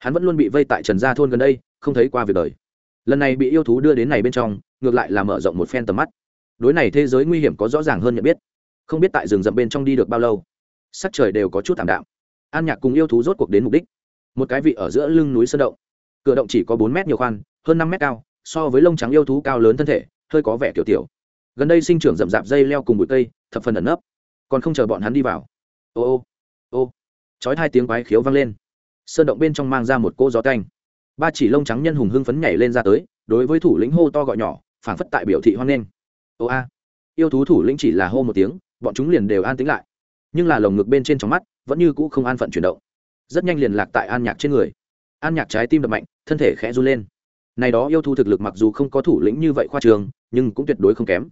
hắn vẫn luôn bị vây tại trần gia thôn gần đây, không thấy qua việc đời. Lần này bị yêu thú đưa đến này bên trong, ngược lại là mở rộng một phen tầm mắt. Đối này thế giới nguy hiểm có rõ ràng hơn nhận biết. Không biết tại rừng rậm bên trong đi được bao lâu, sắc trời đều có chút thảm đạm. An nhạc cùng yêu thú rốt cuộc đến mục đích. Một cái vị ở giữa lưng núi sơn động. Cửa động chỉ có bốn mét nhiều khoan, hơn năm mét cao, so với lông trắng yêu thú cao lớn thân thể, hơi có vẻ kiểu tiểu. Gần đây sinh trưởng rậm rạp dây leo cùng bụi cây, thập phần ẩn nấp. Còn không chờ bọn hắn đi vào. Ô ô ô. Chói hai tiếng quái khiếu vang lên sơn động bên trong mang ra một cô gió canh ba chỉ lông trắng nhân hùng hưng phấn nhảy lên ra tới, đối với thủ lĩnh hô to gọi nhỏ, phảng phất tại biểu thị hoan nghênh. Ô a. Yêu thú thủ lĩnh chỉ là hô một tiếng, bọn chúng liền đều an tĩnh lại. Nhưng là lồng ngực bên trên trong mắt, vẫn như cũ không an phận chuyển động. Rất nhanh liền lạc tại an nhạc trên người. An nhạc trái tim đập mạnh, thân thể khẽ run lên. Này đó yêu thú thực lực mặc dù không có thủ lĩnh như vậy khoa trường, nhưng cũng tuyệt đối không kém.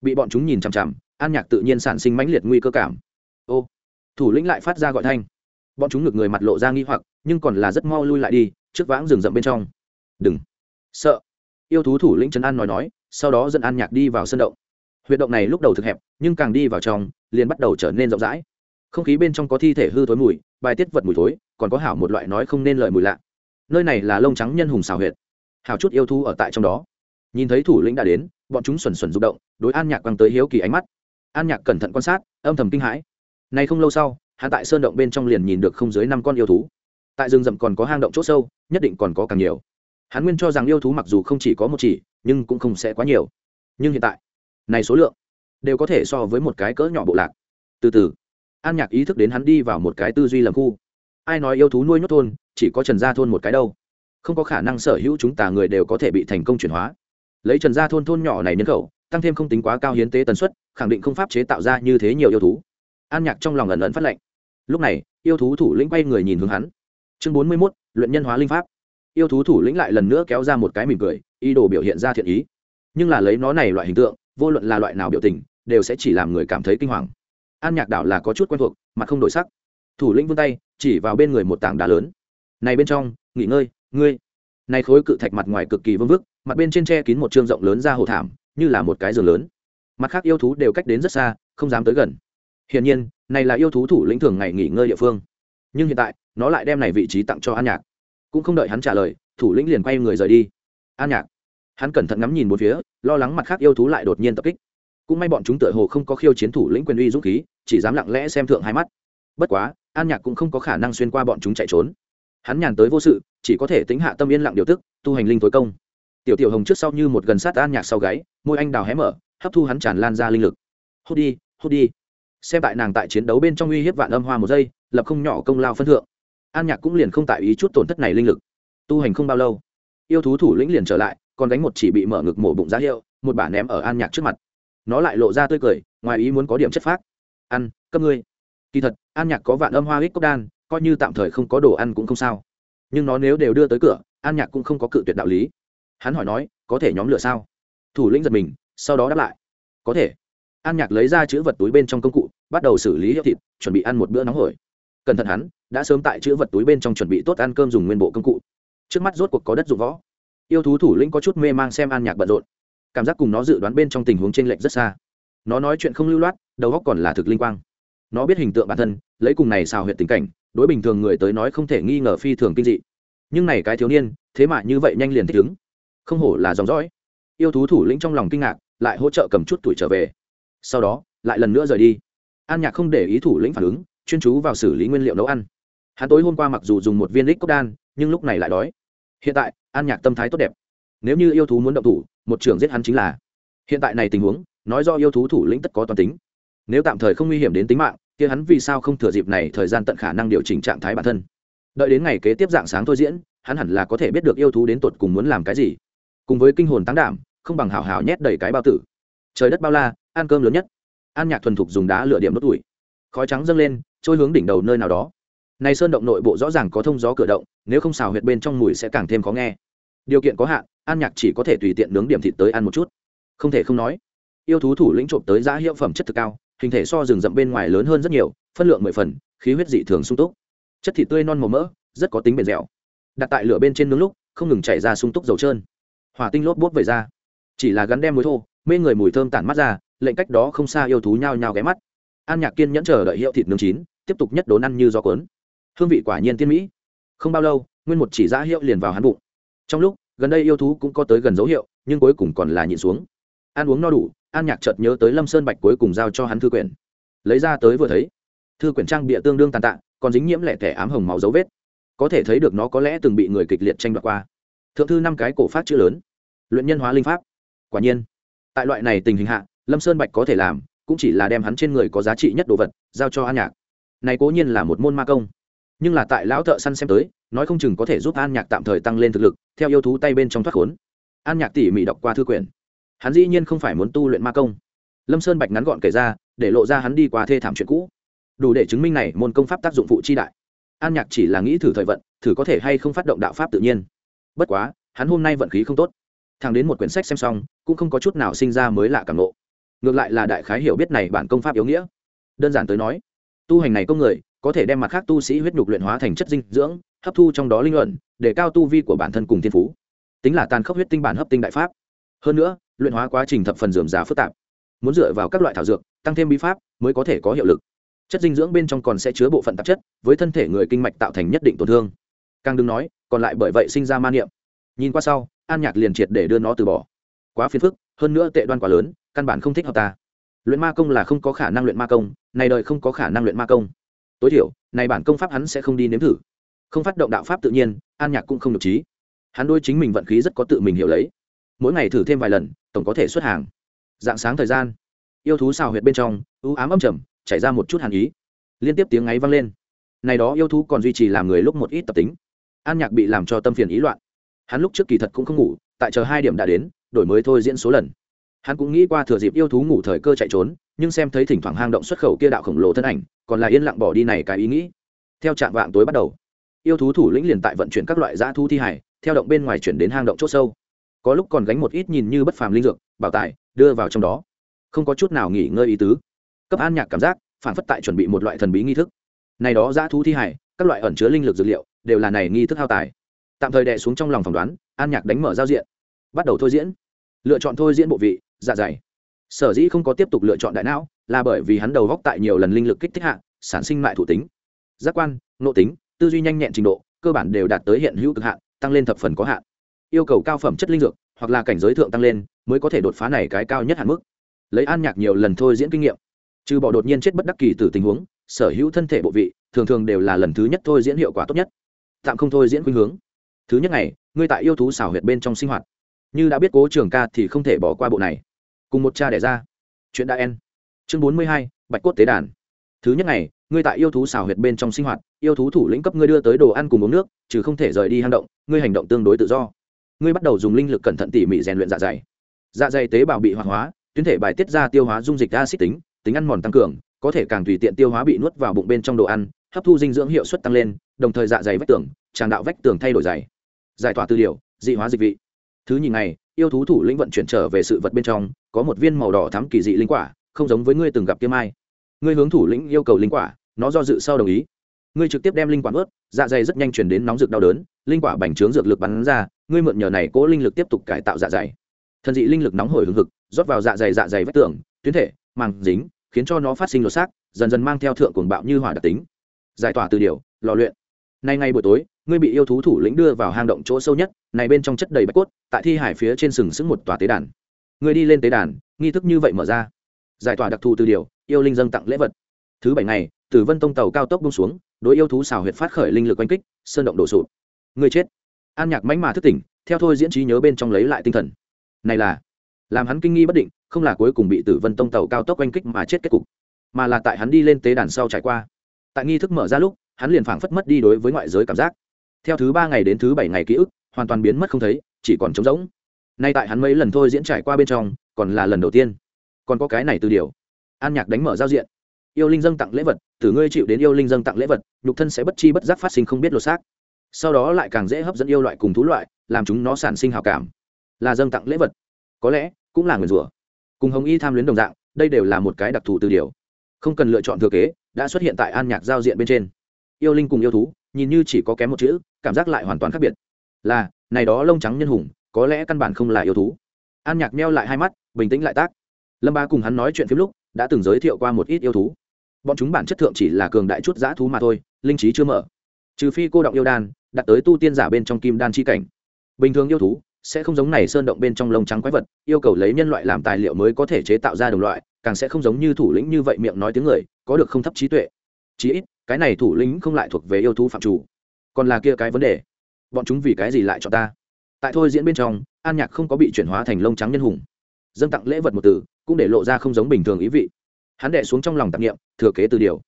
Bị bọn chúng nhìn chằm chằm, an nhạc tự nhiên sản sinh mãnh liệt nguy cơ cảm. Ô. Thủ lĩnh lại phát ra gọi thanh bọn chúng ngực người mặt lộ ra nghi hoặc, nhưng còn là rất mau lui lại đi, trước vãng rừng rậm bên trong. Đừng. Sợ. Yêu thú thủ lĩnh trấn an nói nói, sau đó dẫn an nhạc đi vào sân động. Huyệt động này lúc đầu thực hẹp, nhưng càng đi vào trong, liền bắt đầu trở nên rộng rãi. Không khí bên trong có thi thể hư thối mùi, bài tiết vật mùi thối, còn có hảo một loại nói không nên lời mùi lạ. Nơi này là lông trắng nhân hùng xào huyệt. Hảo chút yêu thú ở tại trong đó. Nhìn thấy thủ lĩnh đã đến, bọn chúng xuẩn xuẩn rụng động, đối an nhạc quăng tới hiếu kỳ ánh mắt. An nhạc cẩn thận quan sát, âm thầm kinh hãi. Nay không lâu sau hắn tại sơn động bên trong liền nhìn được không dưới năm con yêu thú. Tại rừng rậm còn có hang động c h ỗ sâu, nhất định còn có càng nhiều. Hắn nguyên cho rằng yêu thú mặc dù không chỉ có một chỉ, nhưng cũng không sẽ quá nhiều. Nhưng hiện tại, này số lượng đều có thể so với một cái cỡ nhỏ bộ lạc. Từ từ, an nhạc ý thức đến hắn đi vào một cái tư duy lầm khu. Ai nói yêu thú nuôi nhốt thôn, chỉ có trần gia thôn một cái đâu? Không có khả năng sở hữu chúng ta người đều có thể bị thành công chuyển hóa. Lấy trần gia thôn thôn nhỏ này nhân khẩu, tăng thêm không tính quá cao hiến tế tần suất, khẳng định không pháp chế tạo ra như thế nhiều yêu thú. An nhạc trong lòng ẩn ẩn phát lệnh lúc này, yêu thú thủ lĩnh quay người nhìn hướng hắn. Chương bốn mươi mốt, luyện nhân hóa linh pháp. Yêu thú thủ lĩnh lại lần nữa kéo ra một cái mỉm cười, ý đồ biểu hiện ra thiện ý. Nhưng là lấy nó này loại hình tượng, vô luận là loại nào biểu tình, đều sẽ chỉ làm người cảm thấy kinh hoàng. An nhạc đảo là có chút quen thuộc mà không đổi sắc. Thủ lĩnh vươn tay, chỉ vào bên người một tảng đá lớn. Này bên trong, nghỉ ngơi, ngươi. Này khối cự thạch mặt ngoài cực kỳ vương vức, mặt bên trên tre kín một trương rộng lớn ra hồ thảm, như là một cái giường lớn. Mặt khác yêu thú đều cách đến rất xa, không dám tới gần. Hiển nhiên này là yêu thú thủ lĩnh thường ngày nghỉ ngơi địa phương. Nhưng hiện tại, nó lại đem này vị trí tặng cho an nhạc. Cũng không đợi hắn trả lời, thủ lĩnh liền quay người rời đi. An nhạc, hắn cẩn thận ngắm nhìn một phía, lo lắng mặt khác yêu thú lại đột nhiên tập kích. Cũng may bọn chúng tựa hồ không có khiêu chiến thủ lĩnh quyền uy dũng khí, chỉ dám lặng lẽ xem thượng hai mắt. Bất quá, an nhạc cũng không có khả năng xuyên qua bọn chúng chạy trốn. Hắn nhàn tới vô sự, chỉ có thể tính hạ tâm yên lặng điều tức, tu hành linh tối công. Tiểu tiểu hồng trước sau như một gần sát an nhạc sau gáy, môi anh đào hé mở, hấp thu hắn tràn lan ra linh lực. Hút đi hút đi xem tại nàng tại chiến đấu bên trong uy hiếp vạn âm hoa một giây, lập không nhỏ công lao phân thượng. An nhạc cũng liền không tại ý chút tổn thất này linh lực. Tu hành không bao lâu, yêu thú thủ lĩnh liền trở lại, còn đánh một chỉ bị mở ngực mổ bụng giá hiệu, một bả ném ở an nhạc trước mặt. Nó lại lộ ra tươi cười, ngoài ý muốn có điểm chất phác. Ăn cấp ngươi. Kỳ thật, an nhạc có vạn âm hoa ít cốc đan, coi như tạm thời không có đồ ăn cũng không sao. Nhưng nó nếu đều đưa tới cửa, an nhạc cũng không có cự tuyệt đạo lý. Hắn hỏi nói, có thể nhóm lửa sao? Thủ lĩnh giật mình, sau đó đáp lại, có thể an nhạc lấy ra chữ vật túi bên trong công cụ, bắt đầu xử lý hiệu thịt, chuẩn bị ăn một bữa nóng hổi. Cẩn thận hắn, đã sớm tại chữ vật túi bên trong chuẩn bị tốt ăn cơm dùng nguyên bộ công cụ. Trước mắt rốt cuộc có đất dụng võ. Yêu thú thủ lĩnh có chút mê mang xem an nhạc bận rộn. Cảm giác cùng nó dự đoán bên trong tình huống t r ê n lệch rất xa. Nó nói chuyện không lưu loát, đầu góc còn là thực linh quang. Nó biết hình tượng bản thân, lấy cùng này xào huyện tình cảnh, đối bình thường người tới nói không thể nghi ngờ phi thường kinh dị. Nhưng này cái thiếu niên, thế mà như vậy nhanh liền thích ứng. Không hổ là dòng dõi. Yêu thú thủ lĩnh trong lòng kinh ngạc, lại hỗ trợ cầm chút tuổi trở về sau đó, lại lần nữa rời đi. An nhạc không để ý thủ lĩnh phản ứng, chuyên chú vào xử lý nguyên liệu nấu ăn. Hắn tối hôm qua mặc dù dùng một viên lít cốc đan, nhưng lúc này lại đói. Hiện tại, an nhạc tâm thái tốt đẹp. Nếu như yêu thú muốn động thủ, một trưởng giết hắn chính là. Hiện tại này tình huống, nói do yêu thú thủ lĩnh tất có toàn tính. Nếu tạm thời không nguy hiểm đến tính mạng, kia hắn vì sao không thừa dịp này thời gian tận khả năng điều chỉnh trạng thái bản thân? Đợi đến ngày kế tiếp dạng sáng thôi diễn, hắn hẳn là có thể biết được yêu thú đến tột cùng muốn làm cái gì. Cùng với kinh hồn tăng đảm, không bằng hào hào nhét đầy cái bao tử. Trời đất bao la ăn cơm lớn nhất. An nhạc thuần thục dùng đá lửa điểm đốt tuổi. Khói trắng dâng lên, trôi hướng đỉnh đầu nơi nào đó. Này sơn động nội bộ rõ ràng có thông gió cửa động, nếu không xào huyệt bên trong mùi sẽ càng thêm khó nghe. Điều kiện có hạn, an nhạc chỉ có thể tùy tiện nướng điểm thịt tới ăn một chút. Không thể không nói, yêu thú thủ lĩnh trộm tới giá hiệu phẩm chất thực cao, hình thể so rừng rậm bên ngoài lớn hơn rất nhiều, phân lượng mười phần, khí huyết dị thường sung túc. Chất thịt tươi non màu mỡ, rất có tính bền dẻo. Đặt tại lửa bên trên nướng lúc, không ngừng chảy ra sung túc dầu trơn. Hỏa tinh lốp bốt về ra. Chỉ là gắn đem muối thô, mê người mùi thơm tản mắt ra lệnh cách đó không xa yêu thú nhao nhao ghé mắt. An nhạc kiên nhẫn chờ đợi hiệu thịt nướng chín, tiếp tục nhất đốn ăn như gió cuốn. Hương vị quả nhiên tiên mỹ. Không bao lâu, nguyên một chỉ giã hiệu liền vào hắn bụng. Trong lúc, gần đây yêu thú cũng có tới gần dấu hiệu, nhưng cuối cùng còn là nhịn xuống. Ăn uống no đủ, an nhạc chợt nhớ tới lâm sơn bạch cuối cùng giao cho hắn thư quyển. Lấy ra tới vừa thấy, thư quyển trang bịa tương đương tàn tạ, còn dính nhiễm lẻ thẻ ám hồng máu dấu vết. Có thể thấy được nó có lẽ từng bị người kịch liệt tranh đoạt qua. Thượng thư năm cái cổ phát chữ lớn. Luyện nhân hóa linh pháp. Quả nhiên, tại loại này tình hình hạ lâm sơn bạch có thể làm, cũng chỉ là đem hắn trên người có giá trị nhất đồ vật, giao cho an nhạc. Này cố nhiên là một môn ma công. Nhưng là tại lão thợ săn xem tới, nói không chừng có thể giúp an nhạc tạm thời tăng lên thực lực, theo yêu thú tay bên trong thoát khốn. An nhạc tỉ mỉ đọc qua thư quyển. Hắn dĩ nhiên không phải muốn tu luyện ma công. Lâm sơn bạch ngắn gọn kể ra, để lộ ra hắn đi qua thê thảm chuyện cũ. Đủ để chứng minh này môn công pháp tác dụng phụ chi đại. An nhạc chỉ là nghĩ thử thời vận, thử có thể hay không phát động đạo pháp tự nhiên. Bất quá, hắn hôm nay vận khí không tốt. Thằng đến một quyển sách xem xong, cũng không có chút nào sinh ra mới lạ cảm nộ ngược lại là đại khái hiểu biết này bản công pháp yếu nghĩa. Đơn giản tới nói, tu hành này công người, có thể đem mặt khác tu sĩ huyết nhục luyện hóa thành chất dinh dưỡng, hấp thu trong đó linh luận, để cao tu vi của bản thân cùng thiên phú. Tính là tàn khốc huyết tinh bản hấp tinh đại pháp. Hơn nữa, luyện hóa quá trình thập phần dườm giá phức tạp. Muốn dựa vào các loại thảo dược, tăng thêm bí pháp mới có thể có hiệu lực. Chất dinh dưỡng bên trong còn sẽ chứa bộ phận tạp chất, với thân thể người kinh mạch tạo thành nhất định tổn thương. Càng đừng nói, còn lại bởi vậy sinh ra ma niệm. Nhìn qua sau, an nhạc liền triệt để đưa nó từ bỏ. Quá phiền phức hơn nữa tệ đoan quá lớn, căn bản không thích hợp ta. Luyện ma công là không có khả năng luyện ma công, này đời không có khả năng luyện ma công. Tối thiểu, này bản công pháp hắn sẽ không đi nếm thử. Không phát động đạo pháp tự nhiên, an nhạc cũng không được trí. Hắn đôi chính mình vận khí rất có tự mình hiểu lấy. Mỗi ngày thử thêm vài lần, tổng có thể xuất hàng. Dạng sáng thời gian, yêu thú xào huyệt bên trong ưu ám âm trầm, chảy ra một chút hàn ý. Liên tiếp tiếng ngáy vang lên. Này đó yêu thú còn duy trì làm người lúc một ít tập tính. An nhạc bị làm cho tâm phiền ý loạn. Hắn lúc trước kỳ thật cũng không ngủ, tại chờ hai điểm đã đến đổi mới thôi diễn số lần. Hắn cũng nghĩ qua thừa dịp yêu thú ngủ thời cơ chạy trốn, nhưng xem thấy thỉnh thoảng hang động xuất khẩu kia đạo khổng lồ thân ảnh, còn là yên lặng bỏ đi này cái ý nghĩ. Theo trạng vạng tối bắt đầu, yêu thú thủ lĩnh liền tại vận chuyển các loại dã thu thi hải, theo động bên ngoài chuyển đến hang động c h ỗ sâu. Có lúc còn gánh một ít nhìn như bất phàm linh dược, bảo tài, đưa vào trong đó. Không có chút nào nghỉ ngơi ý tứ. Cấp an nhạc cảm giác, phản phất tại chuẩn bị một loại thần bí nghi thức. Này đó dã thú thi hải, các loại ẩn chứa linh lực dược liệu, đều là này nghi thức hao tài. Tạm thời đè xuống trong lòng phỏng đoán, an nhạc đánh mở giao diện bắt đầu thôi diễn. Lựa chọn thôi diễn bộ vị dạ dày. Sở dĩ không có tiếp tục lựa chọn đại não, là bởi vì hắn đầu góc tại nhiều lần linh lực kích thích hạ, sản sinh mại thủ tính. Giác quan, nộ tính, tư duy nhanh nhẹn trình độ, cơ bản đều đạt tới hiện hữu cực hạn, tăng lên thập phần có hạn. Yêu cầu cao phẩm chất linh dược, hoặc là cảnh giới thượng tăng lên, mới có thể đột phá này cái cao nhất hạn mức. Lấy an nhạc nhiều lần thôi diễn kinh nghiệm. Trừ bỏ đột nhiên chết bất đắc kỳ từ tình huống, sở hữu thân thể bộ vị, thường thường đều là lần thứ nhất thôi diễn hiệu quả tốt nhất. Tạm không thôi diễn khuynh hướng. Thứ nhất này ngươi tại yêu thú xảo huyệt bên trong sinh hoạt như đã biết cố trường ca thì không thể bỏ qua bộ này. Cùng một cha đẻ ra. Chuyện đã en chương bốn mươi hai, bạch cốt tế đàn. Thứ nhất ngày, ngươi tại yêu thú xào huyệt bên trong sinh hoạt, yêu thú thủ lĩnh cấp ngươi đưa tới đồ ăn cùng uống nước chứ không thể rời đi hang động, ngươi hành động tương đối tự do. Ngươi bắt đầu dùng linh lực cẩn thận tỉ mỉ rèn luyện dạ dày. Dạ dày tế bào bị hoạt hóa, tuyến thể bài tiết ra tiêu hóa dung dịch acid tính tính ăn mòn tăng cường, có thể càng tùy tiện tiêu hóa bị nuốt vào bụng bên trong đồ ăn, hấp thu dinh dưỡng hiệu suất tăng lên, đồng thời dạ dày vách tường, tràng đạo vách tường thay đổi dày. Giải tỏa tư điều dị hóa dịch vị thứ nhìn này, yêu thú thủ lĩnh vận chuyển trở về sự vật bên trong có một viên màu đỏ thắm kỳ dị linh quả không giống với ngươi từng gặp kiếm ai ngươi hướng thủ lĩnh yêu cầu linh quả nó do dự sau đồng ý. Ngươi trực tiếp đem linh quả ướt dạ dày rất nhanh chuyển đến nóng rực đau đớn linh quả bành trướng dược lực bắn ra ngươi mượn nhờ này cố linh lực tiếp tục cải tạo dạ dày. Thần dị linh lực nóng hổi hừng hực rót vào dạ dày dạ dày vách tường tuyến thể màng dính khiến cho nó phát sinh lột xác dần dần mang theo thượng cuồng bạo như hỏa đặc tính. Giải tỏa từ điều lò luyện. Nay ngay buổi tối ngươi bị yêu thú thủ lĩnh đưa vào hang động chỗ sâu nhất, này bên trong chất đầy bạch cốt, tại thi hải phía trên sừng sững một tòa tế đàn. Ngươi đi lên tế đàn, nghi thức như vậy mở ra. Giải tỏa đặc thù từ điều, yêu linh dâng tặng lễ vật. Thứ bảy ngày, tử vân tông tàu cao tốc bung xuống, đối yêu thú xào huyệt phát khởi linh lực oanh kích, sơn động đổ sụp. Người chết. An nhạc mánh mà thức tỉnh, theo thôi diễn trí nhớ bên trong lấy lại tinh thần. Này là, làm hắn kinh nghi bất định, không là cuối cùng bị tử vân tông tàu cao tốc oanh kích mà chết kết cục, mà là tại hắn đi lên tế đàn sau trải qua. Tại nghi thức mở ra lúc, hắn liền phảng phất mất đi đối với ngoại giới cảm giác theo thứ ba ngày đến thứ bảy ngày ký ức, hoàn toàn biến mất không thấy, chỉ còn trống rỗng. Nay tại hắn mấy lần thôi diễn trải qua bên trong, còn là lần đầu tiên. Còn có cái này từ điều. An nhạc đánh mở giao diện. Yêu linh dâng tặng lễ vật từ ngươi chịu đến yêu linh dâng tặng lễ vật, nhục thân sẽ bất chi bất giác phát sinh không biết lột xác. Sau đó lại càng dễ hấp dẫn yêu loại cùng thú loại, làm chúng nó sản sinh hào cảm. Là dâng tặng lễ vật. Có lẽ, cũng là người rủa. Cùng hồng y tham luyến đồng dạng, đây đều là một cái đặc thù từ điều. Không cần lựa chọn thừa kế, đã xuất hiện tại an nhạc giao diện bên trên. Yêu linh cùng yêu thú, nhìn như chỉ có kém một chữ cảm giác lại hoàn toàn khác biệt. Là, này đó lông trắng nhân hùng, có lẽ căn bản không là yêu thú. An nhạc meo lại hai mắt, bình tĩnh lại tác. Lâm ba cùng hắn nói chuyện phim lúc, đã từng giới thiệu qua một ít yêu thú. Bọn chúng bản chất thượng chỉ là cường đại chút dã thú mà thôi, linh trí chưa mở. Trừ phi cô động yêu đan đặt tới tu tiên giả bên trong kim đan chi cảnh. Bình thường yêu thú sẽ không giống này sơn động bên trong lông trắng quái vật, yêu cầu lấy nhân loại làm tài liệu mới có thể chế tạo ra đồng loại, càng sẽ không giống như thủ lĩnh như vậy miệng nói tiếng người, có được không thấp trí tuệ. Chí ít, cái này thủ lĩnh không lại thuộc về yêu thú phạm chủ còn là kia cái vấn đề. Bọn chúng vì cái gì lại cho ta? Tại thôi diễn bên trong, an nhạc không có bị chuyển hóa thành lông trắng nhân hùng. Dâng tặng lễ vật một từ, cũng để lộ ra không giống bình thường ý vị. Hắn đệ xuống trong lòng tạp nghiệm thừa kế từ điều.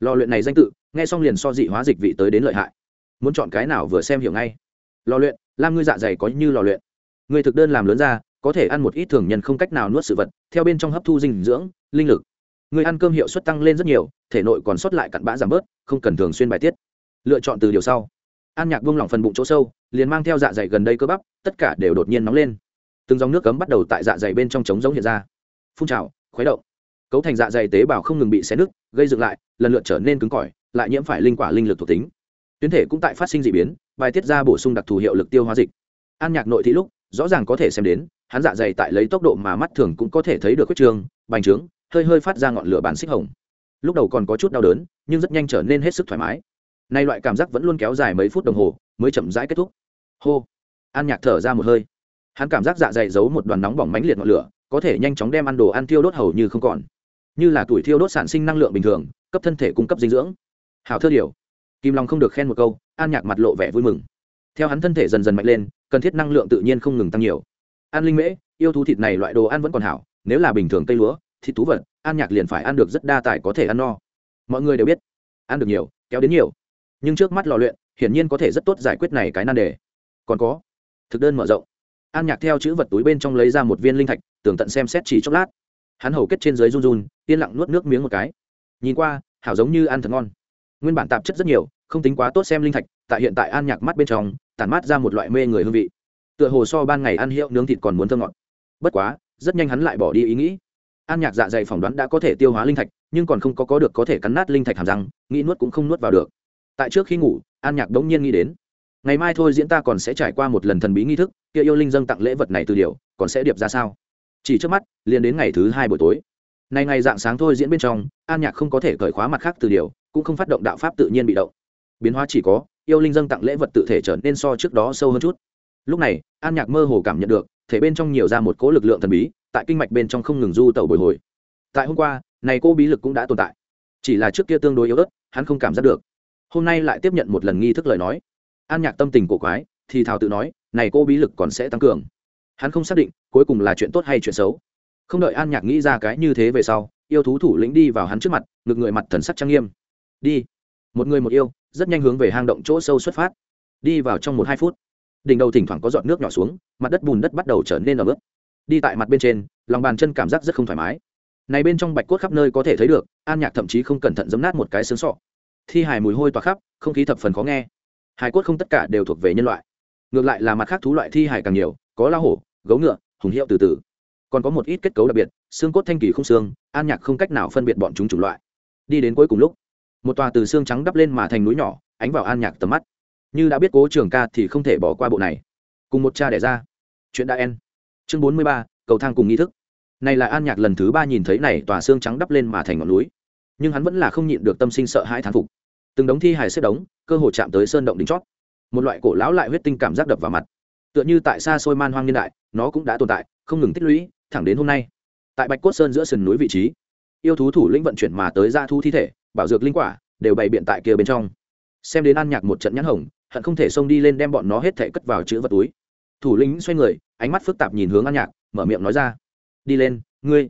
Lò luyện này danh tự, nghe xong liền so dị hóa dịch vị tới đến lợi hại. Muốn chọn cái nào vừa xem hiểu ngay. Lò luyện làm ngươi dạ dày có như lò luyện. Người thực đơn làm lớn ra, có thể ăn một ít thường nhân không cách nào nuốt sự vật, theo bên trong hấp thu dinh dưỡng, linh lực. Người ăn cơm hiệu suất tăng lên rất nhiều, thể nội còn sót lại cặn bã giảm bớt, không cần thường xuyên bài tiết lựa chọn từ điều sau. An nhạc vung lỏng phần bụng chỗ sâu, liền mang theo dạ dày gần đây cơ bắp, tất cả đều đột nhiên nóng lên. Từng dòng nước cấm bắt đầu tại dạ dày bên trong trống giống hiện ra. Phun trào, khuấy động. Cấu thành dạ dày tế bào không ngừng bị xé nứt, gây dựng lại, lần lượt trở nên cứng cỏi, lại nhiễm phải linh quả linh lực thuộc tính. Tuyến thể cũng tại phát sinh d ị biến, bài tiết ra bổ sung đặc thù hiệu lực tiêu hóa dịch. An nhạc nội thị lúc, rõ ràng có thể xem đến, hắn dạ dày tại lấy tốc độ mà mắt thường cũng có thể thấy được huyết trường bành trướng, hơi hơi phát ra ngọn lửa bàn xích hồng. Lúc đầu còn có chút đau đớn, nhưng rất nhanh trở nên hết sức thoải mái nay loại cảm giác vẫn luôn kéo dài mấy phút đồng hồ, mới chậm rãi kết thúc. Hô. An nhạc thở ra một hơi. Hắn cảm giác dạ dày giấu một đoàn nóng bỏng mánh liệt ngọn lửa, có thể nhanh chóng đem ăn đồ ăn thiêu đốt hầu như không còn. Như là tuổi thiêu đốt sản sinh năng lượng bình thường, cấp thân thể cung cấp dinh dưỡng. Hào thơ điều. Kim long không được khen một câu, an nhạc mặt lộ vẻ vui mừng. Theo hắn thân thể dần dần mạnh lên, cần thiết năng lượng tự nhiên không ngừng tăng nhiều. An linh mễ, yêu thú thịt này loại đồ ăn vẫn còn hảo, nếu là bình thường cây lúa, thịt thú vật, an nhạc liền phải ăn được rất đa tài có thể ăn no. Mọi người đều biết, ăn được nhiều, kéo đến nhiều nhưng trước mắt lò luyện, hiển nhiên có thể rất tốt giải quyết này cái nan đề. Còn có, thực đơn mở rộng. An nhạc theo chữ vật túi bên trong lấy ra một viên linh thạch, tường tận xem xét chỉ chốc lát. Hắn hầu kết trên dưới run run, yên lặng nuốt nước miếng một cái. Nhìn qua, hảo giống như ăn thật ngon. Nguyên bản tạp chất rất nhiều, không tính quá tốt xem linh thạch, tại hiện tại an nhạc mắt bên trong, tản mát ra một loại mê người hương vị. Tựa hồ so ban ngày ăn hiệu nướng thịt còn muốn thơm ngọt. Bất quá, rất nhanh hắn lại bỏ đi ý nghĩ. An nhạc dạ dày phỏng đoán đã có thể tiêu hóa linh thạch, nhưng còn không có có được có thể cắn nát linh thạch hàm răng, nghĩ nuốt cũng không nuốt vào được tại trước khi ngủ, an nhạc đống nhiên nghĩ đến, ngày mai thôi diễn ta còn sẽ trải qua một lần thần bí nghi thức, kia yêu linh dâng tặng lễ vật này từ điều, còn sẽ điệp ra sao? Chỉ trước mắt, liền đến ngày thứ hai buổi tối. Nay ngày dạng sáng thôi diễn bên trong, an nhạc không có thể cởi khóa mặt khác từ điều, cũng không phát động đạo pháp tự nhiên bị động. Biến hóa chỉ có, yêu linh dâng tặng lễ vật tự thể trở nên so trước đó sâu hơn chút. Lúc này, an nhạc mơ hồ cảm nhận được, thể bên trong nhiều ra một cỗ lực lượng thần bí, tại kinh mạch bên trong không ngừng du tẩu bồi hồi. Tại hôm qua, này cô bí lực cũng đã tồn tại. Chỉ là trước kia tương đối yếu ớt, hắn không cảm giác được hôm nay lại tiếp nhận một lần nghi thức lời nói. An nhạc tâm tình cổ quái, thì thào tự nói, này cô bí lực còn sẽ tăng cường. Hắn không xác định, cuối cùng là chuyện tốt hay chuyện xấu. Không đợi an nhạc nghĩ ra cái như thế về sau, yêu thú thủ lĩnh đi vào hắn trước mặt, ngực người mặt thần sắc trang nghiêm. Đi. Một người một yêu, rất nhanh hướng về hang động chỗ sâu xuất phát. Đi vào trong một hai phút, đỉnh đầu thỉnh thoảng có giọt nước nhỏ xuống, mặt đất bùn đất bắt đầu trở nên ẩm ướt. Đi tại mặt bên trên, lòng bàn chân cảm giác rất không thoải mái. Này bên trong bạch cốt khắp nơi có thể thấy được, an nhạc thậm chí không cẩn thận giấm nát một cái xương sọ thi hài mùi hôi tỏa khắp, không khí thập phần khó nghe. Hài cốt không tất cả đều thuộc về nhân loại. Ngược lại là mặt khác thú loại thi hài càng nhiều, có la hổ, gấu ngựa, hùng hiệu từ từ. Còn có một ít kết cấu đặc biệt, xương cốt thanh kỳ không xương, an nhạc không cách nào phân biệt bọn chúng chủng loại. Đi đến cuối cùng lúc, một tòa từ xương trắng đắp lên mà thành núi nhỏ, ánh vào an nhạc tầm mắt. Như đã biết cố trường ca thì không thể bỏ qua bộ này. Cùng một cha đẻ ra. Chuyện đã en chương bốn mươi ba, cầu thang cùng nghi thức. Này là an nhạc lần thứ ba nhìn thấy này tòa xương trắng đắp lên mà thành ngọn núi. Nhưng hắn vẫn là không nhịn được tâm sinh sợ hãi thán phục từng đống thi hài xếp đống, cơ hồ chạm tới sơn động đỉnh chót. Một loại cổ lão lại huyết tinh cảm giác đập vào mặt. Tựa như tại xa xôi man hoang niên đại, nó cũng đã tồn tại, không ngừng tích lũy, thẳng đến hôm nay. Tại bạch cốt sơn giữa sườn núi vị trí, yêu thú thủ lĩnh vận chuyển mà tới ra thu thi thể, bảo dược linh quả, đều bày biện tại kia bên trong. Xem đến an nhạc một trận nhãn hồng, hận không thể xông đi lên đem bọn nó hết thể cất vào chữ vật túi. Thủ lĩnh xoay người, ánh mắt phức tạp nhìn hướng an nhạc, mở miệng nói ra, đi lên, ngươi.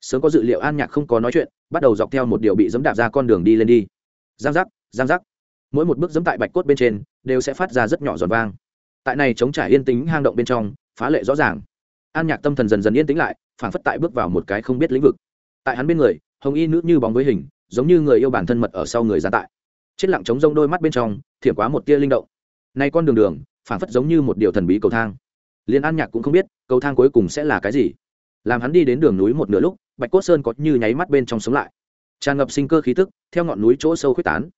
Sớm có dự liệu an nhạc không có nói chuyện, bắt đầu dọc theo một điều bị dẫm đạp ra con đường đi lên đi. Giang giác giang giác. Mỗi một bước dẫm tại bạch cốt bên trên, đều sẽ phát ra rất nhỏ giòn vang. Tại này chống trải yên tĩnh hang động bên trong, phá lệ rõ ràng. An nhạc tâm thần dần dần yên tĩnh lại, phảng phất tại bước vào một cái không biết lĩnh vực. Tại hắn bên người, hồng y nữ như bóng với hình, giống như người yêu bản thân mật ở sau người gián tại. Chết lặng chống rông đôi mắt bên trong, thiểm quá một tia linh động. Nay con đường đường, phảng phất giống như một điều thần bí cầu thang. Liền an nhạc cũng không biết, cầu thang cuối cùng sẽ là cái gì. Làm hắn đi đến đường núi một nửa lúc, bạch cốt sơn có như nháy mắt bên trong sống lại. Tràn ngập sinh cơ khí tức, theo ngọn núi chỗ sâu quyết tán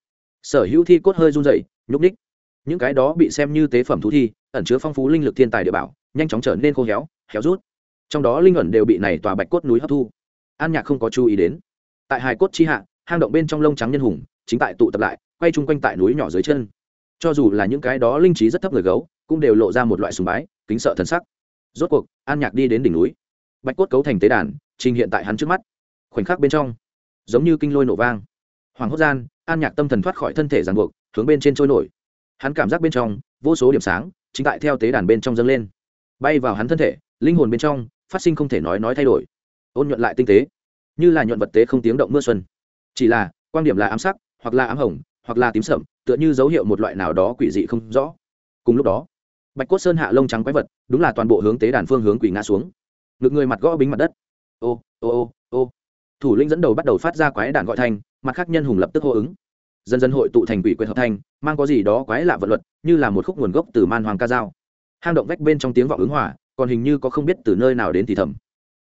sở hữu thi cốt hơi run dậy nhúc ních những cái đó bị xem như tế phẩm thú thi, ẩn chứa phong phú linh lực thiên tài địa bảo, nhanh chóng trở nên khô héo héo rút. Trong đó linh ẩn đều bị này tòa bạch cốt núi hấp thu. An nhạc không có chú ý đến. Tại hài cốt chi hạ, hang động bên trong lông trắng nhân hùng, chính tại tụ tập lại, quay chung quanh tại núi nhỏ dưới chân. Cho dù là những cái đó linh trí rất thấp người gấu, cũng đều lộ ra một loại sùng bái, kính sợ thần sắc. Rốt cuộc, an nhạc đi đến đỉnh núi. Bạch cốt cấu thành tế đàn, trình hiện tại hắn trước mắt. Khoảnh khắc bên trong, giống như kinh lôi nổ vang hoàng hốt gian, an nhạc tâm thần thoát khỏi thân thể ràng buộc, hướng bên trên trôi nổi. Hắn cảm giác bên trong, vô số điểm sáng, chính tại theo tế đàn bên trong dâng lên. Bay vào hắn thân thể, linh hồn bên trong, phát sinh không thể nói nói thay đổi. Ôn nhuận lại tinh tế. Như là nhuận vật tế không tiếng động mưa xuân. Chỉ là quan điểm là ám sắc, hoặc là ám hồng, hoặc là tím sậm, tựa như dấu hiệu một loại nào đó quỷ dị không rõ. Cùng lúc đó, bạch cốt sơn hạ lông trắng quái vật, đúng là toàn bộ hướng tế đàn phương hướng quỷ ngã xuống. Ngực người mặt gõ bính mặt đất. Ô ô ô ô thủ lĩnh dẫn đầu bắt đầu phát ra quái đạn gọi thành mặt khác nhân hùng lập tức hô ứng. Dần dần hội tụ thành quỷ quyệt hợp thành mang có gì đó quái lạ vật luật, như là một khúc nguồn gốc từ man hoàng ca dao. Hang động vách bên trong tiếng vọng ứng hỏa còn hình như có không biết từ nơi nào đến thì thầm.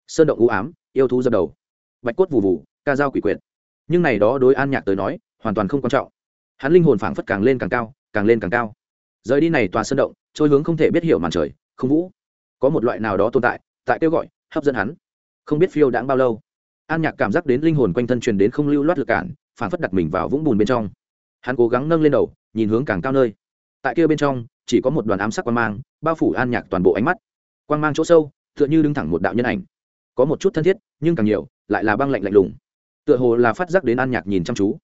Sơn động u ám, yêu thú dập đầu. Bạch cốt vụ vụ ca dao quỷ quyệt. Nhưng này đó đối an nhạc tới nói, hoàn toàn không quan trọng. Hắn linh hồn phảng phất càng lên càng cao, càng lên càng cao. Rời đi này tòa sơn động, trôi hướng không thể biết hiểu màn trời, không vũ. Có một loại nào đó tồn tại tại kêu gọi, hấp dẫn hắn. Không biết phiêu đãng bao lâu an nhạc cảm giác đến linh hồn quanh thân truyền đến không lưu loát lực cản phảng phất đặt mình vào vũng bùn bên trong. Hắn cố gắng nâng lên đầu, nhìn hướng càng cao nơi. Tại kia bên trong, chỉ có một đoàn ám sắc quan mang, bao phủ an nhạc toàn bộ ánh mắt. Quan mang chỗ sâu, tựa như đứng thẳng một đạo nhân ảnh. Có một chút thân thiết, nhưng càng nhiều, lại là băng lạnh lạnh lùng. Tựa hồ là phát giác đến an nhạc nhìn chăm chú.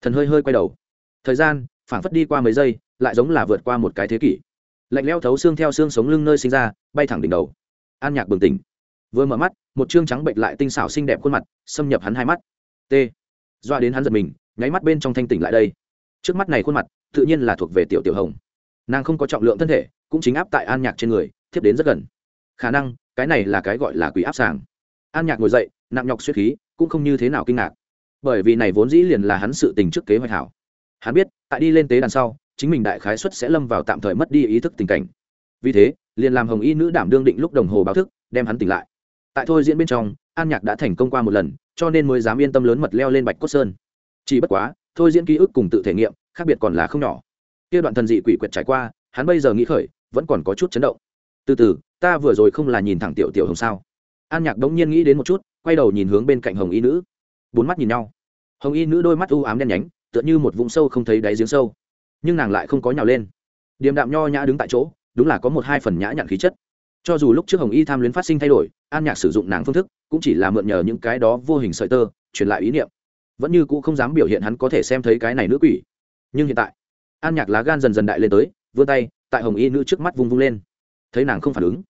Thần hơi hơi quay đầu. Thời gian phảng phất đi qua mấy giây, lại giống là vượt qua một cái thế kỷ. Lạnh leo thấu xương theo xương sống lưng nơi sinh ra, bay thẳng đỉnh đầu. An nhạc bừng tỉnh. Vừa mở mắt một chương trắng bệnh lại tinh xảo xinh đẹp khuôn mặt, xâm nhập hắn hai mắt. T. Doa đến hắn giật mình, nháy mắt bên trong thanh tỉnh lại đây. Trước mắt này khuôn mặt, tự nhiên là thuộc về tiểu tiểu hồng. Nàng không có trọng lượng thân thể, cũng chính áp tại an nhạc trên người, thiếp đến rất gần. Khả năng, cái này là cái gọi là quỷ áp sàng. An nhạc ngồi dậy, nặng nhọc suy khí, cũng không như thế nào kinh ngạc. Bởi vì này vốn dĩ liền là hắn sự tình trước kế hoạch hảo. Hắn biết, tại đi lên tế đàn sau, chính mình đại khái xuất sẽ lâm vào tạm thời mất đi ý thức tình cảnh. Vì thế, liền làm hồng y nữ đảm đương định lúc đồng hồ báo thức, đem hắn tỉnh lại tại thôi diễn bên trong, an nhạc đã thành công qua một lần, cho nên mới dám yên tâm lớn mật leo lên bạch cốt sơn. Chỉ bất quá, thôi diễn ký ức cùng tự thể nghiệm, khác biệt còn là không nhỏ. Kia đoạn thần dị quỷ quyệt trải qua, hắn bây giờ nghĩ khởi, vẫn còn có chút chấn động. Từ từ, ta vừa rồi không là nhìn thẳng tiểu tiểu hồng sao? An nhạc đống nhiên nghĩ đến một chút, quay đầu nhìn hướng bên cạnh hồng y nữ. Bốn mắt nhìn nhau. Hồng y nữ đôi mắt u ám đen nhánh, tựa như một vũng sâu không thấy đáy giếng sâu. Nhưng nàng lại không có nhào lên. Điềm đạm nho nhã đứng tại chỗ, đúng là có một hai phần nhã nhặn khí chất cho dù lúc trước hồng y tham luyến phát sinh thay đổi, an nhạc sử dụng nàng phương thức, cũng chỉ là mượn nhờ những cái đó vô hình sợi tơ, truyền lại ý niệm. Vẫn như cũ không dám biểu hiện hắn có thể xem thấy cái này nữ quỷ. Nhưng hiện tại, an nhạc lá gan dần dần đại lên tới, vươn tay, tại hồng y nữ trước mắt vung vung lên. Thấy nàng không phản ứng,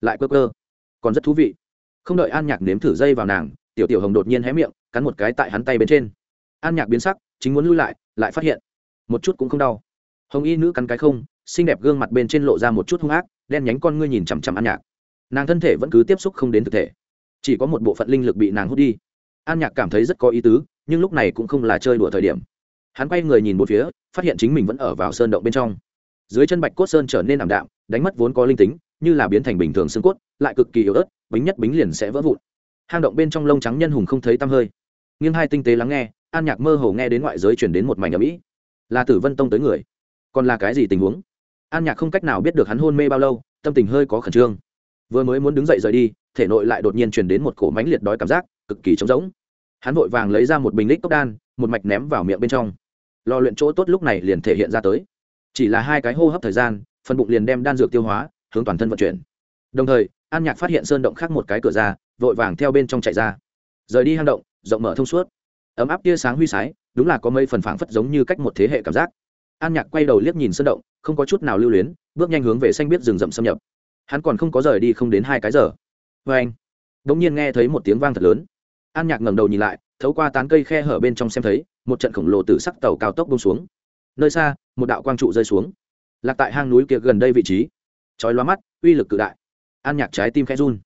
lại cơ cơ còn rất thú vị. Không đợi an nhạc nếm thử dây vào nàng, tiểu tiểu hồng đột nhiên hé miệng, cắn một cái tại hắn tay bên trên. An nhạc biến sắc, chính muốn lui lại lại phát hiện, một chút cũng không đau. Hồng y nữ cắn cái không, xinh đẹp gương mặt bên trên lộ ra một chút hung ác đen nhánh con ngươi nhìn chằm chằm an nhạc. Nàng thân thể vẫn cứ tiếp xúc không đến thực thể. Chỉ có một bộ phận linh lực bị nàng hút đi. An nhạc cảm thấy rất có ý tứ, nhưng lúc này cũng không là chơi đùa thời điểm. Hắn quay người nhìn một phía, phát hiện chính mình vẫn ở vào sơn động bên trong. Dưới chân bạch cốt sơn trở nên ảm đạm, đánh mất vốn có linh tính, như là biến thành bình thường xương cốt, lại cực kỳ yếu ớt, bính nhất bính liền sẽ vỡ vụn. Hang động bên trong lông trắng nhân hùng không thấy tăm hơi. Nghiêng hai tinh tế lắng nghe, an nhạc mơ hồ nghe đến ngoại giới chuyển đến một mảnh ở mỹ là tử vân tông tới người. Còn là cái gì tình huống? An nhạc không cách nào biết được hắn hôn mê bao lâu, tâm tình hơi có khẩn trương. Vừa mới muốn đứng dậy rời đi, thể nội lại đột nhiên chuyển đến một cổ mánh liệt đói cảm giác, cực kỳ trống rỗng. Hắn vội vàng lấy ra một bình lít cốc đan, một mạch ném vào miệng bên trong. Lò luyện chỗ tốt lúc này liền thể hiện ra tới. Chỉ là hai cái hô hấp thời gian, phần bụng liền đem đan dược tiêu hóa, hướng toàn thân vận chuyển. Đồng thời, an nhạc phát hiện sơn động khác một cái cửa ra, vội vàng theo bên trong chạy ra. Rời đi hang động, rộng mở thông suốt. Ấm áp tia sáng huy sái, đúng là có mấy phần phảng phất giống như cách một thế hệ cảm giác an nhạc quay đầu liếc nhìn sân động, không có chút nào lưu luyến, bước nhanh hướng về xanh biết rừng rậm xâm nhập. Hắn còn không có rời đi không đến hai cái giờ. Vê anh đ ỗ n g nhiên nghe thấy một tiếng vang thật lớn. An nhạc ngẩng đầu nhìn lại, thấu qua tán cây khe hở bên trong xem thấy, một trận khổng lồ từ sắc tàu cao tốc bông xuống. Nơi xa, một đạo quang trụ rơi xuống. Lạc tại hang núi kia gần đây vị trí. Chói loa mắt, uy lực cự đại. An nhạc trái tim khẽ run.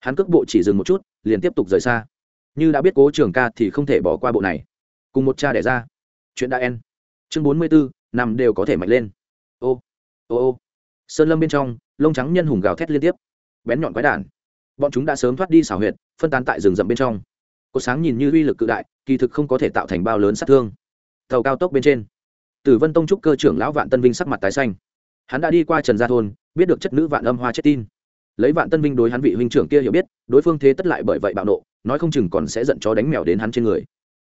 Hắn cước bộ chỉ dừng một chút, liền tiếp tục rời xa. Như đã biết cố trường ca thì không thể bỏ qua bộ này. Cùng một cha đẻ ra. Chuyện đã en. Chương bốn mươi bốn nằm đều có thể mạnh lên. Ô ô ô. Sơn lâm bên trong, lông trắng nhân hùng gào thét liên tiếp. Bén nhọn quái đản. Bọn chúng đã sớm thoát đi xảo huyệt, phân tán tại rừng rậm bên trong. Cổ sáng nhìn như uy lực cự đại, kỳ thực không có thể tạo thành bao lớn sát thương. Tàu cao tốc bên trên, tử vân tông trúc cơ trưởng lão vạn tân vinh sắc mặt tái xanh. Hắn đã đi qua trần gia thôn, biết được chất nữ vạn âm hoa chết tin. Lấy vạn tân vinh đối hắn vị huynh trưởng kia hiểu biết, đối phương thế tất lại bởi vậy bạo nộ, nói không chừng còn sẽ giận chó đánh mèo đến hắn trên người.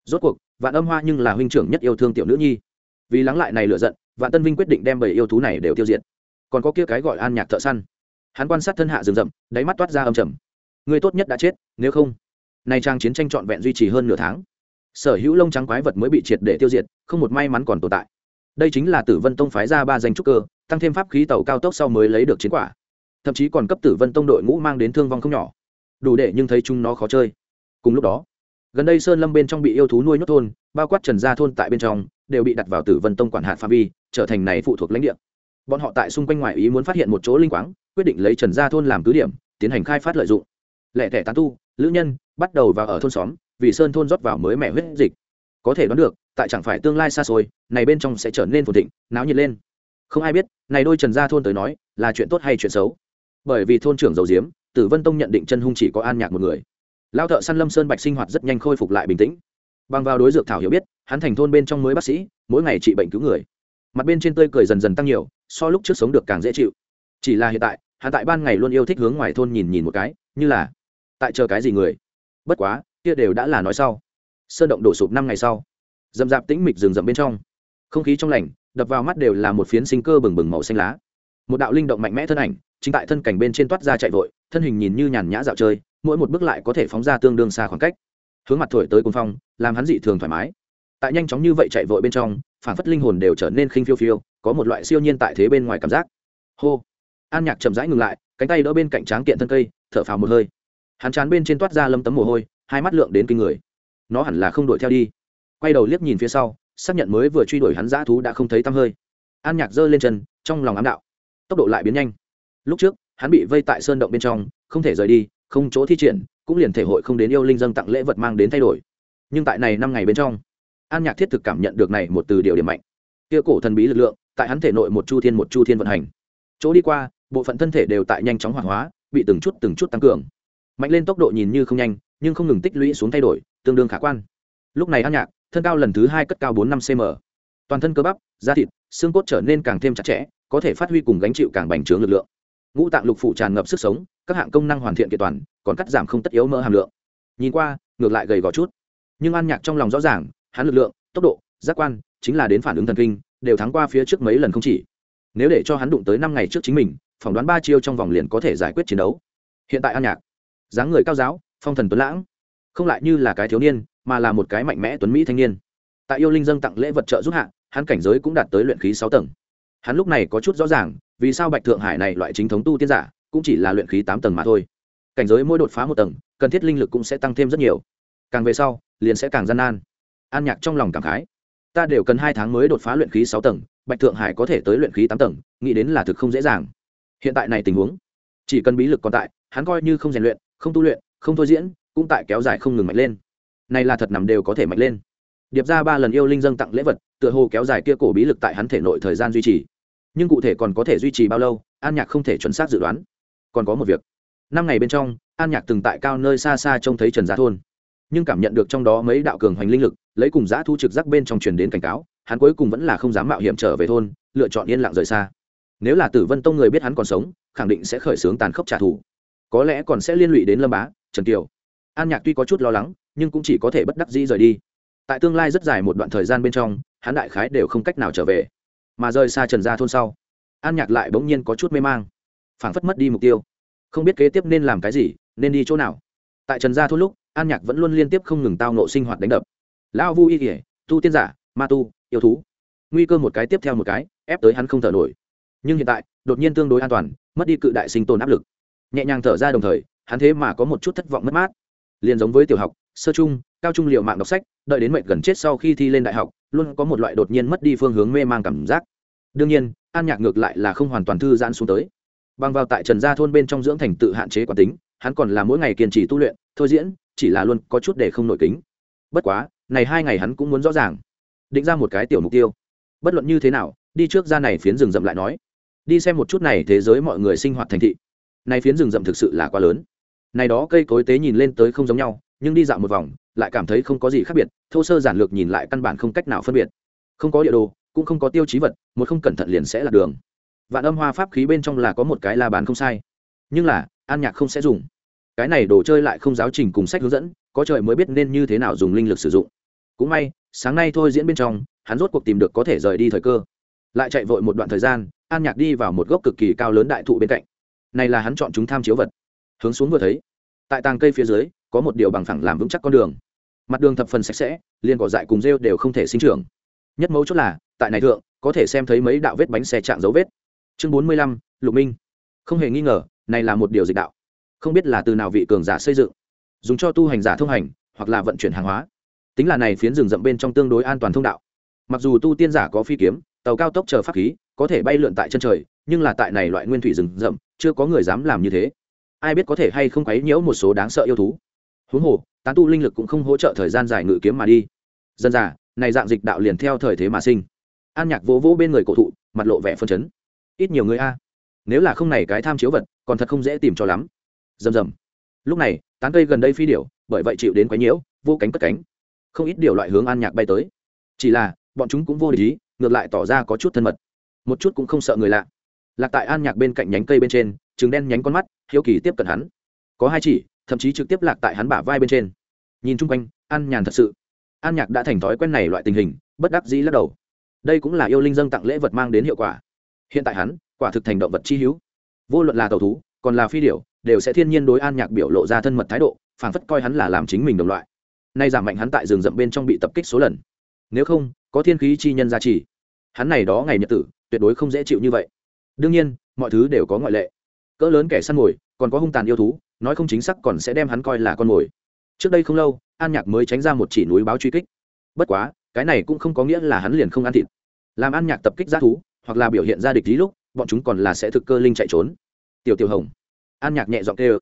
Rốt cuộc, vạn âm hoa nhưng là huynh trưởng nhất yêu thương tiểu nữ nhi vì lắng lại này lựa giận, vạn tân vinh quyết định đem bảy yêu thú này đều tiêu diệt. Còn có kia cái gọi an nhạc thợ săn. Hắn quan sát thân hạ rừng rậm, đáy mắt toát ra âm trầm. Người tốt nhất đã chết, nếu không, nay trang chiến tranh trọn vẹn duy trì hơn nửa tháng. Sở hữu lông trắng quái vật mới bị triệt để tiêu diệt, không một may mắn còn tồn tại. Đây chính là tử vân tông phái ra ba danh trúc cơ, tăng thêm pháp khí tàu cao tốc sau mới lấy được chiến quả. Thậm chí còn cấp tử vân tông đội ngũ mang đến thương vong không nhỏ. Đủ để nhưng thấy chúng nó khó chơi. Cùng lúc đó gần đây sơn lâm bên trong bị yêu thú nuôi nhốt thôn, bao quát trần gia thôn tại bên trong, đều bị đặt vào tử vân tông quản hạt phạm vi, trở thành này phụ thuộc lãnh địa. Bọn họ tại xung quanh ngoài ý muốn phát hiện một chỗ linh quáng, quyết định lấy trần gia thôn làm cứ điểm, tiến hành khai phát lợi dụng. Lẻ thẻ tán tu, lữ nhân, bắt đầu vào ở thôn xóm, vì sơn thôn rót vào mới mẻ huyết dịch. Có thể đoán được, tại chẳng phải tương lai xa xôi, này bên trong sẽ trở nên phồn thịnh, náo nhiệt lên. Không ai biết, này đôi trần gia thôn tới nói, là chuyện tốt hay chuyện xấu. Bởi vì thôn trưởng dầu diếm tử vân tông nhận định chân hung chỉ có an nhạc một người lao thợ săn lâm sơn bạch sinh hoạt rất nhanh khôi phục lại bình tĩnh. Bằng vào đối dược thảo hiểu biết, hắn thành thôn bên trong mới bác sĩ, mỗi ngày trị bệnh cứu người. Mặt bên trên tươi cười dần dần tăng nhiều, so lúc trước sống được càng dễ chịu. Chỉ là hiện tại, hắn tại ban ngày luôn yêu thích hướng ngoài thôn nhìn nhìn một cái, như là, tại chờ cái gì người. Bất quá, kia đều đã là nói sau. Sơn động đổ sụp năm ngày sau. Dầm dạp tĩnh mịch rừng rậm bên trong. Không khí trong lành, đập vào mắt đều là một phiến sinh cơ bừng bừng màu xanh lá. Một đạo linh động mạnh mẽ thân ảnh, chính tại thân cảnh bên trên toát ra chạy vội, thân hình nhìn như nhàn nhã dạo chơi mỗi một bước lại có thể phóng ra tương đương xa khoảng cách. Hướng mặt thổi tới cùng phong, làm hắn dị thường thoải mái. Tại nhanh chóng như vậy chạy vội bên trong, phản phất linh hồn đều trở nên khinh phiêu phiêu, có một loại siêu nhiên tại thế bên ngoài cảm giác. Hô! An nhạc chậm rãi ngừng lại, cánh tay đỡ bên cạnh tráng kiện thân cây, thở phào một hơi. Hắn chán bên trên toát ra lâm tấm mồ hôi, hai mắt lượng đến kinh người. Nó hẳn là không đuổi theo đi. Quay đầu liếc nhìn phía sau, xác nhận mới vừa truy đuổi hắn dã thú đã không thấy tăm hơi. An nhạc giơ lên chân, trong lòng ám đạo. Tốc độ lại biến nhanh. Lúc trước, hắn bị vây tại sơn động bên trong, không thể rời đi không chỗ thi triển, cũng liền thể hội không đến yêu linh dân tặng lễ vật mang đến thay đổi. Nhưng tại này năm ngày bên trong, an nhạc thiết thực cảm nhận được này một từ điều điểm mạnh. Kia cổ thần bí lực lượng, tại hắn thể nội một chu thiên một chu thiên vận hành. Chỗ đi qua, bộ phận thân thể đều tại nhanh chóng hoạt hóa, bị từng chút từng chút tăng cường. Mạnh lên tốc độ nhìn như không nhanh, nhưng không ngừng tích lũy xuống thay đổi, tương đương khả quan. Lúc này an nhạc, thân cao lần thứ hai cất cao bốn năm cm toàn thân cơ bắp, da thịt, xương cốt trở nên càng thêm chặt chẽ, có thể phát huy cùng gánh chịu càng bành trướng lực lượng. Ngũ tạng lục phủ tràn ngập sức sống các hạng công năng hoàn thiện kiện toàn, còn cắt giảm không tất yếu mỡ hàm lượng. Nhìn qua, ngược lại gầy gò chút. Nhưng an nhạc trong lòng rõ ràng, hắn lực lượng, tốc độ, giác quan, chính là đến phản ứng thần kinh, đều thắng qua phía trước mấy lần không chỉ. Nếu để cho hắn đụng tới năm ngày trước chính mình, phỏng đoán ba chiêu trong vòng liền có thể giải quyết chiến đấu. Hiện tại an nhạc, dáng người cao giáo, phong thần tuấn lãng. Không lại như là cái thiếu niên, mà là một cái mạnh mẽ tuấn mỹ thanh niên. Tại yêu linh dâng tặng lễ vật trợ giúp hạ, hắn cảnh giới cũng đạt tới luyện khí sáu tầng. Hắn lúc này có chút rõ ràng, vì sao bạch thượng hải này loại chính thống tu tiên giả cũng chỉ là luyện khí tám tầng mà thôi. Cảnh giới mỗi đột phá một tầng, cần thiết linh lực cũng sẽ tăng thêm rất nhiều. Càng về sau, liền sẽ càng gian nan. An nhạc trong lòng cảm khái. Ta đều cần hai tháng mới đột phá luyện khí sáu tầng, bạch thượng hải có thể tới luyện khí tám tầng, nghĩ đến là thực không dễ dàng. Hiện tại này tình huống, chỉ cần bí lực còn tại, hắn coi như không rèn luyện, không tu luyện, không thôi diễn, cũng tại kéo dài không ngừng mạnh lên. Này là thật nằm đều có thể mạnh lên. Điệp ra ba lần yêu linh dâng tặng lễ vật, tựa hồ kéo dài kia cổ bí lực tại hắn thể nội thời gian duy trì. Nhưng cụ thể còn có thể duy trì bao lâu, an nhạc không thể chuẩn xác dự đoán còn có một việc. Năm ngày bên trong, an nhạc từng tại cao nơi xa xa trông thấy trần giá thôn. Nhưng cảm nhận được trong đó mấy đạo cường hoành linh lực, lấy cùng giã thu trực giác bên trong truyền đến cảnh cáo, hắn cuối cùng vẫn là không dám mạo hiểm trở về thôn, lựa chọn yên lặng rời xa. Nếu là tử vân tông người biết hắn còn sống, khẳng định sẽ khởi xướng tàn khốc trả thù. Có lẽ còn sẽ liên lụy đến lâm bá, trần kiều. An nhạc tuy có chút lo lắng, nhưng cũng chỉ có thể bất đắc dĩ rời đi. Tại tương lai rất dài một đoạn thời gian bên trong, hắn đại khái đều không cách nào trở về. Mà rời xa trần gia thôn sau, an nhạc lại bỗng nhiên có chút mê mang phảng phất mất đi mục tiêu. Không biết kế tiếp nên làm cái gì, nên đi chỗ nào. Tại trần gia thôn lúc, an nhạc vẫn luôn liên tiếp không ngừng tao nộ sinh hoạt đánh đập. Lão vu y kỉa tu tiên giả, ma tu, yêu thú. Nguy cơ một cái tiếp theo một cái, ép tới hắn không thở nổi. Nhưng hiện tại, đột nhiên tương đối an toàn, mất đi cự đại sinh tồn áp lực. Nhẹ nhàng thở ra đồng thời, hắn thế mà có một chút thất vọng mất mát. Liền giống với tiểu học, sơ trung, cao trung liệu mạng đọc sách, đợi đến mệnh gần chết sau khi thi lên đại học, luôn có một loại đột nhiên mất đi phương hướng mê mang cảm giác. Đương nhiên, an nhạc ngược lại là không hoàn toàn thư giãn xuống tới bằng vào tại trần gia thôn bên trong dưỡng thành tự hạn chế quản tính, hắn còn là mỗi ngày kiên trì tu luyện, thôi diễn, chỉ là luôn có chút để không nổi kính. Bất quá, này hai ngày hắn cũng muốn rõ ràng, định ra một cái tiểu mục tiêu. Bất luận như thế nào, đi trước ra này phiến rừng rậm lại nói. Đi xem một chút này thế giới mọi người sinh hoạt thành thị. Này phiến rừng rậm thực sự là quá lớn. Này đó cây cối tế nhìn lên tới không giống nhau, nhưng đi dạo một vòng, lại cảm thấy không có gì khác biệt, thô sơ giản lược nhìn lại căn bản không cách nào phân biệt. Không có địa đồ, cũng không có tiêu chí vật, một không cẩn thận liền sẽ là đường vạn âm hoa pháp khí bên trong là có một cái la bàn không sai. Nhưng là, an nhạc không sẽ dùng. Cái này đồ chơi lại không giáo trình cùng sách hướng dẫn, có trời mới biết nên như thế nào dùng linh lực sử dụng. Cũng may, sáng nay thôi diễn bên trong, hắn rốt cuộc tìm được có thể rời đi thời cơ. Lại chạy vội một đoạn thời gian, an nhạc đi vào một gốc cực kỳ cao lớn đại thụ bên cạnh. Này là hắn chọn chúng tham chiếu vật. Hướng xuống vừa thấy, tại tàng cây phía dưới, có một điều bằng phẳng làm vững chắc con đường. Mặt đường thập phần sạch sẽ, liền cỏ dại cùng rêu đều không thể sinh trưởng. Nhất mấu chốt là, tại này thượng, có thể xem thấy mấy đạo vết bánh xe chạm dấu vết chương bốn mươi lăm, lục minh. Không hề nghi ngờ, này là một điều dịch đạo. Không biết là từ nào vị cường giả xây dựng, dùng cho tu hành giả thông hành, hoặc là vận chuyển hàng hóa. Tính là này phiến rừng rậm bên trong tương đối an toàn thông đạo. Mặc dù tu tiên giả có phi kiếm, tàu cao tốc chờ pháp khí, có thể bay lượn tại chân trời, nhưng là tại này loại nguyên thủy rừng rậm, chưa có người dám làm như thế. Ai biết có thể hay không quấy nhiễu một số đáng sợ yêu thú. Huống hồ, tán tu linh lực cũng không hỗ trợ thời gian dài ngự kiếm mà đi. Dân giả này dạng dịch đạo liền theo thời thế mà sinh. An nhạc vỗ vỗ bên người cổ thụ, mặt lộ vẻ phân chấn ít nhiều người a. Nếu là không này cái tham chiếu vật, còn thật không dễ tìm cho lắm. Rầm rầm. Lúc này, tán cây gần đây phi điểu, bởi vậy chịu đến quấy nhiễu, vô cánh cất cánh. Không ít điều loại hướng an nhạc bay tới. Chỉ là, bọn chúng cũng vô lý ngược lại tỏ ra có chút thân mật. Một chút cũng không sợ người lạ. Lạc tại an nhạc bên cạnh nhánh cây bên trên trứng đen nhánh con mắt, hiếu kỳ tiếp cận hắn. Có hai chỉ, thậm chí trực tiếp lạc tại hắn bả vai bên trên. Nhìn chung quanh, an nhàn thật sự. An nhạc đã thành thói quen này loại tình hình, bất đắc dĩ lắc đầu. Đây cũng là yêu linh dân tặng lễ vật mang đến hiệu quả hiện tại hắn, quả thực thành động vật chi hữu. Vô luận là tàu thú, còn là phi điểu, đều sẽ thiên nhiên đối an nhạc biểu lộ ra thân mật thái độ, phảng phất coi hắn là làm chính mình đồng loại. Nay giảm mạnh hắn tại rừng rậm bên trong bị tập kích số lần. Nếu không, có thiên khí chi nhân gia trì. Hắn này đó ngày nhật tử, tuyệt đối không dễ chịu như vậy. Đương nhiên, mọi thứ đều có ngoại lệ. Cỡ lớn kẻ săn mồi, còn có hung tàn yêu thú, nói không chính xác còn sẽ đem hắn coi là con mồi. Trước đây không lâu, an nhạc mới tránh ra một chỉ núi báo truy kích. Bất quá, cái này cũng không có nghĩa là hắn liền không ăn thịt. Làm an nhạc tập kích g thú hoặc là biểu hiện ra địch lý lúc, bọn chúng còn là sẽ thực cơ linh chạy trốn. Tiểu tiểu hồng. An nhạc nhẹ giọng kêu.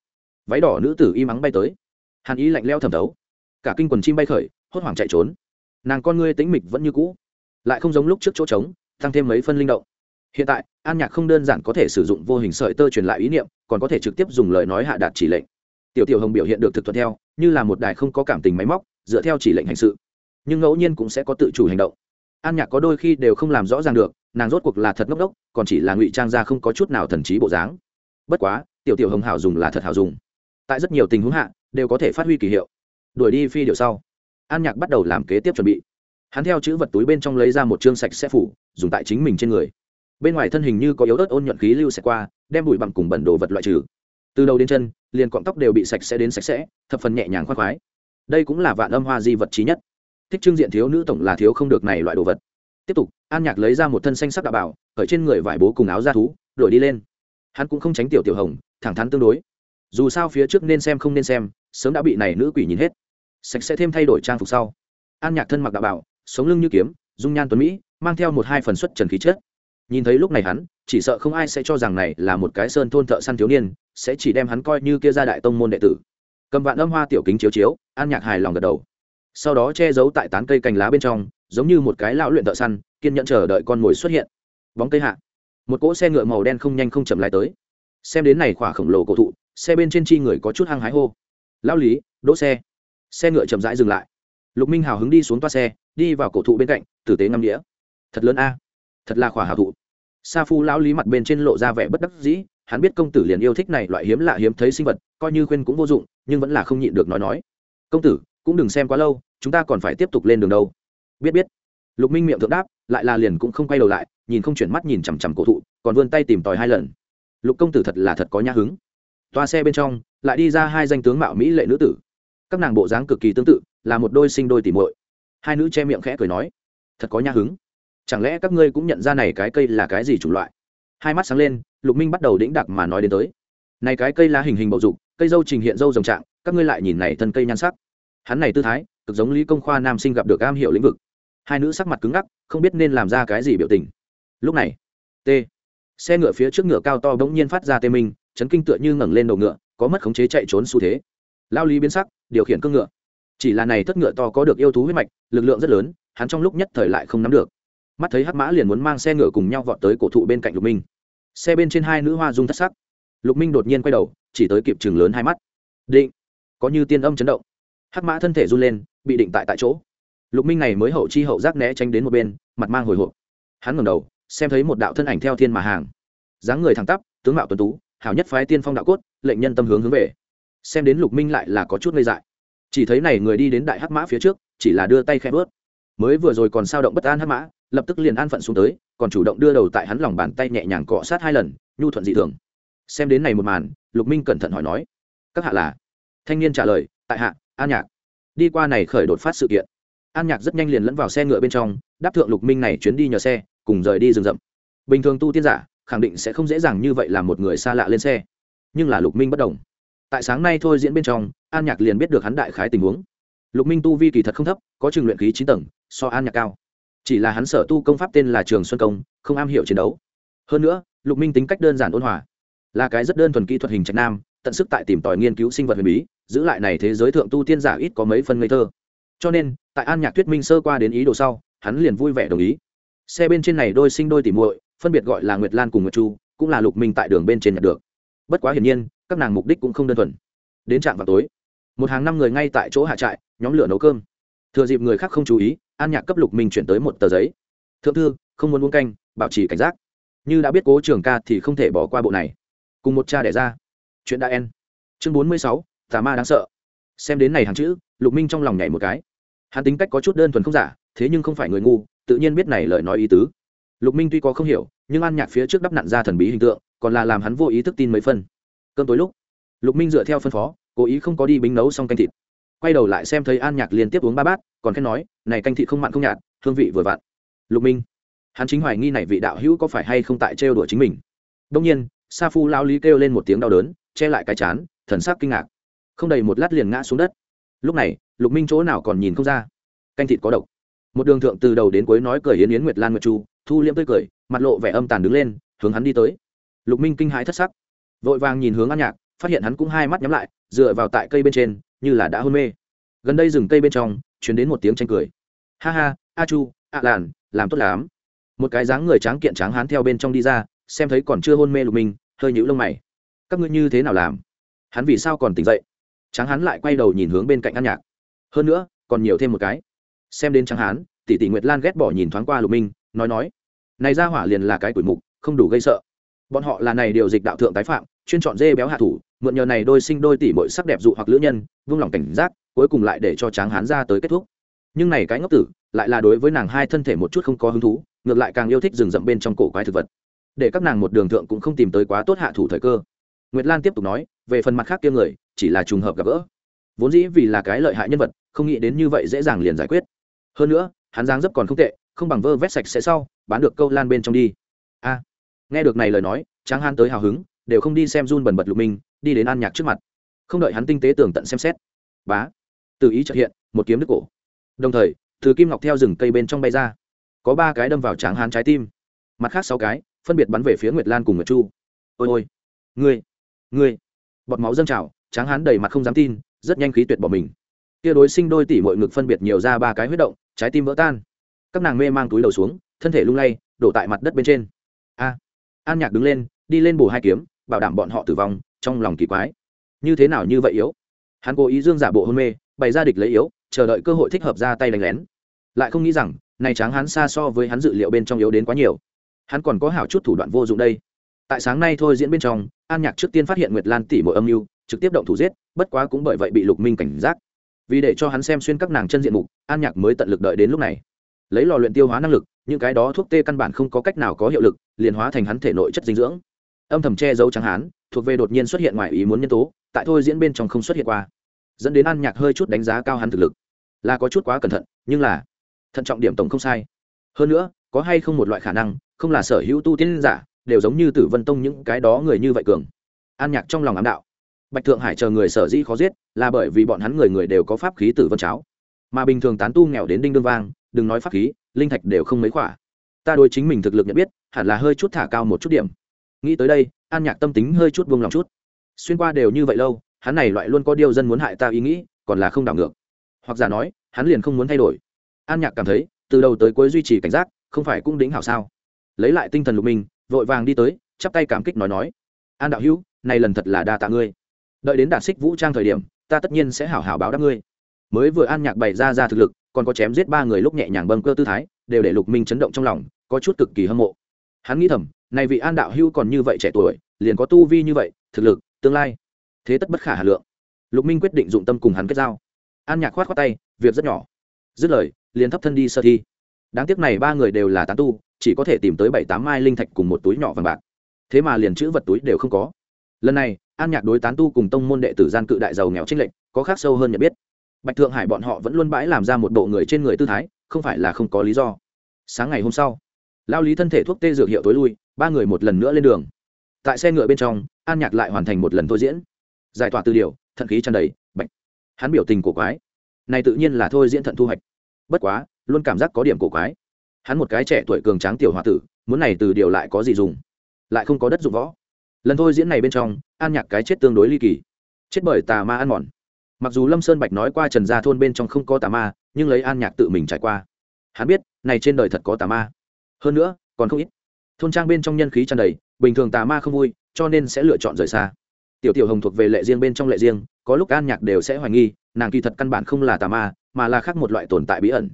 Váy đỏ nữ tử y mắng bay tới. Hàn ý lạnh leo thẩm thấu. Cả kinh quần chim bay khởi, hốt hoảng chạy trốn. Nàng con ngươi tĩnh mịch vẫn như cũ, lại không giống lúc trước chỗ trống, tăng thêm mấy phân linh động. Hiện tại, an nhạc không đơn giản có thể sử dụng vô hình sợi tơ truyền lại ý niệm, còn có thể trực tiếp dùng lời nói hạ đạt chỉ lệnh. Tiểu tiểu hồng biểu hiện được thực thuận theo, như là một đài không có cảm tình máy móc, dựa theo chỉ lệnh hành sự. Nhưng ngẫu nhiên cũng sẽ có tự chủ hành động. An nhạc có đôi khi đều không làm rõ ràng được nàng rốt cuộc là thật ngốc đốc còn chỉ là ngụy trang ra không có chút nào thần trí bộ dáng. Bất quá, tiểu tiểu hồng hảo dùng là thật hảo dùng. Tại rất nhiều tình huống hạ, đều có thể phát huy kỳ hiệu. Đuổi đi phi điệu sau, an nhạc bắt đầu làm kế tiếp chuẩn bị. Hắn theo chữ vật túi bên trong lấy ra một chương sạch sẽ phủ, dùng tại chính mình trên người. Bên ngoài thân hình như có yếu ớt ôn nhuận khí lưu xẹt qua, đem bụi bặm cùng bẩn đồ vật loại trừ. Từ đầu đến chân, liền cọng tóc đều bị sạch sẽ đến sạch sẽ, thập phần nhẹ nhàng khoác khoái. Đây cũng là vạn âm hoa di vật trí nhất. Thích trưng diện thiếu nữ tổng là thiếu không được này loại đồ vật tiếp tục, an nhạc lấy ra một thân xanh sắc đạo bảo ở trên người vải bố cùng áo da thú, đổi đi lên. Hắn cũng không tránh tiểu tiểu hồng, thẳng thắn tương đối. Dù sao phía trước nên xem không nên xem, sớm đã bị này nữ quỷ nhìn hết. Sạch sẽ thêm thay đổi trang phục sau. An nhạc thân mặc đạo bảo, sống lưng như kiếm, dung nhan tuấn mỹ, mang theo một hai phần xuất trần khí chết nhìn thấy lúc này hắn, chỉ sợ không ai sẽ cho rằng này là một cái sơn thôn thợ săn thiếu niên, sẽ chỉ đem hắn coi như kia ra đại tông môn đệ tử. Cầm vạn âm hoa tiểu kính chiếu chiếu, an nhạc hài lòng gật đầu. Sau đó che giấu tại tán cây cành lá bên trong giống như một cái lão luyện thợ săn, kiên nhẫn chờ đợi con mồi xuất hiện. Bóng cây hạ, một cỗ xe ngựa màu đen không nhanh không chậm lại tới. Xem đến này khỏa khổng lồ cổ thụ, xe bên trên chi người có chút hăng hái hô. Lao lý, đỗ xe. Xe ngựa chậm rãi dừng lại. Lục minh hào hứng đi xuống toa xe, đi vào cổ thụ bên cạnh, tử tế ngâm đĩa thật lớn a, thật là khỏa hào thụ. Sa phu lão lý mặt bên trên lộ ra vẻ bất đắc dĩ, hắn biết công tử liền yêu thích này loại hiếm lạ hiếm thấy sinh vật, coi như khuyên cũng vô dụng, nhưng vẫn là không nhịn được nói nói. Công tử, cũng đừng xem quá lâu, chúng ta còn phải tiếp tục lên đường đâu biết biết. Lục minh miệng thượng đáp, lại là liền cũng không quay đầu lại, nhìn không chuyển mắt nhìn chằm chằm cổ thụ, còn vươn tay tìm tòi hai lần. Lục công tử thật là thật có nhã hứng. Toa xe bên trong, lại đi ra hai danh tướng mạo mỹ lệ nữ tử. Các nàng bộ dáng cực kỳ tương tự, là một đôi sinh đôi tỉ muội. Hai nữ che miệng khẽ cười nói, thật có nhã hứng. Chẳng lẽ các ngươi cũng nhận ra này cái cây là cái gì chủng loại? Hai mắt sáng lên, lục minh bắt đầu đĩnh đặc mà nói đến tới. Này cái cây là hình hình bầu dục, cây dâu trình hiện dâu rồng trạng, các ngươi lại nhìn này thân cây nhan sắc. Hắn này tư thái, cực giống lý công khoa nam sinh gặp được am hiểu lĩnh vực hai nữ sắc mặt cứng ngắc, không biết nên làm ra cái gì biểu tình. Lúc này, t. Xe ngựa phía trước ngựa cao to bỗng nhiên phát ra tê minh, chấn kinh tựa như ngẩng lên đầu ngựa, có mất khống chế chạy trốn xu thế. Lao lý biến sắc, điều khiển cương ngựa. Chỉ là này thất ngựa to có được yêu thú huyết mạch, lực lượng rất lớn, hắn trong lúc nhất thời lại không nắm được. Mắt thấy hắc mã liền muốn mang xe ngựa cùng nhau vọt tới cổ thụ bên cạnh lục minh. Xe bên trên hai nữ hoa dung thất sắc. Lục minh đột nhiên quay đầu, chỉ tới kịp chừng lớn hai mắt. Định. Có như tiên âm chấn động. Hắc mã thân thể run lên, bị định tại tại chỗ lục minh này mới hậu chi hậu giác né tránh đến một bên mặt mang hồi hộp. Hắn ngẩng đầu xem thấy một đạo thân ảnh theo thiên mà hàng. Dáng người thẳng tắp tướng mạo tuấn tú hảo nhất phái tiên phong đạo cốt lệnh nhân tâm hướng hướng về. Xem đến lục minh lại là có chút ngây dại. Chỉ thấy này người đi đến đại hắc mã phía trước chỉ là đưa tay khẽ bước, mới vừa rồi còn sao động bất an hắc mã lập tức liền an phận xuống tới còn chủ động đưa đầu tại hắn lòng bàn tay nhẹ nhàng cọ sát hai lần nhu thuận dị thường. Xem đến này một màn lục minh cẩn thận hỏi nói các hạ là? Thanh niên trả lời tại hạ an nhạc. Đi qua này khởi đột phát sự kiện an nhạc rất nhanh liền lẫn vào xe ngựa bên trong, đáp thượng lục minh này chuyến đi nhờ xe, cùng rời đi rừng rậm. Bình thường tu tiên giả, khẳng định sẽ không dễ dàng như vậy làm một người xa lạ lên xe. Nhưng là lục minh bất đồng. Tại sáng nay thôi diễn bên trong, an nhạc liền biết được hắn đại khái tình huống. Lục minh tu vi kỳ thật không thấp, có trường luyện khí chín tầng, so an nhạc cao. Chỉ là hắn sở tu công pháp tên là trường xuân công, không am hiểu chiến đấu. Hơn nữa, lục minh tính cách đơn giản ôn hòa. Là cái rất đơn thuần kỹ thuật hình trạch nam, tận sức tại tìm tòi nghiên cứu sinh vật huyền bí, giữ lại này thế giới thượng tu tiên giả ít có mấy phân ngây thơ cho nên, tại an nhạc thuyết minh sơ qua đến ý đồ sau, hắn liền vui vẻ đồng ý. Xe bên trên này đôi sinh đôi tỉ muội, phân biệt gọi là nguyệt lan cùng nguyệt chu, cũng là lục minh tại đường bên trên nhận được. Bất quá hiển nhiên, các nàng mục đích cũng không đơn thuần. Đến trạm vào tối, một hàng năm người ngay tại chỗ hạ trại, nhóm lửa nấu cơm. Thừa dịp người khác không chú ý, an nhạc cấp lục minh chuyển tới một tờ giấy. Thượng thư, không muốn uống canh, bảo trì cảnh giác. Như đã biết cố trường ca thì không thể bỏ qua bộ này. Cùng một cha đẻ ra. Chuyện đã en. Chương bốn mươi sáu, tà ma đáng sợ. Xem đến này hàng chữ, lục minh trong lòng nhảy một cái hắn tính cách có chút đơn thuần không giả, thế nhưng không phải người ngu, tự nhiên biết này lời nói ý tứ. Lục minh tuy có không hiểu, nhưng an nhạc phía trước đắp nặn ra thần bí hình tượng, còn là làm hắn vô ý thức tin mấy phân. Cơm tối lúc, lục minh dựa theo phân phó, cố ý không có đi bính nấu xong canh thịt. Quay đầu lại xem thấy an nhạc liên tiếp uống ba bát, còn khen nói, này canh thịt không mặn không nhạt, hương vị vừa vặn. Lục minh, hắn chính hoài nghi này vị đạo hữu có phải hay không tại trêu đùa chính mình. Đông nhiên, sa phu lao lý kêu lên một tiếng đau đớn, che lại cái chán, thần sắc kinh ngạc. Không đầy một lát liền ngã xuống đất. Lúc này lục minh chỗ nào còn nhìn không ra. Canh thịt có độc. Một đường thượng từ đầu đến cuối nói cười yến yến nguyệt lan nguyệt chu, thu liêm tươi cười, mặt lộ vẻ âm tàn đứng lên, hướng hắn đi tới. Lục minh kinh hãi thất sắc, vội vàng nhìn hướng an nhạc, phát hiện hắn cũng hai mắt nhắm lại, dựa vào tại cây bên trên, như là đã hôn mê. Gần đây rừng cây bên trong chuyển đến một tiếng tranh cười. Ha ha, a chu, a làn, làm tốt lắm. Một cái dáng người tráng kiện tráng hán theo bên trong đi ra, xem thấy còn chưa hôn mê lục minh, hơi nhũ lông mày. Các ngươi như thế nào làm? Hắn vì sao còn tỉnh dậy? Tráng hán lại quay đầu nhìn hướng bên cạnh an nhạc hơn nữa, còn nhiều thêm một cái. Xem đến tráng hán, tỷ tỷ nguyệt lan ghét bỏ nhìn thoáng qua lục minh, nói nói, này ra hỏa liền là cái tuổi mục, không đủ gây sợ. Bọn họ là này điều dịch đạo thượng tái phạm, chuyên chọn dê béo hạ thủ, mượn nhờ này đôi sinh đôi tỷ mỗi sắc đẹp dụ hoặc lữ nhân, vung lòng cảnh giác, cuối cùng lại để cho tráng hán ra tới kết thúc. Nhưng này cái ngốc tử, lại là đối với nàng hai thân thể một chút không có hứng thú, ngược lại càng yêu thích rừng rậm bên trong cổ quái thực vật. Để các nàng một đường thượng cũng không tìm tới quá tốt hạ thủ thời cơ. Nguyệt lan tiếp tục nói, về phần mặt khác kia người, chỉ là trùng hợp gặp gỡ. Vốn dĩ vì là cái lợi hại nhân vật không nghĩ đến như vậy dễ dàng liền giải quyết. Hơn nữa, hắn giang dấp còn không tệ, không bằng vơ vét sạch sẽ sau, bán được câu lan bên trong đi. A, nghe được này lời nói, tráng han tới hào hứng, đều không đi xem run bần bật lục minh, đi đến an nhạc trước mặt. Không đợi hắn tinh tế tường tận xem xét, bá, từ ý trợ hiện, một kiếm đứt cổ. Đồng thời, từ kim ngọc theo rừng cây bên trong bay ra. Có ba cái đâm vào tráng hán trái tim. Mặt khác sáu cái, phân biệt bắn về phía nguyệt lan cùng nguyệt chu. Ôi ôi, ngươi ngươi. Bọt máu dâng trào, tráng hán đầy mặt không dám tin, rất nhanh khí tuyệt bỏ mình kia đối sinh đôi tỷ mọi ngực phân biệt nhiều ra ba cái huyết động, trái tim vỡ tan. Các nàng mê mang túi đầu xuống, thân thể lung lay, đổ tại mặt đất bên trên. A. An nhạc đứng lên, đi lên bổ hai kiếm, bảo đảm bọn họ tử vong, trong lòng kỳ quái. Như thế nào như vậy yếu? Hắn cố ý dương giả bộ hôn mê, bày ra địch lấy yếu, chờ đợi cơ hội thích hợp ra tay đánh lén. Lại không nghĩ rằng, này tráng hắn xa so với hắn dự liệu bên trong yếu đến quá nhiều. Hắn còn có hảo chút thủ đoạn vô dụng đây. Tại sáng nay thôi diễn bên trong, an nhạc trước tiên phát hiện nguyệt lan tỷ mỗi âm mưu, trực tiếp động thủ giết, bất quá cũng bởi vậy bị lục minh cảnh giác vì để cho hắn xem xuyên các nàng chân diện mục, an nhạc mới tận lực đợi đến lúc này. Lấy lò luyện tiêu hóa năng lực, những cái đó thuốc tê căn bản không có cách nào có hiệu lực, liền hóa thành hắn thể nội chất dinh dưỡng. Âm thầm che giấu trắng hán, thuộc về đột nhiên xuất hiện ngoài ý muốn nhân tố, tại thôi diễn bên trong không xuất hiện qua. Dẫn đến an nhạc hơi chút đánh giá cao hắn thực lực. Là có chút quá cẩn thận, nhưng là thận trọng điểm tổng không sai. Hơn nữa, có hay không một loại khả năng, không là sở hữu tu tiên giả, đều giống như tử vân tông những cái đó người như vậy cường. An nhạc trong lòng ám đạo bạch thượng hải chờ người sở dĩ khó giết là bởi vì bọn hắn người người đều có pháp khí tử vân cháo. Mà bình thường tán tu nghèo đến đinh đương vang, đừng nói pháp khí, linh thạch đều không mấy khỏa. Ta đối chính mình thực lực nhận biết, hẳn là hơi chút thả cao một chút điểm. Nghĩ tới đây, an nhạc tâm tính hơi chút buông lòng chút. Xuyên qua đều như vậy lâu, hắn này loại luôn có điều dân muốn hại ta ý nghĩ, còn là không đảo ngược. Hoặc giả nói, hắn liền không muốn thay đổi. An nhạc cảm thấy, từ đầu tới cuối duy trì cảnh giác, không phải cũng đính hảo sao? Lấy lại tinh thần lục minh vội vàng đi tới, chắp tay cảm kích nói nói. An đạo hữu, này lần thật là đa tạ ngươi đợi đến đạt xích vũ trang thời điểm, ta tất nhiên sẽ hảo hảo báo đáp ngươi. Mới vừa an nhạc bày ra ra thực lực, còn có chém giết ba người lúc nhẹ nhàng bâng cơ tư thái, đều để lục minh chấn động trong lòng, có chút cực kỳ hâm mộ. Hắn nghĩ thầm, này vị an đạo hưu còn như vậy trẻ tuổi, liền có tu vi như vậy, thực lực, tương lai, thế tất bất khả hà lượng. Lục minh quyết định dụng tâm cùng hắn kết giao. An nhạc khoát khoát tay, việc rất nhỏ. Dứt lời, liền thấp thân đi sơ thi. Đáng tiếc này ba người đều là tán tu, chỉ có thể tìm tới bảy tám mai linh thạch cùng một túi nhỏ vàng bạc. Thế mà liền chữ vật túi đều không có lần này, an nhạc đối tán tu cùng tông môn đệ tử gian cự đại giàu nghèo trinh lệnh có khác sâu hơn nhận biết. Bạch thượng hải bọn họ vẫn luôn bãi làm ra một bộ người trên người tư thái, không phải là không có lý do. Sáng ngày hôm sau, lao lý thân thể thuốc tê dược hiệu tối lui, ba người một lần nữa lên đường. Tại xe ngựa bên trong, an nhạc lại hoàn thành một lần thôi diễn. Giải tỏa tư điều thận khí tràn đầy, bạch. Hắn biểu tình cổ quái. Này tự nhiên là thôi diễn thận thu hoạch. Bất quá, luôn cảm giác có điểm cổ quái. Hắn một cái trẻ tuổi cường tráng tiểu h o a tử, muốn này từ điều lại có gì dùng? Lại không có đất dụng võ lần thôi diễn này bên trong, an nhạc cái chết tương đối ly kỳ. Chết bởi tà ma ăn mòn. Mặc dù lâm sơn bạch nói qua trần gia thôn bên trong không có tà ma, nhưng lấy an nhạc tự mình trải qua. Hắn biết, này trên đời thật có tà ma. Hơn nữa, còn không ít. Thôn trang bên trong nhân khí tràn đầy, bình thường tà ma không vui, cho nên sẽ lựa chọn rời xa. Tiểu tiểu hồng thuộc về lệ riêng bên trong lệ riêng, có lúc an nhạc đều sẽ hoài nghi, nàng kỳ thật căn bản không là tà ma, mà là khác một loại tồn tại bí ẩn.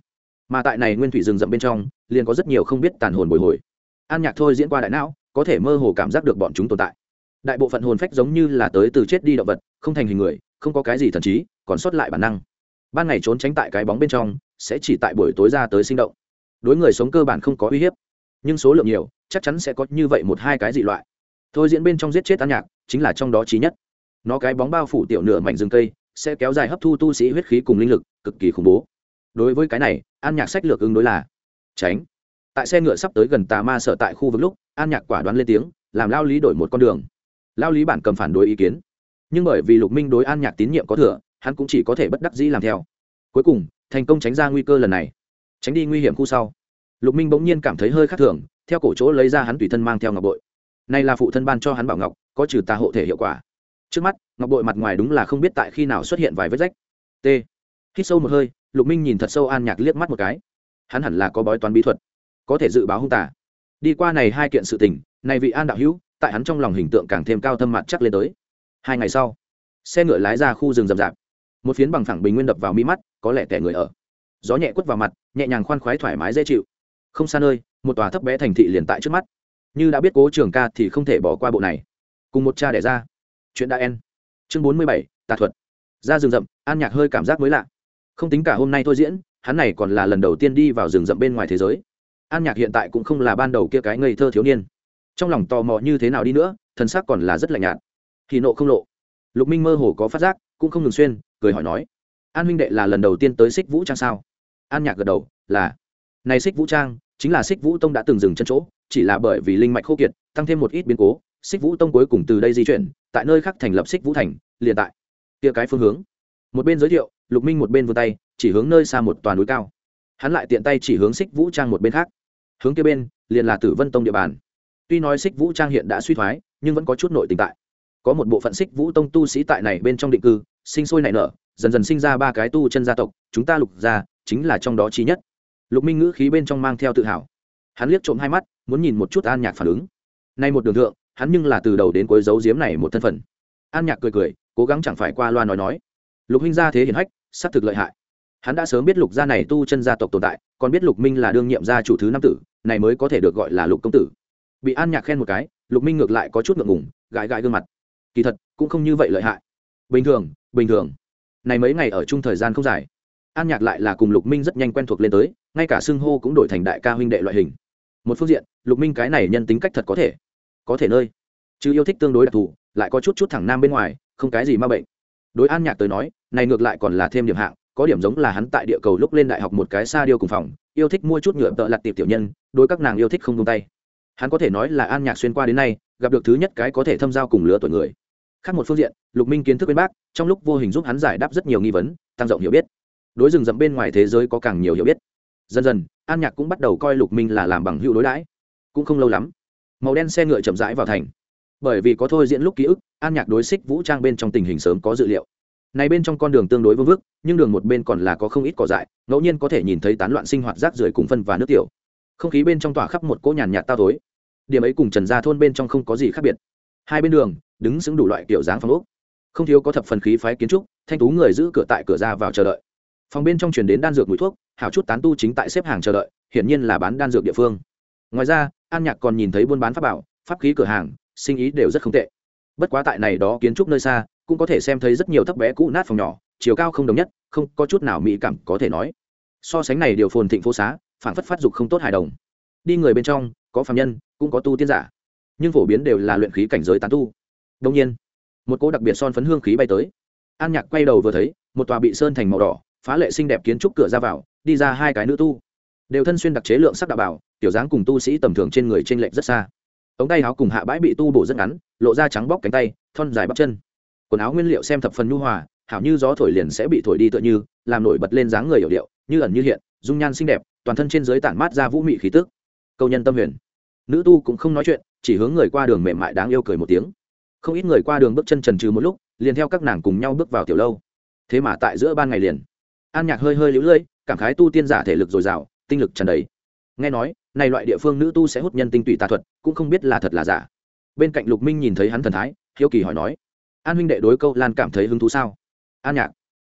Mà tại này nguyên thủy rừng rậm bên trong, liền có rất nhiều không biết tàn hồn bồi hồi. An nhạc thôi diễn qua đại não, có thể mơ hồ cảm giác được bọn chúng tồn tại đại bộ phận hồn phách giống như là tới từ chết đi động vật, không thành hình người, không có cái gì thần trí, còn sót lại bản năng. Ban ngày trốn tránh tại cái bóng bên trong, sẽ chỉ tại buổi tối ra tới sinh động. Đối người sống cơ bản không có uy hiếp, nhưng số lượng nhiều, chắc chắn sẽ có như vậy một hai cái dị loại. Thôi diễn bên trong giết chết an nhạc, chính là trong đó trí nhất. Nó cái bóng bao phủ tiểu nửa mảnh rừng cây, sẽ kéo dài hấp thu tu sĩ huyết khí cùng linh lực, cực kỳ khủng bố. Đối với cái này, an nhạc sách lược ứng đối là tránh. Tại xe ngựa sắp tới gần tà ma sở tại khu vực lúc, an nhạc quả đoán lên tiếng, làm lao lý đổi một con đường lao lý bản cầm phản đối ý kiến. Nhưng bởi vì lục minh đối an nhạc tín nhiệm có thừa, hắn cũng chỉ có thể bất đắc dĩ làm theo. Cuối cùng, thành công tránh ra nguy cơ lần này. Tránh đi nguy hiểm khu sau. Lục minh bỗng nhiên cảm thấy hơi khác thường, theo cổ chỗ lấy ra hắn tùy thân mang theo ngọc bội. Nay là phụ thân ban cho hắn bảo ngọc, có trừ tà hộ thể hiệu quả. Trước mắt, ngọc bội mặt ngoài đúng là không biết tại khi nào xuất hiện vài vết rách. T. Hít sâu một hơi, lục minh nhìn thật sâu an nhạc liếc mắt một cái. Hắn hẳn là có bói toán bí thuật, có thể dự báo hung tả đi qua này hai kiện sự tình, này vị an đạo hữu tại hắn trong lòng hình tượng càng thêm cao thâm mặt chắc lên tới. Hai ngày sau, xe ngựa lái ra khu rừng rậm rạp. Một phiến bằng phẳng bình nguyên đập vào mi mắt, có lẽ tẻ người ở. Gió nhẹ quất vào mặt, nhẹ nhàng khoan khoái thoải mái dễ chịu. Không xa nơi, một tòa thấp bé thành thị liền tại trước mắt. Như đã biết cố trường ca thì không thể bỏ qua bộ này. Cùng một cha đẻ ra. Chuyện đã en chương bốn mươi bảy, tà thuật. Ra rừng rậm, an nhạc hơi cảm giác mới lạ. Không tính cả hôm nay thôi diễn, hắn này còn là lần đầu tiên đi vào rừng rậm bên ngoài thế giới. An nhạc hiện tại cũng không là ban đầu kia cái ngây thơ thiếu niên trong lòng tò mò như thế nào đi nữa thần sắc còn là rất lạnh nhạt. Thì nộ không lộ. Lục minh mơ hồ có phát giác, cũng không ngừng xuyên, cười hỏi nói, an huynh đệ là lần đầu tiên tới xích vũ trang sao? An nhạc gật đầu, là. Này xích vũ trang, chính là xích vũ tông đã từng dừng chân chỗ, chỉ là bởi vì linh mạch khô kiệt, tăng thêm một ít biến cố, xích vũ tông cuối cùng từ đây di chuyển, tại nơi khác thành lập xích vũ thành, liền tại kia cái phương hướng. Một bên giới thiệu, lục minh một bên vươn tay, chỉ hướng nơi xa một toàn núi cao. Hắn lại tiện tay chỉ hướng xích vũ trang một bên khác. Hướng kia bên, liền là tử vân tông địa bàn tuy nói xích vũ trang hiện đã suy thoái, nhưng vẫn có chút nội tình tại. Có một bộ phận xích vũ tông tu sĩ tại này bên trong định cư, sinh sôi nảy nở, dần dần sinh ra ba cái tu chân gia tộc, chúng ta lục gia chính là trong đó trí nhất. Lục minh ngữ khí bên trong mang theo tự hào. Hắn liếc trộm hai mắt, muốn nhìn một chút an nhạc phản ứng. Nay một đường thượng, hắn nhưng là từ đầu đến cuối giấu giếm này một thân phận. An nhạc cười cười, cố gắng chẳng phải qua loa nói nói. Lục huynh gia thế hiển hách, xác thực lợi hại. Hắn đã sớm biết lục gia này tu chân gia tộc tồn tại, còn biết lục minh là đương nhiệm gia chủ thứ năm tử, này mới có thể được gọi là lục công tử bị an nhạc khen một cái, lục minh ngược lại có chút ngượng ngùng, gãi gãi gương mặt. Kỳ thật, cũng không như vậy lợi hại. Bình thường bình thường. Này mấy ngày ở chung thời gian không dài, an nhạc lại là cùng lục minh rất nhanh quen thuộc lên tới, ngay cả xưng hô cũng đổi thành đại ca huynh đệ loại hình. Một phương diện, lục minh cái này nhân tính cách thật có thể có thể nơi. Chứ yêu thích tương đối đặc thù, lại có chút chút thẳng nam bên ngoài, không cái gì ma bệnh. Đối an nhạc tới nói, này ngược lại còn là thêm điểm hạng, có điểm giống là hắn tại địa cầu lúc lên đại học một cái xa điêu cùng phòng, yêu thích mua chút nhựa tợ lặt tiệp tiểu nhân, đối các nàng yêu thích không tung tay hắn có thể nói là an nhạc xuyên qua đến nay, gặp được thứ nhất cái có thể thâm giao cùng lứa tuổi người. Khác một phương diện, lục minh kiến thức bên bác, trong lúc vô hình giúp hắn giải đáp rất nhiều nghi vấn, tăng rộng hiểu biết. Đối rừng rậm bên ngoài thế giới có càng nhiều hiểu biết. Dần dần, an nhạc cũng bắt đầu coi lục minh là làm bằng hữu đối đãi. Cũng không lâu lắm, màu đen xe ngựa chậm rãi vào thành. Bởi vì có thôi diễn lúc ký ức, an nhạc đối xích vũ trang bên trong tình hình sớm có dự liệu. Này bên trong con đường tương đối vương vức, nhưng đường một bên còn là có không ít cỏ dại, ngẫu nhiên có thể nhìn thấy tán loạn sinh hoạt rác rưởi cùng phân và nước tiểu. Không khí bên trong tỏa khắp một cỗ nhàn nhạt tao tối điểm ấy cùng trần gia thôn bên trong không có gì khác biệt. Hai bên đường đứng xứng đủ loại kiểu dáng phong úc, không thiếu có thập phần khí phái kiến trúc thanh tú người giữ cửa tại cửa ra vào chờ đợi. Phòng bên trong chuyển đến đan dược mùi thuốc hảo chút tán tu chính tại xếp hàng chờ đợi hiển nhiên là bán đan dược địa phương. Ngoài ra an nhạc còn nhìn thấy buôn bán pháp bảo pháp khí cửa hàng sinh ý đều rất không tệ. Bất quá tại này đó kiến trúc nơi xa cũng có thể xem thấy rất nhiều thấp bé cũ nát phòng nhỏ chiều cao không đồng nhất không có chút nào mỹ cảm có thể nói. So sánh này điều phồn thịnh phố xá phản phất phát dục không tốt hài đồng. Đi người bên trong có phạm nhân cũng có tu tiên giả, nhưng phổ biến đều là luyện khí cảnh giới tán tu. Đông nhiên, một cỗ đặc biệt son phấn hương khí bay tới. An nhạc quay đầu vừa thấy, một tòa bị sơn thành màu đỏ, phá lệ xinh đẹp kiến trúc cửa ra vào, đi ra hai cái nữ tu. Đều thân xuyên đặc chế lượng sắc đạo bảo, tiểu dáng cùng tu sĩ tầm thường trên người t r ê n lệch rất xa. Ống tay áo cùng hạ bãi bị tu bổ rất ngắn, lộ ra trắng bóc cánh tay, thon dài bắp chân. Quần áo nguyên liệu xem thập phần nhu hòa, hảo như gió thổi liền sẽ bị thổi đi tựa như, làm nổi bật lên dáng người hiểu điệu, như ẩn như hiện, dung nhan xinh đẹp, toàn thân trên dưới tản mát ra vũ mị khí tức. Câu nhân tâm huyền nữ tu cũng không nói chuyện, chỉ hướng người qua đường mềm mại đáng yêu cười một tiếng. Không ít người qua đường bước chân trần trừ một lúc, liền theo các nàng cùng nhau bước vào tiểu lâu. Thế mà tại giữa ban ngày liền, an nhạc hơi hơi lũ lưỡi cảm khái tu tiên giả thể lực dồi dào, tinh lực trần đấy nghe nói, này loại địa phương nữ tu sẽ hút nhân tinh tụy tà thuật, cũng không biết là thật là giả. Bên cạnh lục minh nhìn thấy hắn thần thái, hiếu kỳ hỏi nói, an huynh đệ đối câu lan cảm thấy hứng thú sao? An nhạc,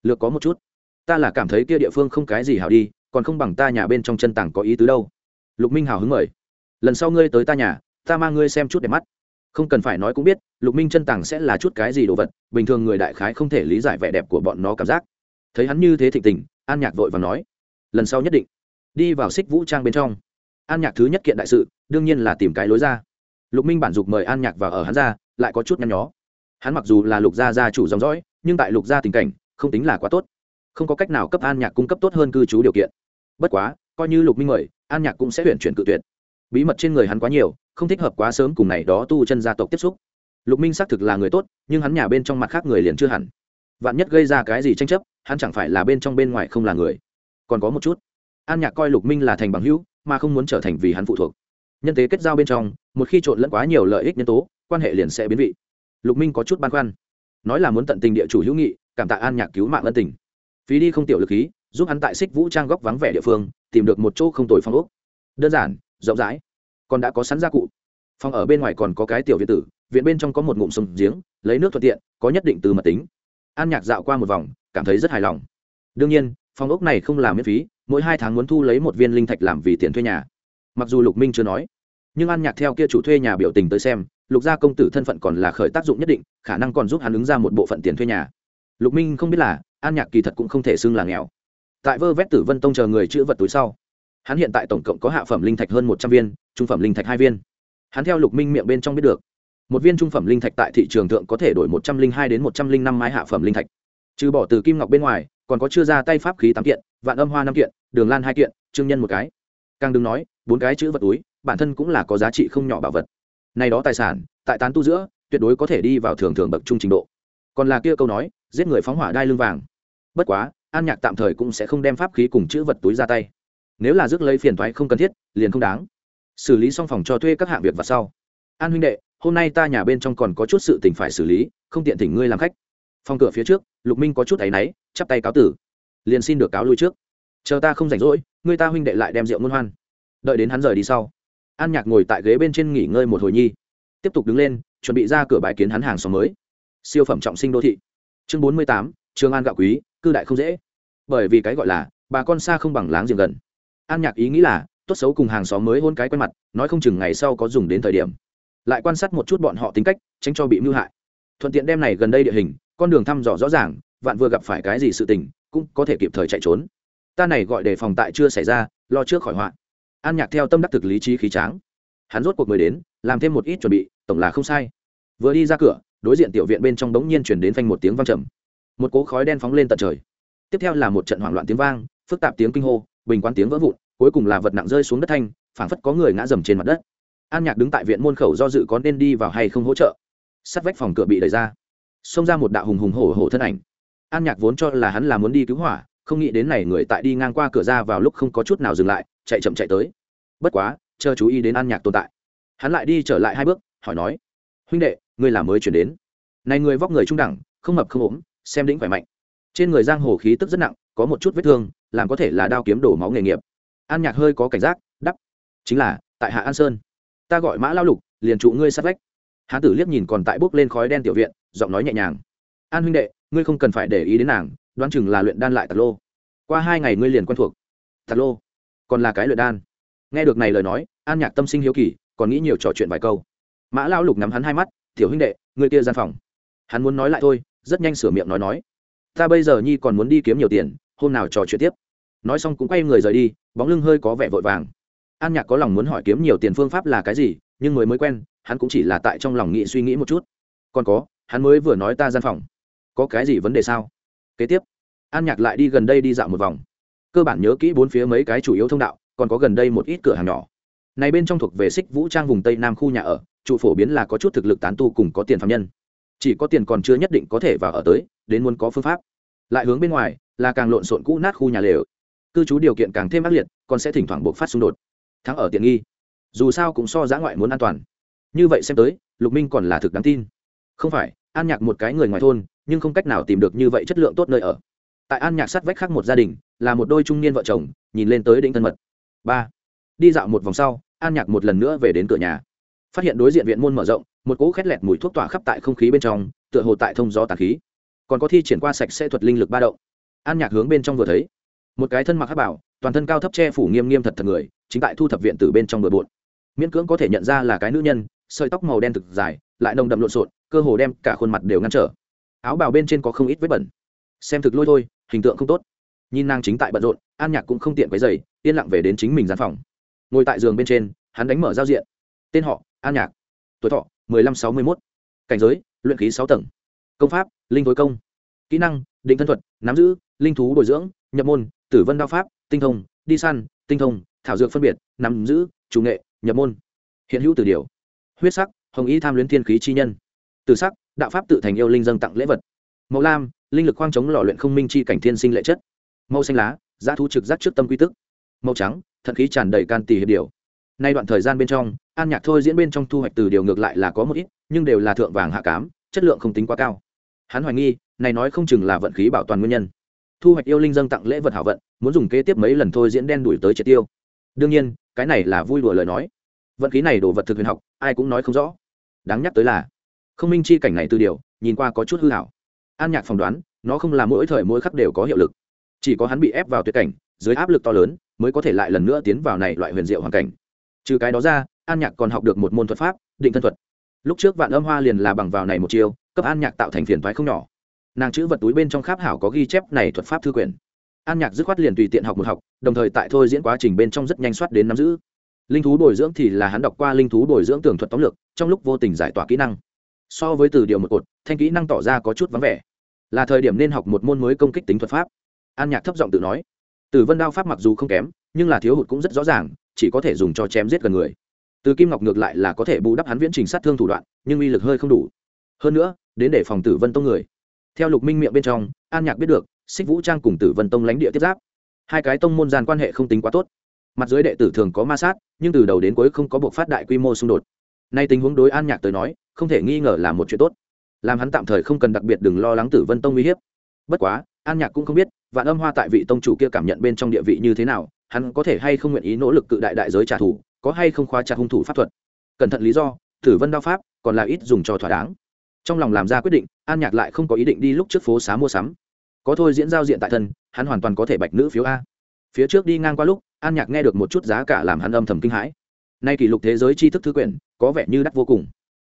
lược có một chút. Ta là cảm thấy kia địa phương không cái gì hảo đi, còn không bằng ta nhà bên trong chân tảng có ý tứ đâu. Lục minh hào hứng mời lần sau ngươi tới ta nhà, ta mang ngươi xem chút đẹp mắt. Không cần phải nói cũng biết, lục minh chân tàng sẽ là chút cái gì đồ vật, bình thường người đại khái không thể lý giải vẻ đẹp của bọn nó cảm giác. Thấy hắn như thế thịnh tình, an nhạc vội và nói, lần sau nhất định đi vào xích vũ trang bên trong. An nhạc thứ nhất kiện đại sự, đương nhiên là tìm cái lối ra. Lục minh bản dục mời an nhạc vào ở hắn ra, lại có chút nhăn nhó. Hắn mặc dù là lục gia gia chủ dòng dõi, nhưng tại lục gia tình cảnh, không tính là quá tốt. Không có cách nào cấp an nhạc cung cấp tốt hơn cư trú điều kiện. Bất quá, coi như lục minh mời, an nhạc cũng sẽ tuyển chuyển cự tuyệt bí mật trên người hắn quá nhiều, không thích hợp quá sớm cùng này đó tu chân gia tộc tiếp xúc. Lục minh xác thực là người tốt, nhưng hắn nhà bên trong mặt khác người liền chưa hẳn. Vạn nhất gây ra cái gì tranh chấp, hắn chẳng phải là bên trong bên ngoài không là người. Còn có một chút, an nhạc coi lục minh là thành bằng hữu, mà không muốn trở thành vì hắn phụ thuộc. Nhân tế kết giao bên trong, một khi trộn lẫn quá nhiều lợi ích nhân tố, quan hệ liền sẽ biến vị. Lục minh có chút băn khoăn. Nói là muốn tận tình địa chủ hữu nghị, cảm tạ an nhạc cứu mạng ân tình. Phí đi không tiểu lực khí, giúp hắn tại xích vũ trang góc vắng vẻ địa phương, tìm được một chỗ không tồi phong ốc. Đơn giản rộng rãi. Còn đã có sẵn gia cụ. Phòng ở bên ngoài còn có cái tiểu viện tử, viện bên trong có một ngụm sông giếng, lấy nước thuận tiện, có nhất định từ mật tính. An nhạc dạo qua một vòng, cảm thấy rất hài lòng. Đương nhiên, phòng ốc này không làm miễn phí, mỗi hai tháng muốn thu lấy một viên linh thạch làm vì tiền thuê nhà. Mặc dù lục minh chưa nói, nhưng an nhạc theo kia chủ thuê nhà biểu tình tới xem, lục gia công tử thân phận còn là khởi tác dụng nhất định, khả năng còn giúp hắn ứng ra một bộ phận tiền thuê nhà. Lục minh không biết là, an nhạc kỳ thật cũng không thể xưng là nghèo. Tại vơ vét tử vân tông chờ người chữ vật túi sau hắn hiện tại tổng cộng có hạ phẩm linh thạch hơn một trăm viên, trung phẩm linh thạch hai viên. Hắn theo lục minh miệng bên trong biết được, một viên trung phẩm linh thạch tại thị trường thượng có thể đổi một trăm linh hai đến một trăm linh năm mai hạ phẩm linh thạch. Trừ bỏ từ kim ngọc bên ngoài, còn có chưa ra tay pháp khí tám kiện, vạn âm hoa năm kiện, đường lan hai kiện, trương nhân một cái. Càng đừng nói, bốn cái chữ vật túi, bản thân cũng là có giá trị không nhỏ bảo vật. Này đó tài sản, tại tán tu giữa, tuyệt đối có thể đi vào thường thường bậc trung trình độ. Còn là kia câu nói, giết người phóng hỏa đai lưng vàng. Bất quá, an nhạc tạm thời cũng sẽ không đem pháp khí cùng chữ vật túi ra tay nếu là rước lấy phiền thoái không cần thiết, liền không đáng. Xử lý xong phòng cho thuê các hạng việc và sau. An huynh đệ, hôm nay ta nhà bên trong còn có chút sự tình phải xử lý, không tiện thỉnh ngươi làm khách. Phòng cửa phía trước, lục minh có chút áy náy, chắp tay cáo tử. Liền xin được cáo lui trước. Chờ ta không rảnh rỗi, ngươi ta huynh đệ lại đem rượu ngôn hoan. Đợi đến hắn rời đi sau, an nhạc ngồi tại ghế bên trên nghỉ ngơi một hồi nhi. Tiếp tục đứng lên, chuẩn bị ra cửa bãi kiến hắn hàng xóm mới. Siêu phẩm trọng sinh đô thị. Chương bốn mươi tám, trường an gạo quý, cư đại không dễ. Bởi vì cái gọi là, bà con xa không bằng láng giềng gần an nhạc ý nghĩ là, tốt xấu cùng hàng xóm mới hôn cái quen mặt, nói không chừng ngày sau có dùng đến thời điểm. Lại quan sát một chút bọn họ tính cách, tránh cho bị mưu hại. Thuận tiện đem này gần đây địa hình, con đường thăm dò rõ ràng, vạn vừa gặp phải cái gì sự tình, cũng có thể kịp thời chạy trốn. Ta này gọi đề phòng tại chưa xảy ra, lo trước khỏi họa. An nhạc theo tâm đắc thực lý trí khí tráng. Hắn rốt cuộc mới đến, làm thêm một ít chuẩn bị, tổng là không sai. Vừa đi ra cửa, đối diện tiểu viện bên trong đống nhiên chuyển đến phanh một tiếng vang trầm. Một cỗ khói đen phóng lên tận trời. Tiếp theo là một trận hoảng loạn tiếng vang, phức tạp tiếng kinh hô, bình quan tiếng vỡ vụn cuối cùng là vật nặng rơi xuống đất thanh, phảng phất có người ngã dầm trên mặt đất. An nhạc đứng tại viện môn khẩu do dự có nên đi vào hay không hỗ trợ. Sắt vách phòng cửa bị đẩy ra, xông ra một đạo hùng hùng hổ hổ thân ảnh. An nhạc vốn cho là hắn là muốn đi cứu hỏa, không nghĩ đến này người tại đi ngang qua cửa ra vào lúc không có chút nào dừng lại, chạy chậm chạy tới. Bất quá chờ chú ý đến an nhạc tồn tại. Hắn lại đi trở lại hai bước, hỏi nói, huynh đệ, ngươi là mới chuyển đến. Này người vóc người trung đẳng, không mập không ốm, xem đĩnh khỏe mạnh. Trên người giang hồ khí tức rất nặng, có một chút vết thương, làm có thể là đao kiếm đổ máu nghề nghiệp an nhạc hơi có cảnh giác, đắp. Chính là, tại hạ an sơn, ta gọi mã lao lục, liền trụ ngươi sát vách. Hán tử liếc nhìn còn tại bốc lên khói đen tiểu viện, giọng nói nhẹ nhàng. An huynh đệ, ngươi không cần phải để ý đến nàng, đoán chừng là luyện đan lại tạt lô. Qua hai ngày ngươi liền quen thuộc. Tạt lô, còn là cái luyện đan. Nghe được này lời nói, an nhạc tâm sinh hiếu kỳ, còn nghĩ nhiều trò chuyện vài câu. Mã lao lục nắm hắn hai mắt, tiểu huynh đệ, ngươi kia gian phòng. Hắn muốn nói lại thôi, rất nhanh sửa miệng nói nói, ta bây giờ nhi còn muốn đi kiếm nhiều tiền, hôm nào trò chuyện tiếp. Nói xong cũng quay người rời đi bóng lưng hơi có vẻ vội vàng. An nhạc có lòng muốn hỏi kiếm nhiều tiền phương pháp là cái gì, nhưng mới mới quen, hắn cũng chỉ là tại trong lòng nghĩ suy nghĩ một chút. Còn có, hắn mới vừa nói ta gian phòng. Có cái gì vấn đề sao? Kế tiếp, an nhạc lại đi gần đây đi dạo một vòng. Cơ bản nhớ kỹ bốn phía mấy cái chủ yếu thông đạo, còn có gần đây một ít cửa hàng nhỏ. Này bên trong thuộc về xích vũ trang vùng tây nam khu nhà ở, trụ phổ biến là có chút thực lực tán tu cùng có tiền phạm nhân. Chỉ có tiền còn chưa nhất định có thể vào ở tới, đến muốn có phương pháp. Lại hướng bên ngoài, là càng lộn xộn cũ nát khu nhà lều cư trú điều kiện càng thêm ác liệt, còn sẽ thỉnh thoảng buộc phát xung đột. Thắng ở tiện nghi. Dù sao cũng so giã ngoại muốn an toàn. Như vậy xem tới, lục minh còn là thực đáng tin. Không phải, an nhạc một cái người ngoài thôn, nhưng không cách nào tìm được như vậy chất lượng tốt nơi ở. Tại an nhạc sát vách khác một gia đình, là một đôi trung niên vợ chồng, nhìn lên tới đỉnh thân mật. Ba, đi dạo một vòng sau, an nhạc một lần nữa về đến cửa nhà. Phát hiện đối diện viện môn mở rộng, một cỗ khét lẹt mùi thuốc tỏa khắp tại không khí bên trong, tựa hồ tại thông gió tàn khí. Còn có thi triển qua sạch sẽ thuật linh lực ba động. An nhạc hướng bên trong vừa thấy một cái thân mặc hát bảo, toàn thân cao thấp che phủ nghiêm nghiêm thật thật người, chính tại thu thập viện từ bên trong bờ bộn. Miễn cưỡng có thể nhận ra là cái nữ nhân, sợi tóc màu đen thực dài, lại nồng đậm lộn xộn, cơ hồ đem cả khuôn mặt đều ngăn trở. Áo bào bên trên có không ít vết bẩn. Xem thực lôi thôi, hình tượng không tốt. Nhìn nàng chính tại bận rộn, an nhạc cũng không tiện với dày yên lặng về đến chính mình gian phòng. Ngồi tại giường bên trên, hắn đánh mở giao diện. Tên họ, an nhạc. Tuổi thọ, mười lăm sáu mươi mốt. Cảnh giới, luyện khí sáu tầng. Công pháp, linh thối công. Kỹ năng, định thân thuật, nắm giữ, linh thú bồi dưỡng, nhập môn tử vân đao pháp, tinh thông, đi săn, tinh thông, thảo dược phân biệt, nắm giữ, chủ nghệ, nhập môn. Hiện hữu từ điều. Huyết sắc, hồng ý tham luyến thiên khí chi nhân. Từ sắc, đạo pháp tự thành yêu linh dâng tặng lễ vật. Màu lam, linh lực khoang chống lò luyện không minh chi cảnh thiên sinh lệ chất. Màu xanh lá, giá thu trực giác trước tâm quy tức. Màu trắng, thận khí tràn đầy can tỷ hiệp điều. Nay đoạn thời gian bên trong, an nhạc thôi diễn bên trong thu hoạch từ điều ngược lại là có một ít, nhưng đều là thượng vàng hạ cám, chất lượng không tính quá cao. Hắn hoài nghi, này nói không chừng là vận khí bảo toàn nguyên nhân thu hoạch yêu linh dâng tặng lễ vật hảo vận, muốn dùng kế tiếp mấy lần thôi diễn đen đuổi tới triệt tiêu. Đương nhiên, cái này là vui đùa lời nói. Vận khí này đồ vật thực huyền học, ai cũng nói không rõ. Đáng nhắc tới là, không minh chi cảnh này từ điều, nhìn qua có chút hư hảo. An nhạc phỏng đoán, nó không là mỗi thời mỗi khắc đều có hiệu lực. Chỉ có hắn bị ép vào tuyệt cảnh, dưới áp lực to lớn, mới có thể lại lần nữa tiến vào này loại huyền diệu hoàn cảnh. Trừ cái đó ra, an nhạc còn học được một môn thuật pháp, định thân thuật. Lúc trước vạn âm hoa liền là bằng vào này một chiêu, cấp an nhạc tạo thành phiền thoái không nhỏ nàng chữ vật túi bên trong kháp hảo có ghi chép này thuật pháp thư quyển. An nhạc dứt khoát liền tùy tiện học một học, đồng thời tại thôi diễn quá trình bên trong rất nhanh soát đến nắm giữ. Linh thú bồi dưỡng thì là hắn đọc qua linh thú bồi dưỡng tường thuật tóm lược, trong lúc vô tình giải tỏa kỹ năng. So với từ điều một cột, thanh kỹ năng tỏ ra có chút vắng vẻ. Là thời điểm nên học một môn mới công kích tính thuật pháp. An nhạc thấp giọng tự nói. Từ vân đao pháp mặc dù không kém, nhưng là thiếu hụt cũng rất rõ ràng, chỉ có thể dùng cho chém giết gần người. Từ kim ngọc ngược lại là có thể bù đắp hắn viễn trình sát thương thủ đoạn, nhưng uy lực hơi không đủ. Hơn nữa, đến để phòng tử vân tông người theo lục minh miệng bên trong, an nhạc biết được, xích vũ trang cùng tử vân tông lãnh địa tiếp giáp. Hai cái tông môn gian quan hệ không tính quá tốt. Mặt dưới đệ tử thường có ma sát, nhưng từ đầu đến cuối không có buộc phát đại quy mô xung đột. Nay tình huống đối an nhạc tới nói, không thể nghi ngờ là một chuyện tốt. Làm hắn tạm thời không cần đặc biệt đừng lo lắng tử vân tông uy hiếp. Bất quá, an nhạc cũng không biết, vạn âm hoa tại vị tông chủ kia cảm nhận bên trong địa vị như thế nào, hắn có thể hay không nguyện ý nỗ lực cự đại đại giới trả thù, có hay không khóa chặt hung thủ pháp thuật. Cẩn thận lý do, tử vân đao pháp còn là ít dùng cho thỏa đáng trong lòng làm ra quyết định, an nhạc lại không có ý định đi lúc trước phố xá mua sắm. Có thôi diễn giao diện tại thân, hắn hoàn toàn có thể bạch nữ phiếu a. Phía trước đi ngang qua lúc, an nhạc nghe được một chút giá cả làm hắn âm thầm kinh hãi. Nay kỷ lục thế giới tri thức thư quyển có vẻ như đắt vô cùng.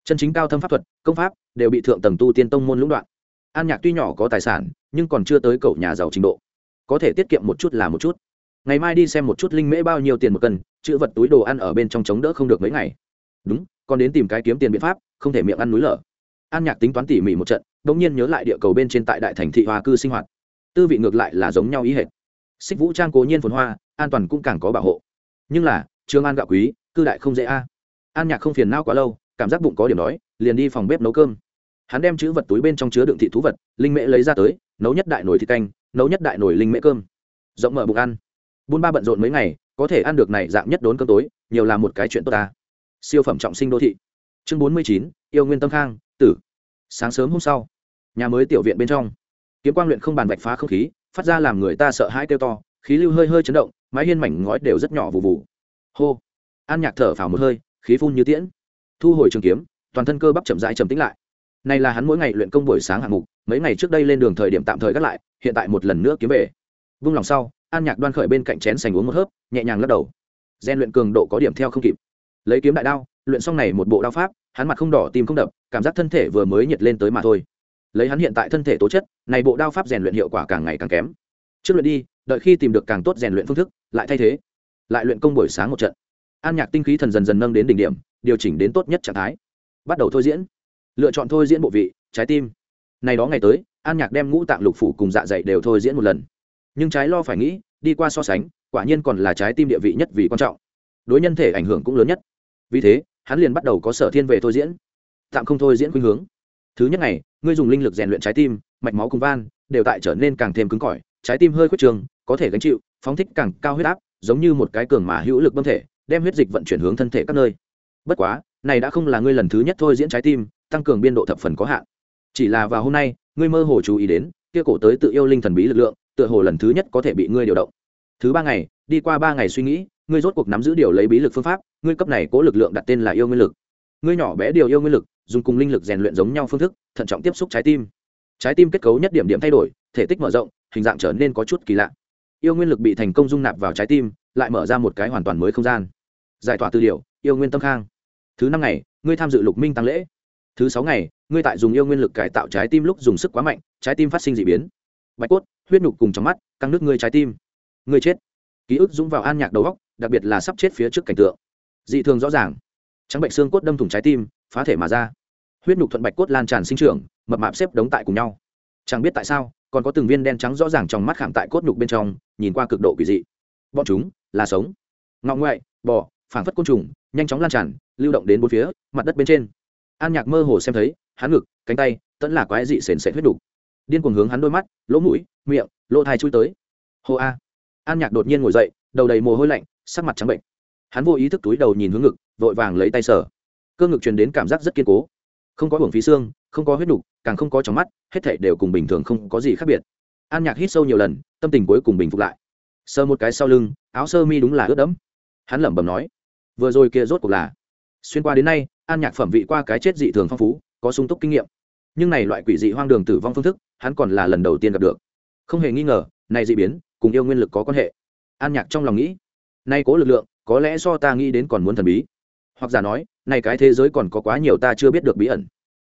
Chân chính cao thâm pháp thuật, công pháp, đều bị thượng tầng tu tiên tông môn lũng đoạn. An nhạc tuy nhỏ có tài sản, nhưng còn chưa tới cậu nhà giàu trình độ. Có thể tiết kiệm một chút là một chút. Ngày mai đi xem một chút linh mễ bao nhiêu tiền một cân, chữ vật túi đồ ăn ở bên trong chống đỡ không được mấy ngày. Đúng, còn đến tìm cái kiếm tiền biện pháp, không thể miệng ăn núi lở an nhạc tính toán tỉ mỉ một trận đ ỗ n g nhiên nhớ lại địa cầu bên trên tại đại thành thị hoa cư sinh hoạt. Tư vị ngược lại là giống nhau ý hệt. Xích vũ trang cố nhiên phồn hoa, an toàn cũng càng có bảo hộ. Nhưng là trường an gạo quý, cư đại không dễ a. An nhạc không phiền não quá lâu, cảm giác bụng có điểm đói, liền đi phòng bếp nấu cơm. Hắn đem chữ vật túi bên trong chứa đựng thị thú vật, linh mễ lấy ra tới, nấu nhất đại nồi thịt canh, nấu nhất đại nồi linh mễ cơm. Rộng mở bụng ăn. Buôn ba bận rộn mấy ngày, có thể ăn được này dạng nhất đốn cơm tối, nhiều là một cái chuyện tốt ta. Siêu phẩm trọng sinh đô thị. Chương bốn mươi chín, yêu nguyên tâm khang tử. Sáng sớm hôm sau, nhà mới tiểu viện bên trong, kiếm quang luyện không bàn vạch phá không khí, phát ra làm người ta sợ hãi kêu to, khí lưu hơi hơi chấn động, mái hiên mảnh ngói đều rất nhỏ vụ vụ hô. An nhạc thở phào một hơi, khí phun như tiễn. Thu hồi trường kiếm, toàn thân cơ bắp chậm rãi chậm tĩnh lại. Này là hắn mỗi ngày luyện công buổi sáng hạng mục, mấy ngày trước đây lên đường thời điểm tạm thời gác lại, hiện tại một lần nữa kiếm về. Vung lòng sau, an nhạc đoan khởi bên cạnh chén sành uống một hớp, nhẹ nhàng lắc đầu. Gian luyện cường độ có điểm theo không kịp. Lấy kiếm đại đao, luyện xong này một bộ đao pháp hắn mặt không đỏ, tim không đập, cảm giác thân thể vừa mới nhiệt lên tới mà thôi. Lấy hắn hiện tại thân thể tố chất, này bộ đao pháp rèn luyện hiệu quả càng ngày càng kém. Trước luyện đi, đợi khi tìm được càng tốt rèn luyện phương thức, lại thay thế. Lại luyện công buổi sáng một trận. An nhạc tinh khí thần dần dần nâng đến đỉnh điểm, điều chỉnh đến tốt nhất trạng thái. Bắt đầu thôi diễn. Lựa chọn thôi diễn bộ vị, trái tim. Này đó ngày tới, an nhạc đem ngũ tạng lục phủ cùng dạ dày đều thôi diễn một lần. Nhưng trái lo phải nghĩ, đi qua so sánh, quả nhiên còn là trái tim địa vị nhất vì quan trọng. Đối nhân thể ảnh hưởng cũng lớn nhất. Vì thế hắn liền bắt đầu có sở thiên về thôi diễn. Tạm không thôi diễn khuynh hướng. Thứ nhất ngày ngươi dùng linh lực rèn luyện trái tim, mạch máu cùng van, đều tại trở nên càng thêm cứng cỏi, trái tim hơi khuất trường, có thể gánh chịu, phóng thích càng cao huyết áp, giống như một cái cường mà hữu lực bơm thể, đem huyết dịch vận chuyển hướng thân thể các nơi. Bất quá, này đã không là ngươi lần thứ nhất thôi diễn trái tim, tăng cường biên độ thập phần có hạn. Chỉ là vào hôm nay, ngươi mơ hồ chú ý đến, kia cổ tới tự yêu linh thần bí lực lượng, tựa hồ lần thứ nhất có thể bị ngươi điều động. Thứ ba ngày, đi qua ba ngày suy nghĩ ngươi rốt cuộc nắm giữ điều lấy bí lực phương pháp, ngươi cấp này cố lực lượng đặt tên là yêu nguyên lực. Ngươi nhỏ bé điều yêu nguyên lực, dùng cùng linh lực rèn luyện giống nhau phương thức, thận trọng tiếp xúc trái tim. Trái tim kết cấu nhất điểm điểm thay đổi, thể tích mở rộng, hình dạng trở nên có chút kỳ lạ. Yêu nguyên lực bị thành công dung nạp vào trái tim, lại mở ra một cái hoàn toàn mới không gian. Giải tỏa tư điều yêu nguyên tâm khang. Thứ năm ngày, ngươi tham dự lục minh tăng lễ. Thứ sáu ngày, ngươi tại dùng yêu nguyên lực cải tạo trái tim lúc dùng sức quá mạnh, trái tim phát sinh d ị biến. Bạch cốt, huyết nhục cùng trong mắt, căng nước ngươi trái tim. Ngươi chết. Ký ức dũng vào an nhạc đầu góc đặc biệt là sắp chết phía trước cảnh tượng. Dị thường rõ ràng. Trắng bệnh xương cốt đâm thủng trái tim, phá thể mà ra. Huyết nhục thuận bạch cốt lan tràn sinh trưởng, mập mạp xếp đống tại cùng nhau. Chẳng biết tại sao, còn có từng viên đen trắng rõ ràng trong mắt khảm tại cốt nhục bên trong, nhìn qua cực độ kỳ dị. Bọn chúng là sống. Ngọng ngoại, bò phản phất côn trùng, nhanh chóng lan tràn, lưu động đến bốn phía, mặt đất bên trên. An nhạc mơ hồ xem thấy, hắn ngực, cánh tay, tẫn là quái dị sền sệt huyết đục điên cuồng hướng hắn đôi mắt, lỗ mũi, miệng, lỗ thai chui tới. Hô a. An nhạc đột nhiên ngồi dậy đầu đầy mồ hôi lạnh, sắc mặt trắng bệnh. Hắn vô ý thức túi đầu nhìn hướng ngực, vội vàng lấy tay sở cơ ngực truyền đến cảm giác rất kiên cố. Không có hưởng phí xương, không có huyết đục càng không có trong mắt, hết thảy đều cùng bình thường không có gì khác biệt. An nhạc hít sâu nhiều lần, tâm tình cuối cùng bình phục lại. Sơ một cái sau lưng, áo sơ mi đúng là ướt đẫm. Hắn lẩm bẩm nói, vừa rồi kia rốt cuộc là xuyên qua đến nay, an nhạc phẩm vị qua cái chết dị thường phong phú, có sung túc kinh nghiệm. Nhưng này loại quỷ dị hoang đường tử vong phương thức, hắn còn là lần đầu tiên gặp được. Không hề nghi ngờ, này dị biến cùng yêu nguyên lực có quan hệ an nhạc trong lòng nghĩ, nay cố lực lượng, có lẽ do ta nghĩ đến còn muốn thần bí. Hoặc giả nói này cái thế giới còn có quá nhiều ta chưa biết được bí ẩn.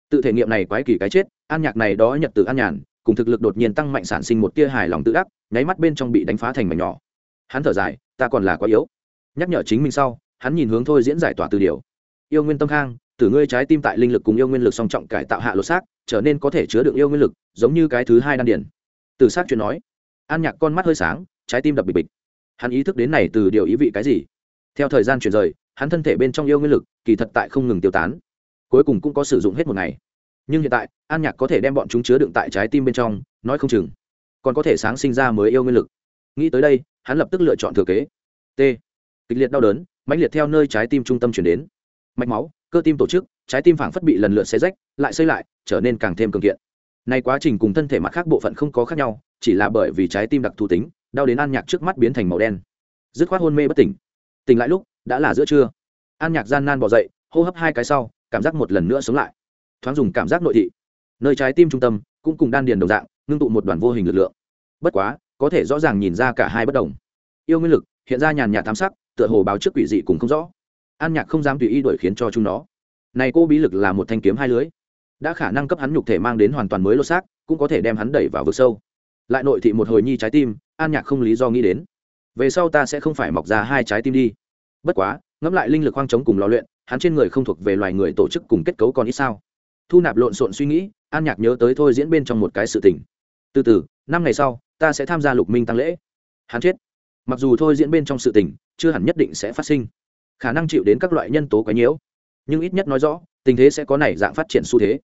Tự thể nghiệm này quái kỳ cái chết, an nhạc này đó nhật từ an nhàn, cùng thực lực đột nhiên tăng mạnh sản sinh một tia hài lòng tự đắc, nháy mắt bên trong bị đánh phá thành mảnh nhỏ. Hắn thở dài, ta còn là quá yếu. Nhắc nhở chính mình sau, hắn nhìn hướng thôi diễn giải tỏa từ điều. Yêu nguyên tâm khang từ ngươi trái tim tại linh lực cùng yêu nguyên lực song trọng cải tạo hạ lột xác, trở nên có thể chứa được yêu nguyên lực, giống như cái thứ hai đan điển từ xác chuyện nói, an nhạc con mắt hơi sáng, trái tim đập bịch bịch hắn ý thức đến này từ điều ý vị cái gì. Theo thời gian chuyển rời, hắn thân thể bên trong yêu nguyên lực, kỳ thật tại không ngừng tiêu tán. Cuối cùng cũng có sử dụng hết một ngày. Nhưng hiện tại, an nhạc có thể đem bọn chúng chứa đựng tại trái tim bên trong, nói không chừng, còn có thể sáng sinh ra mới yêu nguyên lực. Nghĩ tới đây, hắn lập tức lựa chọn thừa kế. T. Kịch liệt đau đớn, mãnh liệt theo nơi trái tim trung tâm chuyển đến. Mạch máu, cơ tim tổ chức, trái tim phảng phất bị lần lượt xé rách, lại xây lại, trở nên càng thêm cường kiện. Nay quá trình cùng thân thể mặt khác bộ phận không có khác nhau, chỉ là bởi vì trái tim đặc thù tính đau đến an nhạc trước mắt biến thành màu đen. Dứt khoát hôn mê bất tỉnh. Tỉnh lại lúc, đã là giữa trưa. An nhạc gian nan bỏ dậy, hô hấp hai cái sau, cảm giác một lần nữa sống lại. Thoáng dùng cảm giác nội thị. Nơi trái tim trung tâm, cũng cùng đan điền đồng dạng, ngưng tụ một đoàn vô hình lực lượng. Bất quá, có thể rõ ràng nhìn ra cả hai bất đồng. Yêu nguyên lực, hiện ra nhàn nhạt thám sắc, tựa hồ báo trước quỷ dị cùng không rõ. An nhạc không dám tùy ý đuổi khiến cho chúng nó. Này cô bí lực là một thanh kiếm hai lưới. Đã khả năng cấp hắn nhục thể mang đến hoàn toàn mới lô xác, cũng có thể đem hắn đẩy vào vực sâu lại nội thị một hồi nhi trái tim, an nhạc không lý do nghĩ đến. Về sau ta sẽ không phải mọc ra hai trái tim đi. Bất quá, ngẫm lại linh lực hoang chống cùng lò luyện, hắn trên người không thuộc về loài người tổ chức cùng kết cấu còn ít sao. Thu nạp lộn xộn suy nghĩ, an nhạc nhớ tới thôi diễn bên trong một cái sự tình. Từ từ, năm ngày sau, ta sẽ tham gia lục minh tăng lễ. Hắn chết. Mặc dù thôi diễn bên trong sự tình, chưa hẳn nhất định sẽ phát sinh. Khả năng chịu đến các loại nhân tố quá nhiễu. Nhưng ít nhất nói rõ, tình thế sẽ có này dạng phát triển xu thế.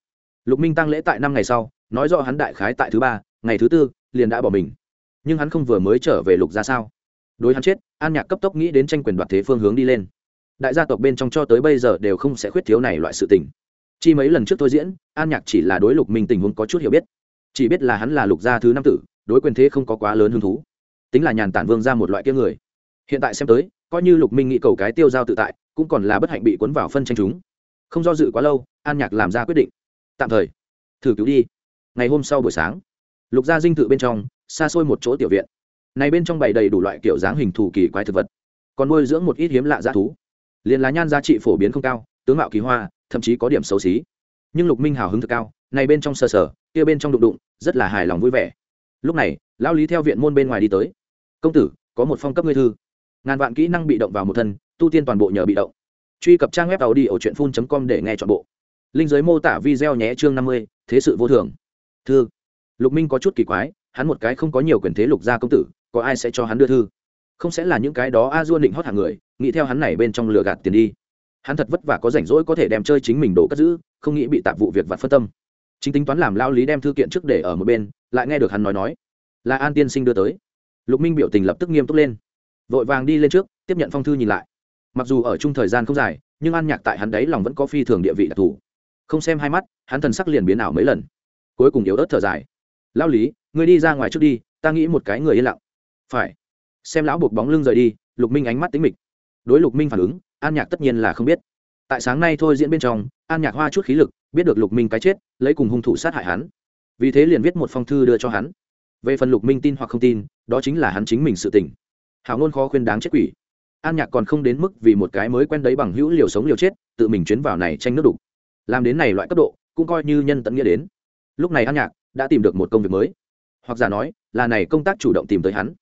Lục minh tăng lễ tại năm ngày sau, nói rõ hắn đại khái tại thứ ba, ngày thứ tư liền đã bỏ mình. Nhưng hắn không vừa mới trở về lục ra sao? Đối hắn chết, an nhạc cấp tốc nghĩ đến tranh quyền đoạt thế phương hướng đi lên. Đại gia tộc bên trong cho tới bây giờ đều không sẽ khuyết thiếu này loại sự tình. Chi mấy lần trước tôi diễn, an nhạc chỉ là đối lục minh tình huống có chút hiểu biết. Chỉ biết là hắn là lục gia thứ năm tử, đối quyền thế không có quá lớn hứng thú. Tính là nhàn tản vương ra một loại kia người. Hiện tại xem tới, coi như lục minh nghĩ cầu cái tiêu giao tự tại, cũng còn là bất hạnh bị cuốn vào phân tranh chúng. Không do dự quá lâu, an nhạc làm ra quyết định. Tạm thời, thử cứu đi. Ngày hôm sau buổi sáng lục gia dinh thự bên trong, xa xôi một chỗ tiểu viện. Này bên trong bày đầy đủ loại kiểu dáng hình thù kỳ quái thực vật, còn nuôi dưỡng một ít hiếm lạ g thú. Liền lá nhan giá trị phổ biến không cao, tướng mạo kỳ hoa, thậm chí có điểm xấu xí. Nhưng lục minh hào hứng thực cao, này bên trong sờ sờ, kia bên trong đụng đụng, rất là hài lòng vui vẻ. Lúc này, lão lý theo viện môn bên ngoài đi tới. Công tử, có một phong cấp ngươi thư. Ngàn vạn kỹ năng bị động vào một thân, tu tiên toàn bộ nhờ bị động. Truy cập trang web tàu đi ở truyện phun com để nghe chọn bộ. Linh giới mô tả video nhé chương năm mươi, thế sự vô thường. Thư lục minh có chút kỳ quái, hắn một cái không có nhiều quyền thế lục gia công tử, có ai sẽ cho hắn đưa thư? Không sẽ là những cái đó a dua định hót hàng người, nghĩ theo hắn này bên trong lừa gạt tiền đi. Hắn thật vất vả có rảnh rỗi có thể đem chơi chính mình đổ cất giữ, không nghĩ bị tạp vụ việc vặt phân tâm. Chính tính toán làm lao lý đem thư kiện trước để ở một bên, lại nghe được hắn nói nói. Là an tiên sinh đưa tới. Lục minh biểu tình lập tức nghiêm túc lên. Vội vàng đi lên trước, tiếp nhận phong thư nhìn lại. Mặc dù ở chung thời gian không dài, nhưng an nhạc tại hắn đấy lòng vẫn có phi thường địa vị đặc thù. Không xem hai mắt, hắn thần sắc liền biến ảo mấy lần. Cuối cùng yếu ớt thở dài lão lý, ngươi đi ra ngoài trước đi, ta nghĩ một cái người yên lặng. Phải. Xem lão buộc bóng lưng rời đi, lục minh ánh mắt tính mịch. Đối lục minh phản ứng, an nhạc tất nhiên là không biết. Tại sáng nay thôi diễn bên trong, an nhạc hoa chút khí lực, biết được lục minh cái chết, lấy cùng hung thủ sát hại hắn. Vì thế liền viết một phong thư đưa cho hắn. Về phần lục minh tin hoặc không tin, đó chính là hắn chính mình sự tình. Hảo ngôn khó khuyên đáng chết quỷ. An nhạc còn không đến mức vì một cái mới quen đấy bằng hữu liều sống liều chết, tự mình chuyến vào này tranh nước đục. Làm đến này loại cấp độ, cũng coi như nhân tận nghĩa đến. Lúc này an nhạc đã tìm được một công việc mới. Hoặc giả nói, là này công tác chủ động tìm tới hắn.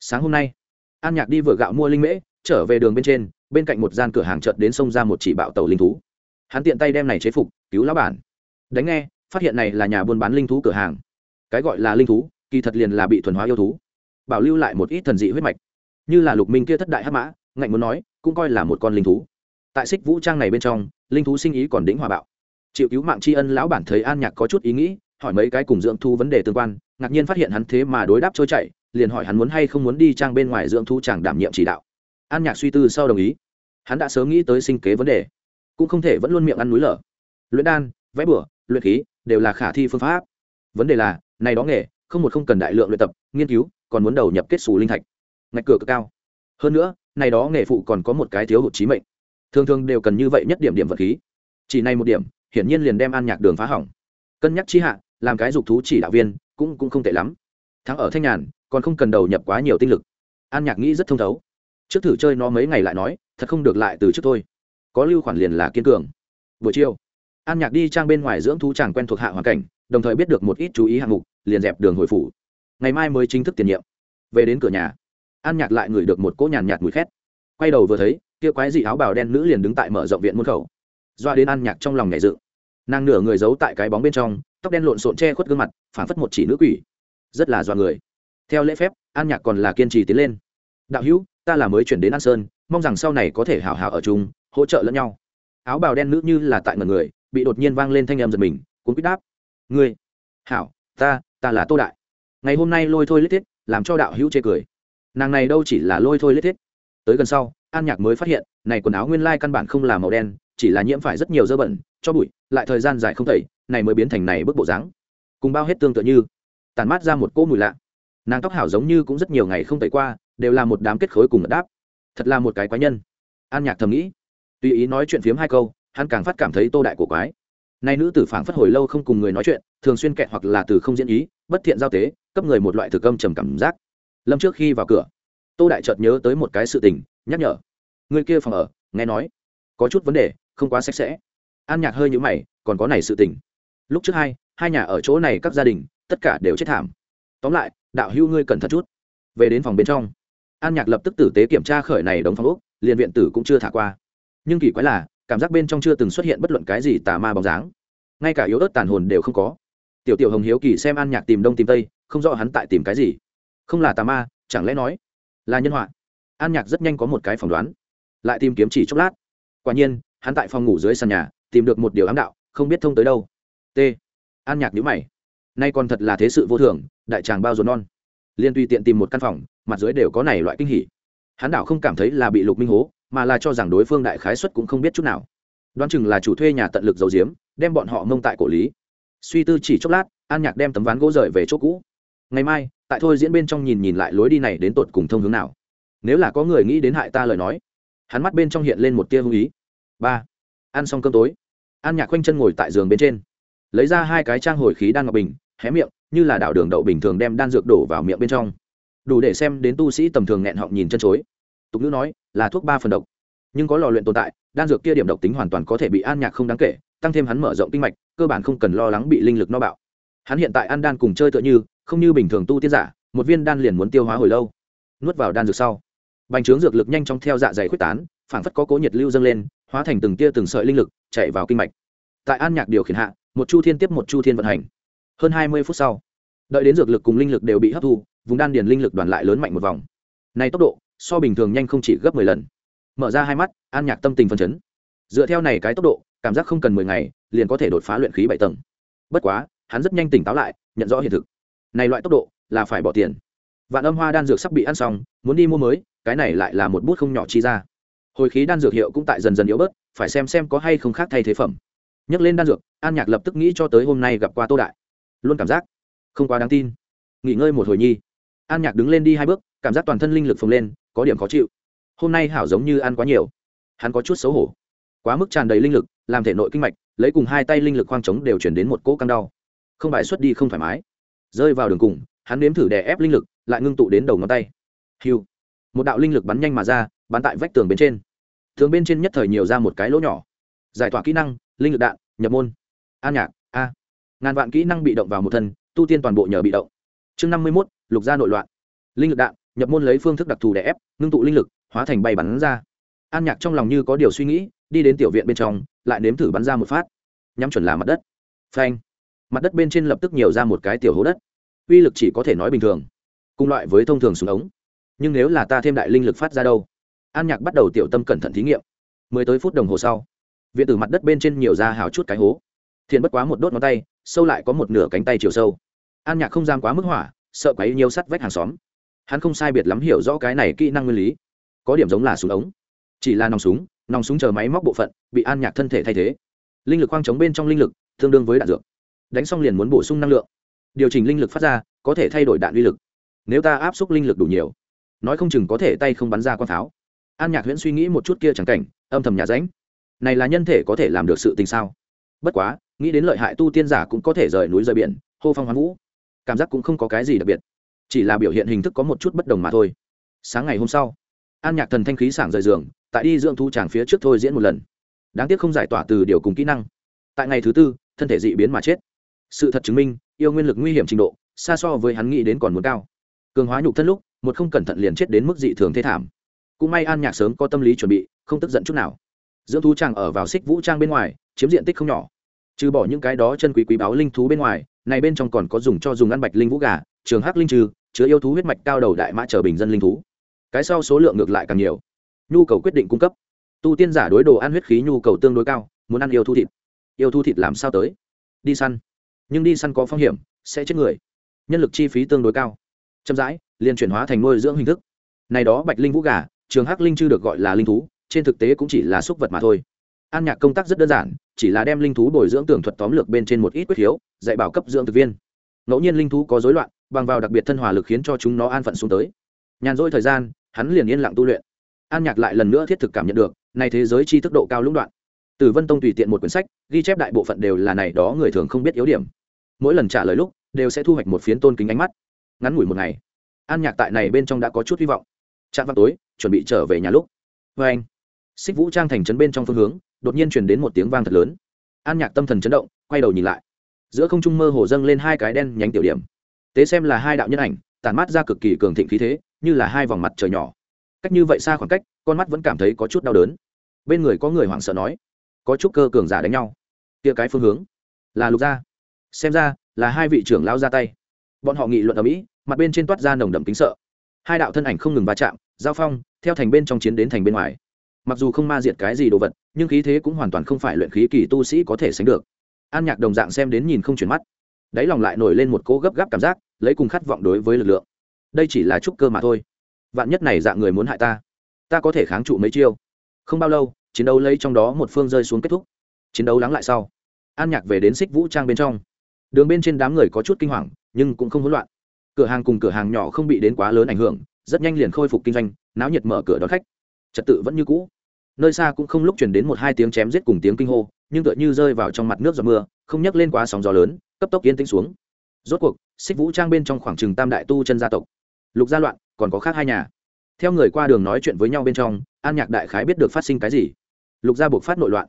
Sáng hôm nay, an nhạc đi vừa gạo mua linh mễ, trở về đường bên trên, bên cạnh một gian cửa hàng chợt đến sông ra một chỉ bạo tàu linh thú. Hắn tiện tay đem này chế phục, cứu lão bản. Đánh nghe, phát hiện này là nhà buôn bán linh thú cửa hàng. Cái gọi là linh thú, kỳ thật liền là bị thuần hóa yêu thú. Bảo lưu lại một ít thần dị huyết mạch. Như là lục minh kia thất đại hắc mã, ngạnh muốn nói, cũng coi là một con linh thú. Tại xích vũ trang này bên trong, linh thú sinh ý còn đỉnh hòa bạo. Chịu cứu mạng tri ân lão bản thấy an nhạc có chút ý nghĩ hỏi mấy cái cùng dưỡng thu vấn đề tương quan, ngạc nhiên phát hiện hắn thế mà đối đáp trôi chảy, liền hỏi hắn muốn hay không muốn đi trang bên ngoài dưỡng thu chàng đảm nhiệm chỉ đạo. An nhạc suy tư sau đồng ý. Hắn đã sớm nghĩ tới sinh kế vấn đề, cũng không thể vẫn luôn miệng ăn núi lở. Luyện đan, vẽ bửa luyện khí đều là khả thi phương pháp. Vấn đề là, này đó nghề, không một không cần đại lượng luyện tập, nghiên cứu, còn muốn đầu nhập kết xù linh thạch. Ngạch cửa cực cao. Hơn nữa, này đó nghề phụ còn có một cái thiếu hụt trí mệnh. Thường thường đều cần như vậy nhất điểm điểm vật khí. Chỉ này một điểm, hiển nhiên liền đem an nhạc đường phá hỏng. Cân nhắc chi hạ làm cái dục thú chỉ đạo viên, cũng cũng không tệ lắm. Thắng ở thanh nhàn, còn không cần đầu nhập quá nhiều tinh lực. An nhạc nghĩ rất thông thấu. Trước thử chơi nó mấy ngày lại nói, thật không được lại từ trước thôi. Có lưu khoản liền là kiên cường. Buổi chiều, an nhạc đi trang bên ngoài dưỡng thú chàng quen thuộc hạ hoàn cảnh, đồng thời biết được một ít chú ý hạng mục, liền dẹp đường hồi phủ. Ngày mai mới chính thức tiền nhiệm. Về đến cửa nhà, an nhạc lại ngửi được một cỗ nhàn nhạt mùi khét. Quay đầu vừa thấy, kia quái dị áo bào đen nữ liền đứng tại mở rộng viện môn khẩu. Doa đến an nhạc trong lòng nhảy dự nàng nửa người giấu tại cái bóng bên trong tóc đen lộn xộn che khuất gương mặt, phảng phất một chỉ nữ quỷ. Rất là dọa người. Theo lễ phép, an nhạc còn là kiên trì tiến lên. Đạo hữu, ta là mới chuyển đến an sơn, mong rằng sau này có thể hào hào ở chung, hỗ trợ lẫn nhau. Áo bào đen nữ như là tại ngần người, bị đột nhiên vang lên thanh em giật mình, cuốn quýt đáp. Ngươi. Hảo, ta ta là tô đại. Ngày hôm nay lôi thôi lết thiết, làm cho đạo hữu chê cười. Nàng này đâu chỉ là lôi thôi lết thiết. Tới gần sau, an nhạc mới phát hiện, này quần áo nguyên lai căn bản không là màu đen, chỉ là nhiễm phải rất nhiều dơ bẩn, cho bụi, lại thời gian dài không tẩy này mới biến thành này bức bộ dáng. Cùng bao hết tương tự như, tàn mát ra một cỗ mùi lạ. Nàng tóc hảo giống như cũng rất nhiều ngày không tẩy qua, đều là một đám kết khối cùng đáp. Thật là một cái quái nhân. An nhạc thầm nghĩ. Tùy ý nói chuyện phiếm hai câu, hắn càng phát cảm thấy tô đại của quái. Nay nữ tử phảng phất hồi lâu không cùng người nói chuyện, thường xuyên kẹt hoặc là từ không diễn ý, bất thiện giao tế, cấp người một loại thực âm trầm cảm giác. Lâm trước khi vào cửa, tô đại chợt nhớ tới một cái sự tình, nhắc nhở. Người kia phòng ở, nghe nói, có chút vấn đề, không quá sạch sẽ. An nhạc hơi nhũ mày, còn có này sự tình lúc trước hai hai nhà ở chỗ này các gia đình, tất cả đều chết thảm. Tóm lại, đạo hữu ngươi cẩn thận chút. Về đến phòng bên trong, an nhạc lập tức tử tế kiểm tra khởi này đóng phòng úc liền viện tử cũng chưa thả qua. Nhưng kỳ quái là, cảm giác bên trong chưa từng xuất hiện bất luận cái gì tà ma bóng dáng. Ngay cả yếu ớt tàn hồn đều không có. Tiểu tiểu hồng hiếu kỳ xem an nhạc tìm đông tìm tây, không rõ hắn tại tìm cái gì. Không là tà ma, chẳng lẽ nói là nhân họa? An nhạc rất nhanh có một cái phỏng đoán, lại tìm kiếm chỉ chốc lát. Quả nhiên, hắn tại phòng ngủ dưới sàn nhà, tìm được một điều ám đạo, không biết thông tới đâu t. An nhạc nhữ mày. Nay còn thật là thế sự vô thường, đại tràng bao dồn non. Liên tùy tiện tìm một căn phòng, mặt dưới đều có này loại kinh hỉ. Hắn đảo không cảm thấy là bị lục minh hố, mà là cho rằng đối phương đại khái xuất cũng không biết chút nào. Đoán chừng là chủ thuê nhà tận lực giấu giếm, đem bọn họ mông tại cổ lý. Suy tư chỉ chốc lát, an nhạc đem tấm ván gỗ rời về chỗ cũ. Ngày mai, tại thôi diễn bên trong nhìn nhìn lại lối đi này đến tột cùng thông hướng nào. Nếu là có người nghĩ đến hại ta lời nói, hắn mắt bên trong hiện lên một tia hung ý. Ba. Ăn xong cơm tối, an nhạc khoanh chân ngồi tại giường bên trên lấy ra hai cái trang hồi khí đan ngọc bình, hé miệng, như là đảo đường đậu bình thường đem đan dược đổ vào miệng bên trong. Đủ để xem đến tu sĩ tầm thường nghẹn họng nhìn chân chối. Tục ngữ nói, là thuốc ba phần độc. Nhưng có lò luyện tồn tại, đan dược kia điểm độc tính hoàn toàn có thể bị an nhạc không đáng kể, tăng thêm hắn mở rộng kinh mạch, cơ bản không cần lo lắng bị linh lực no bạo. Hắn hiện tại ăn đan cùng chơi tựa như, không như bình thường tu tiên giả, một viên đan liền muốn tiêu hóa hồi lâu. Nuốt vào đan dược sau, bành trướng dược lực nhanh chóng theo dạ dày khuếch tán, phảng phất có cố nhiệt lưu dâng lên, hóa thành từng tia từng sợi linh lực, chạy vào kinh mạch tại an nhạc điều khiển hạ, một chu thiên tiếp một chu thiên vận hành. Hơn hai mươi phút sau, đợi đến dược lực cùng linh lực đều bị hấp thu, vùng đan điền linh lực đoàn lại lớn mạnh một vòng. Này tốc độ, so bình thường nhanh không chỉ gấp mười lần. Mở ra hai mắt, an nhạc tâm tình phân chấn. Dựa theo này cái tốc độ, cảm giác không cần mười ngày, liền có thể đột phá luyện khí bảy tầng. Bất quá, hắn rất nhanh tỉnh táo lại, nhận rõ hiện thực. Này loại tốc độ, là phải bỏ tiền. Vạn âm hoa đan dược sắp bị ăn xong, muốn đi mua mới, cái này lại là một bút không nhỏ chi ra. Hồi khí đan dược hiệu cũng tại dần dần yếu bớt, phải xem xem có hay không khác thay thế phẩm nhắc lên đan dược, an nhạc lập tức nghĩ cho tới hôm nay gặp qua tô đại. Luôn cảm giác không quá đáng tin. Nghỉ ngơi một hồi nhi. An nhạc đứng lên đi hai bước, cảm giác toàn thân linh lực phồng lên, có điểm khó chịu. Hôm nay hảo giống như ăn quá nhiều. Hắn có chút xấu hổ. Quá mức tràn đầy linh lực, làm thể nội kinh mạch, lấy cùng hai tay linh lực khoang trống đều chuyển đến một cỗ căng đau. Không bài xuất đi không thoải mái. Rơi vào đường cùng, hắn nếm thử đè ép linh lực, lại ngưng tụ đến đầu ngón tay. Hiu. Một đạo linh lực bắn nhanh mà ra, bắn tại vách tường bên trên. Tường bên trên nhất thời nhiều ra một cái lỗ nhỏ giải tỏa kỹ năng, linh lực đạn, nhập môn. An nhạc, a. Ngàn vạn kỹ năng bị động vào một thân, tu tiên toàn bộ nhờ bị động. Chương năm mươi mốt, lục gia nội loạn. Linh lực đạn, nhập môn lấy phương thức đặc thù để ép, ngưng tụ linh lực, hóa thành bay bắn ra. An nhạc trong lòng như có điều suy nghĩ, đi đến tiểu viện bên trong, lại nếm thử bắn ra một phát. Nhắm chuẩn là mặt đất. Phanh. Mặt đất bên trên lập tức nhiều ra một cái tiểu hố đất. Uy lực chỉ có thể nói bình thường. Cùng loại với thông thường súng ống. Nhưng nếu là ta thêm đại linh lực phát ra đâu? An nhạc bắt đầu tiểu tâm cẩn thận thí nghiệm. Mười tới phút đồng hồ sau viện từ mặt đất bên trên nhiều ra hào chút cái hố. Thiện bất quá một đốt ngón tay, sâu lại có một nửa cánh tay chiều sâu. An nhạc không giam quá mức hỏa, sợ quấy nhiều sắt vách hàng xóm. Hắn không sai biệt lắm hiểu rõ cái này kỹ năng nguyên lý. Có điểm giống là súng ống. Chỉ là nòng súng nòng súng chờ máy móc bộ phận, bị an nhạc thân thể thay thế. Linh lực khoang chống bên trong linh lực, tương đương với đạn dược. Đánh xong liền muốn bổ sung năng lượng. Điều chỉnh linh lực phát ra, có thể thay đổi đạn uy lực. Nếu ta áp suất linh lực đủ nhiều, nói không chừng có thể tay không bắn ra con pháo an nhạc huyễn suy nghĩ một chút kia chẳng cảnh, âm thầm nhà ránh này là nhân thể có thể làm được sự tình sao? Bất quá, nghĩ đến lợi hại tu tiên giả cũng có thể rời núi rời biển, hô phong hoán vũ. Cảm giác cũng không có cái gì đặc biệt, chỉ là biểu hiện hình thức có một chút bất đồng mà thôi. Sáng ngày hôm sau, an nhạc thần thanh khí sảng rời giường, tại đi dưỡng thu tràng phía trước thôi diễn một lần. Đáng tiếc không giải tỏa từ điều cùng kỹ năng. Tại ngày thứ tư, thân thể dị biến mà chết. Sự thật chứng minh, yêu nguyên lực nguy hiểm trình độ, xa so với hắn nghĩ đến còn muốn cao. Cường hóa nhục thân lúc, một không cẩn thận liền chết đến mức dị thường thê thảm. Cũng may an nhạc sớm có tâm lý chuẩn bị, không tức giận chút nào dưỡng thú trang ở vào xích vũ trang bên ngoài, chiếm diện tích không nhỏ. Trừ bỏ những cái đó chân quý quý báo linh thú bên ngoài, này bên trong còn có dùng cho dùng ăn bạch linh vũ gà, trường hắc linh trừ, chứa yêu thú huyết mạch cao đầu đại mã chờ bình dân linh thú. Cái sau số lượng ngược lại càng nhiều. Nhu cầu quyết định cung cấp. Tu tiên giả đối đồ ăn huyết khí nhu cầu tương đối cao, muốn ăn yêu thú thịt. Yêu thú thịt làm sao tới? Đi săn. Nhưng đi săn có phong hiểm, sẽ chết người. Nhân lực chi phí tương đối cao. Chậm rãi, liền chuyển hóa thành nuôi dưỡng hình thức. Này đó bạch linh vũ gà, trường hắc linh chư được gọi là linh thú trên thực tế cũng chỉ là xúc vật mà thôi. An nhạc công tác rất đơn giản, chỉ là đem linh thú bồi dưỡng tường thuật tóm lược bên trên một ít quyết khiếu, dạy bảo cấp dưỡng thực viên. Ngẫu nhiên linh thú có dối loạn, bằng vào đặc biệt thân hòa lực khiến cho chúng nó an phận xuống tới. Nhàn rỗi thời gian, hắn liền yên lặng tu luyện. An nhạc lại lần nữa thiết thực cảm nhận được này thế giới chi thức độ cao lũng đoạn. Từ vân tông tùy tiện một quyển sách, ghi chép đại bộ phận đều là này đó người thường không biết yếu điểm. Mỗi lần trả lời lúc, đều sẽ thu hoạch một phiến tôn kính ánh mắt. Ngắn ngủi một ngày, an nhạc tại này bên trong đã có chút hy vọng. Trạm vào tối, chuẩn bị trở về nhà lúc. Vê anh xích vũ trang thành trấn bên trong phương hướng, đột nhiên chuyển đến một tiếng vang thật lớn. An nhạc tâm thần chấn động, quay đầu nhìn lại. Giữa không trung mơ hồ dâng lên hai cái đen nhánh tiểu điểm. Tế xem là hai đạo nhân ảnh, tản mát ra cực kỳ cường thịnh khí thế, như là hai vòng mặt trời nhỏ. Cách như vậy xa khoảng cách, con mắt vẫn cảm thấy có chút đau đớn. Bên người có người hoảng sợ nói, có chút cơ cường giả đánh nhau. Kia cái phương hướng, là lục gia. Xem ra, là hai vị trưởng lao ra tay. Bọn họ nghị luận ở mỹ mặt bên trên toát ra nồng đậm kính sợ. Hai đạo thân ảnh không ngừng va chạm, giao phong, theo thành bên trong chiến đến thành bên ngoài mặc dù không ma diệt cái gì đồ vật, nhưng khí thế cũng hoàn toàn không phải luyện khí kỳ tu sĩ có thể sánh được. An nhạc đồng dạng xem đến nhìn không chuyển mắt. Đáy lòng lại nổi lên một cỗ gấp gáp cảm giác, lấy cùng khát vọng đối với lực lượng. Đây chỉ là chút cơ mà thôi. Vạn nhất này dạng người muốn hại ta ta có thể kháng trụ mấy chiêu. Không bao lâu, chiến đấu lấy trong đó một phương rơi xuống kết thúc. Chiến đấu lắng lại sau, an nhạc về đến xích vũ trang bên trong. Đường bên trên đám người có chút kinh hoàng, nhưng cũng không hỗn loạn. Cửa hàng cùng cửa hàng nhỏ không bị đến quá lớn ảnh hưởng, rất nhanh liền khôi phục kinh doanh, náo nhiệt mở cửa đón khách trật tự vẫn như cũ. Nơi xa cũng không lúc chuyển đến một hai tiếng chém giết cùng tiếng kinh hô, nhưng tựa như rơi vào trong mặt nước giọt mưa, không nhắc lên quá sóng gió lớn, cấp tốc yên tĩnh xuống. Rốt cuộc, xích vũ trang bên trong khoảng trừng tam đại tu chân gia tộc. Lục gia loạn, còn có khác hai nhà. Theo người qua đường nói chuyện với nhau bên trong, an nhạc đại khái biết được phát sinh cái gì. Lục gia buộc phát nội loạn.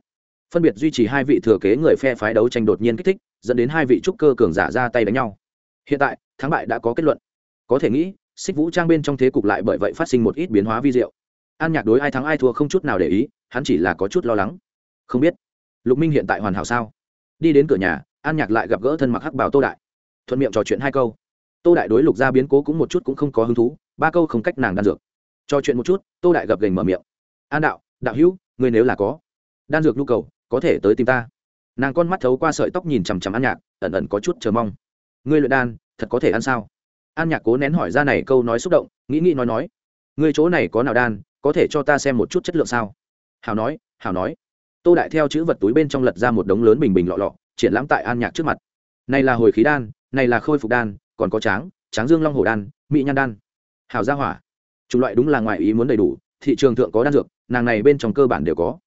Phân biệt duy trì hai vị thừa kế người phe phái đấu tranh đột nhiên kích thích, dẫn đến hai vị trúc cơ cường giả ra tay đánh nhau. Hiện tại, thắng bại đã có kết luận. Có thể nghĩ, xích vũ trang bên trong thế cục lại bởi vậy phát sinh một ít biến hóa vi diệu an nhạc đối ai thắng ai thua không chút nào để ý, hắn chỉ là có chút lo lắng. Không biết, lục minh hiện tại hoàn hảo sao? Đi đến cửa nhà, an nhạc lại gặp gỡ thân mặc hắc bảo tô đại. Thuận miệng trò chuyện hai câu. Tô đại đối lục gia biến cố cũng một chút cũng không có hứng thú, ba câu không cách nàng đan dược. Trò chuyện một chút, tô đại gập gành mở miệng. An đạo đạo hữu người nếu là có đan dược nhu cầu, có thể tới tìm ta. Nàng con mắt thấu qua sợi tóc nhìn chằm chằm an nhạc, ẩn ẩn có chút chờ mong. Ngươi luyện đan, thật có thể ăn sao? An nhạc cố nén hỏi ra này câu nói xúc động, nghĩ nghĩ nói nói, ngươi chỗ này có nào đan có thể cho ta xem một chút chất lượng sao? Hào nói hào nói. Tô đại theo chữ vật túi bên trong lật ra một đống lớn bình bình lọ lọ, triển lãm tại an nhạc trước mặt. Này là hồi khí đan, này là khôi phục đan, còn có tráng tráng dương long hồ đan, mỹ nhan đan. Hào gia hỏa. Chủng loại đúng là ngoài ý muốn đầy đủ, thị trường thượng có đan dược, nàng này bên trong cơ bản đều có.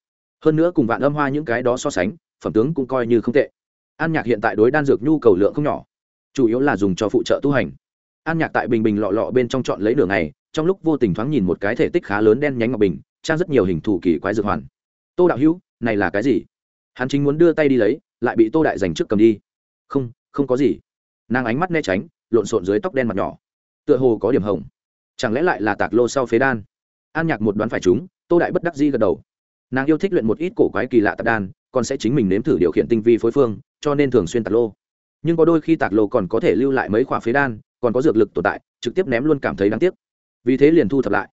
Hơn nữa cùng vạn âm hoa những cái đó so sánh, phẩm tướng cũng coi như không tệ. An nhạc hiện tại đối đan dược nhu cầu lượng không nhỏ, chủ yếu là dùng cho phụ trợ tu hành. An nhạc tại bình bình lọ lọ bên trong chọn lấy đường này trong lúc vô tình thoáng nhìn một cái thể tích khá lớn đen nhánh ngọc bình, trang rất nhiều hình thù kỳ quái dược hoàn. Tô đạo hữu, này là cái gì? Hắn chính muốn đưa tay đi lấy, lại bị tô đại dành trước cầm đi. Không không có gì. Nàng ánh mắt né tránh, lộn xộn dưới tóc đen mặt nhỏ. Tựa hồ có điểm hồng. Chẳng lẽ lại là tạc lô sau phế đan? An nhạc một đoán phải chúng tô đại bất đắc di gật đầu. Nàng yêu thích luyện một ít cổ quái kỳ lạ tạc đan, còn sẽ chính mình nếm thử điều khiển tinh vi phối phương, cho nên thường xuyên tạc lô. Nhưng có đôi khi tạc lô còn có thể lưu lại mấy khoả phế đan, còn có dược lực tồn tại, trực tiếp ném luôn cảm thấy đáng tiếc vì thế liền thu thập lại.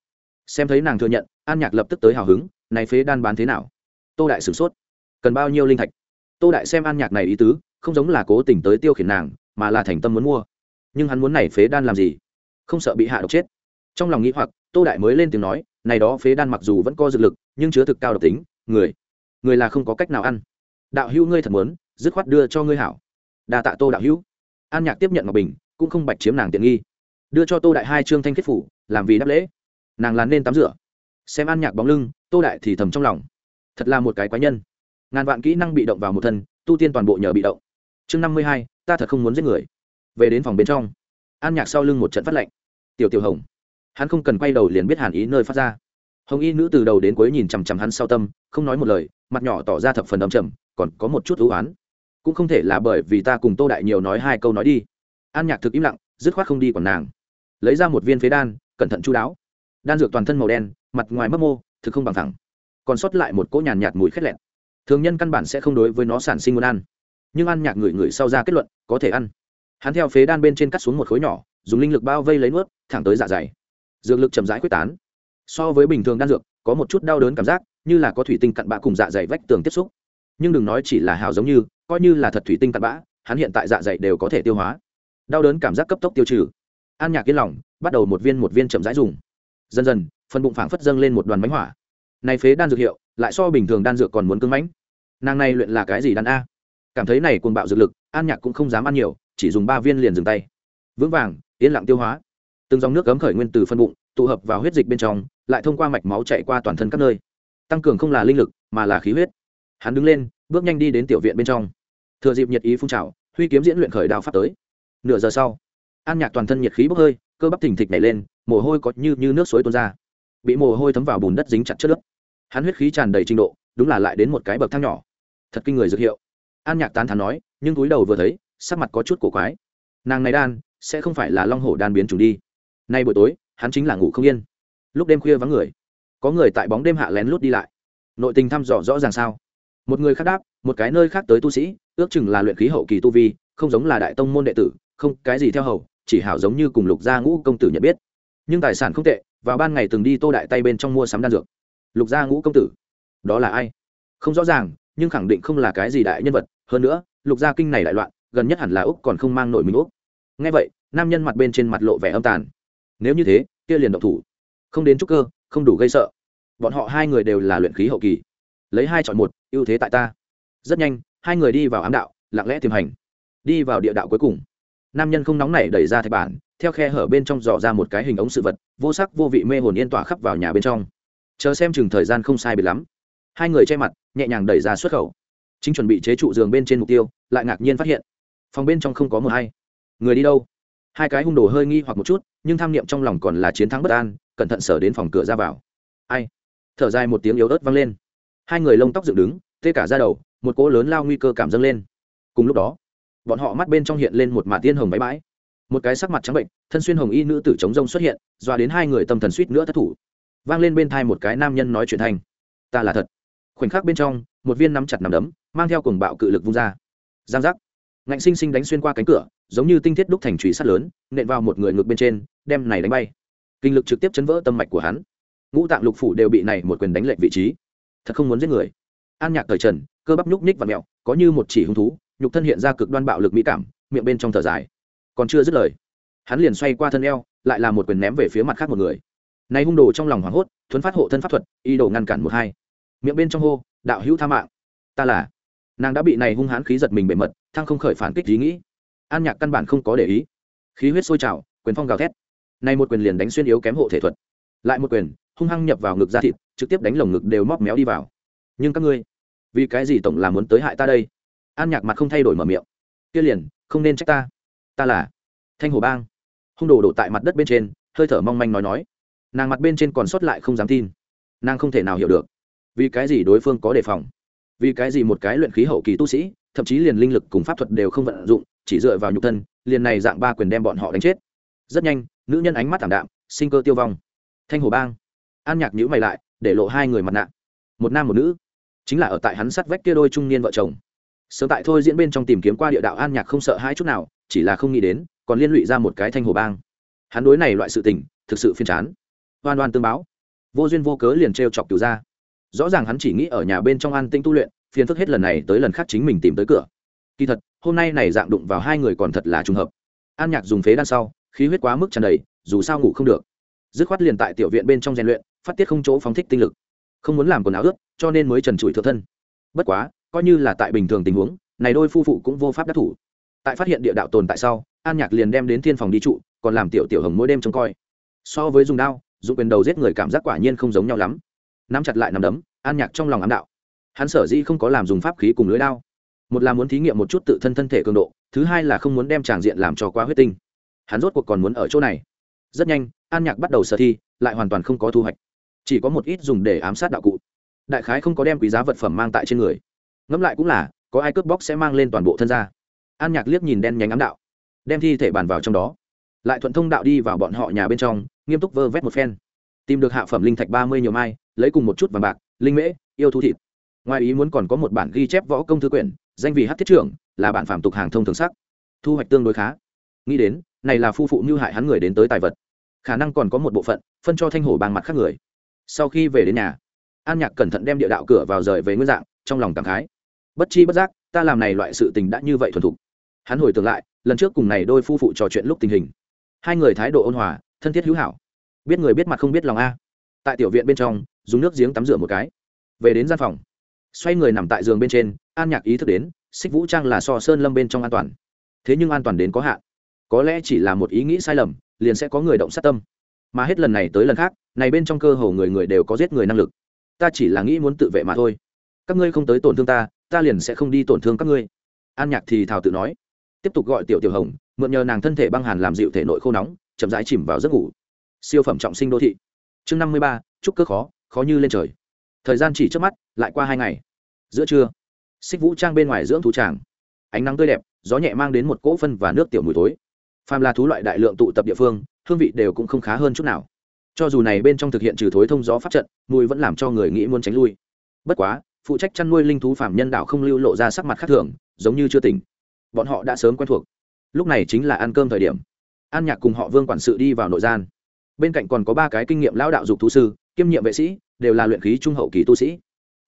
Xem thấy nàng thừa nhận, an nhạc lập tức tới hào hứng, này phế đan bán thế nào? Tô đại sửng sốt. Cần bao nhiêu linh thạch? Tô đại xem an nhạc này ý tứ, không giống là cố tình tới tiêu khiển nàng, mà là thành tâm muốn mua. Nhưng hắn muốn này phế đan làm gì? Không sợ bị hạ độc chết. Trong lòng nghĩ hoặc, tô đại mới lên tiếng nói, này đó phế đan mặc dù vẫn có dược lực, nhưng chứa thực cao độc tính, người người là không có cách nào ăn. Đạo hữu ngươi thật muốn, dứt khoát đưa cho ngươi hảo. Đa tạ tô đạo hữu. An nhạc tiếp nhận ngọc bình, cũng không bạch chiếm nàng tiện nghi. Đưa cho tô đại hai trương thanh kết phủ làm vì đáp lễ. Nàng là nên tắm rửa. Xem an nhạc bóng lưng, tô đại thì thầm trong lòng. Thật là một cái quái nhân. Ngàn vạn kỹ năng bị động vào một thân, tu tiên toàn bộ nhờ bị động. Chương năm mươi hai, ta thật không muốn giết người. Về đến phòng bên trong, an nhạc sau lưng một trận phát lệnh. Tiểu tiểu hồng. Hắn không cần quay đầu liền biết hàn ý nơi phát ra. Hồng y nữ từ đầu đến cuối nhìn chằm chằm hắn sau tâm, không nói một lời, mặt nhỏ tỏ ra thập phần đ trầm còn có một chút ưu oán. Cũng không thể là bởi vì ta cùng tô đại nhiều nói hai câu nói đi. An nhạc thực im lặng, dứt khoát không đi còn nàng. Lấy ra một viên phế đan cẩn thận chú đáo. Đan dược toàn thân màu đen, mặt ngoài mấp mô, thực không bằng thẳng. Còn sót lại một cỗ nhàn nhạt mùi khét lẹn thường nhân căn bản sẽ không đối với nó sản sinh muốn ăn. Nhưng ăn nhạc người người sau ra kết luận, có thể ăn. Hắn theo phế đan bên trên cắt xuống một khối nhỏ, dùng linh lực bao vây lấy nuốt, thẳng tới dạ dày. Dược lực chậm rãi quyết tán. So với bình thường đan dược, có một chút đau đớn cảm giác, như là có thủy tinh cặn bã cùng dạ dày vách tường tiếp xúc. Nhưng đừng nói chỉ là hào giống như, coi như là thật thủy tinh cặn bã, hắn hiện tại dạ dày đều có thể tiêu hóa. Đau đớn cảm giác cấp tốc tiêu trừ an nhạc yên lòng, bắt đầu một viên một viên chậm rãi dùng. Dần dần, phần bụng phảng phất dâng lên một đoàn bánh hỏa. Này phế đan dược hiệu, lại so bình thường đan dược còn muốn cưng mãnh. Nàng này luyện là cái gì đan a? Cảm thấy này cuồng bạo dược lực, an nhạc cũng không dám ăn nhiều, chỉ dùng ba viên liền dừng tay. Vững vàng, yên lặng tiêu hóa. Từng dòng nước cấm khởi nguyên từ phân bụng, tụ hợp vào huyết dịch bên trong, lại thông qua mạch máu chạy qua toàn thân các nơi. Tăng cường không là linh lực, mà là khí huyết. Hắn đứng lên, bước nhanh đi đến tiểu viện bên trong. Thừa dịp nhiệt ý phun trào, huy kiếm diễn luyện khởi đào phát tới. Nửa giờ sau an nhạc toàn thân nhiệt khí bốc hơi, cơ bắp thình thịch nảy lên, mồ hôi có như như nước suối tuôn ra. Bị mồ hôi thấm vào bùn đất dính chặt chất lớp. Hắn huyết khí tràn đầy trình độ, đúng là lại đến một cái bậc thang nhỏ. Thật kinh người dược hiệu. An nhạc tán thán nói, nhưng túi đầu vừa thấy, sắc mặt có chút cổ quái. Nàng này đan, sẽ không phải là long hổ đan biến chủng đi. Nay buổi tối, hắn chính là ngủ không yên. Lúc đêm khuya vắng người. Có người tại bóng đêm hạ lén lút đi lại. Nội tình thăm dò rõ ràng sao? Một người khác đáp, một cái nơi khác tới tu sĩ, ước chừng là luyện khí hậu kỳ tu vi, không giống là đại tông môn đệ tử, không, cái gì theo hầu chỉ hảo giống như cùng lục gia ngũ công tử nhận biết. Nhưng tài sản không tệ, vào ban ngày từng đi tô đại tay bên trong mua sắm đan dược. Lục gia ngũ công tử, đó là ai? Không rõ ràng, nhưng khẳng định không là cái gì đại nhân vật. Hơn nữa, lục gia kinh này đại loạn, gần nhất hẳn là úc còn không mang nổi mình úc. Ngay vậy, nam nhân mặt bên trên mặt lộ vẻ âm tàn. Nếu như thế, kia liền động thủ. Không đến trúc cơ, không đủ gây sợ. Bọn họ hai người đều là luyện khí hậu kỳ. Lấy hai chọn một, ưu thế tại ta. Rất nhanh, hai người đi vào ám đạo, lặng lẽ tiềm hành. Đi vào địa đạo cuối cùng nam nhân không nóng nảy đẩy ra thạch bản, theo khe hở bên trong dò ra một cái hình ống sự vật, vô sắc vô vị mê hồn yên tỏa khắp vào nhà bên trong. Chờ xem chừng thời gian không sai biệt lắm. Hai người che mặt, nhẹ nhàng đẩy ra xuất khẩu. Chính chuẩn bị chế trụ giường bên trên mục tiêu, lại ngạc nhiên phát hiện, phòng bên trong không có một hay người đi đâu? Hai cái hung đồ hơi nghi hoặc một chút, nhưng tham niệm trong lòng còn là chiến thắng bất an, cẩn thận sở đến phòng cửa ra vào. Ai? Thở dài một tiếng yếu ớt vang lên. Hai người lông tóc dựng đứng, tê cả ra đầu, một cỗ lớn lao nguy cơ cảm dâng lên. Cùng lúc đó bọn họ mắt bên trong hiện lên một mả tiên hồng bãi bãi. Một cái sắc mặt trắng bệnh thân xuyên hồng y nữ tử chống rông xuất hiện dọa đến hai người tâm thần suýt nữa thất thủ. Vang lên bên thai một cái nam nhân nói chuyện thành, ta là thật. Khoảnh khắc bên trong một viên nắm chặt nằm đấm mang theo cuồng bạo cự lực vung ra. Giang giác. Ngạnh sinh sinh đánh xuyên qua cánh cửa giống như tinh thiết đúc thành trụy sắt lớn nện vào một người ngực bên trên đem này đánh bay. Kinh lực trực tiếp chấn vỡ tâm mạch của hắn. Ngũ tạng lục phủ đều bị này một quyền đánh lệch vị trí. Thật không muốn giết người. An nhạc thời trần cơ bắp nhúc nhích và mẹo có như một chỉ hung thú nhục thân hiện ra cực đoan bạo lực mỹ cảm, miệng bên trong thở dài. Còn chưa dứt lời, hắn liền xoay qua thân eo, lại là một quyền ném về phía mặt khác một người. Nay hung đồ trong lòng hoảng hốt, thuấn phát hộ thân pháp thuật y đồ ngăn cản một hai. Miệng bên trong hô, đạo hữu tha mạng. Ta là. Nàng đã bị này hung hãn khí giật mình bề mật, thăng không khởi phản kích ý nghĩ. An nhạc căn bản không có để ý. Khí huyết sôi trào, quyền phong gào thét. Nay một quyền liền đánh xuyên yếu kém hộ thể thuật. Lại một quyền, hung hăng nhập vào ngực da thịt, trực tiếp đánh lồng ngực đều móc méo đi vào. Nhưng các ngươi, vì cái gì tổng là muốn tới hại ta đây? An nhạc mặt không thay đổi mở miệng. Kia liền, không nên trách ta. Ta là thanh hồ bang. Hung đồ đổ tại mặt đất bên trên, hơi thở mong manh nói nói. Nàng mặt bên trên còn sót lại không dám tin. Nàng không thể nào hiểu được. Vì cái gì đối phương có đề phòng? Vì cái gì một cái luyện khí hậu kỳ tu sĩ, thậm chí liền linh lực cùng pháp thuật đều không vận dụng, chỉ dựa vào nhục thân, liền này dạng ba quyền đem bọn họ đánh chết. Rất nhanh, nữ nhân ánh mắt thảm đạm, sinh cơ tiêu vong. Thanh hồ bang. An nhạc nhữ mày lại, để lộ hai người mặt nạ. Một nam một nữ. Chính là ở tại hắn sắt vách kia đôi trung niên vợ chồng sớm tại thôi diễn bên trong tìm kiếm qua địa đạo an nhạc không sợ hai chút nào, chỉ là không nghĩ đến, còn liên lụy ra một cái thanh hồ bang. Hắn đối này loại sự tình, thực sự phiền chán. Oan oan tương báo. Vô duyên vô cớ liền t chọc cửu ra rõ ràng hắn chỉ nghĩ ở nhà bên trong an tinh tu luyện, phiền phức hết lần này tới lần khác chính mình tìm tới cửa. Kỳ thật, hôm nay này dạng đụng vào hai người còn thật là trùng hợp. An nhạc dùng phế đan sau, khí huyết quá mức tràn đầy, dù sao ngủ không được. Dứt khoát liền tại tiểu viện bên trong rèn luyện, phát tiết không chỗ phóng thích tinh lực. Không muốn làm quần áo ướt, cho nên mới trần trụi thượng thân. Bất quá coi như là tại bình thường tình huống, này đôi phu phụ cũng vô pháp đắc thủ. Tại phát hiện địa đạo tồn tại sau, an nhạc liền đem đến thiên phòng đi trụ, còn làm tiểu tiểu hồng mỗi đêm trông coi. So với dùng đao, dùng quyền đầu giết người cảm giác quả nhiên không giống nhau lắm. Nắm chặt lại nắm đấm, an nhạc trong lòng ám đạo. Hắn sở dĩ không có làm dùng pháp khí cùng lưới đao. Một là muốn thí nghiệm một chút tự thân thân thể cường độ, thứ hai là không muốn đem tràng diện làm cho quá huyết tinh. Hắn rốt cuộc còn muốn ở chỗ này. Rất nhanh, an nhạc bắt đầu sở thi, lại hoàn toàn không có thu hoạch. Chỉ có một ít dùng để ám sát đạo cụ. Đại khái không có đem quý giá vật phẩm mang tại trên người ngẫm lại cũng là, có ai cướp bóc sẽ mang lên toàn bộ thân ra. An nhạc liếc nhìn đen nhánh ám đạo, đem thi thể bàn vào trong đó. Lại thuận thông đạo đi vào bọn họ nhà bên trong, nghiêm túc vơ vét một phen. Tìm được hạ phẩm linh thạch ba mươi nhiều mai, lấy cùng một chút vàng bạc, linh mễ, yêu thú thịt. Ngoài ý muốn còn có một bản ghi chép võ công thư quyển, danh vì hát thiết trưởng, là bản phạm tục hàng thông thường sắc. Thu hoạch tương đối khá. Nghĩ đến, này là phu phụ mưu hại hắn người đến tới tài vật. Khả năng còn có một bộ phận, phân cho thanh hổ bằng mặt khác người. Sau khi về đến nhà, an nhạc cẩn thận đem địa đạo cửa vào rời về nguyên dạng trong lòng cảm khái. Bất chi bất giác, ta làm này loại sự tình đã như vậy thuần thục. Hắn hồi tưởng lại, lần trước cùng này đôi phu phụ trò chuyện lúc tình hình. Hai người thái độ ôn hòa, thân thiết hữu hảo. Biết người biết mặt không biết lòng a. Tại tiểu viện bên trong, dùng nước giếng tắm rửa một cái. Về đến gian phòng, xoay người nằm tại giường bên trên, an nhạc ý thức đến, xích vũ trang là so sơn lâm bên trong an toàn. Thế nhưng an toàn đến có hạn. Có lẽ chỉ là một ý nghĩ sai lầm, liền sẽ có người động sát tâm. Mà hết lần này tới lần khác, này bên trong cơ hồ người người đều có giết người năng lực. Ta chỉ là nghĩ muốn tự vệ mà thôi các ngươi không tới tổn thương ta ta liền sẽ không đi tổn thương các ngươi. An nhạc thì thào tự nói. Tiếp tục gọi tiểu tiểu hồng, mượn nhờ nàng thân thể băng hàn làm dịu thể nội khô nóng, chậm rãi chìm vào giấc ngủ. Siêu phẩm trọng sinh đô thị. Chương năm mươi ba, chúc cơ khó khó như lên trời. Thời gian chỉ trước mắt, lại qua hai ngày. Giữa trưa, xích vũ trang bên ngoài dưỡng thú tràng. Ánh nắng tươi đẹp, gió nhẹ mang đến một cỗ phân và nước tiểu mùi tối phàm là thú loại đại lượng tụ tập địa phương, hương vị đều cũng không khá hơn chút nào. Cho dù này bên trong thực hiện trừ thối thông gió phát trận, mùi vẫn làm cho người nghĩ muốn tránh lui. Bất quá phụ trách chăn nuôi linh thú phạm nhân đạo không lưu lộ ra sắc mặt khác thường, giống như chưa tỉnh. Bọn họ đã sớm quen thuộc. Lúc này chính là ăn cơm thời điểm. An nhạc cùng họ vương quản sự đi vào nội gian. Bên cạnh còn có ba cái kinh nghiệm lão đạo dục thú sư, kiêm nhiệm vệ sĩ, đều là luyện khí trung hậu kỳ tu sĩ.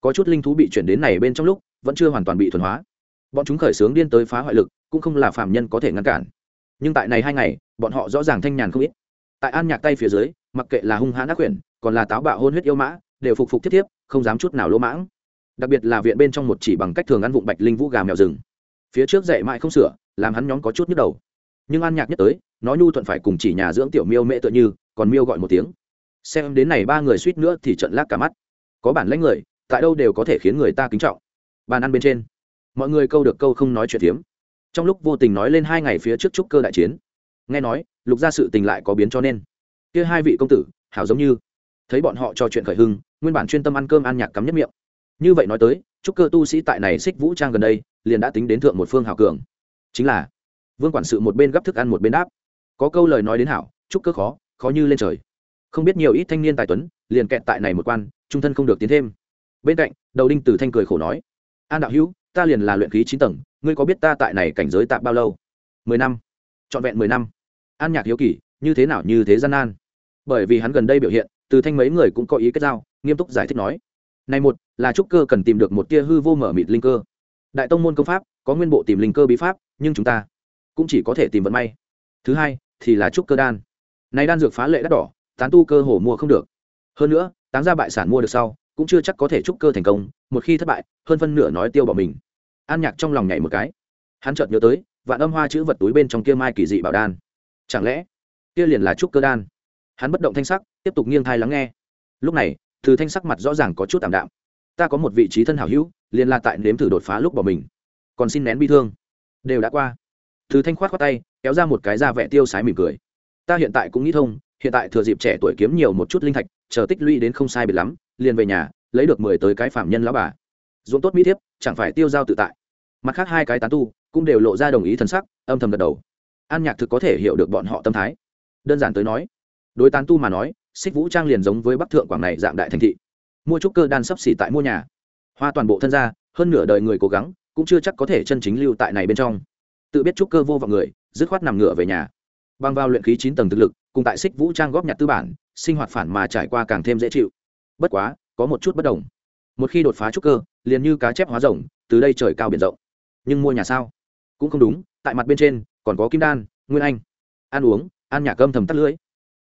Có chút linh thú bị chuyển đến này bên trong lúc, vẫn chưa hoàn toàn bị thuần hóa. Bọn chúng khởi xướng điên tới phá hoại lực, cũng không là phạm nhân có thể ngăn cản. Nhưng tại này hai ngày, bọn họ rõ ràng thanh nhàn không ít. Tại an nhạc tay phía dưới, mặc kệ là hung hãn ác quyển còn là táo bạo hôn huyết yêu mã, đều phục phục thiết thiếp, không dám chút nào lỗ mãng đặc biệt là viện bên trong một chỉ bằng cách thường ăn vụng bạch linh vũ gà mèo rừng. Phía trước dậy mãi không sửa, làm hắn nhóm có chút nhức đầu. Nhưng an nhạc nhất tới, nó nhu thuận phải cùng chỉ nhà dưỡng tiểu miêu mễ tựa như, còn miêu gọi một tiếng. Xem đến này ba người suýt nữa thì trận lác cả mắt. Có bản lãnh người, tại đâu đều có thể khiến người ta kính trọng. Bàn ăn bên trên, mọi người câu được câu không nói chuyện tiếm trong lúc vô tình nói lên hai ngày phía trước trúc cơ đại chiến, nghe nói, lục gia sự tình lại có biến cho nên. Kia hai vị công tử, hảo giống như. Thấy bọn họ trò chuyện khởi hưng, nguyên bản chuyên tâm ăn cơm ăn nhạc cắm nhất miệng như vậy nói tới trúc cơ tu sĩ tại này xích vũ trang gần đây, liền đã tính đến thượng một phương hảo cường. Chính là, vương quản sự một bên gấp thức ăn một bên đáp. Có câu lời nói đến hảo, chúc cơ khó khó như lên trời. Không biết nhiều ít thanh niên tài tuấn, liền kẹt tại này một quan, trung thân không được tiến thêm. Bên cạnh, đầu đinh tử thanh cười khổ nói, an đạo hữu, ta liền là luyện khí chín tầng, ngươi có biết ta tại này cảnh giới tạm bao lâu? Mười năm. Trọn vẹn mười năm. An nhạc hiếu kỳ, như thế nào, như thế gian nan? Bởi vì hắn gần đây biểu hiện, từ thanh mấy người cũng có ý kết giao, nghiêm túc giải thích nói này một, là trúc cơ cần tìm được một tia hư vô mở mịt linh cơ. Đại tông môn công pháp, có nguyên bộ tìm linh cơ bí pháp, nhưng chúng ta cũng chỉ có thể tìm vận may. Thứ hai, thì là trúc cơ đan. Này đan dược phá lệ đắt đỏ, tán tu cơ hồ mua không được. Hơn nữa, tán ra bại sản mua được sau, cũng chưa chắc có thể trúc cơ thành công, một khi thất bại, hơn phân nửa nói tiêu bỏ mình. An nhạc trong lòng nhảy một cái. Hắn chợt nhớ tới, vạn âm hoa chữ vật túi bên trong kia mai kỳ dị bảo đan. Chẳng lẽ, kia liền là trúc cơ đan? Hắn bất động thanh sắc, tiếp tục nghiêng thai lắng nghe. Lúc này từ thanh sắc mặt rõ ràng có chút tạm đạm. Ta có một vị trí thân hảo hữu, liền là tại nếm thử đột phá lúc bỏ mình. Còn xin nén bi thương. Đều đã qua. Từ thanh khoát khoát tay, kéo ra một cái da vẻ tiêu sái mỉm cười. Ta hiện tại cũng nghĩ thông, hiện tại thừa dịp trẻ tuổi kiếm nhiều một chút linh thạch, chờ tích lũy đến không sai biệt lắm, liền về nhà, lấy được mười tới cái phạm nhân lão bà. Dũng tốt mỹ thiếp, chẳng phải tiêu giao tự tại. Mặt khác hai cái tán tu, cũng đều lộ ra đồng ý thần sắc, âm thầm gật đầu. An nhạc thực có thể hiểu được bọn họ tâm thái. Đơn giản tới nói, đối tán tu mà nói xích vũ trang liền giống với bắc thượng quảng này dạng đại thành thị. Mua trúc cơ đan sấp xỉ tại mua nhà. Hoa toàn bộ thân gia hơn nửa đời người cố gắng, cũng chưa chắc có thể chân chính lưu tại này bên trong. Tự biết trúc cơ vô vọng người, dứt khoát nằm ngửa về nhà. Bằng vào luyện khí chín tầng thực lực, cùng tại xích vũ trang góp nhặt tư bản, sinh hoạt phản mà trải qua càng thêm dễ chịu. Bất quá, có một chút bất đồng. Một khi đột phá trúc cơ, liền như cá chép hóa rồng, từ đây trời cao biển rộng. Nhưng mua nhà sao? Cũng không đúng, tại mặt bên trên, còn có kim đan, nguyên anh. Ăn uống, ăn nhà cơm thầm tắt lưỡi.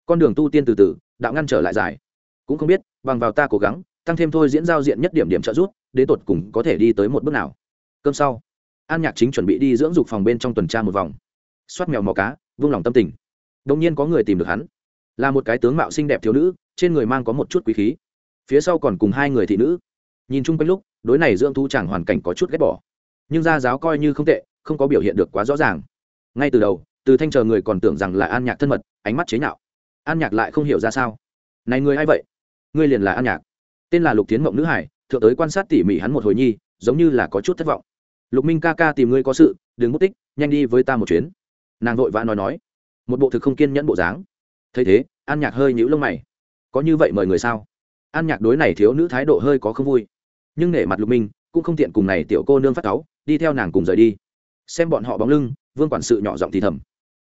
Con đường tu tiên từ từ đạo ngăn trở lại dài cũng không biết, bằng vào ta cố gắng, tăng thêm thôi diễn giao diện nhất điểm điểm trợ giúp, đến tột cùng có thể đi tới một bước nào. Cơm sau, an nhạc chính chuẩn bị đi dưỡng dục phòng bên trong tuần tra một vòng. Xoát mèo mò cá, vung lòng tâm tình. Đông nhiên có người tìm được hắn. Là một cái tướng mạo xinh đẹp thiếu nữ, trên người mang có một chút quý khí. Phía sau còn cùng hai người thị nữ. Nhìn chung quanh lúc, đối này dưỡng thu chẳng hoàn cảnh có chút ghét bỏ. Nhưng gia giáo coi như không tệ, không có biểu hiện được quá rõ ràng. Ngay từ đầu, từ thanh chờ người còn tưởng rằng là an nhạc thân mật, ánh mắt chế nhạo an nhạc lại không hiểu ra sao. Này người ai vậy? Ngươi liền là an nhạc. Tên là lục tiến mộng nữ hải, thượng tới quan sát tỉ mỉ hắn một hồi nhi, giống như là có chút thất vọng. Lục minh ca ca tìm ngươi có sự, đừng mất tích, nhanh đi với ta một chuyến. Nàng vội vã nói nói. Một bộ thực không kiên nhẫn bộ dáng. Thấy thế, an nhạc hơi nhíu lông mày. Có như vậy mời người sao? An nhạc đối này thiếu nữ thái độ hơi có không vui. Nhưng nể mặt lục minh, cũng không tiện cùng này tiểu cô nương phát cáu, đi theo nàng cùng rời đi. Xem bọn họ bóng lưng, vương quản sự nhỏ giọng thì thầm.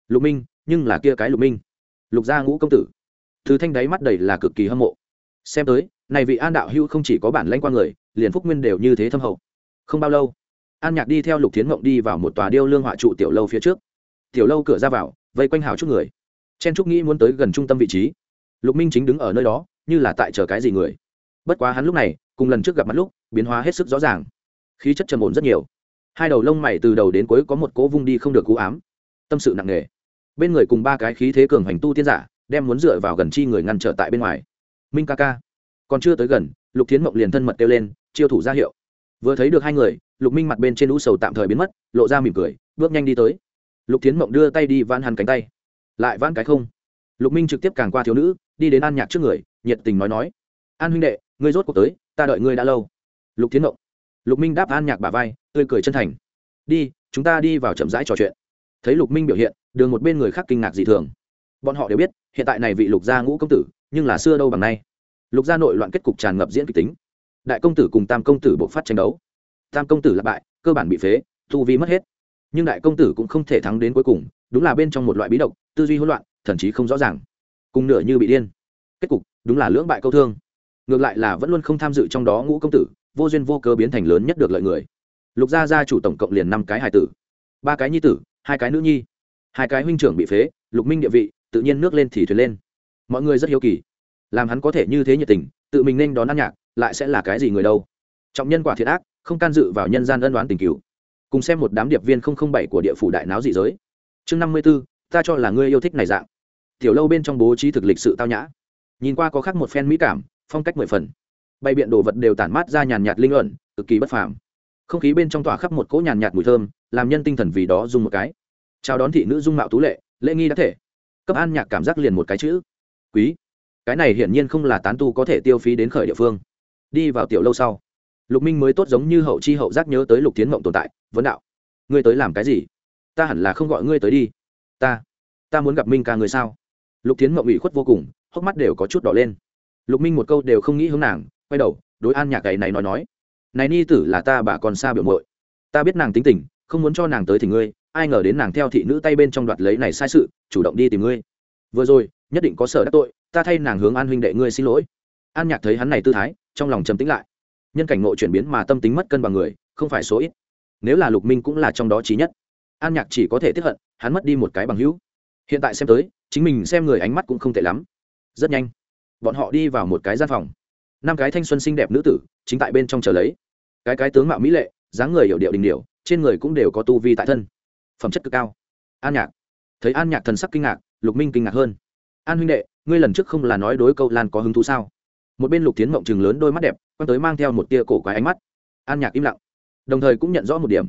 Lục minh, nhưng là kia cái lục minh lục gia ngũ công tử. Thứ thanh đáy mắt đầy là cực kỳ hâm mộ. Xem tới, này vị an đạo hưu không chỉ có bản lãnh qua người, liền phúc nguyên đều như thế thâm hậu. Không bao lâu, an nhạc đi theo lục thiến mộng đi vào một tòa điêu lương họa trụ tiểu lâu phía trước. Tiểu lâu cửa ra vào, vây quanh hào chút người. Chen trúc nghĩ muốn tới gần trung tâm vị trí. Lục minh chính đứng ở nơi đó, như là tại chờ cái gì người. Bất quá hắn lúc này, cùng lần trước gặp mặt lúc, biến hóa hết sức rõ ràng. Khí chất trầm ổn rất nhiều. Hai đầu lông mày từ đầu đến cuối có một cố vung đi không được cú ám. Tâm sự nặng nề bên người cùng ba cái khí thế cường hành tu tiên giả, đem muốn dựa vào gần chi người ngăn trở tại bên ngoài. Minh ca ca. Còn chưa tới gần, lục thiến mộng liền thân mật kêu lên, chiêu thủ ra hiệu. Vừa thấy được hai người, lục minh mặt bên trên lũ sầu tạm thời biến mất, lộ ra mỉm cười, bước nhanh đi tới. Lục thiến mộng đưa tay đi van hẳn cánh tay. Lại van cái không? Lục minh trực tiếp càng qua thiếu nữ, đi đến an nhạc trước người, nhiệt tình nói nói, an huynh đệ, ngươi rốt cuộc tới, ta đợi ngươi đã lâu. Lục thiến mộng lục minh đáp an nhạc bà vai, tươi cười chân thành. Đi, chúng ta đi vào chậm rãi trò chuyện thấy lục minh biểu hiện, đường một bên người khác kinh ngạc dị thường. Bọn họ đều biết, hiện tại này vị lục gia ngũ công tử, nhưng là xưa đâu bằng nay. Lục gia nội loạn kết cục tràn ngập diễn kịch tính. Đại công tử cùng tam công tử buộc phát tranh đấu. Tam công tử là bại, cơ bản bị phế thu vi mất hết. Nhưng đại công tử cũng không thể thắng đến cuối cùng, đúng là bên trong một loại bí độc, tư duy hỗn loạn thậm chí không rõ ràng. Cùng nửa như bị điên. Kết cục, đúng là lưỡng bại câu thương. Ngược lại là vẫn luôn không tham dự trong đó ngũ công tử, vô duyên vô cơ biến thành lớn nhất được lợi người. Lục gia gia chủ tổng cộng liền năm cái hài tử. Ba cái nhi tử hai cái nữ nhi, hai cái huynh trưởng bị phế, lục minh địa vị, tự nhiên nước lên thì thuyền lên. Mọi người rất hiếu kỳ, làm hắn có thể như thế nhiệt tình, tự mình nên đón ăn nhạc, lại sẽ là cái gì người đâu? Trọng nhân quả thiệt ác, không can dự vào nhân gian ân đoán tình cứu cùng xem một đám điệp viên không không bảy của địa phủ đại náo dị giới. Chương năm mươi b ố ta cho là ngươi yêu thích này dạng. Tiểu lâu bên trong bố trí thực lịch sự tao nhã. Nhìn qua có khác một phen mỹ cảm, phong cách mười phần. Bày biện đồ vật đều tản mát ra nhàn nhạt linh luận cực kỳ bất phàm không khí bên trong tỏa khắp một cỗ nhàn nhạt mùi thơm, làm nhân tinh thần vì đó dùng một cái. Chào đón thị nữ dung mạo tú lệ, lễ nghi đã thể. Cấp an nhạc cảm giác liền một cái chữ. Quý. Cái này hiển nhiên không là tán tu có thể tiêu phí đến khởi địa phương. Đi vào tiểu lâu sau. Lục minh mới tốt giống như hậu chi hậu giác nhớ tới lục tiến mộng tồn tại, vấn đạo. Ngươi tới làm cái gì? Ta hẳn là không gọi ngươi tới đi. Ta ta muốn gặp minh ca người sao? Lục tiến mộng ủy khuất vô cùng, hốc mắt đều có chút đỏ lên. Lục minh một câu đều không nghĩ hướng nàng, quay đầu, đối an nhạc gầy này nói nói này ni tử là ta bà con xa biểu mội ta biết nàng tính tình, không muốn cho nàng tới thì ngươi, ai ngờ đến nàng theo thị nữ tay bên trong đoạt lấy này sai sự, chủ động đi tìm ngươi. Vừa rồi, nhất định có sở đắc tội, ta thay nàng hướng an huynh đệ ngươi xin lỗi. An nhạc thấy hắn này tư thái, trong lòng trầm tĩnh lại. Nhân cảnh ngộ chuyển biến mà tâm tính mất cân bằng người, không phải số ít. Nếu là lục minh cũng là trong đó trí nhất. An nhạc chỉ có thể tiếp hận, hắn mất đi một cái bằng hữu. Hiện tại xem tới, chính mình xem người ánh mắt cũng không tệ lắm. Rất nhanh, bọn họ đi vào một cái gian phòng năm cái thanh xuân xinh đẹp nữ tử, chính tại bên trong chờ lấy. Cái cái tướng mạo mỹ lệ, dáng người hiểu điệu đình điệu, trên người cũng đều có tu vi tại thân. Phẩm chất cực cao. An nhạc. Thấy an nhạc thần sắc kinh ngạc, lục minh kinh ngạc hơn. An huynh đệ, ngươi lần trước không là nói đối câu lan có hứng thú sao? Một bên lục tiến mộng chừng lớn đôi mắt đẹp, quăng tới mang theo một tia cổ quái ánh mắt. An nhạc im lặng. Đồng thời cũng nhận rõ một điểm.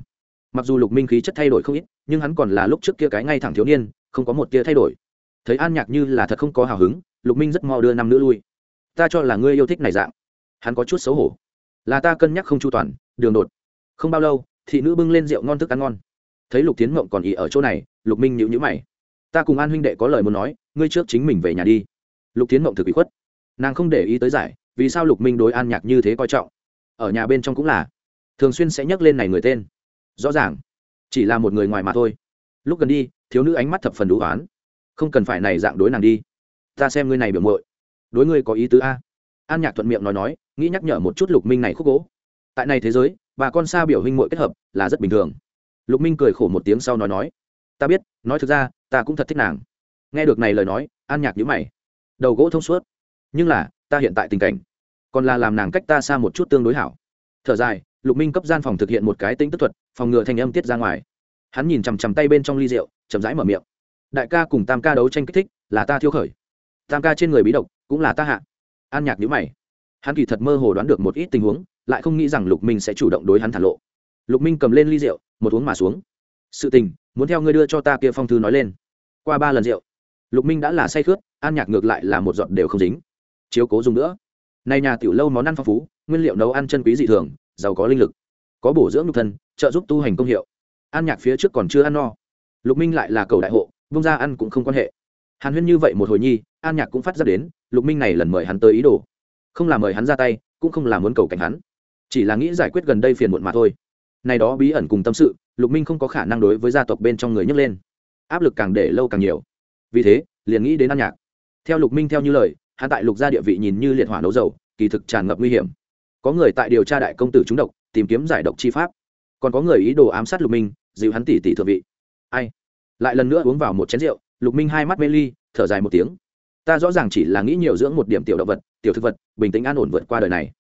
Mặc dù lục minh khí chất thay đổi không ít, nhưng hắn còn là lúc trước kia cái ngay thẳng thiếu niên, không có một tia thay đổi. Thấy an nhạc như là thật không có hào hứng, lục minh rất mò đưa năm nữ lui ta cho là ngươi yêu thích này dạng. Hắn có chút xấu hổ. Là ta cân nhắc không chu toàn, đường đột. Không bao lâu, thị nữ bưng lên rượu ngon thức ăn ngon. Thấy lục tiến mộng còn ý ở chỗ này, lục minh nhịu nhữ mày. Ta cùng an huynh đệ có lời muốn nói, ngươi trước chính mình về nhà đi. Lục tiến mộng thực bị khuất. Nàng không để ý tới giải, vì sao lục minh đối an nhạc như thế coi trọng? Ở nhà bên trong cũng là. Thường xuyên sẽ nhắc lên này người tên. Rõ ràng. Chỉ là một người ngoài mà thôi. Lúc gần đi, thiếu nữ ánh mắt thập phần đủ oán. Không cần phải này dạng đối nàng đi. Ta xem ngươi này biểu mội đối ngươi có ý tứ a? An nhạc thuận miệng nói nói, nghĩ nhắc nhở một chút lục minh này khúc gỗ. Tại này thế giới, bà con xa biểu huynh mội kết hợp là rất bình thường. Lục minh cười khổ một tiếng sau nói nói, ta biết, nói thực ra, ta cũng thật thích nàng. Nghe được này lời nói, an nhạc nhữ mày. Đầu gỗ thông suốt. Nhưng là, ta hiện tại tình cảnh, còn là làm nàng cách ta xa một chút tương đối hảo. Thở dài, lục minh cấp gian phòng thực hiện một cái tính tức thuật, phòng ngừa thành âm tiết ra ngoài. Hắn nhìn chằm chằm tay bên trong ly rượu, chậm rãi mở miệng. Đại ca cùng tam ca đấu tranh kích thích, là ta thiêu khởi. Tam ca trên người bí độc cũng là ta hạ. An nhạc nhữ mày. Hắn kỳ thật mơ hồ đoán được một ít tình huống, lại không nghĩ rằng lục minh sẽ chủ động đối hắn thả lộ. Lục minh cầm lên ly rượu, một uống mà xuống. Sự tình, muốn theo ngươi đưa cho ta kia phong thư nói lên. Qua ba lần rượu, lục minh đã là say khướt, an nhạc ngược lại là một giọt đều không dính. Chiếu cố dùng nữa. Này nhà tiểu lâu món ăn phong phú, nguyên liệu nấu ăn chân quý dị thường, giàu có linh lực, có bổ dưỡng nhục thân, trợ giúp tu hành công hiệu. An nhạc phía trước còn chưa ăn no. Lục minh lại là cầu đại hộ, vung ra ăn cũng không quan hệ. Hàn huyên như vậy một hồi nhi an nhạc cũng phát ra đến, lục minh này lần mời hắn tới ý đồ. Không là mời hắn ra tay, cũng không là muốn cầu cảnh hắn. Chỉ là nghĩ giải quyết gần đây phiền muộn mà thôi. Này đó bí ẩn cùng tâm sự, lục minh không có khả năng đối với gia tộc bên trong người nhấc lên. Áp lực càng để lâu càng nhiều. Vì thế, liền nghĩ đến an nhạc. Theo lục minh theo như lời, hắn tại lục gia địa vị nhìn như liệt hỏa nấu dầu, kỳ thực tràn ngập nguy hiểm. Có người tại điều tra đại công tử trúng độc, tìm kiếm giải độc chi pháp. Còn có người ý đồ ám sát lục minh, dịu hắn tỷ tỷ thượng vị. Ai? Lại lần nữa uống vào một chén rượu, lục minh hai mắt mê ly, thở dài một tiếng ta rõ ràng chỉ là nghĩ nhiều dưỡng một điểm tiểu động vật, tiểu thực vật, bình tĩnh an ổn vượt qua đời này.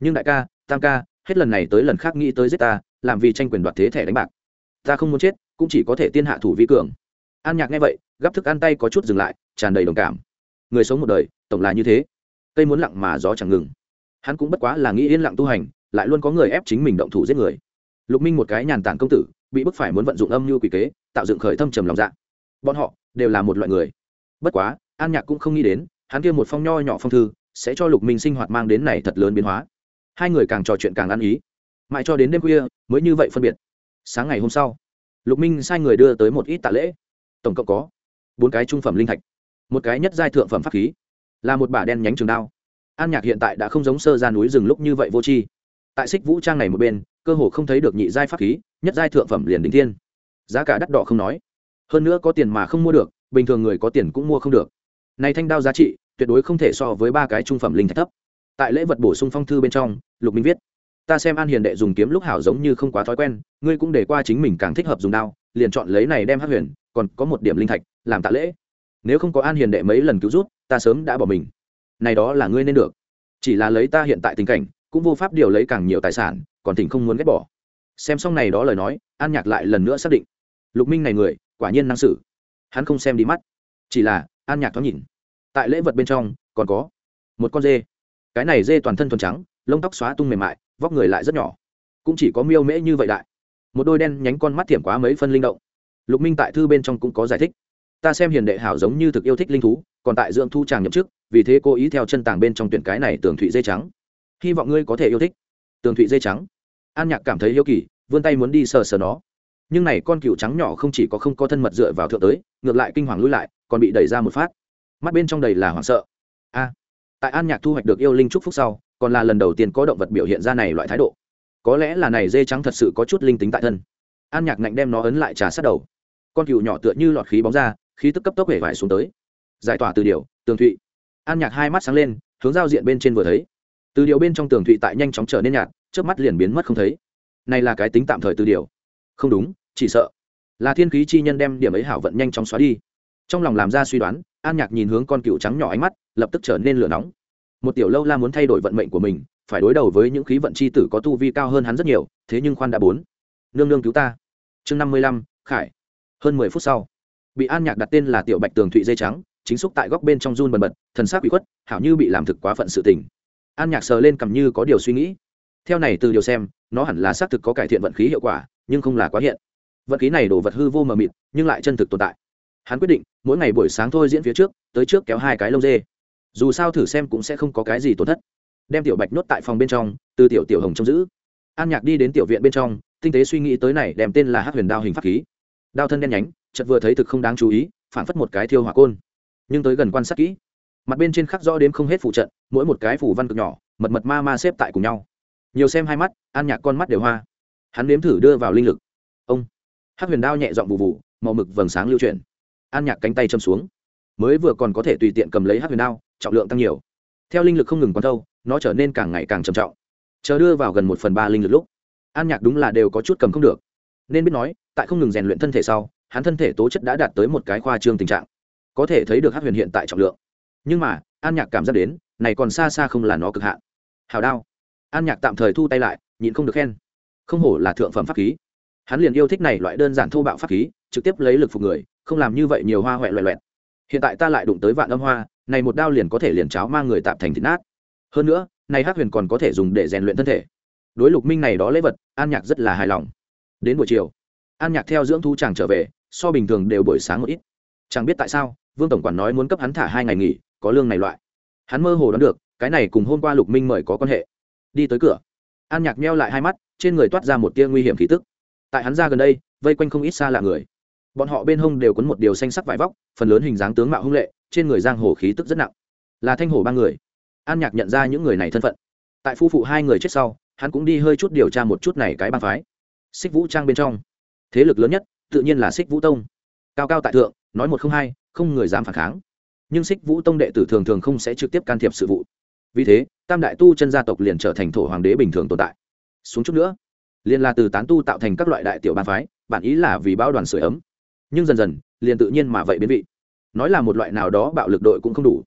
Nhưng đại ca, tam ca, hết lần này tới lần khác nghĩ tới giết ta, làm vì tranh quyền đoạt thế thẻ đánh bạc. Ta không muốn chết, cũng chỉ có thể tiên hạ thủ vi cường. An nhạc nghe vậy, gắp thức ăn tay có chút dừng lại, tràn đầy đồng cảm. Người sống một đời, tổng là như thế. Cây muốn lặng mà gió chẳng ngừng. Hắn cũng bất quá là nghĩ yên lặng tu hành, lại luôn có người ép chính mình động thủ giết người. Lục minh một cái nhàn tản công tử, bị bức phải muốn vận dụng âm mưu quỷ kế, tạo dựng khởi thâm trầm lòng dạ. Bọn họ đều là một loại người. Bất quá an nhạc cũng không nghĩ đến, hắn kia một phong nho nhỏ phong thư, sẽ cho lục minh sinh hoạt mang đến này thật lớn biến hóa. Hai người càng trò chuyện càng ăn ý. Mãi cho đến đêm khuya, mới như vậy phân biệt. Sáng ngày hôm sau, lục minh sai người đưa tới một ít tạ lễ. Tổng cộng có bốn cái trung phẩm linh thạch, một cái nhất giai thượng phẩm pháp khí, là một bả đen nhánh trường đao. An nhạc hiện tại đã không giống sơ ra núi rừng lúc như vậy vô tri. Tại xích vũ trang này một bên, cơ hồ không thấy được nhị giai pháp khí, nhất giai thượng phẩm liền đỉnh thiên. Giá cả đắt đỏ không nói. Hơn nữa có tiền mà không mua được, bình thường người có tiền cũng mua không được này thanh đao giá trị tuyệt đối không thể so với ba cái trung phẩm linh thạch thấp. Tại lễ vật bổ sung phong thư bên trong lục minh viết ta xem an hiền đệ dùng kiếm lúc hảo giống như không quá thói quen ngươi cũng để qua chính mình càng thích hợp dùng đao liền chọn lấy này đem hát huyền còn có một điểm linh thạch làm tạ lễ. Nếu không có an hiền đệ mấy lần cứu rút ta sớm đã bỏ mình. Này đó là ngươi nên được. Chỉ là lấy ta hiện tại tình cảnh cũng vô pháp điều lấy càng nhiều tài sản còn thỉnh không muốn ghét bỏ. Xem xong này đó lời nói an nhạc lại lần nữa xác định. Lục minh này người quả nhiên năng sử, hắn không xem đi mắt. Chỉ là an nhạc thoáng nhìn tại lễ vật bên trong, còn có một con dê. Cái này dê toàn thân thuần trắng, lông tóc xóa tung mềm mại, vóc người lại rất nhỏ. Cũng chỉ có miêu mễ như vậy đại. Một đôi đen nhánh con mắt thiểm quá mấy phân linh động. Lục minh tại thư bên trong cũng có giải thích. Ta xem hiền đệ hảo giống như thực yêu thích linh thú, còn tại dưỡng thu tràng nhậm chức, vì thế cô ý theo chân tàng bên trong tuyển cái này tường thụy dây trắng. Hy vọng ngươi có thể yêu thích tường thụy dây trắng. An nhạc cảm thấy yêu kỳ, vươn tay muốn đi sờ sờ nó. Nhưng này con cựu trắng nhỏ không chỉ có không có thân mật dựa vào thượng tới, ngược lại kinh hoàng lui lại, còn bị đẩy ra một phát mắt bên trong đầy là hoảng sợ. A, tại an nhạc thu hoạch được yêu linh trúc phúc sau, còn là lần đầu tiên có động vật biểu hiện ra này loại thái độ. Có lẽ là này dê trắng thật sự có chút linh tính tại thân. An nhạc ngạnh đem nó ấn lại trà sát đầu. Con cựu nhỏ tựa như lọt khí bóng ra, khí tức cấp tốc hể vải xuống tới. Giải tỏa từ điều, tường thụy. An nhạc hai mắt sáng lên, hướng giao diện bên trên vừa thấy. Từ điều bên trong tường thụy tại nhanh chóng trở nên nhạt trước mắt liền biến mất không thấy. Này là cái tính tạm thời từ điều. Không đúng, chỉ sợ. Là thiên khí chi nhân đem điểm ấy hảo vận nhanh chóng xóa đi. Trong lòng làm ra suy đoán an nhạc nhìn hướng con cựu trắng nhỏ ánh mắt, lập tức trở nên lửa nóng. Một tiểu lâu la muốn thay đổi vận mệnh của mình, phải đối đầu với những khí vận c h i tử có tu vi cao hơn hắn rất nhiều, thế nhưng khoan đã bốn. Nương nương cứu ta. Chương năm mươi lăm, khải. Hơn mười phút sau, bị an nhạc đặt tên là tiểu bạch tường thụy dây trắng, chính xúc tại góc bên trong run bần bật, thần sắc bị khuất, hảo như bị làm thực quá phận sự tình. An nhạc sờ lên cầm như có điều suy nghĩ. Theo này từ điều xem, nó hẳn là xác thực có cải thiện vận khí hiệu quả, nhưng không là quá hiện. Vận khí này đổ vật hư vô mờ mịt, nhưng lại chân thực tồn tại hắn quyết định, mỗi ngày buổi sáng thôi diễn phía trước, tới trước kéo hai cái lông dê. Dù sao thử xem cũng sẽ không có cái gì tổn thất. Đem tiểu bạch nhốt tại phòng bên trong, từ tiểu tiểu hồng trông giữ. An nhạc đi đến tiểu viện bên trong, tinh tế suy nghĩ tới này đem tên là hát huyền đao hình pháp khí. Đao thân đen nhánh chật vừa thấy thực không đáng chú ý, phản phất một cái thiêu hỏa côn. Nhưng tới gần quan sát kỹ, mặt bên trên khắc rõ đếm không hết phụ trận, mỗi một cái phủ văn cực nhỏ, mật mật ma ma xếp tại cùng nhau. Nhiều xem hai mắt, an nhạc con mắt đều hoa. Hắn nếm thử đưa vào linh lực. Ông. Hát huyền đao nhẹ dọn vụ vụ màu mực vầng sáng lưu chuyển an nhạc cánh tay châm xuống. Mới vừa còn có thể tùy tiện cầm lấy hát huyền đao, trọng lượng tăng nhiều. Theo linh lực không ngừng quán thâu, nó trở nên càng ngày càng trầm trọng. Chờ đưa vào gần một phần ba linh lực lúc, an nhạc đúng là đều có chút cầm không được. Nên biết nói, tại không ngừng rèn luyện thân thể sau, hắn thân thể tố chất đã đạt tới một cái khoa trương tình trạng. Có thể thấy được hát huyền hiện tại trọng lượng. Nhưng mà, an nhạc cảm giác đến, này còn xa xa không là nó cực hạn. Hào đao. An nhạc tạm thời thu tay lại, nhịn không được khen. Không hổ là thượng phẩm pháp khí. Hắn liền yêu thích này loại đơn giản thô bạo pháp khí, trực tiếp lấy lực phục người không làm như vậy nhiều hoa huệ loẹ loẹt. Hiện tại ta lại đụng tới vạn âm hoa, này một đao liền có thể liền cháo mang người tạm thành thịt nát. Hơn nữa, này hắc huyền còn có thể dùng để rèn luyện thân thể. Đối lục minh này đó lễ vật, an nhạc rất là hài lòng. Đến buổi chiều, an nhạc theo dưỡng thu chàng trở về, so bình thường đều buổi sáng một ít. Chẳng biết tại sao, vương tổng quản nói muốn cấp hắn thả hai ngày nghỉ, có lương này loại. Hắn mơ hồ đoán được, cái này cùng hôm qua lục minh mời có quan hệ. Đi tới cửa, an nhạc meo lại hai mắt, trên người toát ra một tia nguy hiểm khí tức. Tại hắn ra gần đây, vây quanh không ít xa lạ người bọn họ bên hông đều quấn một điều xanh sắc vải vóc, phần lớn hình dáng tướng mạo hung lệ, trên người giang hồ khí tức rất nặng. Là thanh hổ ba người. An nhạc nhận ra những người này thân phận. Tại phu phụ hai người chết sau, hắn cũng đi hơi chút điều tra một chút này cái bang phái. Xích vũ trang bên trong. Thế lực lớn nhất, tự nhiên là xích vũ tông. Cao cao tại thượng, nói một không hai, không người dám phản kháng. Nhưng xích vũ tông đệ tử thường thường không sẽ trực tiếp can thiệp sự vụ. Vì thế, tam đại tu chân gia tộc liền trở thành thổ hoàng đế bình thường tồn tại. Xuống chút nữa, liền là từ tán tu tạo thành các loại đại tiểu ban phái, bản ý là vì báo đoàn sửa ấm nhưng dần dần, liền tự nhiên mà vậy biến vị. Nói là một loại nào đó bạo lực đội cũng không đủ.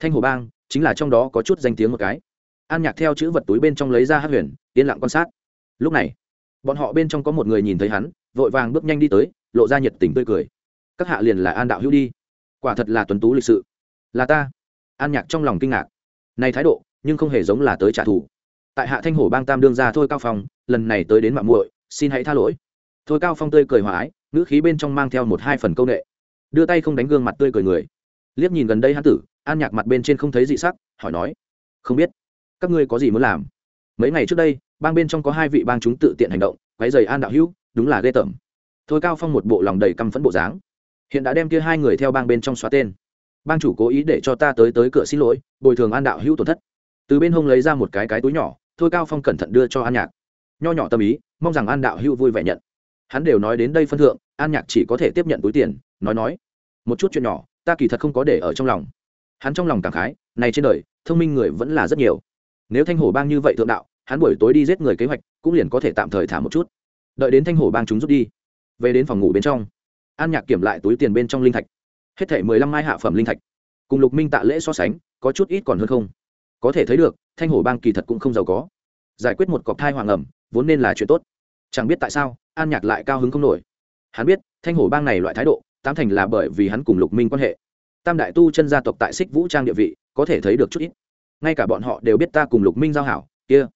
Thanh hồ bang chính là trong đó có chút danh tiếng một cái. An nhạc theo chữ vật túi bên trong lấy ra hát huyền, yên lặng quan sát. Lúc này, bọn họ bên trong có một người nhìn thấy hắn, vội vàng bước nhanh đi tới, lộ ra nhiệt tình tươi cười. Các hạ liền là an đạo hữu đi. Quả thật là tuấn tú lịch sự. Là ta. An nhạc trong lòng kinh ngạc. Này thái độ, nhưng không hề giống là tới trả thù. Tại hạ thanh hổ bang tam đương ra thôi cao phong, lần này tới đến mạng muội, xin hãy tha lỗi. Thôi cao phong tươi cười hòa ái ngữ khí bên trong mang theo một hai phần công nghệ. Đưa tay không đánh gương mặt tươi cười người. Liếc nhìn gần đây hán tử, an nhạc mặt bên trên không thấy dị sắc, hỏi nói, không biết, các ngươi có gì muốn làm? Mấy ngày trước đây, bang bên trong có hai vị bang chúng tự tiện hành động quái dày an đạo hữu, đúng là ghê tởm. Thôi cao phong một bộ lòng đầy căm phẫn bộ dáng. Hiện đã đem kia hai người theo bang bên trong xóa tên. Bang chủ cố ý để cho ta tới tới cửa xin lỗi, bồi thường an đạo hữu tổn thất. Từ bên hông lấy ra một cái cái túi nhỏ, thôi cao phong cẩn thận đưa cho an nhạc. Nho nhỏ tâm ý, mong rằng an đạo hữu vui vẻ nhận hắn đều nói đến đây phân thượng, an nhạc chỉ có thể tiếp nhận túi tiền, nói nói, một chút chuyện nhỏ, ta kỳ thật không có để ở trong lòng. Hắn trong lòng cảm khái, này trên đời, thông minh người vẫn là rất nhiều. Nếu thanh hổ bang như vậy thượng đạo, hắn buổi tối đi giết người kế hoạch, cũng liền có thể tạm thời thả một chút. Đợi đến thanh hổ bang chúng rút đi, về đến phòng ngủ bên trong, an nhạc kiểm lại túi tiền bên trong linh thạch. Hết thể mười lăm mai hạ phẩm linh thạch. Cùng lục minh tạ lễ so sánh, có chút ít còn hơn không. Có thể thấy được, thanh hổ bang kỳ thật cũng không giàu có. Giải quyết một cọc thai hoàng ẩm, vốn nên là chuyện tốt chẳng biết tại sao, an nhạc lại cao hứng không nổi. Hắn biết, thanh hổ bang này loại thái độ, tám thành là bởi vì hắn cùng lục minh quan hệ. Tam đại tu chân gia tộc tại xích vũ trang địa vị, có thể thấy được chút ít. Ngay cả bọn họ đều biết ta cùng lục minh giao hảo, kia.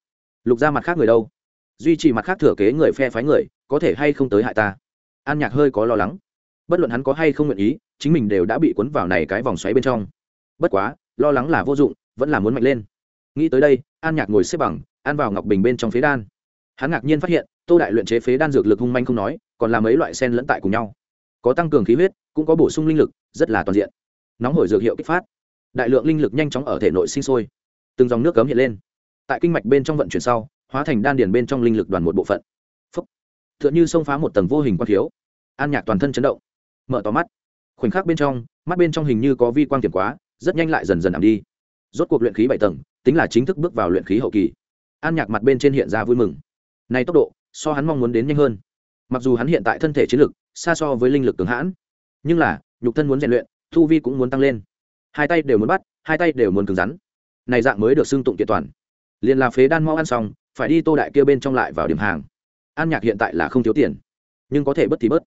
Lục ra mặt khác người đâu? Duy trì mặt khác thừa kế người phe phái người, có thể hay không tới hại ta? An nhạc hơi có lo lắng. Bất luận hắn có hay không nguyện ý, chính mình đều đã bị cuốn vào này cái vòng xoáy bên trong. Bất quá, lo lắng là vô dụng, vẫn là muốn mạnh lên. Nghĩ tới đây, an nhạc ngồi xếp bằng, ăn vào ngọc bình bên trong phế đan. Hắn ngạc nhiên phát hiện tô đại luyện chế phế đan dược lực hung manh không nói, còn làm mấy loại sen lẫn tại cùng nhau. Có tăng cường khí huyết, cũng có bổ sung linh lực, rất là toàn diện. Nóng hổi dược hiệu kích phát. Đại lượng linh lực nhanh chóng ở thể nội sinh sôi. Từng dòng nước cấm hiện lên. Tại kinh mạch bên trong vận chuyển sau, hóa thành đan điền bên trong linh lực đoàn một bộ phận. Phấp t h ư ợ n h ư xông phá một tầng vô hình quan thiếu. An nhạc toàn thân chấn động. Mở tỏ mắt. Khoảnh khắc bên trong, mắt bên trong hình như có vi quan kiểm quá, rất nhanh lại dần dần ảm đi. Rốt cuộc luyện khí bảy tầng, tính là chính thức bước vào luyện khí hậu kỳ. An nhạc mặt bên trên hiện ra vui mừng. Nay tốc độ so hắn mong muốn đến nhanh hơn. Mặc dù hắn hiện tại thân thể chiến lực, xa so với linh lực cường hãn, nhưng là, nhục thân muốn rèn luyện thu vi cũng muốn tăng lên. Hai tay đều muốn bắt, hai tay đều muốn cứng rắn. Này dạng mới được xưng tụng kiện toàn. Liền là phế đan mau ăn xong, phải đi tô đại kia bên trong lại vào điểm hàng. An nhạc hiện tại là không thiếu tiền, nhưng có thể bất thì bớt.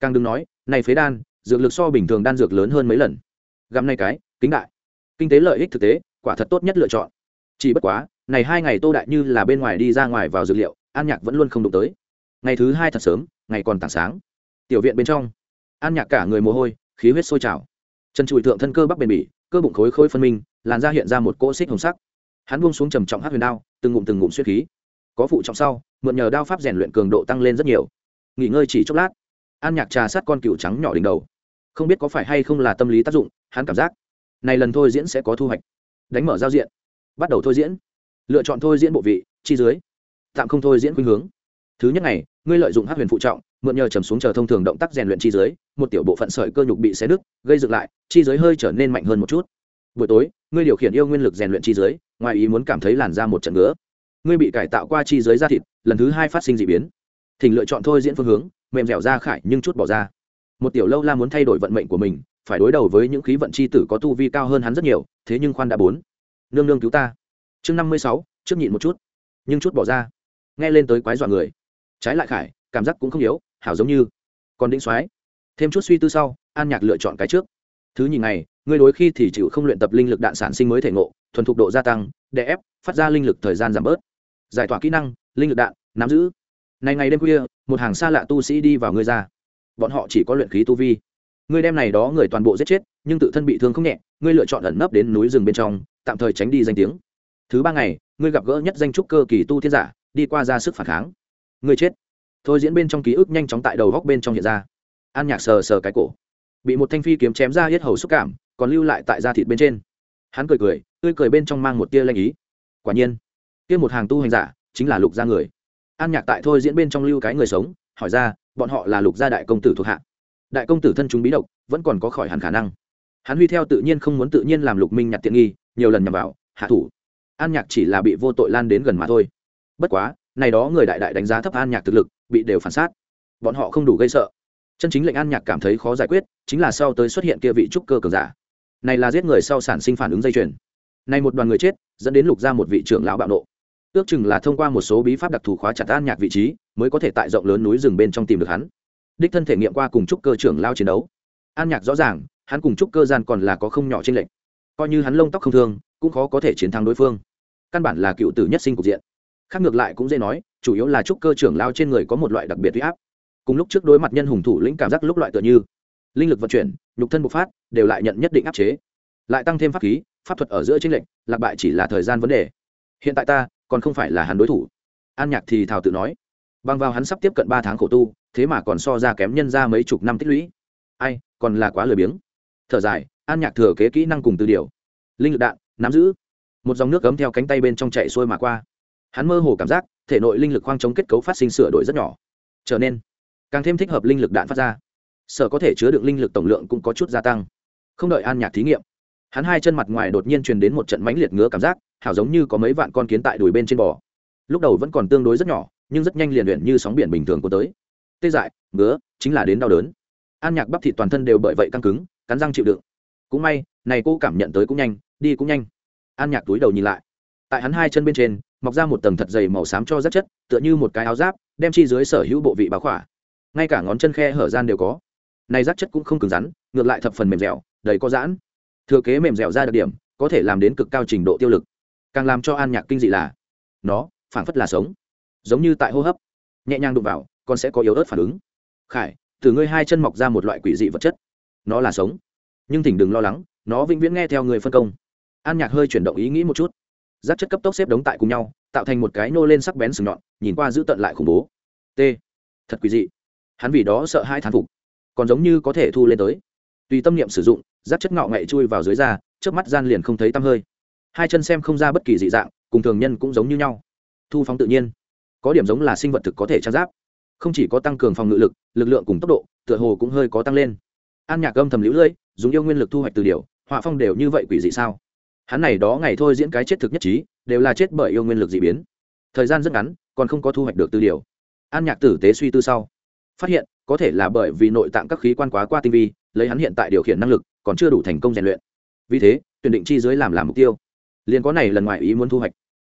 Càng đừng nói, này phế đan, dược lực so bình thường đan dược lớn hơn mấy lần. Gắm nay cái, kính đại. Kinh tế lợi ích thực tế, quả thật tốt nhất lựa chọn. Chỉ bất quá, này hai ngày tô đại như là bên ngoài đi ra ngoài vào dược liệu an nhạc vẫn luôn không đụng tới. Ngày thứ hai thật sớm, ngày còn tảng sáng. Tiểu viện bên trong, an nhạc cả người mồ hôi, khí huyết sôi trào. Chân trụi thượng thân cơ bắc bền bỉ, cơ bụng khối khối phân minh, làn da hiện ra một cỗ xích hồng sắc. Hắn buông xuống trầm trọng hát huyền đao, từng ngụm từng ngụm suy khí. Có phụ trọng sau, mượn nhờ đao pháp rèn luyện cường độ tăng lên rất nhiều. Nghỉ ngơi chỉ chốc lát, an nhạc trà sát con cựu trắng nhỏ đỉnh đầu. Không biết có phải hay không là tâm lý tác dụng, hắn cảm giác, này lần thôi diễn sẽ có thu hoạch. Đánh mở giao diện, bắt đầu thôi diễn. Lựa chọn thôi diễn bộ vị, chi dưới tạm không thôi diễn khuynh hướng. Thứ nhất này, ngươi lợi dụng hát huyền phụ trọng, mượn nhờ trầm xuống chờ thông thường động tác rèn luyện chi dưới một tiểu bộ phận sợi cơ nhục bị xé đứt gây dựng lại, chi dưới hơi trở nên mạnh hơn một chút. Buổi tối, ngươi điều khiển yêu nguyên lực rèn luyện chi dưới ngoài ý muốn cảm thấy làn ra một trận ngứa. Ngươi bị cải tạo qua chi dưới da thịt, lần thứ hai phát sinh d ị biến. Thỉnh lựa chọn thôi diễn phương hướng, mềm dẻo ra khải nhưng chút bỏ ra. Một tiểu lâu la muốn thay đổi vận mệnh của mình, phải đối đầu với những khí vận c h i tử có tu vi cao hơn hắn rất nhiều, thế nhưng khoan đã bốn. Nương nương cứu ta. Chương năm mươi sáu, trước nhịn một chút, nhưng chút bỏ ra nghe lên tới quái dọa người. Trái lại khải, cảm giác cũng không yếu, hảo giống như còn đĩnh soái thêm chút suy tư sau, an nhạc lựa chọn cái trước. Thứ nhì ngày, ngươi đối khi thì chịu không luyện tập linh lực đạn sản sinh mới thể ngộ, thuần thục độ gia tăng, đè ép, phát ra linh lực thời gian giảm bớt. Giải tỏa kỹ năng, linh lực đạn, nắm giữ. Này ngày đêm khuya, một hàng xa lạ tu sĩ đi vào ngươi ra. Bọn họ chỉ có luyện khí tu vi. Ngươi đem này đó người toàn bộ giết chết, nhưng tự thân bị thương không nhẹ, ngươi lựa chọn ẩn nấp đến núi rừng bên trong, tạm thời tránh đi danh tiếng. Thứ ba ngày, ngươi gặp gỡ nhất danh trúc cơ kỳ tu thiên giả đi qua ra sức phản kháng. Người chết. Thôi diễn bên trong ký ức nhanh chóng tại đầu góc bên trong hiện ra. An nhạc sờ sờ cái cổ. Bị một thanh phi kiếm chém ra hết hầu xúc cảm, còn lưu lại tại da thịt bên trên. Hắn cười cười, tươi cười bên trong mang một tia lanh ý. Quả nhiên, kia một hàng tu hành giả chính là lục gia người. An nhạc tại thôi diễn bên trong lưu cái người sống, hỏi ra, bọn họ là lục gia đại công tử thuộc hạ? Đại công tử thân chúng bí độc, vẫn còn có khỏi hẳn khả năng. Hắn huy theo tự nhiên không muốn tự nhiên làm lục minh nhặt tiện nghi, nhiều lần nhằm vào, hạ thủ. An nhạc chỉ là bị vô tội lan đến gần mà thôi bất quá, này đó người đại đại đánh giá thấp an nhạc thực lực, bị đều phản sát. Bọn họ không đủ gây sợ. Chân chính lệnh an nhạc cảm thấy khó giải quyết, chính là sau tới xuất hiện kia vị trúc cơ cường giả. Này là giết người sau sản sinh phản ứng dây chuyền. Này một đoàn người chết, dẫn đến lục ra một vị trưởng lão bạo nộ. Ước chừng là thông qua một số bí pháp đặc thù khóa chặt an nhạc vị trí, mới có thể tại rộng lớn núi rừng bên trong tìm được hắn. Đích thân thể nghiệm qua cùng trúc cơ trưởng lao chiến đấu. An nhạc rõ ràng, hắn cùng trúc cơ gian còn là có không nhỏ trên lệnh coi như hắn lông tóc không thương, cũng khó có thể chiến thắng đối phương. Căn bản là cựu tử nhất sinh cục diện khác ngược lại cũng dễ nói, chủ yếu là trúc cơ trưởng lao trên người có một loại đặc biệt huy áp. Cùng lúc trước đối mặt nhân hùng thủ lĩnh cảm giác lúc loại tựa như, linh lực vận chuyển, nhục thân bộc phát, đều lại nhận nhất định áp chế. Lại tăng thêm pháp khí, pháp thuật ở giữa tranh lệnh lạc bại chỉ là thời gian vấn đề. Hiện tại ta, còn không phải là hắn đối thủ. An nhạc thì thào tự nói. Bằng vào hắn sắp tiếp cận ba tháng khổ tu, thế mà còn so ra kém nhân ra mấy chục năm tích lũy. Ai, còn là quá lười biếng. Thở dài, an nhạc thừa kế kỹ năng cùng từ điều. Linh lực đạn, nắm giữ. Một dòng nước cấm theo cánh tay bên trong chạy xuôi mà qua hắn mơ hồ cảm giác, thể nội linh lực khoang chống kết cấu phát sinh sửa đổi rất nhỏ. Trở nên càng thêm thích hợp linh lực đạn phát ra. Sở có thể chứa được linh lực tổng lượng cũng có chút gia tăng. Không đợi an nhạc thí nghiệm, hắn hai chân mặt ngoài đột nhiên truyền đến một trận mãnh liệt ngứa cảm giác, hảo giống như có mấy vạn con kiến tại đùi bên trên bò. Lúc đầu vẫn còn tương đối rất nhỏ, nhưng rất nhanh liền luyện như sóng biển bình thường của tới. Tê dại, ngứa, chính là đến đau đớn. An nhạc bắp thịt toàn thân đều bởi vậy căng cứng, cắn răng chịu đựng. Cũng may, này cô cảm nhận tới cũng nhanh, đi cũng nhanh. An nhạc túi đầu nhìn lại. Tại hắn hai chân bên trên mọc ra một tầng thật dày màu xám cho rất chất, tựa như một cái áo giáp, đem chi dưới sở hữu bộ vị báo khỏa. Ngay cả ngón chân khe hở gian đều có. Này rác chất cũng không cứng rắn, ngược lại thập phần mềm dẻo, đầy có giãn. Thừa kế mềm dẻo ra đặc điểm, có thể làm đến cực cao trình độ tiêu lực. Càng làm cho an nhạc kinh dị là, nó, phảng phất là sống. Giống như tại hô hấp. Nhẹ nhàng đụng vào con sẽ có yếu ớt phản ứng. Khải, từ ngươi hai chân mọc ra một loại quỷ dị vật chất. Nó là sống. Nhưng thỉnh đừng lo lắng, nó vĩnh viễn nghe theo người phân công. An nhạc hơi chuyển động ý nghĩ một chút giác chất cấp tốc xếp đống tại cùng nhau, tạo thành một cái nô lên sắc bén sừng nhọn, nhìn qua giữ tận lại khủng bố. T. Thật quỷ dị. Hắn vì đó sợ hai thán phục, còn giống như có thể thu lên tới. Tùy tâm niệm sử dụng giáp chất ngọ ngậy chui vào dưới da trước mắt gian liền không thấy tăm hơi. Hai chân xem không ra bất kỳ dị dạng, cùng thường nhân cũng giống như nhau. Thu phóng tự nhiên. Có điểm giống là sinh vật thực có thể trang giáp. Không chỉ có tăng cường phòng ngự lực lực lượng cùng tốc độ, tựa hồ cũng hơi có tăng lên. An nhạc âm thầm lũ lưỡi dùng yêu nguyên lực thu hoạch từ điều, họa phong đều như vậy quỷ dị sao? Hắn này đó ngày thôi diễn cái chết thực nhất trí, đều là chết bởi yêu nguyên lực dị biến. Thời gian rất ngắn, còn không có thu hoạch được tư điều an nhạc tử tế suy tư sau, phát hiện có thể là bởi vì nội tạng các khí quan quá qua tinh vi, lấy hắn hiện tại điều khiển năng lực, còn chưa đủ thành công rèn luyện. Vì thế, tuyển định chi dưới làm làm mục tiêu. Liền có này lần ngoài ý muốn thu hoạch.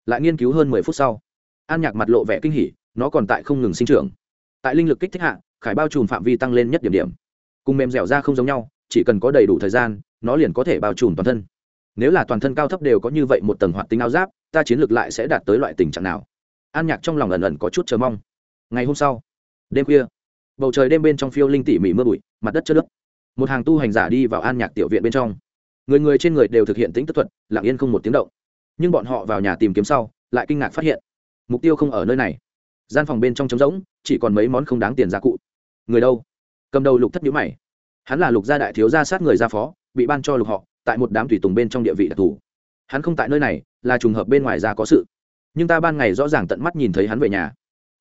Lại nghiên cứu hơn mười phút sau, an nhạc mặt lộ vẻ kinh hỉ, nó còn tại không ngừng sinh trưởng. Tại linh lực kích thích hạ, khải bao trùm phạm vi tăng lên nhất điểm điểm. Cùng mềm dẻo ra không giống nhau, chỉ cần có đầy đủ thời gian, nó liền có thể bao trùm toàn thân nếu là toàn thân cao thấp đều có như vậy một tầng hoạt tính áo giáp, ta chiến lược lại sẽ đạt tới loại tình trạng nào? An nhạc trong lòng ẩn ẩn có chút chờ mong. Ngày hôm sau, đêm khuya, bầu trời đêm bên trong phiêu linh tỉ mỉ mưa bụi, mặt đất chất nước một hàng tu hành giả đi vào an nhạc tiểu viện bên trong. Người người trên người đều thực hiện tính tất thuật, lặng yên không một tiếng động. Nhưng bọn họ vào nhà tìm kiếm sau, lại kinh ngạc phát hiện, mục tiêu không ở nơi này. Gian phòng bên trong trống rỗng, chỉ còn mấy món không đáng tiền gia cụ. Người đâu? Cầm đầu lục thất nhữ mày. Hắn là lục gia đại thiếu gia sát người gia phó, bị ban cho lục họ tại một đám thủy tùng bên trong địa vị đặc thù. Hắn không tại nơi này, là trùng hợp bên ngoài ra có sự. Nhưng ta ban ngày rõ ràng tận mắt nhìn thấy hắn về nhà.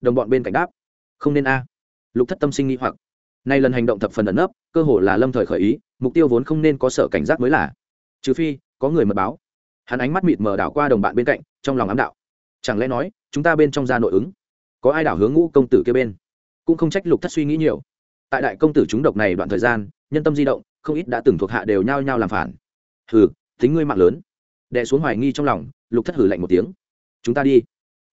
Đồng bọn bên cạnh đáp, không nên a. Lục thất tâm sinh nghĩ hoặc. Nay lần hành động thập phần ẩn nấp, cơ hồ là lâm thời khởi ý, mục tiêu vốn không nên có sở cảnh giác mới là. Trừ phi, có người mật báo. Hắn ánh mắt mịt mờ đảo qua đồng bạn bên cạnh, trong lòng ám đạo. Chẳng lẽ nói, chúng ta bên trong ra nội ứng? Có ai đảo hướng ngũ công tử kia bên? Cũng không trách lục thất suy nghĩ nhiều. Tại đại công tử chúng độc này đoạn thời gian, nhân tâm di động, không ít đã từng thuộc hạ đều nhao nhao làm phản hừ tính ngươi mạng lớn. Đè xuống hoài nghi trong lòng, lục thất hử lạnh một tiếng. Chúng ta đi.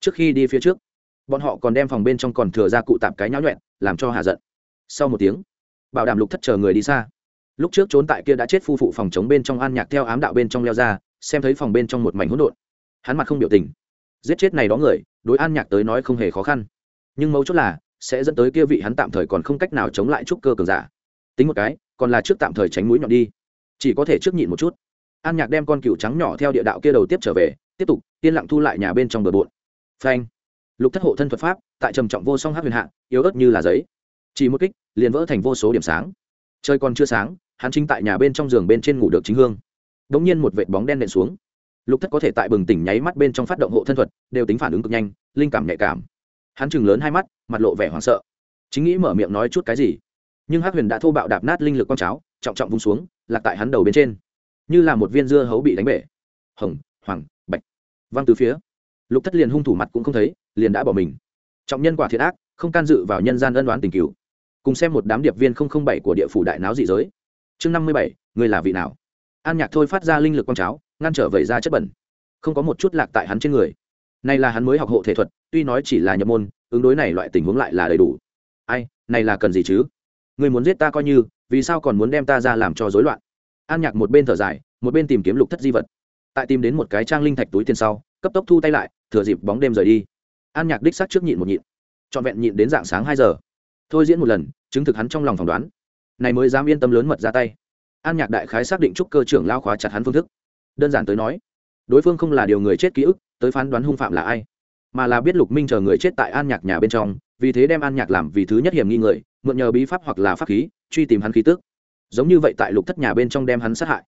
Trước khi đi phía trước, bọn họ còn đem phòng bên trong còn thừa ra cụ tạp cái nháo nhuẹn, làm cho hạ giận. Sau một tiếng, bảo đảm lục thất chờ người đi xa. Lúc trước trốn tại kia đã chết phu phụ phòng chống bên trong an nhạc theo ám đạo bên trong leo ra, xem thấy phòng bên trong một mảnh hỗn độn. Hắn mặt không biểu tình. Giết chết này đó người, đối an nhạc tới nói không hề khó khăn. Nhưng mấu chốt là, sẽ dẫn tới kia vị hắn tạm thời còn không cách nào chống lại trúc cơ cường giả. Tính một cái, còn là trước tạm thời tránh mũi nhọn đi. Chỉ có thể trước nhịn một chút an nhạc đem con cựu trắng nhỏ theo địa đạo kia đầu tiếp trở về, tiếp tục, yên lặng thu lại nhà bên trong bờ bộn. Phanh. Lục thất hộ thân thuật pháp, tại trầm trọng vô song hát huyền hạ, yếu ớt như là giấy. Chỉ một kích, liền vỡ thành vô số điểm sáng. Trời còn chưa sáng, hắn chính tại nhà bên trong giường bên trên ngủ được chính hương. Đ ỗ n g nhiên một vệt bóng đen nện xuống. Lục thất có thể tại bừng tỉnh nháy mắt bên trong phát động hộ thân thuật, đều tính phản ứng cực nhanh, linh cảm nhạy cảm. Hắn chừng lớn hai mắt, mặt lộ vẻ hoảng sợ. Chính nghĩ mở miệng nói chút cái gì. Nhưng hắc huyền đã thô bạo đạp nát linh lực con cháo, trọng trọng vung xuống, lạc tại hắn đầu bên trên như là một viên dưa hấu bị đánh bể. Hồng, hoàng, bạch. Văng từ phía. Lục thất liền hung thủ mặt cũng không thấy, liền đã bỏ mình. Trọng nhân quả thiệt ác, không can dự vào nhân gian ân đoán tình cứu cùng xem một đám điệp viên bảy của địa phủ đại náo dị giới. Chương năm mươi bảy, người là vị nào? An nhạc thôi phát ra linh lực quang cháo, ngăn trở vẩy ra chất bẩn. Không có một chút lạc tại hắn trên người. Này là hắn mới học hộ thể thuật, tuy nói chỉ là nhập môn, ứng đối này loại tình huống lại là đầy đủ. Ai, này là cần gì chứ? Người muốn giết ta coi như, vì sao còn muốn đem ta ra làm cho rối loạn? An nhạc một bên thở dài, một bên tìm kiếm lục thất di vật. Tại tìm đến một cái trang linh thạch túi tiền sau, cấp tốc thu tay lại, thừa dịp bóng đêm rời đi. An nhạc đích xác trước nhịn một nhịn. Trọn vẹn nhịn đến dạng sáng hai giờ. Thôi diễn một lần, chứng thực hắn trong lòng phỏng đoán. Này mới dám yên tâm lớn mật ra tay. An nhạc đại khái xác định trúc cơ trưởng lao khóa chặt hắn phương thức. Đơn giản tới nói, đối phương không là điều người chết ký ức, tới phán đoán hung phạm là ai. Mà là biết lục minh chờ người chết tại an nhạc nhà bên trong, vì thế đem an nhạc làm vì thứ nhất hiểm nghi người, mượn nhờ bí pháp hoặc là pháp khí, truy tìm hắn khí tức giống như vậy tại lục thất nhà bên trong đem hắn sát hại.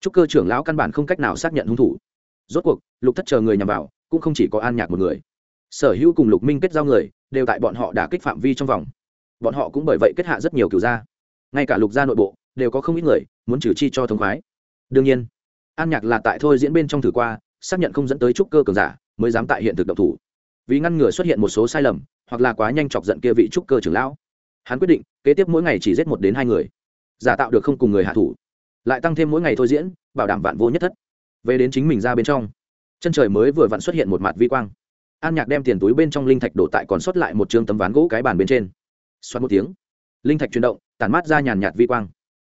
Trúc cơ trưởng lão căn bản không cách nào xác nhận hung thủ. Rốt cuộc, lục thất chờ người nhằm vào, cũng không chỉ có an nhạc một người. Sở hữu cùng lục minh kết giao người, đều tại bọn họ đã kích phạm vi trong vòng. Bọn họ cũng bởi vậy kết hạ rất nhiều cửu gia. Ngay cả lục gia nội bộ, đều có không ít người muốn trừ chi cho thông khoái. Đương nhiên, an nhạc là tại thôi diễn bên trong thử qua, xác nhận không dẫn tới trúc cơ cường giả mới dám tại hiện thực độc thủ. Vì ngăn ngừa xuất hiện một số sai lầm, hoặc là quá nhanh chọc giận kia vị trúc cơ trưởng lão. Hắn quyết định, kế tiếp mỗi ngày chỉ giết một đến hai người giả tạo được không cùng người hạ thủ, lại tăng thêm mỗi ngày thôi diễn, bảo đảm vạn vô nhất thất. Về đến chính mình ra bên trong, chân trời mới vừa vặn xuất hiện một mặt vi quang. An nhạc đem tiền túi bên trong linh thạch đổ tại còn sót lại một chương tấm ván gỗ cái bàn bên trên. Xoát một tiếng, linh thạch chuyển động, tản mát ra nhàn nhạt vi quang.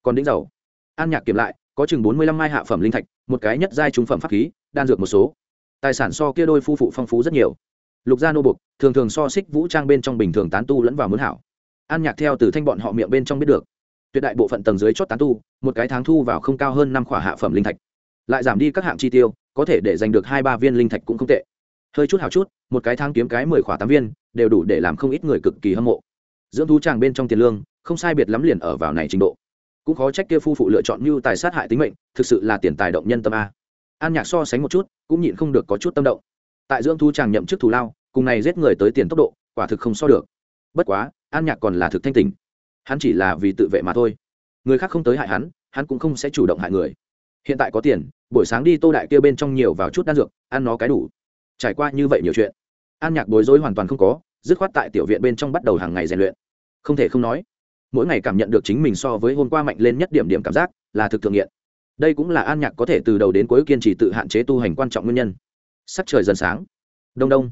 Còn đĩnh dầu. An nhạc kiểm lại, có chừng bốn mươi lăm mai hạ phẩm linh thạch, một cái nhất giai trung phẩm pháp khí, đan dược một số. Tài sản so kia đôi phu phụ phong phú rất nhiều. Lục gia nô bục thường thường so xích vũ trang bên trong bình thường tán tu lẫn vào mướn hảo. An nhạc theo từ thanh bọn họ miệng bên trong biết được tuyệt đại bộ phận tầng dưới chót tán tu, một cái tháng thu vào không cao hơn năm khỏa hạ phẩm linh thạch. Lại giảm đi các hạng chi tiêu, có thể để giành được hai ba viên linh thạch cũng không tệ. Hơi chút hào chút, một cái tháng kiếm cái mười khỏa tám viên, đều đủ để làm không ít người cực kỳ hâm mộ. Dưỡng thú tràng bên trong tiền lương, không sai biệt lắm liền ở vào này trình độ. Cũng khó trách kia phu phụ lựa chọn mưu tài sát hại tính mệnh, thực sự là tiền tài động nhân tâm a. An nhạc so sánh một chút, cũng nhịn không được có chút tâm động. Tại dưỡng thú tràng nhậm chức thù lao, cùng này giết người tới tiền tốc độ, quả thực không so được. Bất quá, an nhạc còn là thực thanh tình hắn chỉ là vì tự vệ mà thôi. Người khác không tới hại hắn hắn cũng không sẽ chủ động hại người. Hiện tại có tiền, buổi sáng đi tô đại kia bên trong nhiều vào chút đan dược, ăn nó cái đủ. Trải qua như vậy nhiều chuyện, an nhạc bối rối hoàn toàn không có, dứt khoát tại tiểu viện bên trong bắt đầu hàng ngày rèn luyện. Không thể không nói, mỗi ngày cảm nhận được chính mình so với hôm qua mạnh lên nhất điểm điểm cảm giác, là thực thượng nghiện. Đây cũng là an nhạc có thể từ đầu đến cuối kiên trì tự hạn chế tu hành quan trọng nguyên nhân. Sắc trời dần sáng. Đông đông.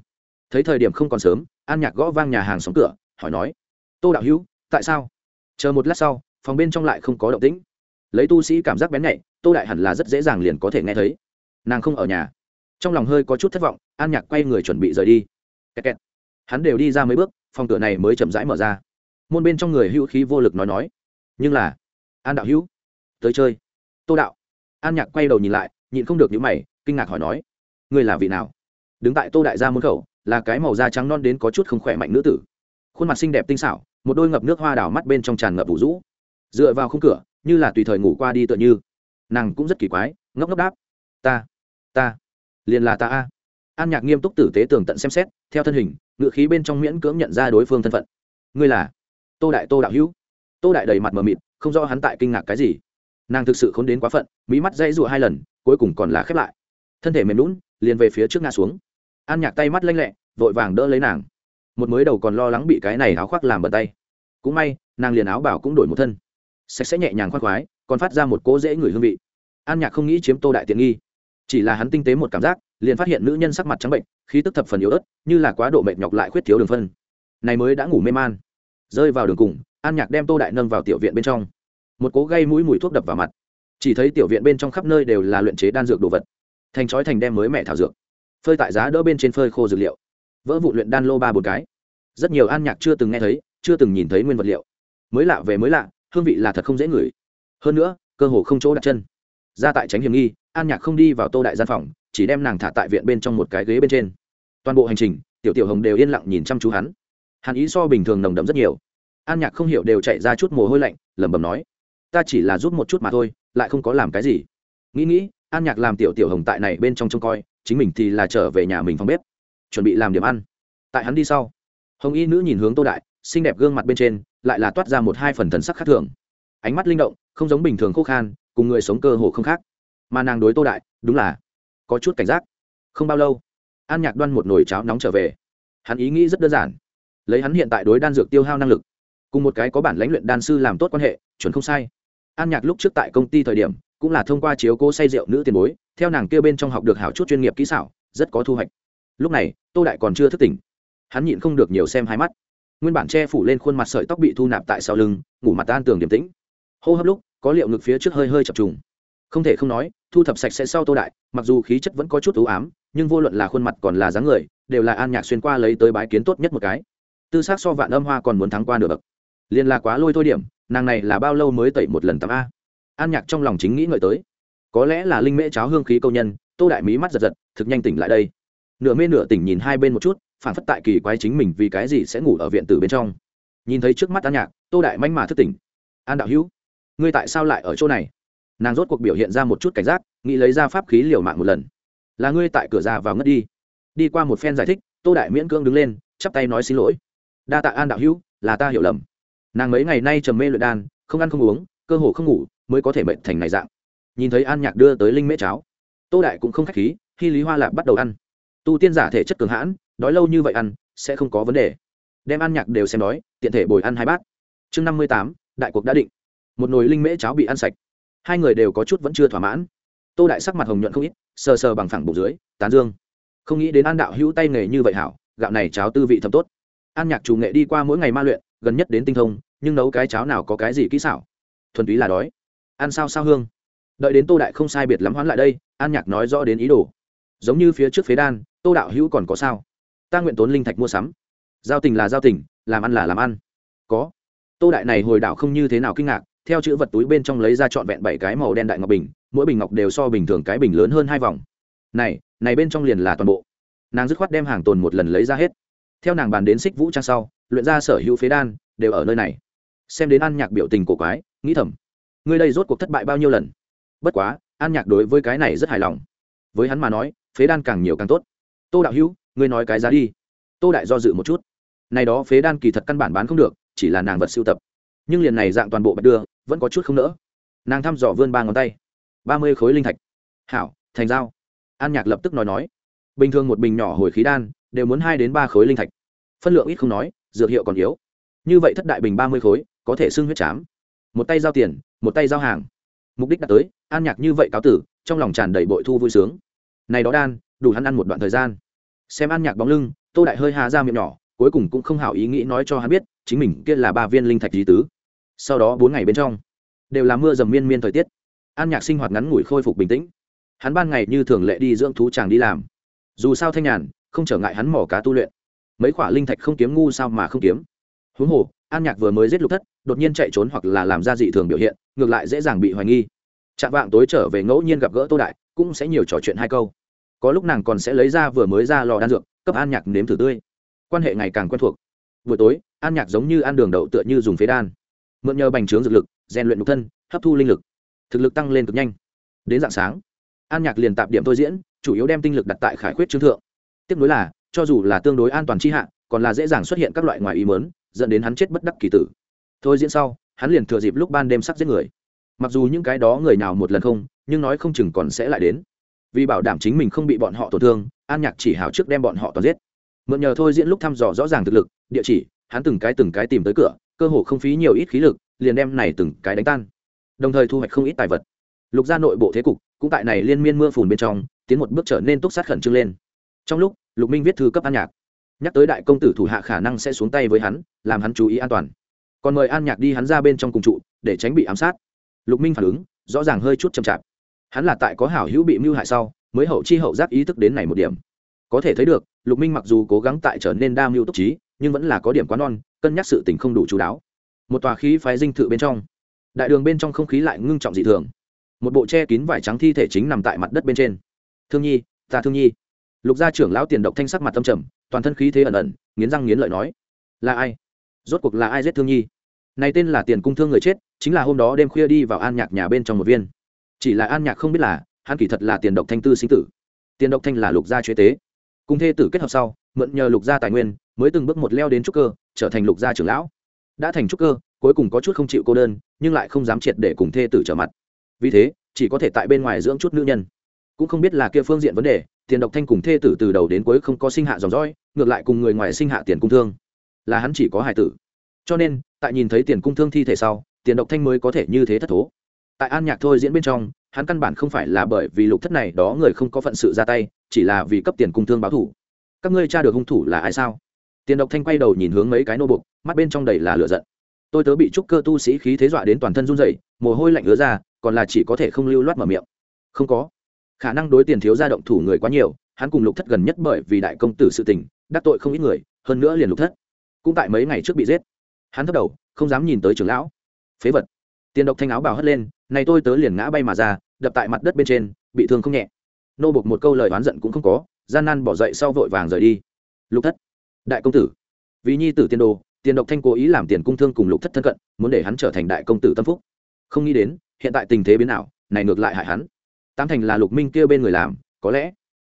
Thấy thời điểm không còn sớm, an nhạc gõ vang nhà hàng xóm cửa, hỏi nói, tô đạo hữu, tại sao? Chờ một lát sau, phòng bên trong lại không có động tĩnh. Lấy tu sĩ cảm giác bén nhạy, tô đại hẳn là rất dễ dàng liền có thể nghe thấy. Nàng không ở nhà. Trong lòng hơi có chút thất vọng, an nhạc quay người chuẩn bị rời đi. Kẹt kẹt. hắn đều đi ra mấy bước, phòng cửa này mới chậm rãi mở ra. Môn bên trong người hữu khí vô lực nói nói. Nhưng là, an đạo hữu, tới chơi. Tô đạo. An nhạc quay đầu nhìn lại, nhịn không được những mày, kinh ngạc hỏi nói. Ngươi là vị nào? Đứng tại tô đại gia môn khẩu, là cái màu da trắng non đến có chút không khỏe mạnh nữ tử. Khuôn mặt xinh đẹp tinh xảo một đôi ngập nước hoa đào mắt bên trong tràn ngập vũ rũ. Dựa vào khung cửa, như là tùy thời ngủ qua đi tựa như. Nàng cũng rất kỳ quái, ngốc ngốc đáp. Ta ta, liền là ta a. An nhạc nghiêm túc tử tế tường tận xem xét, theo thân hình ngự khí bên trong miễn cưỡng nhận ra đối phương thân phận. Ngươi là tô đại tô đạo hữu. Tô đại đầy mặt mờ mịt, không rõ hắn tại kinh ngạc cái gì. Nàng thực sự k h ố n đến quá phận mỹ mắt dây rụa hai lần, cuối cùng còn là khép lại. Thân thể mềm lún liền về phía trước ngã xuống. An nhạc tay mắt lanh lẹ, vội vàng đỡ lấy nàng một mới đầu còn lo lắng bị cái này áo khoác làm bật tay. Cũng may, nàng liền áo bảo cũng đổi một thân. Sạch sẽ nhẹ nhàng khoác khoái, còn phát ra một cỗ dễ người hương vị. An nhạc không nghĩ chiếm tô đại tiện nghi. Chỉ là hắn tinh tế một cảm giác, liền phát hiện nữ nhân sắc mặt trắng bệnh, khí tức thập phần yếu ớt, như là quá độ mệt nhọc lại khuyết thiếu đường phân. Này mới đã ngủ mê man. Rơi vào đường cùng, an nhạc đem tô đại nâng vào tiểu viện bên trong. Một cố gây mũi mùi thuốc đập vào mặt. Chỉ thấy tiểu viện bên trong khắp nơi đều là luyện chế đan dược đồ vật. Thành chói thành đem mới mẹ thảo dược. Phơi tại giá đỡ bên trên phơi khô dược liệu vỡ vụ luyện đan lô ba một cái. Rất nhiều an nhạc chưa từng nghe thấy, chưa từng nhìn thấy nguyên vật liệu. Mới lạ về mới lạ, hương vị là thật không dễ ngửi. Hơn nữa, cơ hồ không chỗ đặt chân. Ra tại tránh hiểm nghi, an nhạc không đi vào tô đại gian phòng, chỉ đem nàng thả tại viện bên trong một cái ghế bên trên. Toàn bộ hành trình, tiểu tiểu hồng đều yên lặng nhìn chăm chú hắn. Hắn ý so bình thường nồng đậm rất nhiều. An nhạc không hiểu đều chạy ra chút mồ hôi lạnh, lẩm bẩm nói, ta chỉ là rút một chút mà thôi, lại không có làm cái gì. Nghĩ nghĩ, an nhạc làm tiểu tiểu hồng tại này bên trong trông coi, chính mình thì là trở về nhà mình phòng bếp chuẩn bị làm điểm ăn. Tại hắn đi sau, hồng y nữ nhìn hướng tô đại, xinh đẹp gương mặt bên trên lại là toát ra một hai phần thần sắc khác thường. Ánh mắt linh động, không giống bình thường khô khan, cùng người sống cơ hồ không khác. Mà nàng đối tô đại, đúng là có chút cảnh giác. Không bao lâu, an nhạc đoan một nồi cháo nóng trở về. Hắn ý nghĩ rất đơn giản, lấy hắn hiện tại đối đan dược tiêu hao năng lực, cùng một cái có bản lãnh luyện đan sư làm tốt quan hệ, chuẩn không sai. An nhạc lúc trước tại công ty thời điểm, cũng là thông qua chiếu cô say rượu nữ tiền bối, theo nàng kêu bên trong học được hảo chút chuyên nghiệp kỹ xảo, rất có thu hoạch lúc này, tô đại còn chưa thức tỉnh. Hắn nhịn không được nhiều xem hai mắt. Nguyên bản che phủ lên khuôn mặt sợi tóc bị thu nạp tại sau lưng, ngủ mặt tan tường điềm tĩnh. Hô hấp lúc, có liệu ngực phía trước hơi hơi chập trùng. Không thể không nói, thu thập sạch sẽ sau tô đại, mặc dù khí chất vẫn có chút ưu ám, nhưng vô luận là khuôn mặt còn là dáng người, đều là an nhạc xuyên qua lấy tới bái kiến tốt nhất một cái. Tư xác so vạn âm hoa còn muốn thắng qua nửa bậc. Liền là quá lôi thôi điểm, nàng này là bao lâu mới tẩy một lần tắm a? An nhạc trong lòng chính nghĩ ngợi tới. Có lẽ là linh mễ cháo hương khí câu nhân, tô đại mí mắt giật giật, thực nhanh tỉnh lại đây nửa mê nửa tỉnh nhìn hai bên một chút phản phất tại kỳ quái chính mình vì cái gì sẽ ngủ ở viện tử bên trong. Nhìn thấy trước mắt an nhạc, tô đại manh mà thức tỉnh. An đạo hữu, ngươi tại sao lại ở chỗ này? Nàng rốt cuộc biểu hiện ra một chút cảnh giác, nghĩ lấy ra pháp khí liều mạng một lần. Là ngươi tại cửa ra vào ngất đi. Đi qua một phen giải thích, tô đại miễn cương đứng lên, chắp tay nói xin lỗi. Đa tạ an đạo hữu, là ta hiểu lầm. Nàng mấy ngày nay trầm mê luyện đan, không ăn không uống, cơ hồ không ngủ, mới có thể mệnh thành này dạng. Nhìn thấy an nhạc đưa tới linh mễ cháo, tô đại cũng không k h á c h khí, khi lý hoa lạc bắt đầu ăn tu tiên giả thể chất cường hãn, đói lâu như vậy ăn, sẽ không có vấn đề. Đem ăn nhạc đều xem đói, tiện thể bồi ăn hai bát. Chương năm mươi tám, đại cuộc đã định. Một nồi linh mễ cháo bị ăn sạch. Hai người đều có chút vẫn chưa thỏa mãn. Tô đại sắc mặt hồng nhuận không ít, sờ sờ bằng phẳng bụng dưới, tán dương. Không nghĩ đến an đạo hữu tay nghề như vậy hảo, gạo này cháo tư vị thầm tốt. An nhạc chủ nghệ đi qua mỗi ngày ma luyện, gần nhất đến tinh thông, nhưng nấu cái cháo nào có cái gì kỹ xảo. Thuần túy là đói. Ăn sao sao hương. Đợi đến tô đại không sai biệt lắm hoán lại đây, an nhạc nói rõ đến ý đồ. Giống như phía trước phế đan tô đạo hữu còn có sao? Ta nguyện tốn linh thạch mua sắm. Giao tình là giao tình, làm ăn là làm ăn. Có. Tô đại này hồi đạo không như thế nào kinh ngạc, theo chữ vật túi bên trong lấy ra trọn vẹn bảy cái màu đen đại ngọc bình, mỗi bình ngọc đều so bình thường cái bình lớn hơn hai vòng. Này này bên trong liền là toàn bộ. Nàng dứt khoát đem hàng tồn một lần lấy ra hết. Theo nàng bàn đến xích vũ trang sau, luyện ra sở hữu phế đan, đều ở nơi này. Xem đến an nhạc biểu tình cổ quái, nghĩ thầm, ngươi đây rốt cuộc thất bại bao nhiêu lần? Bất quá, an nhạc đối với cái này rất hài lòng. Với hắn mà nói, phế đan càng nhiều càng tốt tô đạo hữu, ngươi nói cái giá đi. Tô đại do dự một chút. Này đó phế đan kỳ thật căn bản bán không được, chỉ là nàng vật sưu tập. Nhưng liền này dạng toàn bộ bạch đưa, vẫn có chút không nỡ. Nàng thăm dò vươn ba ngón tay. Ba mươi khối linh thạch. Hảo, thành dao an nhạc lập tức nói nói. Bình thường một bình nhỏ hồi khí đan, đều muốn hai đến ba khối linh thạch. Phân lượng ít không nói, dược hiệu còn yếu. Như vậy thất đại bình ba mươi khối, có thể xưng huyết chám. Một tay giao tiền, một tay giao hàng. Mục đích đã tới, an nhạc như vậy cáo tử, trong lòng tràn đầy bội thu vui sướng này đó đan, đủ hắn ăn một đoạn thời gian. Xem ăn nhạc bóng lưng, tô đại hơi hà ra miệng nhỏ, cuối cùng cũng không hảo ý nghĩ nói cho hắn biết, chính mình kia là ba viên linh thạch lý tứ. Sau đó bốn ngày bên trong, đều là mưa dầm miên miên thời tiết. An nhạc sinh hoạt ngắn ngủi khôi phục bình tĩnh. Hắn ban ngày như thường lệ đi dưỡng thú chàng đi làm. Dù sao thanh nhàn, không trở ngại hắn mỏ cá tu luyện. Mấy khoả linh thạch không kiếm ngu sao mà không kiếm. Huống hồ, an nhạc vừa mới giết lục thất, đột nhiên chạy trốn hoặc là làm ra dị thường biểu hiện, ngược lại dễ dàng bị hoài nghi. Chạm vạng tối trở về ngẫu nhiên gặp gỡ tô đại, cũng sẽ nhiều trò chuyện hai câu có lúc nàng còn sẽ lấy ra vừa mới ra lò đan dược, cấp an nhạc nếm thử tươi. Quan hệ ngày càng quen thuộc. Buổi tối, an nhạc giống như ăn đường đậu tựa như dùng phế đan. Mượn nhờ bành trướng dược lực, rèn luyện nhục thân, hấp thu linh lực. Thực lực tăng lên cực nhanh. Đến dạng sáng, an nhạc liền tạp điểm thôi diễn, chủ yếu đem tinh lực đặt tại khải khuyết trương thượng. Tiếp nối là, cho dù là tương đối an toàn chi hạ, còn là dễ dàng xuất hiện các loại ngoài ý mớn dẫn đến hắn chết bất đắc kỳ tử. Thôi diễn sau, hắn liền thừa dịp lúc ban đêm sắc giết người. Mặc dù những cái đó người nào một lần không, nhưng nói không chừng còn sẽ lại đến vì bảo đảm chính mình không bị bọn họ tổn thương, an nhạc chỉ hào trước đem bọn họ toàn giết. Mượn nhờ thôi diễn lúc thăm dò rõ ràng thực lực, địa chỉ, hắn từng cái từng cái tìm tới cửa, cơ hồ không phí nhiều ít khí lực, liền đem này từng cái đánh tan. Đồng thời thu hoạch không ít tài vật. Lục gia nội bộ thế cục, cũng tại này liên miên mưa phùn bên trong, tiến một bước trở nên túc sát khẩn trương lên. Trong lúc, lục minh viết thư cấp an nhạc. Nhắc tới đại công tử thủ hạ khả năng sẽ xuống tay với hắn, làm hắn chú ý an toàn. Còn mời an nhạc đi hắn ra bên trong cùng trụ, để tránh bị ám sát. Lục minh phản ứng, rõ ràng hơi chút chậm chạp hắn là tại có hảo hữu bị mưu hại sau, mới hậu chi hậu giác ý thức đến này một điểm. Có thể thấy được, lục minh mặc dù cố gắng tại trở nên đa mưu túc trí, nhưng vẫn là có điểm quá non, cân nhắc sự tình không đủ chú đáo. Một tòa khí phái dinh thự bên trong, đại đường bên trong không khí lại ngưng trọng dị thường. Một bộ che kín vải trắng thi thể chính nằm tại mặt đất bên trên. Thương nhi, ta thương nhi. Lục gia trưởng lão tiền độc thanh sắc mặt tâm trầm, toàn thân khí thế ẩn ẩn, nghiến răng nghiến lợi nói, là ai? Rốt cuộc là ai giết thương nhi? Này tên là tiền cung thương người chết, chính là hôm đó đêm khuya đi vào an nhạc nhà bên trong một viên chỉ là an nhạc không biết là, hắn kỳ thật là tiền độc thanh tư sinh tử. Tiền độc thanh là lục gia chế tế. Cùng thê tử kết hợp sau, mượn nhờ lục gia tài nguyên, mới từng bước một leo đến trúc cơ, trở thành lục gia trưởng lão. Đã thành trúc cơ, cuối cùng có chút không chịu cô đơn, nhưng lại không dám triệt để cùng thê tử trở mặt. Vì thế, chỉ có thể tại bên ngoài dưỡng chút nữ nhân. Cũng không biết là kia phương diện vấn đề, tiền độc thanh cùng thê tử từ đầu đến cuối không có sinh hạ dòng dõi, ngược lại cùng người ngoài sinh hạ tiền cung thương. Là hắn chỉ có hải tử. Cho nên, tại nhìn thấy tiền cung thương thi thể sau, tiền độc thanh mới có thể như thế thất thố tại an nhạc thôi diễn bên trong, hắn căn bản không phải là bởi vì lục thất này đó người không có phận sự ra tay, chỉ là vì cấp tiền cung thương báo thủ. Các ngươi tra được hung thủ là ai sao? Tiền độc thanh quay đầu nhìn hướng mấy cái nô bục mắt bên trong đầy là lửa giận. Tôi tớ bị trúc cơ tu sĩ khí thế dọa đến toàn thân run rẩy, mồ hôi lạnh ứa ra, còn là chỉ có thể không lưu loát mở miệng. Không có. Khả năng đối tiền thiếu gia động thủ người quá nhiều, hắn cùng lục thất gần nhất bởi vì đại công tử sự tình, đắc tội không ít người, hơn nữa liền lục thất. Cũng tại mấy ngày trước bị giết. Hắn thấp đầu, không dám nhìn tới trưởng lão. Phế vật. Tiền độc thanh áo bào hất lên này tôi tớ liền ngã bay mà ra, đập tại mặt đất bên trên, bị thương không nhẹ. Nô bục một câu lời oán giận cũng không có, gian nan bỏ dậy sau vội vàng rời đi. Lục thất. Đại công tử. Vì nhi tử tiên đồ, tiền độc thanh cố ý làm tiền cung thương cùng lục thất thân cận, muốn để hắn trở thành đại công tử tâm phúc. Không nghĩ đến, hiện tại tình thế biến nào này ngược lại hại hắn. Tám thành là lục minh kia bên người làm, có lẽ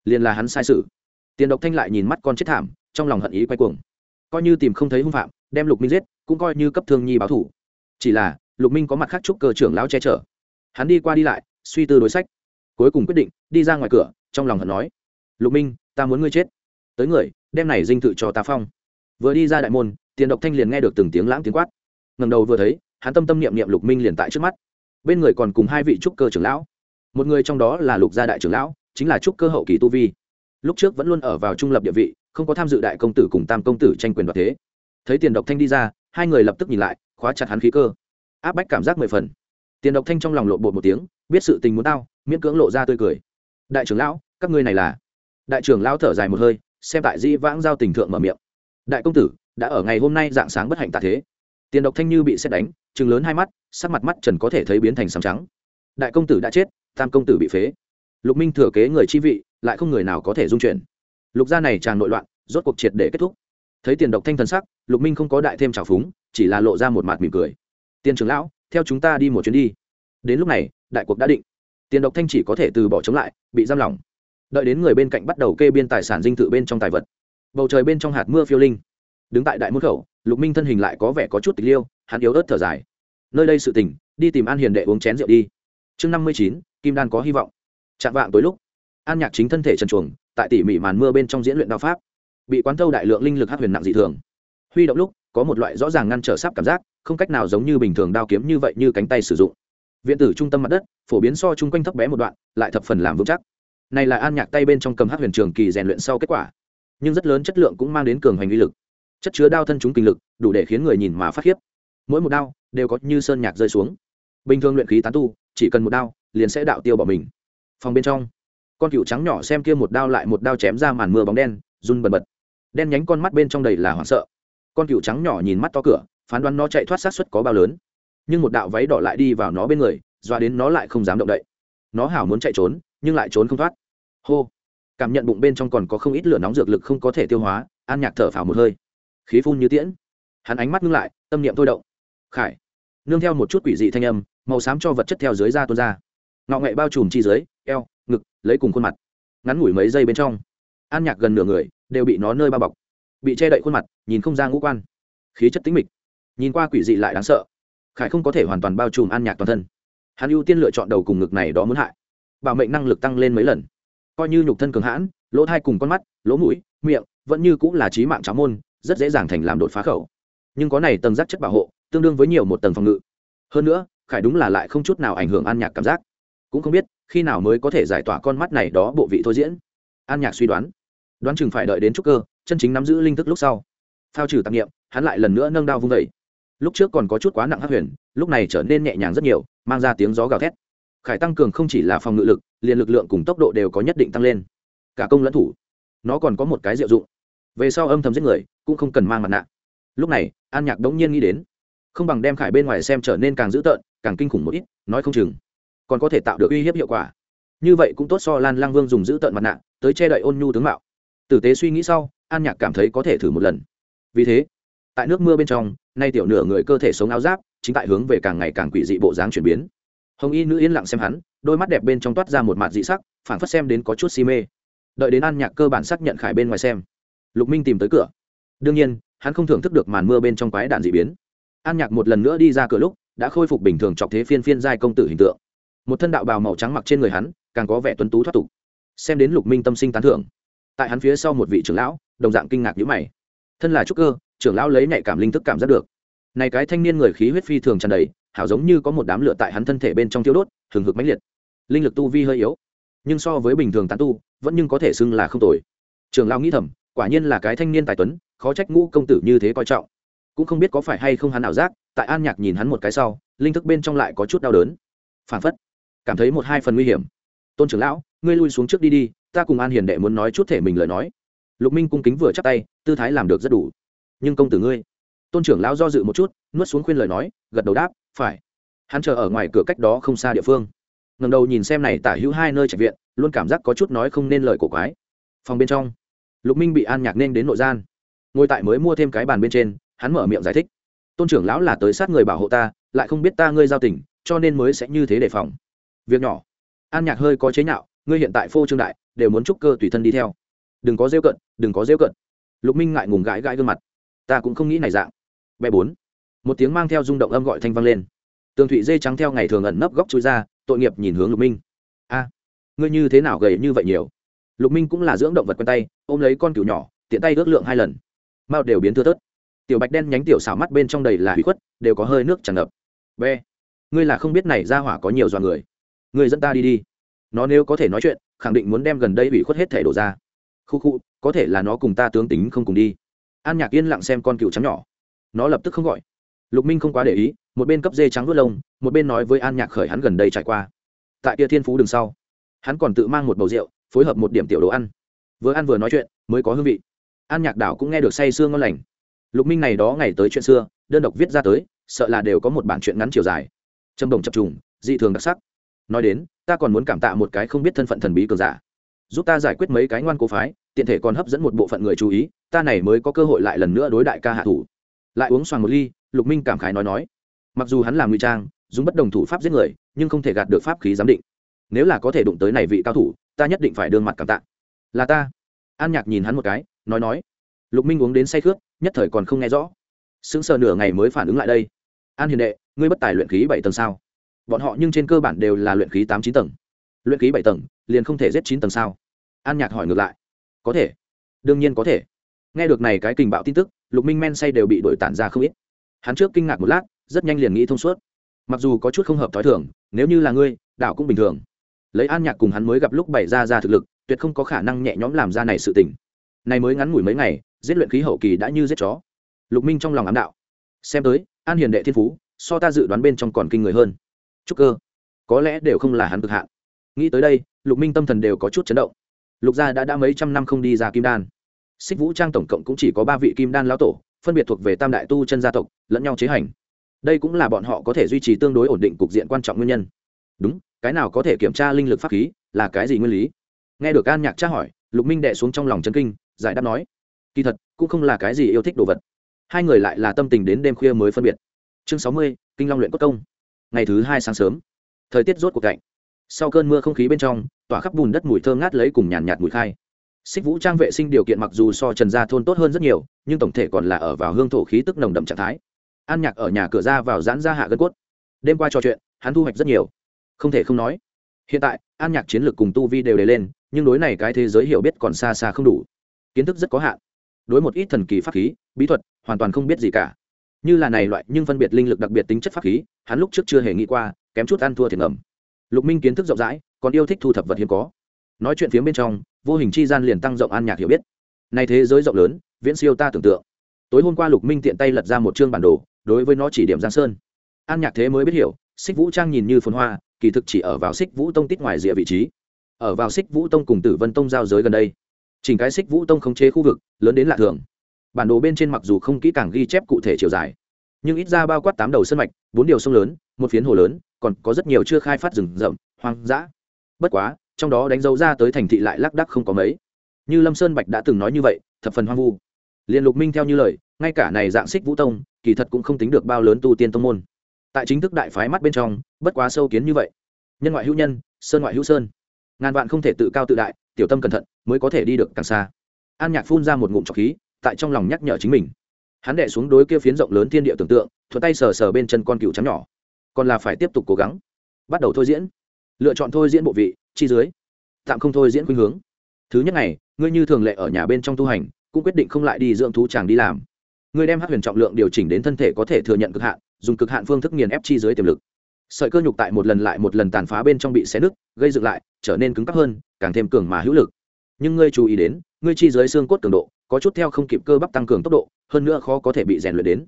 liền là hắn sai sự. Tiền độc thanh lại nhìn mắt con chết thảm, trong lòng hận ý quay cuồng. Coi như tìm không thấy hung phạm, đem lục minh giết, cũng coi như cấp thương nhi báo thủ. Chỉ là lục minh có mặt khác chúc cơ trưởng lão che chở. Hắn đi qua đi lại, suy tư đối sách. Cuối cùng quyết định, đi ra ngoài cửa, trong lòng hận nói, lục minh, ta muốn ngươi chết. Tới người, đem này dinh thự cho ta phong. Vừa đi ra đại môn, tiền độc thanh liền nghe được từng tiếng lãng tiếng quát. Ngầm đầu vừa thấy, hắn tâm tâm niệm niệm lục minh liền tại trước mắt. Bên người còn cùng hai vị trúc cơ trưởng lão. Một người trong đó là lục gia đại trưởng lão, chính là trúc cơ hậu kỳ tu vi. Lúc trước vẫn luôn ở vào trung lập địa vị, không có tham dự đại công tử cùng tam công tử tranh quyền đoạt thế. Thấy tiền độc thanh đi ra, hai người lập tức nhìn lại, khóa chặt hắn khí cơ áp bách cảm giác mười phần. Tiền độc thanh trong lòng lộn bột một tiếng, biết sự tình muốn tao, miễn cưỡng lộ ra tươi cười. Đại trưởng lão, các ngươi này là? Đại trưởng lão thở dài một hơi, xem tại di vãng giao tình thượng mở miệng. Đại công tử, đã ở ngày hôm nay dạng sáng bất hạnh tạ thế. Tiền độc thanh như bị xét đánh chừng lớn hai mắt, sắc mặt mắt trần có thể thấy biến thành sầm trắng. Đại công tử đã chết, tam công tử bị phế. Lục minh thừa kế người chi vị, lại không người nào có thể dung chuyển lục gia này tràn nội loạn, rốt cuộc triệt để kết thúc. Thấy tiền độc thanh thần sắc, lục minh không có đại thêm trào phúng, chỉ là lộ ra một mặt mỉm cười tiền trưởng lão, theo chúng ta đi một chuyến đi. Đến lúc này, đại cuộc đã định. Tiền độc thanh chỉ có thể từ bỏ chống lại, bị giam lỏng. Đợi đến người bên cạnh bắt đầu kê biên tài sản dinh thự bên trong tài vật. Bầu trời bên trong hạt mưa phiêu linh. Đứng tại đại môn khẩu, lục minh thân hình lại có vẻ có chút tịch liêu, hắn yếu ớt thở dài. Nơi đây sự tình, đi tìm an hiền đệ uống chén rượu đi. Chương năm mươi chín, kim đan có hy vọng. Chạm vạng tối lúc, an nhạc chính thân thể trần chuồng tại tỉ mỉ màn mưa bên trong diễn luyện đao pháp. Bị quán thâu đại lượng linh lực hát huyền nặng dị thường. Huy động lúc, có một loại rõ ràng ngăn trở sắp cảm giác không cách nào giống như bình thường đao kiếm như vậy như cánh tay sử dụng. Viện tử trung tâm mặt đất, phổ biến so chung quanh thấp bé một đoạn, lại thập phần làm vững chắc. Này là an nhạc tay bên trong cầm hát huyền trường kỳ rèn luyện sau kết quả. Nhưng rất lớn chất lượng cũng mang đến cường hành uy lực. Chất chứa đao thân chúng kinh lực, đủ để khiến người nhìn mà phát khiếp. Mỗi một đao đều có như sơn nhạc rơi xuống. Bình thường luyện khí tán tu, chỉ cần một đao, liền sẽ đạo tiêu bỏ mình. Phòng bên trong, con cựu trắng nhỏ xem kia một đao lại một đao chém ra màn mưa bóng đen, run bần bật. Đen nhánh con mắt bên trong đầy là hoảng sợ. Con cựu trắng nhỏ nhìn mắt to cửa phán đoán nó chạy thoát sát xuất có bao lớn. Nhưng một đạo váy đỏ lại đi vào nó bên người doa đến nó lại không dám động đậy. Nó hảo muốn chạy trốn, nhưng lại trốn không thoát. Hô! Cảm nhận bụng bên trong còn có không ít lửa nóng dược lực không có thể tiêu hóa, an nhạc thở phào một hơi. Khí phun như tiễn. Hắn ánh mắt ngưng lại, tâm niệm thôi động. Khải! Nương theo một chút quỷ dị thanh âm, màu xám cho vật chất theo dưới da tuôn ra. Ngọ nghệ bao trùm chi dưới, eo, ngực, lấy cùng khuôn mặt. Ngắn ngủi mấy giây bên trong, an nhạc gần nửa người, đều bị nó nơi bao bọc. Bị che đậy khuôn mặt, nhìn không ra ngũ quan. Khí chất tính mịch nhìn qua quỷ dị lại đáng sợ. Khải không có thể hoàn toàn bao trùm an nhạc toàn thân. Hắn ưu tiên lựa chọn đầu cùng ngực này đó muốn hại. Bảo mệnh năng lực tăng lên mấy lần. Coi như nhục thân cường hãn, lỗ thai cùng con mắt, lỗ mũi, miệng, vẫn như cũng là trí mạng cháo môn, rất dễ dàng thành làm đột phá khẩu. Nhưng có này tầng giác chất bảo hộ, tương đương với nhiều một tầng phòng ngự. Hơn nữa, khải đúng là lại không chút nào ảnh hưởng an nhạc cảm giác. Cũng không biết, khi nào mới có thể giải tỏa con mắt này đó bộ vị thôi diễn. An nhạc suy đoán. Đoán chừng phải đợi đến trúc cơ, chân chính nắm giữ linh thức lúc sau. Phao trừ tạp nghiệm hắn lại lần nữa nâng đao vung vẩy lúc trước còn có chút quá nặng hát huyền, lúc này trở nên nhẹ nhàng rất nhiều, mang ra tiếng gió gào thét. Khải tăng cường không chỉ là phòng ngự lực, liền lực lượng cùng tốc độ đều có nhất định tăng lên. Cả công lẫn thủ, nó còn có một cái diệu dụng. Về sau âm thầm giết người, cũng không cần mang mặt nạ. Lúc này, an nhạc đống nhiên nghĩ đến, không bằng đem khải bên ngoài xem trở nên càng dữ tợn, càng kinh khủng một ít, nói không chừng, còn có thể tạo được uy hiếp hiệu quả. Như vậy cũng tốt so lan lang vương dùng giữ tợn mặt nạ, tới che đậy ôn nhu tướng mạo. Tử tế suy nghĩ sau, an nhạc cảm thấy có thể thử một lần. Vì thế, tại nước mưa bên trong nay tiểu nửa người cơ thể sống áo giáp, chính tại hướng về càng ngày càng quỷ dị bộ dáng chuyển biến. Hồng y nữ yên lặng xem hắn, đôi mắt đẹp bên trong toát ra một mặt dị sắc, phảng phất xem đến có chút si mê. Đợi đến an nhạc cơ bản xác nhận khải bên ngoài xem, lục minh tìm tới cửa. Đương nhiên, hắn không thưởng thức được màn mưa bên trong quái đạn dị biến. An nhạc một lần nữa đi ra cửa lúc, đã khôi phục bình thường chọc thế phiên phiên giai công tử hình tượng. Một thân đạo bào màu trắng mặc trên người hắn, càng có vẻ tuấn tú thoát tục. Xem đến lục minh tâm sinh tán thưởng. Tại hắn phía sau một vị trưởng lão, đồng dạng kinh ngạc nhữ mày. Thân là trúc cơ trưởng lão lấy nhạy cảm linh thức cảm giác được. Này cái thanh niên người khí huyết phi thường tràn đầy, hảo giống như có một đám lửa tại hắn thân thể bên trong tiêu đốt, hừng hực mãnh liệt. Linh lực tu vi hơi yếu, nhưng so với bình thường tán tu, vẫn nhưng có thể xưng là không tồi. Trưởng lão nghĩ thầm, quả nhiên là cái thanh niên tài tuấn, khó trách ngũ công tử như thế coi trọng. Cũng không biết có phải hay không hắn ảo giác, tại an nhạc nhìn hắn một cái sau, linh thức bên trong lại có chút đau đớn. Phản phất, cảm thấy một hai phần nguy hiểm. Tôn trưởng lão, ngươi lui xuống trước đi đi, ta cùng an hiền đệ muốn nói chút thể mình lời nói. Lục minh cung kính vừa chắp tay, tư thái làm được rất đủ nhưng công tử ngươi, tôn trưởng lão do dự một chút, nuốt xuống khuyên lời nói, gật đầu đáp, phải. Hắn chờ ở ngoài cửa cách đó không xa địa phương. Ngầm đầu nhìn xem này tả hữu hai nơi trạch viện, luôn cảm giác có chút nói không nên lời cổ quái. Phòng bên trong, lục minh bị an nhạc nên đến nội gian. Ngồi tại mới mua thêm cái bàn bên trên, hắn mở miệng giải thích. Tôn trưởng lão là tới sát người bảo hộ ta, lại không biết ta ngươi giao tình, cho nên mới sẽ như thế đề phòng. Việc nhỏ. An nhạc hơi có chế nhạo, ngươi hiện tại phô trương đại, đều muốn trúc cơ tùy thân đi theo. Đừng có rêu cận, đừng có rêu cận. Lục minh ngại ngùng gãi gãi gương mặt ta cũng không nghĩ này dạng. Bé bốn. Một tiếng mang theo rung động âm gọi thanh vang lên. Tường thụy dê trắng theo ngày thường ẩn nấp góc chui ra, tội nghiệp nhìn hướng lục minh. A, ngươi như thế nào gầy như vậy nhiều? Lục minh cũng là dưỡng động vật quen tay, ôm lấy con cừu nhỏ, tiện tay ước lượng hai lần. Mao đều biến thưa tớt. tiểu bạch đen nhánh tiểu xảo mắt bên trong đầy là hủy khuất, đều có hơi nước tràn ngập. B ngươi là không biết này ra hỏa có nhiều dọa người. Ngươi dẫn ta đi đi. Nó nếu có thể nói chuyện, khẳng định muốn đem gần đây hủy khuất hết thể đổ ra. Khu khu, có thể là nó cùng ta tướng tính không cùng đi an nhạc yên lặng xem con cựu trắng nhỏ. Nó lập tức không gọi. Lục minh không quá để ý, một bên cấp dê trắng vớt lông, một bên nói với an nhạc khởi hắn gần đây trải qua. Tại kia thiên phú đường sau, hắn còn tự mang một bầu rượu, phối hợp một điểm tiểu đồ ăn. Vừa ăn vừa nói chuyện, mới có hương vị. An nhạc đảo cũng nghe được say sương ngon lành. Lục minh này đó ngày tới chuyện xưa, đơn độc viết ra tới, sợ là đều có một bản chuyện ngắn chiều dài. Châm đồng chập trùng, dị thường đặc sắc. Nói đến, ta còn muốn cảm tạ một cái không biết thân phận thần bí cường giả giúp ta giải quyết mấy cái ngoan cố phái, tiện thể còn hấp dẫn một bộ phận người chú ý, ta này mới có cơ hội lại lần nữa đối đại ca hạ thủ. Lại uống xoàng một ly, lục minh cảm khái nói nói. Mặc dù hắn làm ngụy trang, dùng bất đồng thủ pháp giết người, nhưng không thể gạt được pháp khí giám định. Nếu là có thể đụng tới này vị cao thủ, ta nhất định phải đương mặt cảm tạ. Là ta. An nhạc nhìn hắn một cái, nói nói. Lục minh uống đến say khướt nhất thời còn không nghe rõ. Sững sờ nửa ngày mới phản ứng lại đây. An hiền đệ, ngươi bất tài luyện khí bảy tầng sao? Bọn họ nhưng trên cơ bản đều là luyện khí tám chín tầng luyện khí bảy tầng, liền không thể giết chín tầng sao? An nhạc hỏi ngược lại. Có thể. Đương nhiên có thể. Nghe được này cái kình bạo tin tức, lục minh men say đều bị đổi tản ra không ít. Hắn trước kinh ngạc một lát, rất nhanh liền nghĩ thông suốt. Mặc dù có chút không hợp t h ó i thường, nếu như là ngươi, đạo cũng bình thường. Lấy an nhạc cùng hắn mới gặp lúc bày ra ra thực lực, tuyệt không có khả năng nhẹ nhõm làm ra này sự tình. Này mới ngắn ngủi mấy ngày, giết luyện khí hậu kỳ đã như giết chó. Lục minh trong lòng ám đạo. Xem tới, an hiền đệ thiên phú, so ta dự đoán bên trong còn kinh người hơn. Chúc cơ. Có lẽ đều không là hắn cực hạn nghĩ tới đây, lục minh tâm thần đều có chút chấn động. Lục gia đã đã mấy trăm năm không đi ra kim đan. Xích vũ trang tổng cộng cũng chỉ có ba vị kim đan lão tổ, phân biệt thuộc về tam đại tu chân gia tộc, lẫn nhau chế hành. Đây cũng là bọn họ có thể duy trì tương đối ổn định cục diện quan trọng nguyên nhân. Đúng, cái nào có thể kiểm tra linh lực pháp khí, là cái gì nguyên lý? Nghe được an nhạc tra hỏi, lục minh đệ xuống trong lòng chân kinh, giải đáp nói, kỳ thật, cũng không là cái gì yêu thích đồ vật. Hai người lại là tâm tình đến đêm khuya mới phân biệt. Chương sáu mươi, kinh long luyện cốt công. Ngày thứ hai sáng sớm. Thời tiết rốt cuộc cạnh sau cơn mưa không khí bên trong tỏa khắp bùn đất mùi thơ ngát lấy cùng nhàn nhạt, mùi khai. Xích vũ trang vệ sinh điều kiện mặc dù so trần gia thôn tốt hơn rất nhiều nhưng tổng thể còn là ở vào hương thổ khí tức nồng đậm trạng thái. An nhạc ở nhà cửa ra vào giãn ra hạ gân cốt. Đêm qua trò chuyện hắn thu hoạch rất nhiều. Không thể không nói hiện tại an nhạc chiến lược cùng tu vi đều đề lên nhưng đối này cái thế giới hiểu biết còn xa xa không đủ. Kiến thức rất có hạn. Đối một ít thần kỳ pháp khí bí thuật hoàn toàn không biết gì cả. Như là này loại nhưng phân biệt linh lực đặc biệt tính chất pháp khí hắn lúc trước chưa hề nghĩ qua kém chút ăn thua thiệt ngầm lục minh kiến thức rộng rãi, còn yêu thích thu thập vật hiếm có. Nói chuyện phía bên trong, vô hình chi gian liền tăng rộng an nhạc hiểu biết. Nay thế giới rộng lớn, viễn siêu ta tưởng tượng. Tối hôm qua lục minh tiện tay lật ra một chương bản đồ, đối với nó chỉ điểm giang sơn. An nhạc thế mới biết hiểu, xích vũ trang nhìn như phồn hoa, kỳ thực chỉ ở vào xích vũ tông tít ngoài rìa vị trí. Ở vào xích vũ tông cùng tử vân tông giao giới gần đây. Chỉnh cái xích vũ tông khống chế khu vực, lớn đến lạ thường. Bản đồ bên trên mặc dù không kỹ càng ghi chép cụ thể chiều dài, nhưng ít ra bao quát tám đầu sân mạch, bốn điều sông lớn, một phiến hồ lớn còn có rất nhiều chưa khai phát rừng rậm, hoang dã. Bất quá, trong đó đánh dấu ra tới thành thị lại lác đắc không có mấy. Như lâm sơn bạch đã từng nói như vậy, thập phần hoang vu. Liên lục minh theo như lời, ngay cả này dạng xích vũ tông, kỳ thật cũng không tính được bao lớn tu tiên tông môn. Tại chính thức đại phái mắt bên trong, bất quá sâu kiến như vậy. Nhân ngoại hữu nhân, sơn ngoại hữu sơn. Ngàn vạn không thể tự cao tự đại, tiểu tâm cẩn thận, mới có thể đi được càng xa. An nhạc phun ra một ngụm trọc khí, tại trong lòng nhắc nhở chính mình. Hắn đệ xuống đối kia phiến rộng lớn thiên địa tưởng tượng, thuận tay sờ sờ bên chân con cựu trắng nhỏ còn là phải tiếp tục cố gắng. Bắt đầu thôi diễn. Lựa chọn thôi diễn bộ vị, chi dưới. Tạm không thôi diễn khuynh hướng. Thứ nhất ngày, ngươi như thường lệ ở nhà bên trong tu hành, cũng quyết định không lại đi dưỡng thú chàng đi làm. Ngươi đem hát huyền trọng lượng điều chỉnh đến thân thể có thể thừa nhận cực hạn, dùng cực hạn phương thức nghiền ép chi dưới tiềm lực. Sợi cơ nhục tại một lần lại một lần tàn phá bên trong bị xé nứt, gây dựng lại, trở nên cứng cắp hơn, càng thêm cường mà hữu lực. Nhưng ngươi chú ý đến, ngươi chi dưới xương cốt cường độ, có chút theo không kịp cơ bắp tăng cường tốc độ, hơn nữa khó có thể bị rèn luyện đến.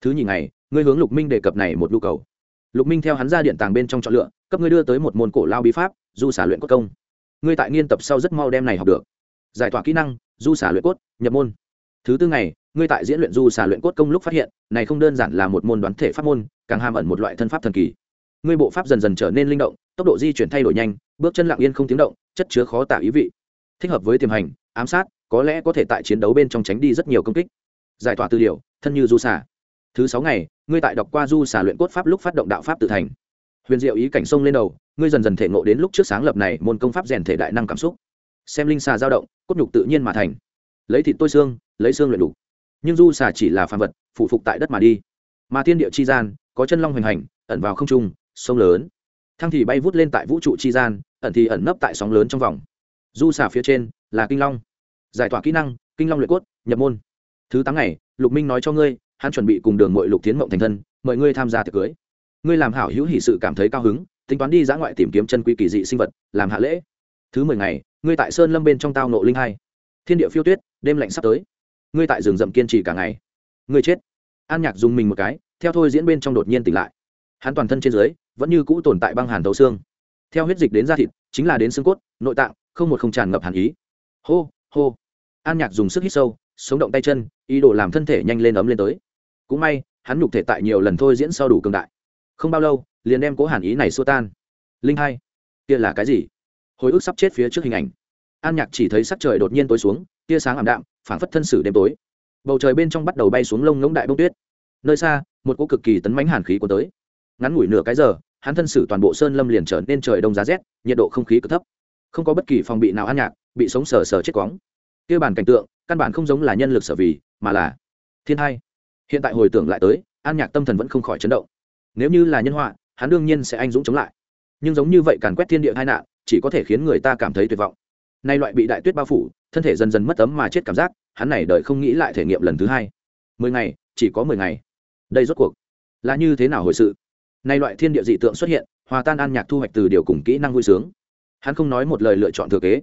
Thứ nhì ngày, ngươi hướng lục minh đề cập này một nhu cầu lục minh theo hắn ra điện tàng bên trong chọn lựa, cấp ngươi đưa tới một môn cổ lao bí pháp, du xả luyện cốt công. Ngươi tại nghiên tập sau rất mau đem này học được. Giải tỏa kỹ năng, du xả luyện cốt, nhập môn. Thứ tư ngày, ngươi tại diễn luyện du xả luyện cốt công lúc phát hiện, này không đơn giản là một môn đoán thể pháp môn, càng hàm ẩn một loại thân pháp thần kỳ. Ngươi bộ pháp dần dần trở nên linh động, tốc độ di chuyển thay đổi nhanh, bước chân lặng yên không tiếng động, chất chứa khó tả ý vị. Thích hợp với tiềm hành, ám sát, có lẽ có thể tại chiến đấu bên trong tránh đi rất nhiều công kích. Giải tỏa tư điều thân như du xả. Thứ sáu ngày ngươi tại đọc qua du xả luyện cốt pháp lúc phát động đạo pháp tự thành. Huyền diệu ý cảnh sông lên đầu, ngươi dần dần thể ngộ đến lúc trước sáng lập này môn công pháp rèn thể đại năng cảm xúc. Xem linh xà dao động, cốt nhục tự nhiên mà thành. Lấy thịt tôi xương, lấy xương luyện đủ. Nhưng du xà chỉ là phàm vật, phụ phục tại đất mà đi. Mà thiên địa chi gian, có chân long hoành hành, ẩn vào không trung, sông lớn. Thăng thì bay vút lên tại vũ trụ chi gian, ẩn thì ẩn nấp tại sóng lớn trong vòng. Du xà phía trên là kinh long. Giải tỏa kỹ năng, kinh long luyện cốt, nhập môn. Thứ tám ngày, lục minh nói cho ngươi hắn chuẩn bị cùng đường mội lục tiến mộng thành thân, mời ngươi tham gia tiệc cưới. Ngươi làm hảo hữu hỷ sự cảm thấy cao hứng, tính toán đi dã ngoại tìm kiếm chân quý kỳ dị sinh vật, làm hạ lễ. Thứ mười ngày, ngươi tại sơn lâm bên trong tao nộ linh hai. Thiên địa phiêu tuyết, đêm lạnh sắp tới. Ngươi tại rừng rậm kiên trì cả ngày. Ngươi chết. An nhạc dùng mình một cái, theo thôi diễn bên trong đột nhiên tỉnh lại. Hắn toàn thân trên dưới, vẫn như cũ tồn tại băng hàn thấu xương. Theo huyết dịch đến da thịt, chính là đến xương cốt, nội tạng, không một không tràn ngập hàn ý. Hô hô. An nhạc dùng sức hít sâu sống động tay chân, ý đồ làm thân thể nhanh lên ấm lên tới. Cũng may, hắn nhục thể tại nhiều lần thôi diễn sau đủ cường đại. Không bao lâu, liền đem cố hàn ý này xua tan. Linh hai, kia là cái gì? Hồi ức sắp chết phía trước hình ảnh. An nhạc chỉ thấy sắc trời đột nhiên tối xuống, tia sáng ảm đạm, phảng phất thân sử đêm tối. Bầu trời bên trong bắt đầu bay xuống lông ngỗng đại bông tuyết. Nơi xa, một cô cực kỳ tấn mánh hàn khí của tới. Ngắn ngủi nửa cái giờ, hắn thân sử toàn bộ sơn lâm liền trở nên trời đông giá rét, nhiệt độ không khí cực thấp. Không có bất kỳ phòng bị nào an nhạc, bị sống sờ sờ chết quóng kia bản cảnh tượng, căn bản không giống là nhân lực sở vì, mà là thiên hai. Hiện tại hồi tưởng lại tới, an nhạc tâm thần vẫn không khỏi chấn động. Nếu như là nhân họa, hắn đương nhiên sẽ anh dũng chống lại. Nhưng giống như vậy càn quét thiên địa hai nạn, chỉ có thể khiến người ta cảm thấy tuyệt vọng. Nay loại bị đại tuyết bao phủ, thân thể dần dần mất ấm mà chết cảm giác, hắn này đợi không nghĩ lại thể nghiệm lần thứ hai. Mười ngày, chỉ có mười ngày. Đây rốt cuộc là như thế nào hồi sự? Nay loại thiên địa dị tượng xuất hiện, hòa tan an nhạc thu hoạch từ điều cùng kỹ năng vui sướng. Hắn không nói một lời lựa chọn thừa kế.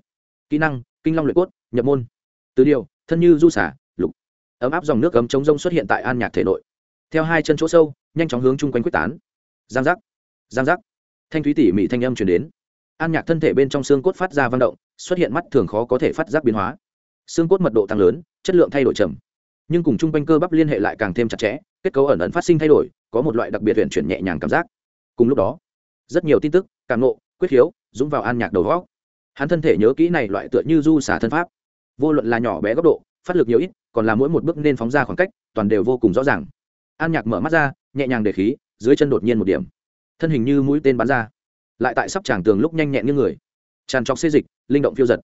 Kỹ năng kinh long luyện cốt, nhập môn. Từ điều, thân như du xả lục. Ấm áp dòng nước ấm chống rông xuất hiện tại an nhạc thể nội. Theo hai chân chỗ sâu, nhanh chóng hướng chung quanh quyết tán. Giang giác giang giác. Thanh thúy tỉ mỉ thanh âm chuyển đến. An nhạc thân thể bên trong xương cốt phát ra vang động, xuất hiện mắt thường khó có thể phát giác biến hóa. Xương cốt mật độ tăng lớn, chất lượng thay đổi chậm. Nhưng cùng chung quanh cơ bắp liên hệ lại càng thêm chặt chẽ, kết cấu ẩn ẩn phát sinh thay đổi, có một loại đặc biệt huyện chuyển nhẹ nhàng cảm giác. Cùng lúc đó, rất nhiều tin tức càng nộ quyết khiếu dũng vào an nhạc đầu góc hắn thân thể nhớ kỹ này loại tựa như du xả thân pháp. Vô luận là nhỏ bé góc độ, phát lực nhiều ít, còn là mỗi một bước nên phóng ra khoảng cách, toàn đều vô cùng rõ ràng. An nhạc mở mắt ra, nhẹ nhàng để khí, dưới chân đột nhiên một điểm. Thân hình như mũi tên bắn ra. Lại tại sắp tràng tường lúc nhanh nhẹn như người. Tràn trọc xê dịch, linh động phiêu giật.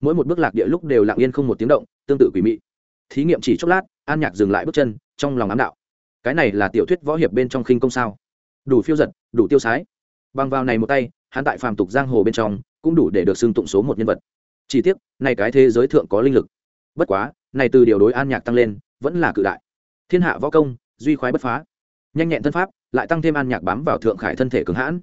Mỗi một bước lạc địa lúc đều lặng yên không một tiếng động, tương tự quỷ mị. Thí nghiệm chỉ chốc lát, an nhạc dừng lại bước chân, trong lòng ám đạo. Cái này là tiểu thuyết võ hiệp bên trong khinh công sao? Đủ phiêu giật, đủ tiêu sái. Bằng vào này một tay hắn tại phàm tục giang hồ bên trong cũng đủ để được xưng tụng số một nhân vật. Chỉ tiếc này cái thế giới thượng có linh lực. Bất quá, này từ điều đối an nhạc tăng lên, vẫn là cự đại. Thiên hạ võ công, duy khoái bất phá. Nhanh nhẹn thân pháp, lại tăng thêm an nhạc bám vào thượng khải thân thể cứng hãn.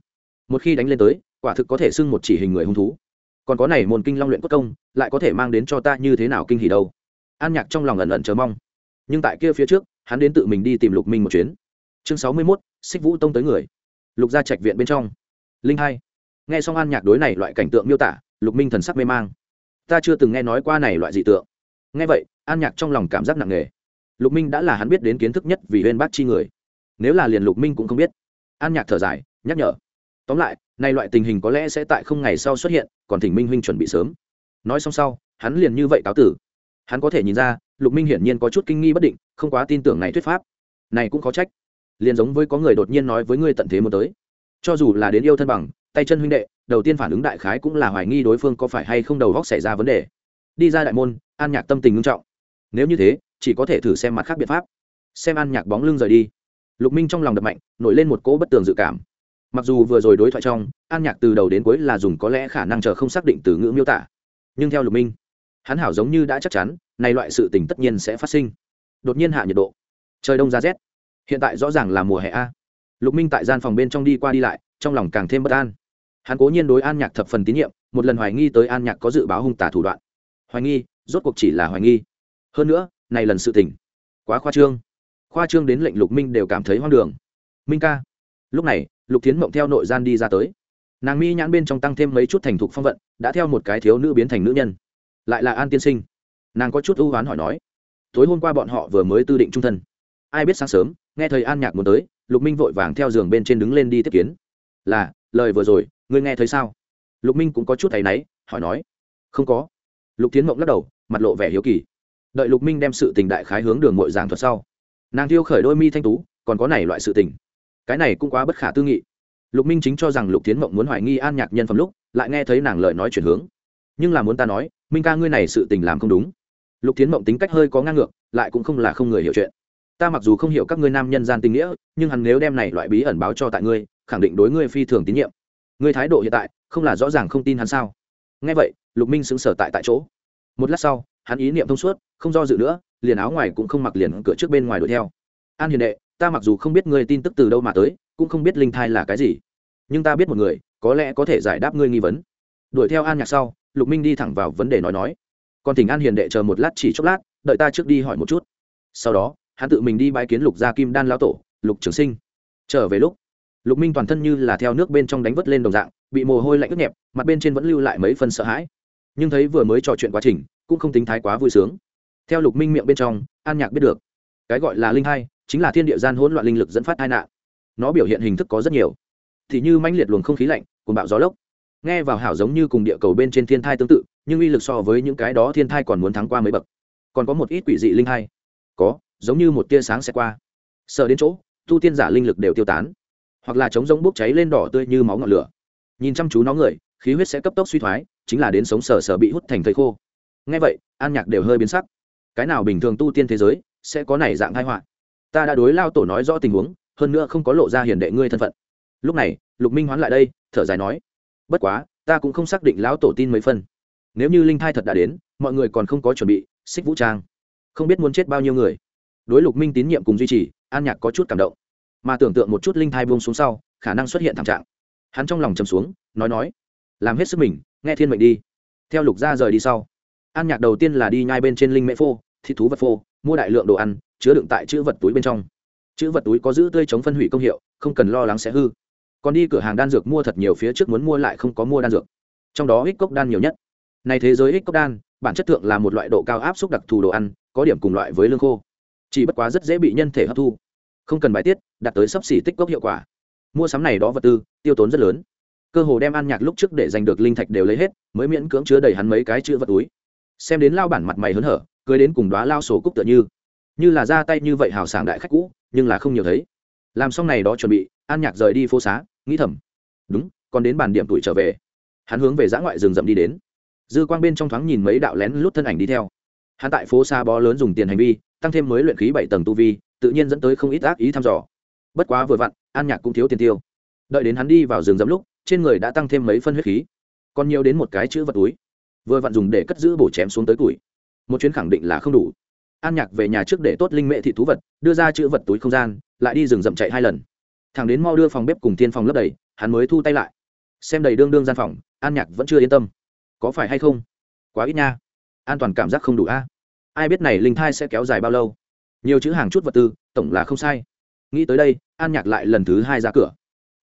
Một khi đánh lên tới, quả thực có thể xưng một chỉ hình người hung thú. Còn có này môn kinh long luyện cốt công, lại có thể mang đến cho ta như thế nào kinh hỉ đâu. An nhạc trong lòng ẩn ẩn chờ mong. Nhưng tại kia phía trước, hắn đến tự mình đi tìm lục minh một chuyến. Chương sáu mươi mốt, xích vũ tông tới người. Lục gia trạch viện bên trong. Linh hai nghe xong an nhạc đối này loại cảnh tượng miêu tả, lục minh thần sắc mê mang. Ta chưa từng nghe nói qua này loại dị tượng. Nghe vậy, an nhạc trong lòng cảm giác nặng nề. Lục minh đã là hắn biết đến kiến thức nhất vì huyên bác chi người. Nếu là liền lục minh cũng không biết. An nhạc thở dài, nhắc nhở. Tóm lại nay loại tình hình có lẽ sẽ tại không ngày sau xuất hiện, còn thỉnh minh huynh chuẩn bị sớm. Nói xong sau, hắn liền như vậy cáo tử. Hắn có thể nhìn ra, lục minh hiển nhiên có chút kinh nghi bất định, không quá tin tưởng này thuyết pháp. Này cũng có trách. Liền giống với có người đột nhiên nói với ngươi tận thế muốn tới cho dù là đến yêu thân bằng, tay chân huynh đệ, đầu tiên phản ứng đại khái cũng là hoài nghi đối phương có phải hay không đầu góc xảy ra vấn đề. Đi ra đại môn, an nhạc tâm tình ngưng trọng. Nếu như thế, chỉ có thể thử xem mặt khác biện pháp. Xem an nhạc bóng lưng rời đi. Lục minh trong lòng đập mạnh, nổi lên một cỗ bất tường dự cảm. Mặc dù vừa rồi đối thoại trong, an nhạc từ đầu đến cuối là dùng có lẽ khả năng chờ không xác định từ ngữ miêu tả. Nhưng theo lục minh, hắn hảo giống như đã chắc chắn, này loại sự tình tất nhiên sẽ phát sinh. Đột nhiên hạ nhiệt độ. Trời đông ra rét. Hiện tại rõ ràng là mùa hè a lục minh tại gian phòng bên trong đi qua đi lại, trong lòng càng thêm bất an. Hắn cố nhiên đối an nhạc thập phần tín nhiệm, một lần hoài nghi tới an nhạc có dự báo hung tả thủ đoạn. Hoài nghi, rốt cuộc chỉ là hoài nghi. Hơn nữa, này lần sự tình, quá khoa trương. Khoa trương đến lệnh lục minh đều cảm thấy hoang đường. Minh ca. Lúc này, lục tiến mộng theo nội gian đi ra tới. Nàng mi nhãn bên trong tăng thêm mấy chút thành thục phong vận, đã theo một cái thiếu nữ biến thành nữ nhân. Lại là an tiên sinh. Nàng có chút ưu oán hỏi nói, tối hôm qua bọn họ vừa mới tư định trung thân. Ai biết sáng sớm, nghe thầy an nhạc muốn tới lục minh vội vàng theo giường bên trên đứng lên đi tiếp kiến. Là, lời vừa rồi, ngươi nghe thấy sao? Lục minh cũng có chút thấy náy, hỏi nói. Không có. Lục tiến mộng lắc đầu, mặt lộ vẻ hiếu kỳ. Đợi lục minh đem sự tình đại khái hướng đường mội giảng thuật sau, nàng thiêu khởi đôi mi thanh tú, còn có này loại sự tình. Cái này cũng quá bất khả tư nghị. Lục minh chính cho rằng lục tiến mộng muốn hoài nghi an nhạc nhân phẩm lúc, lại nghe thấy nàng lời nói chuyển hướng. Nhưng là muốn ta nói, minh ca ngươi này sự tình làm không đúng. Lục tiến mộng tính cách hơi có ngang ngược, lại cũng không là không người hiểu chuyện ta mặc dù không hiểu các ngươi nam nhân gian tình nghĩa, nhưng hắn nếu đem này loại bí ẩn báo cho tại ngươi, khẳng định đối ngươi phi thường tín nhiệm. Ngươi thái độ hiện tại, không là rõ ràng không tin hắn sao? Nghe vậy, lục minh xứng sở tại tại chỗ. Một lát sau, hắn ý niệm thông suốt, không do dự nữa, liền áo ngoài cũng không mặc liền cửa trước bên ngoài đuổi theo. An hiền đệ, ta mặc dù không biết ngươi tin tức từ đâu mà tới, cũng không biết linh thai là cái gì. Nhưng ta biết một người, có lẽ có thể giải đáp ngươi nghi vấn. Đuổi theo an nhạc sau, lục minh đi thẳng vào vấn đề nói nói. Còn thỉnh an hiền đệ chờ một lát chỉ chốc lát, đợi ta trước đi hỏi một chút. Sau đó hắn tự mình đi bãi kiến lục gia kim đan lão tổ, lục trường sinh. Trở về lúc, lục minh toàn thân như là theo nước bên trong đánh vất lên đồng dạng, bị mồ hôi lạnh ướt nhẹp, mặt bên trên vẫn lưu lại mấy phần sợ hãi. Nhưng thấy vừa mới trò chuyện quá trình, cũng không tính thái quá vui sướng. Theo lục minh miệng bên trong, an nhạc biết được, cái gọi là linh hai chính là thiên địa gian hỗn loạn linh lực dẫn phát tai nạn. Nó biểu hiện hình thức có rất nhiều. Thì như mãnh liệt luồng không khí lạnh cùng bạo gió lốc. Nghe vào hảo giống như cùng địa cầu bên trên thiên thai tương tự, nhưng uy lực so với những cái đó thiên thai còn muốn thắng qua mấy bậc. Còn có một ít quỷ dị linh hai có giống như một tia sáng sẽ qua. Sợ đến chỗ, tu tiên giả linh lực đều tiêu tán, hoặc là chống giống bốc cháy lên đỏ tươi như máu ngọn lửa. Nhìn chăm chú nó người, khí huyết sẽ cấp tốc suy thoái, chính là đến sống sờ sờ bị hút thành thây khô. Ngay vậy, an nhạc đều hơi biến sắc. Cái nào bình thường tu tiên thế giới sẽ có này dạng thái họa? Ta đã đối lao tổ nói rõ tình huống, hơn nữa không có lộ ra hiền đệ ngươi thân phận. Lúc này, lục minh hoán lại đây, thở dài nói, bất quá, ta cũng không xác định lão tổ tin mấy phân nếu như linh thai thật đã đến, mọi người còn không có chuẩn bị, xích vũ trang, không biết muốn chết bao nhiêu người đối lục minh tín nhiệm cùng duy trì, an nhạc có chút cảm động. Mà tưởng tượng một chút linh thai buông xuống sau, khả năng xuất hiện thảm trạng. Hắn trong lòng chầm xuống, nói nói, làm hết sức mình, nghe thiên mệnh đi. Theo lục gia rời đi sau, an nhạc đầu tiên là đi nhai bên trên linh mễ phô, thịt thú vật phô, mua đại lượng đồ ăn, chứa đựng tại chữ vật túi bên trong. Chữ vật túi có giữ tươi chống phân hủy công hiệu, không cần lo lắng sẽ hư. Còn đi cửa hàng đan dược mua thật nhiều phía trước muốn mua lại không có mua đan dược. Trong đó ít cốc đan nhiều nhất. Này thế giới ít cốc đan, bản chất thượng là một loại độ cao áp suất đặc thù đồ ăn, có điểm cùng loại với lương khô chỉ bất quá rất dễ bị nhân thể hấp thu. Không cần bài tiết, đạt tới sấp xỉ tích gốc hiệu quả. Mua sắm này đó vật tư, tiêu tốn rất lớn. Cơ hồ đem ăn nhạc lúc trước để giành được linh thạch đều lấy hết, mới miễn cưỡng chứa đầy hắn mấy cái chữ vật túi. Xem đến lao bản mặt mày hớn hở, cười đến cùng đoá lao sổ cúc tựa như. Như là ra tay như vậy hào sảng đại khách cũ, nhưng là không nhiều thấy. Làm xong này đó chuẩn bị, an nhạc rời đi phố xá, nghĩ thầm. Đúng, còn đến bàn điểm tuổi trở về. Hắn hướng về giã ngoại rừng rậm đi đến. Dư quang bên trong thoáng nhìn mấy đạo lén lút thân ảnh đi theo. Hắn tại phố xa bó lớn dùng tiền hành vi tăng thêm mới luyện khí bảy tầng tu vi, tự nhiên dẫn tới không ít ác ý thăm dò. Bất quá vừa vặn, an nhạc cũng thiếu tiền tiêu. Đợi đến hắn đi vào rừng dẫm lúc, trên người đã tăng thêm mấy phân huyết khí. Còn nhiều đến một cái chữ vật túi. Vừa vặn dùng để cất giữ bổ chém xuống tới tuổi. Một chuyến khẳng định là không đủ. An nhạc về nhà trước để tốt linh mệ thị thú vật, đưa ra chữ vật túi không gian, lại đi rừng rậm chạy hai lần. Thằng đến mau đưa phòng bếp cùng thiên phòng lấp đầy, hắn mới thu tay lại. Xem đầy đương đương gian phòng, an nhạc vẫn chưa yên tâm. Có phải hay không? Quá ít nha. An toàn cảm giác không đủ a ai biết này linh thai sẽ kéo dài bao lâu. Nhiều chữ hàng chút vật tư, tổng là không sai. Nghĩ tới đây, an nhạc lại lần thứ hai ra cửa.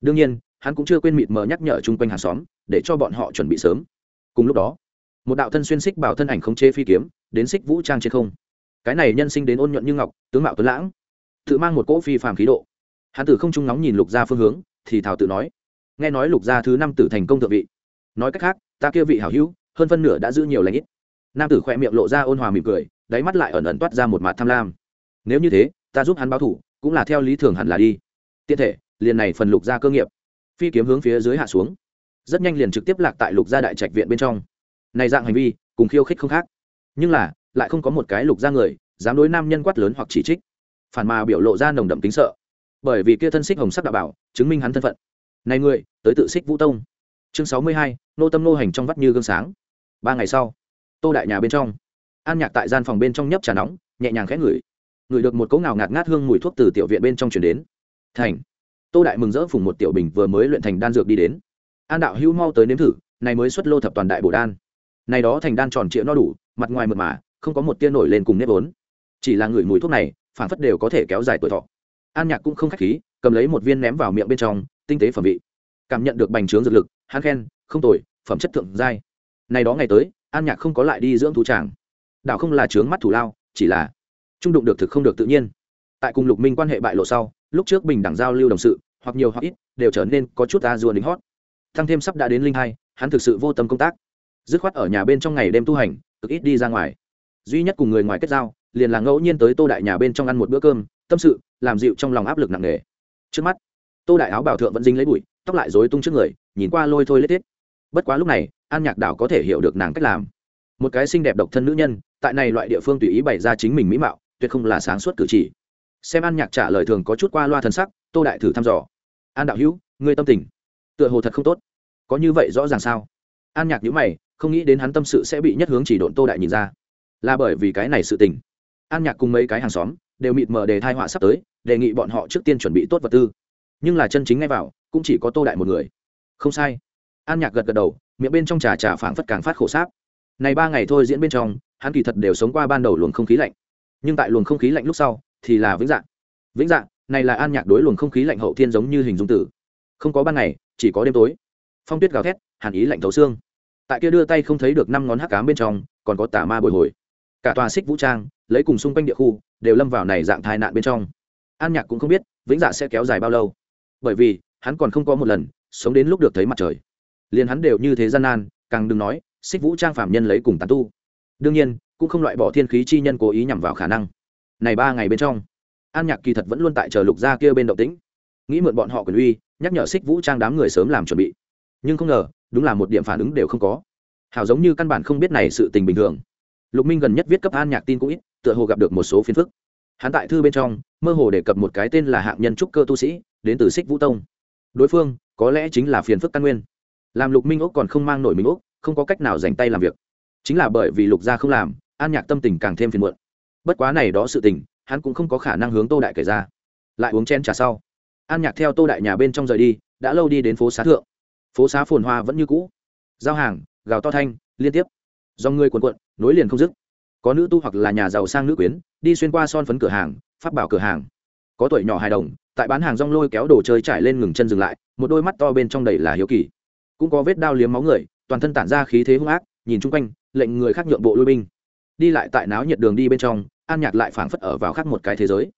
Đương nhiên, hắn cũng chưa quên mịt mờ nhắc nhở chung quanh hàng xóm, để cho bọn họ chuẩn bị sớm. Cùng lúc đó, một đạo thân xuyên xích bảo thân ảnh không chê phi kiếm, đến xích vũ trang trên không. Cái này nhân sinh đến ôn nhuận như ngọc, tướng mạo tuấn lãng, tự mang một cỗ phi phàm khí độ. Hắn tử không trung nóng nhìn lục gia phương hướng, thì thảo tự nói, nghe nói lục gia thứ năm tử thành công thượng vị. Nói cách khác, ta kia vị hảo hữu, hơn phân nửa đã giữ nhiều lãnh ít. Nam tử khoe miệng lộ ra ôn hòa mỉm cười đáy mắt lại ẩn ẩn toát ra một mặt tham lam. Nếu như thế, ta giúp hắn báo thủ, cũng là theo lý thường hẳn là đi. Tiện thể, liền này phần lục gia cơ nghiệp. Phi kiếm hướng phía dưới hạ xuống. Rất nhanh liền trực tiếp lạc tại lục gia đại trạch viện bên trong. Này dạng hành vi, cùng khiêu khích không khác. Nhưng là, lại không có một cái lục gia người, dám đối nam nhân quát lớn hoặc chỉ trích. Phản mà biểu lộ ra nồng đậm tính sợ. Bởi vì kia thân xích hồng sắc đạo bảo, chứng minh hắn thân phận. Này người, tới tự xích vũ tông. Chương sáu mươi hai, nô tâm nô hành trong vắt như gương sáng. Ba ngày sau, tô đại nhà bên trong an nhạc tại gian phòng bên trong nhấp trà nóng, nhẹ nhàng khẽ ngửi. Ngửi được một cỗ ngào ngạt ngát hương mùi thuốc từ tiểu viện bên trong chuyển đến. Thành. Tô đại mừng rỡ phùng một tiểu bình vừa mới luyện thành đan dược đi đến. An đạo hữu mau tới nếm thử, này mới xuất lô thập toàn đại bổ đan. Này đó thành đan tròn trịa no đủ, mặt ngoài mượt mà, không có một tia nổi lên cùng nếp vốn. Chỉ là ngửi mùi thuốc này phản phất đều có thể kéo dài tuổi thọ. An nhạc cũng không khách khí, cầm lấy một viên ném vào miệng bên trong, tinh tế phẩm vị. Cảm nhận được bành trướng dược lực, hắn khen, không tồi, phẩm chất thượng giai. Này đó ngày tới, an nhạc không có lại đi dưỡng thú tràng đạo không là trướng mắt thủ lao, chỉ là trung đụng được thực không được tự nhiên. Tại cùng lục minh quan hệ bại lộ sau, lúc trước bình đẳng giao lưu đồng sự, hoặc nhiều hoặc ít, đều trở nên có chút ta rùa đính hót. Thăng thêm sắp đã đến linh hai, hắn thực sự vô tâm công tác. Dứt khoát ở nhà bên trong ngày đêm tu hành, cực ít đi ra ngoài. Duy nhất cùng người ngoài kết giao, liền là ngẫu nhiên tới tô đại nhà bên trong ăn một bữa cơm, tâm sự, làm dịu trong lòng áp lực nặng nề. Trước mắt, tô đại áo bảo thượng vẫn dính lấy bụi, tóc lại rối tung trước người, nhìn qua lôi thôi lết tết bất quá lúc này, an nhạc đảo có thể hiểu được nàng cách làm. Một cái xinh đẹp độc thân nữ nhân tại này loại địa phương tùy ý bày ra chính mình mỹ mạo, tuyệt không là sáng suốt cử chỉ. Xem an nhạc trả lời thường có chút qua loa thần sắc, tô đại thử thăm dò. An đạo hữu, ngươi tâm tình? Tựa hồ thật không tốt. Có như vậy rõ ràng sao? An nhạc nhữ mày, không nghĩ đến hắn tâm sự sẽ bị nhất hướng chỉ độn tô đại nhìn ra. Là bởi vì cái này sự tình. An nhạc cùng mấy cái hàng xóm đều mịt mờ đề thai họa sắp tới, đề nghị bọn họ trước tiên chuẩn bị tốt vật tư. Nhưng là chân chính ngay vào, cũng chỉ có tô đại một người. Không sai. An nhạc gật gật đầu, miệng bên trong trà trà phảng phất càng phát khổ sáp. Này ba ngày thôi diễn bên trong hắn kỳ thật đều sống qua ban đầu luồng không khí lạnh. Nhưng tại luồng không khí lạnh lúc sau, thì là vĩnh dạng. Vĩnh dạng, này là an nhạc đối luồng không khí lạnh hậu thiên giống như hình dung tử. Không có ban ngày, chỉ có đêm tối. Phong tuyết gào thét, hàn ý lạnh thấu xương. Tại kia đưa tay không thấy được năm ngón hắc cám bên trong, còn có tà ma bồi hồi. Cả tòa xích vũ trang, lấy cùng xung quanh địa khu, đều lâm vào này dạng tai nạn bên trong. An nhạc cũng không biết, vĩnh dạ sẽ kéo dài bao lâu. Bởi vì, hắn còn không có một lần sống đến lúc được thấy mặt trời. Liền hắn đều như thế gian nan, càng đừng nói, xích vũ trang phạm nhân lấy cùng tán tu đương nhiên, cũng không loại bỏ thiên khí chi nhân cố ý nhằm vào khả năng. Này ba ngày bên trong, an nhạc kỳ thật vẫn luôn tại chờ lục gia kia bên động tĩnh. Nghĩ mượn bọn họ quyền uy, nhắc nhở xích vũ trang đám người sớm làm chuẩn bị. Nhưng không ngờ, đúng là một điểm phản ứng đều không có. Hảo giống như căn bản không biết này sự tình bình thường. Lục minh gần nhất viết cấp an nhạc tin cũng ít, tựa hồ gặp được một số phiền phức. Hắn tại thư bên trong, mơ hồ đề cập một cái tên là hạng nhân trúc cơ tu sĩ, đến từ xích vũ tông. Đối phương, có lẽ chính là phiền phức căn nguyên. Làm lục minh úc còn không mang nổi mình úc không có cách nào dành tay làm việc chính là bởi vì lục gia không làm, an nhạc tâm tình càng thêm phiền muộn. Bất quá này đó sự tình, hắn cũng không có khả năng hướng tô đại kể ra. Lại uống chen trà sau, an nhạc theo tô đại nhà bên trong rời đi, đã lâu đi đến phố xá thượng. Phố xá phồn hoa vẫn như cũ. Giao hàng, gào to thanh, liên tiếp. Dòng người cuồn cuộn, nối liền không dứt. Có nữ tu hoặc là nhà giàu sang nữ quyến, đi xuyên qua son phấn cửa hàng, phát bảo cửa hàng. Có tuổi nhỏ hài đồng, tại bán hàng rong lôi kéo đồ chơi trải lên ngừng chân dừng lại, một đôi mắt to bên trong đầy là hiếu kỳ. Cũng có vết đao liếm máu người, toàn thân tản ra khí thế hung ác, nhìn chung quanh lệnh người khác nhượng bộ lui binh. Đi lại tại náo nhiệt đường đi bên trong, an nhạc lại phảng phất ở vào khác một cái thế giới.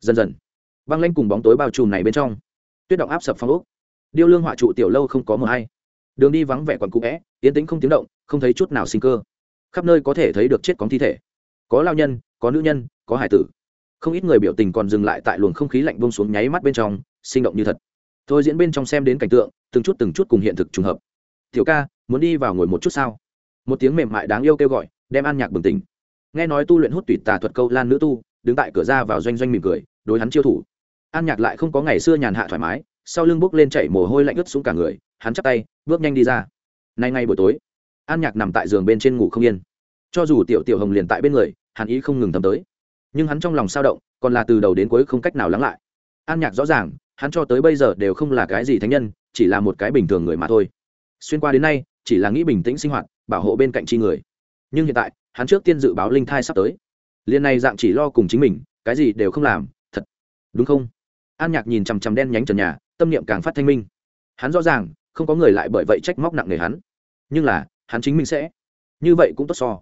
Dần dần, băng lanh cùng bóng tối bao trùm này bên trong. Tuyết động áp sập phong ốc. Điêu lương họa trụ tiểu lâu không có mờ hay. Đường đi vắng vẻ còn cụ vẽ tiến tĩnh không tiếng động, không thấy chút nào sinh cơ. Khắp nơi có thể thấy được chết cóng thi thể. Có lao nhân, có nữ nhân, có hải tử. Không ít người biểu tình còn dừng lại tại luồng không khí lạnh bông xuống nháy mắt bên trong, sinh động như thật. Thôi diễn bên trong xem đến cảnh tượng, từng chút từng chút cùng hiện thực trùng hợp. Tiểu ca, muốn đi vào ngồi một chút sao? Một tiếng mềm mại đáng yêu kêu gọi, đem an nhạc bừng tỉnh. Nghe nói tu luyện hút tủy tà thuật câu lan nữ tu, đứng tại cửa ra vào doanh doanh mỉm cười, đối hắn chiêu thủ. An nhạc lại không có ngày xưa nhàn hạ thoải mái, sau lưng bước lên chảy mồ hôi lạnh ướt xuống cả người, hắn chắp tay, bước nhanh đi ra. Nay ngay buổi tối, an nhạc nằm tại giường bên trên ngủ không yên. Cho dù tiểu tiểu hồng liền tại bên người, hắn ý không ngừng thầm tới. Nhưng hắn trong lòng sao động, còn là từ đầu đến cuối không cách nào lắng lại. An nhạc rõ ràng, hắn cho tới bây giờ đều không là cái gì thánh nhân, chỉ là một cái bình thường người mà thôi. Xuyên qua đến nay, chỉ là nghĩ bình tĩnh sinh hoạt bảo hộ bên cạnh chi người. Nhưng hiện tại, hắn trước tiên dự báo linh thai sắp tới. Liền này dạng chỉ lo cùng chính mình, cái gì đều không làm, thật. Đúng không? An nhạc nhìn chằm chằm đen nhánh trần nhà, tâm niệm càng phát thanh minh. Hắn rõ ràng, không có người lại bởi vậy trách móc nặng nề hắn. Nhưng là, hắn chính mình sẽ. Như vậy cũng tốt so.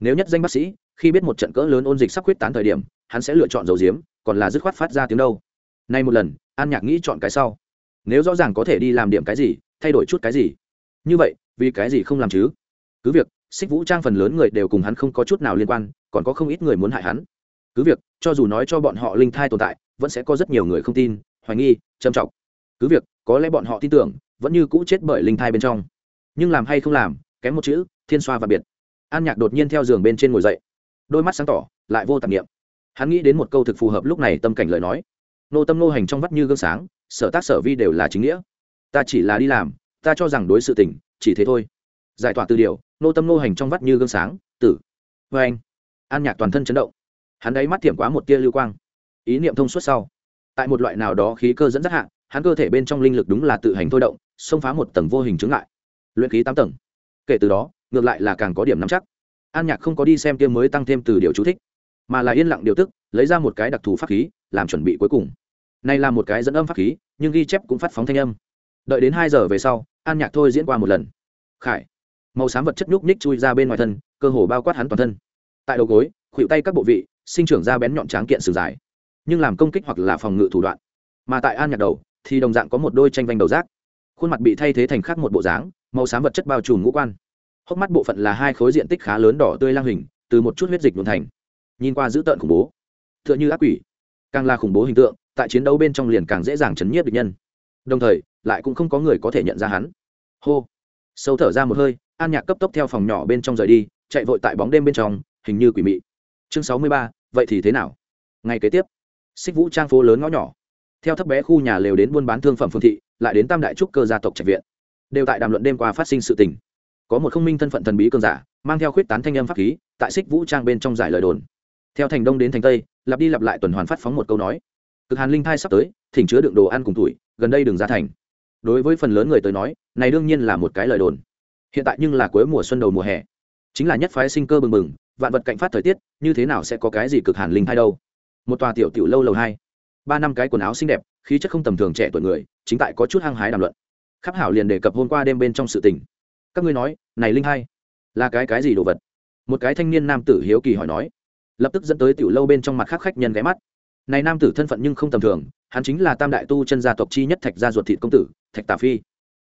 Nếu nhất danh bác sĩ, khi biết một trận cỡ lớn ôn dịch sắp quyết tán thời điểm, hắn sẽ lựa chọn dầu diếm, còn là dứt khoát phát ra tiếng đâu. Nay một lần, an nhạc nghĩ chọn cái sau. Nếu rõ ràng có thể đi làm điểm cái gì, thay đổi chút cái gì. Như vậy, vì cái gì không làm chứ? Cứ việc, xích vũ trang phần lớn người đều cùng hắn không có chút nào liên quan, còn có không ít người muốn hại hắn. Cứ việc, cho dù nói cho bọn họ linh thai tồn tại, vẫn sẽ có rất nhiều người không tin, hoài nghi, trầm trọng. Cứ việc, có lẽ bọn họ tin tưởng, vẫn như cũ chết bởi linh thai bên trong. Nhưng làm hay không làm, kém một chữ, thiên xoa và biệt. An nhạc đột nhiên theo giường bên trên ngồi dậy. Đôi mắt sáng tỏ, lại vô tạp nghiệm hắn nghĩ đến một câu thực phù hợp lúc này tâm cảnh lời nói. Nô tâm nô hành trong vắt như gương sáng, sở tác sở vi đều là chính nghĩa. Ta chỉ là đi làm, ta cho rằng đối sự tình, chỉ thế thôi giải tỏa từ điều, nô tâm nô hành trong vắt như gương sáng, tử. Vê anh, an nhạc toàn thân chấn động. Hắn đáy mắt thiểm quá một tia lưu quang. Ý niệm thông suốt sau. Tại một loại nào đó khí cơ dẫn dắt hạn hắn cơ thể bên trong linh lực đúng là tự hành thôi động, xông phá một tầng vô hình chứng lại luyện khí tám tầng. Kể từ đó, ngược lại là càng có điểm nắm chắc. An nhạc không có đi xem tiêm mới tăng thêm từ điều chú thích, mà là yên lặng điều tức, lấy ra một cái đặc thù pháp khí, làm chuẩn bị cuối cùng. Này là một cái dẫn âm pháp khí, nhưng ghi chép cũng phát phóng thanh âm. Đợi đến hai giờ về sau, an nhạc thôi diễn qua một lần. Khải màu xám vật chất nhúc nhích chui ra bên ngoài thân, cơ hồ bao quát hắn toàn thân. Tại đầu gối khuỵu tay các bộ vị, sinh trưởng ra bén nhọn tráng kiện sử dài. Nhưng làm công kích hoặc là phòng ngự thủ đoạn. Mà tại an nhạc đầu, thì đồng dạng có một đôi tranh vanh đầu rác. Khuôn mặt bị thay thế thành khác một bộ dáng, màu xám vật chất bao trùm ngũ quan. Hốc mắt bộ phận là hai khối diện tích khá lớn đỏ tươi lang hình, từ một chút huyết dịch luồn thành. Nhìn qua dữ tợn khủng bố. T h ư ợ n h ư ác quỷ. Càng là khủng bố hình tượng, tại chiến đấu bên trong liền càng dễ dàng chấn nhiếp địch nhân. Đồng thời, lại cũng không có người có thể nhận ra hắn. Hô. Sâu thở ra một hơi an nhạc cấp tốc theo phòng nhỏ bên trong rời đi, chạy vội tại bóng đêm bên trong, hình như quỷ mị. Chương sáu mươi ba, vậy thì thế nào? Ngày kế tiếp, xích vũ trang phố lớn ngõ nhỏ. Theo thấp bé khu nhà lều đến buôn bán thương phẩm phương thị, lại đến tam đại trúc cơ gia tộc trạch viện. Đều tại đàm luận đêm qua phát sinh sự tình. Có một không minh thân phận thần bí cường giả, mang theo khuyết tán thanh âm pháp khí, tại xích vũ trang bên trong giải lời đồn. Theo thành đông đến thành tây, lặp đi lặp lại tuần hoàn phát phóng một câu nói. Cực hàn linh thai sắp tới, thỉnh chứa đựng đồ ăn cùng tuổi, gần đây đừng ra thành. Đối với phần lớn người tới nói, này đương nhiên là một cái lời đồn hiện tại nhưng là cuối mùa xuân đầu mùa hè. Chính là nhất phái sinh cơ bừng bừng, vạn vật cạnh phát thời tiết, như thế nào sẽ có cái gì cực hàn linh hay đâu? Một tòa tiểu tiểu lâu lầu hai. Ba năm cái quần áo xinh đẹp, khí chất không tầm thường trẻ tuổi người, chính tại có chút hăng hái đàm luận. Khắc hảo liền đề cập hôm qua đêm bên trong sự tình. Các ngươi nói, này linh hai là cái cái gì đồ vật? Một cái thanh niên nam tử hiếu kỳ hỏi nói. Lập tức dẫn tới tiểu lâu bên trong mặt khắc khách nhân ghé mắt. Này nam tử thân phận nhưng không tầm thường, hắn chính là tam đại tu chân gia tộc chi nhất thạch gia ruột thịt công tử, thạch tà phi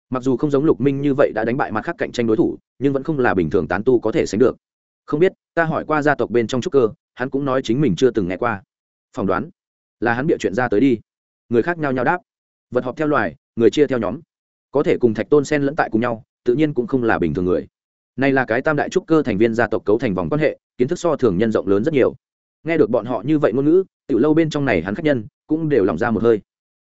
mặc dù không giống lục minh như vậy đã đánh bại mặt khác cạnh tranh đối thủ, nhưng vẫn không là bình thường tán tu có thể sánh được. Không biết, ta hỏi qua gia tộc bên trong trúc cơ, hắn cũng nói chính mình chưa từng nghe qua. Phỏng đoán, là hắn bịa chuyện ra tới đi. Người khác nhau nhau đáp. Vật họp theo loài, người chia theo nhóm. Có thể cùng thạch tôn sen lẫn tại cùng nhau, tự nhiên cũng không là bình thường người. Này là cái tam đại trúc cơ thành viên gia tộc cấu thành vòng quan hệ, kiến thức so thường nhân rộng lớn rất nhiều. Nghe được bọn họ như vậy ngôn ngữ, tiểu lâu bên trong này hắn khách nhân cũng đều lòng ra một hơi.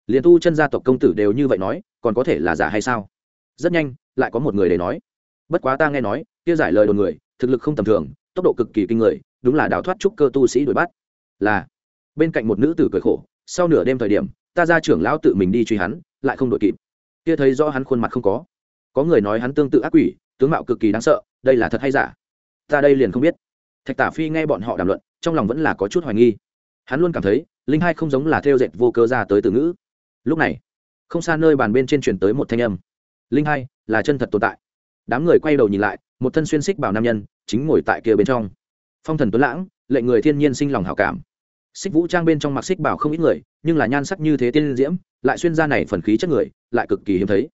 Liền tu chân gia tộc công tử đều như vậy nói còn có thể là giả hay sao? Rất nhanh, lại có một người để nói. Bất quá ta nghe nói, kia giải lời đồn người, thực lực không tầm thường, tốc độ cực kỳ kinh người, đúng là đào thoát trúc cơ tu sĩ đuổi bắt. Là, bên cạnh một nữ tử cười khổ, sau nửa đêm thời điểm, ta ra trưởng lão tự mình đi truy hắn, lại không đội kịp. Kia thấy rõ hắn khuôn mặt không có. Có người nói hắn tương tự ác quỷ, tướng mạo cực kỳ đáng sợ, đây là thật hay giả? Ta đây liền không biết. Thạch tả phi nghe bọn họ đàm luận, trong lòng vẫn là có chút hoài nghi. Hắn luôn cảm thấy, linh hai không giống là theo dệt vô cơ ra tới từ ngữ. Lúc này không xa nơi bàn bên trên truyền tới một thanh âm. Linh hai, là chân thật tồn tại. Đám người quay đầu nhìn lại, một thân xuyên xích bảo nam nhân, chính ngồi tại kia bên trong. Phong thần tuấn lãng, lệnh người thiên nhiên sinh lòng hảo cảm. Xích vũ trang bên trong mặc xích bảo không ít người, nhưng là nhan sắc như thế tiên diễm, lại xuyên ra này phần khí chất người, lại cực kỳ hiếm thấy.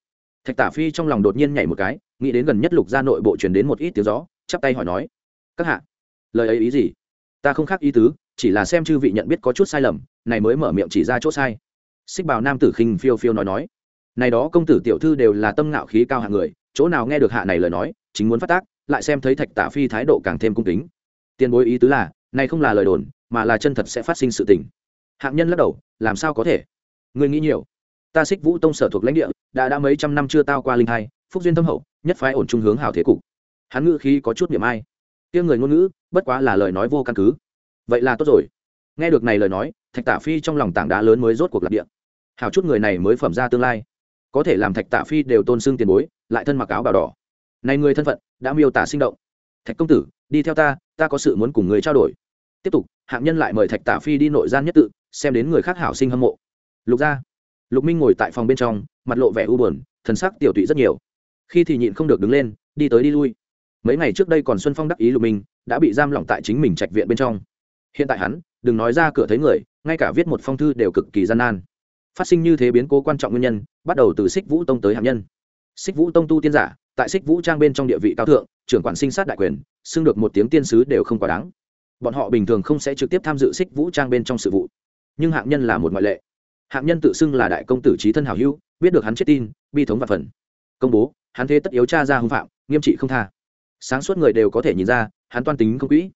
Thạch tả phi trong lòng đột nhiên nhảy một cái, nghĩ đến gần nhất lục gia nội bộ truyền đến một ít tiếng gió, chắp tay hỏi nói, các hạ, lời ấy ý gì? Ta không khác ý tứ, chỉ là xem chư vị nhận biết có chút sai lầm, này mới mở miệng chỉ ra chỗ sai xích bào nam tử khinh phiêu phiêu nói nói. Này đó công tử tiểu thư đều là tâm ngạo khí cao hạng người, chỗ nào nghe được hạ này lời nói, chính muốn phát tác, lại xem thấy thạch tả phi thái độ càng thêm cung kính. Tiền bối ý tứ là, này không là lời đồn, mà là chân thật sẽ phát sinh sự tình. Hạng nhân lắc đầu, làm sao có thể? Người nghĩ nhiều. Ta xích vũ tông sở thuộc lãnh địa, đã đã mấy trăm năm chưa tao qua linh hai phúc duyên tâm hậu, nhất phái ổn trung hướng hào thế cục. Hắn ngữ khí có chút điểm ai. Kia người ngôn ngữ, bất quá là lời nói vô căn cứ. Vậy là tốt rồi. Nghe được này lời nói, thạch tả phi trong lòng tảng đá lớn mới rốt cuộc lạc địa hào chút người này mới phẩm ra tương lai. Có thể làm thạch tạ phi đều tôn xưng tiền bối, lại thân mặc áo bào đỏ. Này người thân phận, đã miêu tả sinh động. Thạch công tử, đi theo ta ta có sự muốn cùng người trao đổi. Tiếp tục, hạng nhân lại mời thạch tạ phi đi nội gian nhất tự, xem đến người khác hảo sinh hâm mộ. Lục gia. Lục minh ngồi tại phòng bên trong, mặt lộ vẻ u buồn, thần sắc tiểu tụy rất nhiều. Khi thì nhịn không được đứng lên, đi tới đi lui. Mấy ngày trước đây còn xuân phong đắc ý lục minh, đã bị giam lỏng tại chính mình trạch viện bên trong. Hiện tại hắn, đừng nói ra cửa thấy người, ngay cả viết một phong thư đều cực kỳ gian nan phát sinh như thế biến cố quan trọng nguyên nhân, bắt đầu từ xích vũ tông tới hạng nhân. Xích vũ tông tu tiên giả, tại xích vũ trang bên trong địa vị cao thượng, trưởng quản sinh sát đại quyền, xưng được một tiếng tiên sứ đều không quá đáng. Bọn họ bình thường không sẽ trực tiếp tham dự xích vũ trang bên trong sự vụ. Nhưng hạng nhân là một ngoại lệ. Hạng nhân tự xưng là đại công tử trí thân hảo hữu, biết được hắn chết tin, bi thống và phần. Công bố, hắn thế tất yếu tra ra hưng phạm, nghiêm trị không tha. Sáng suốt người đều có thể nhìn ra, hắn toan tính không quỹ.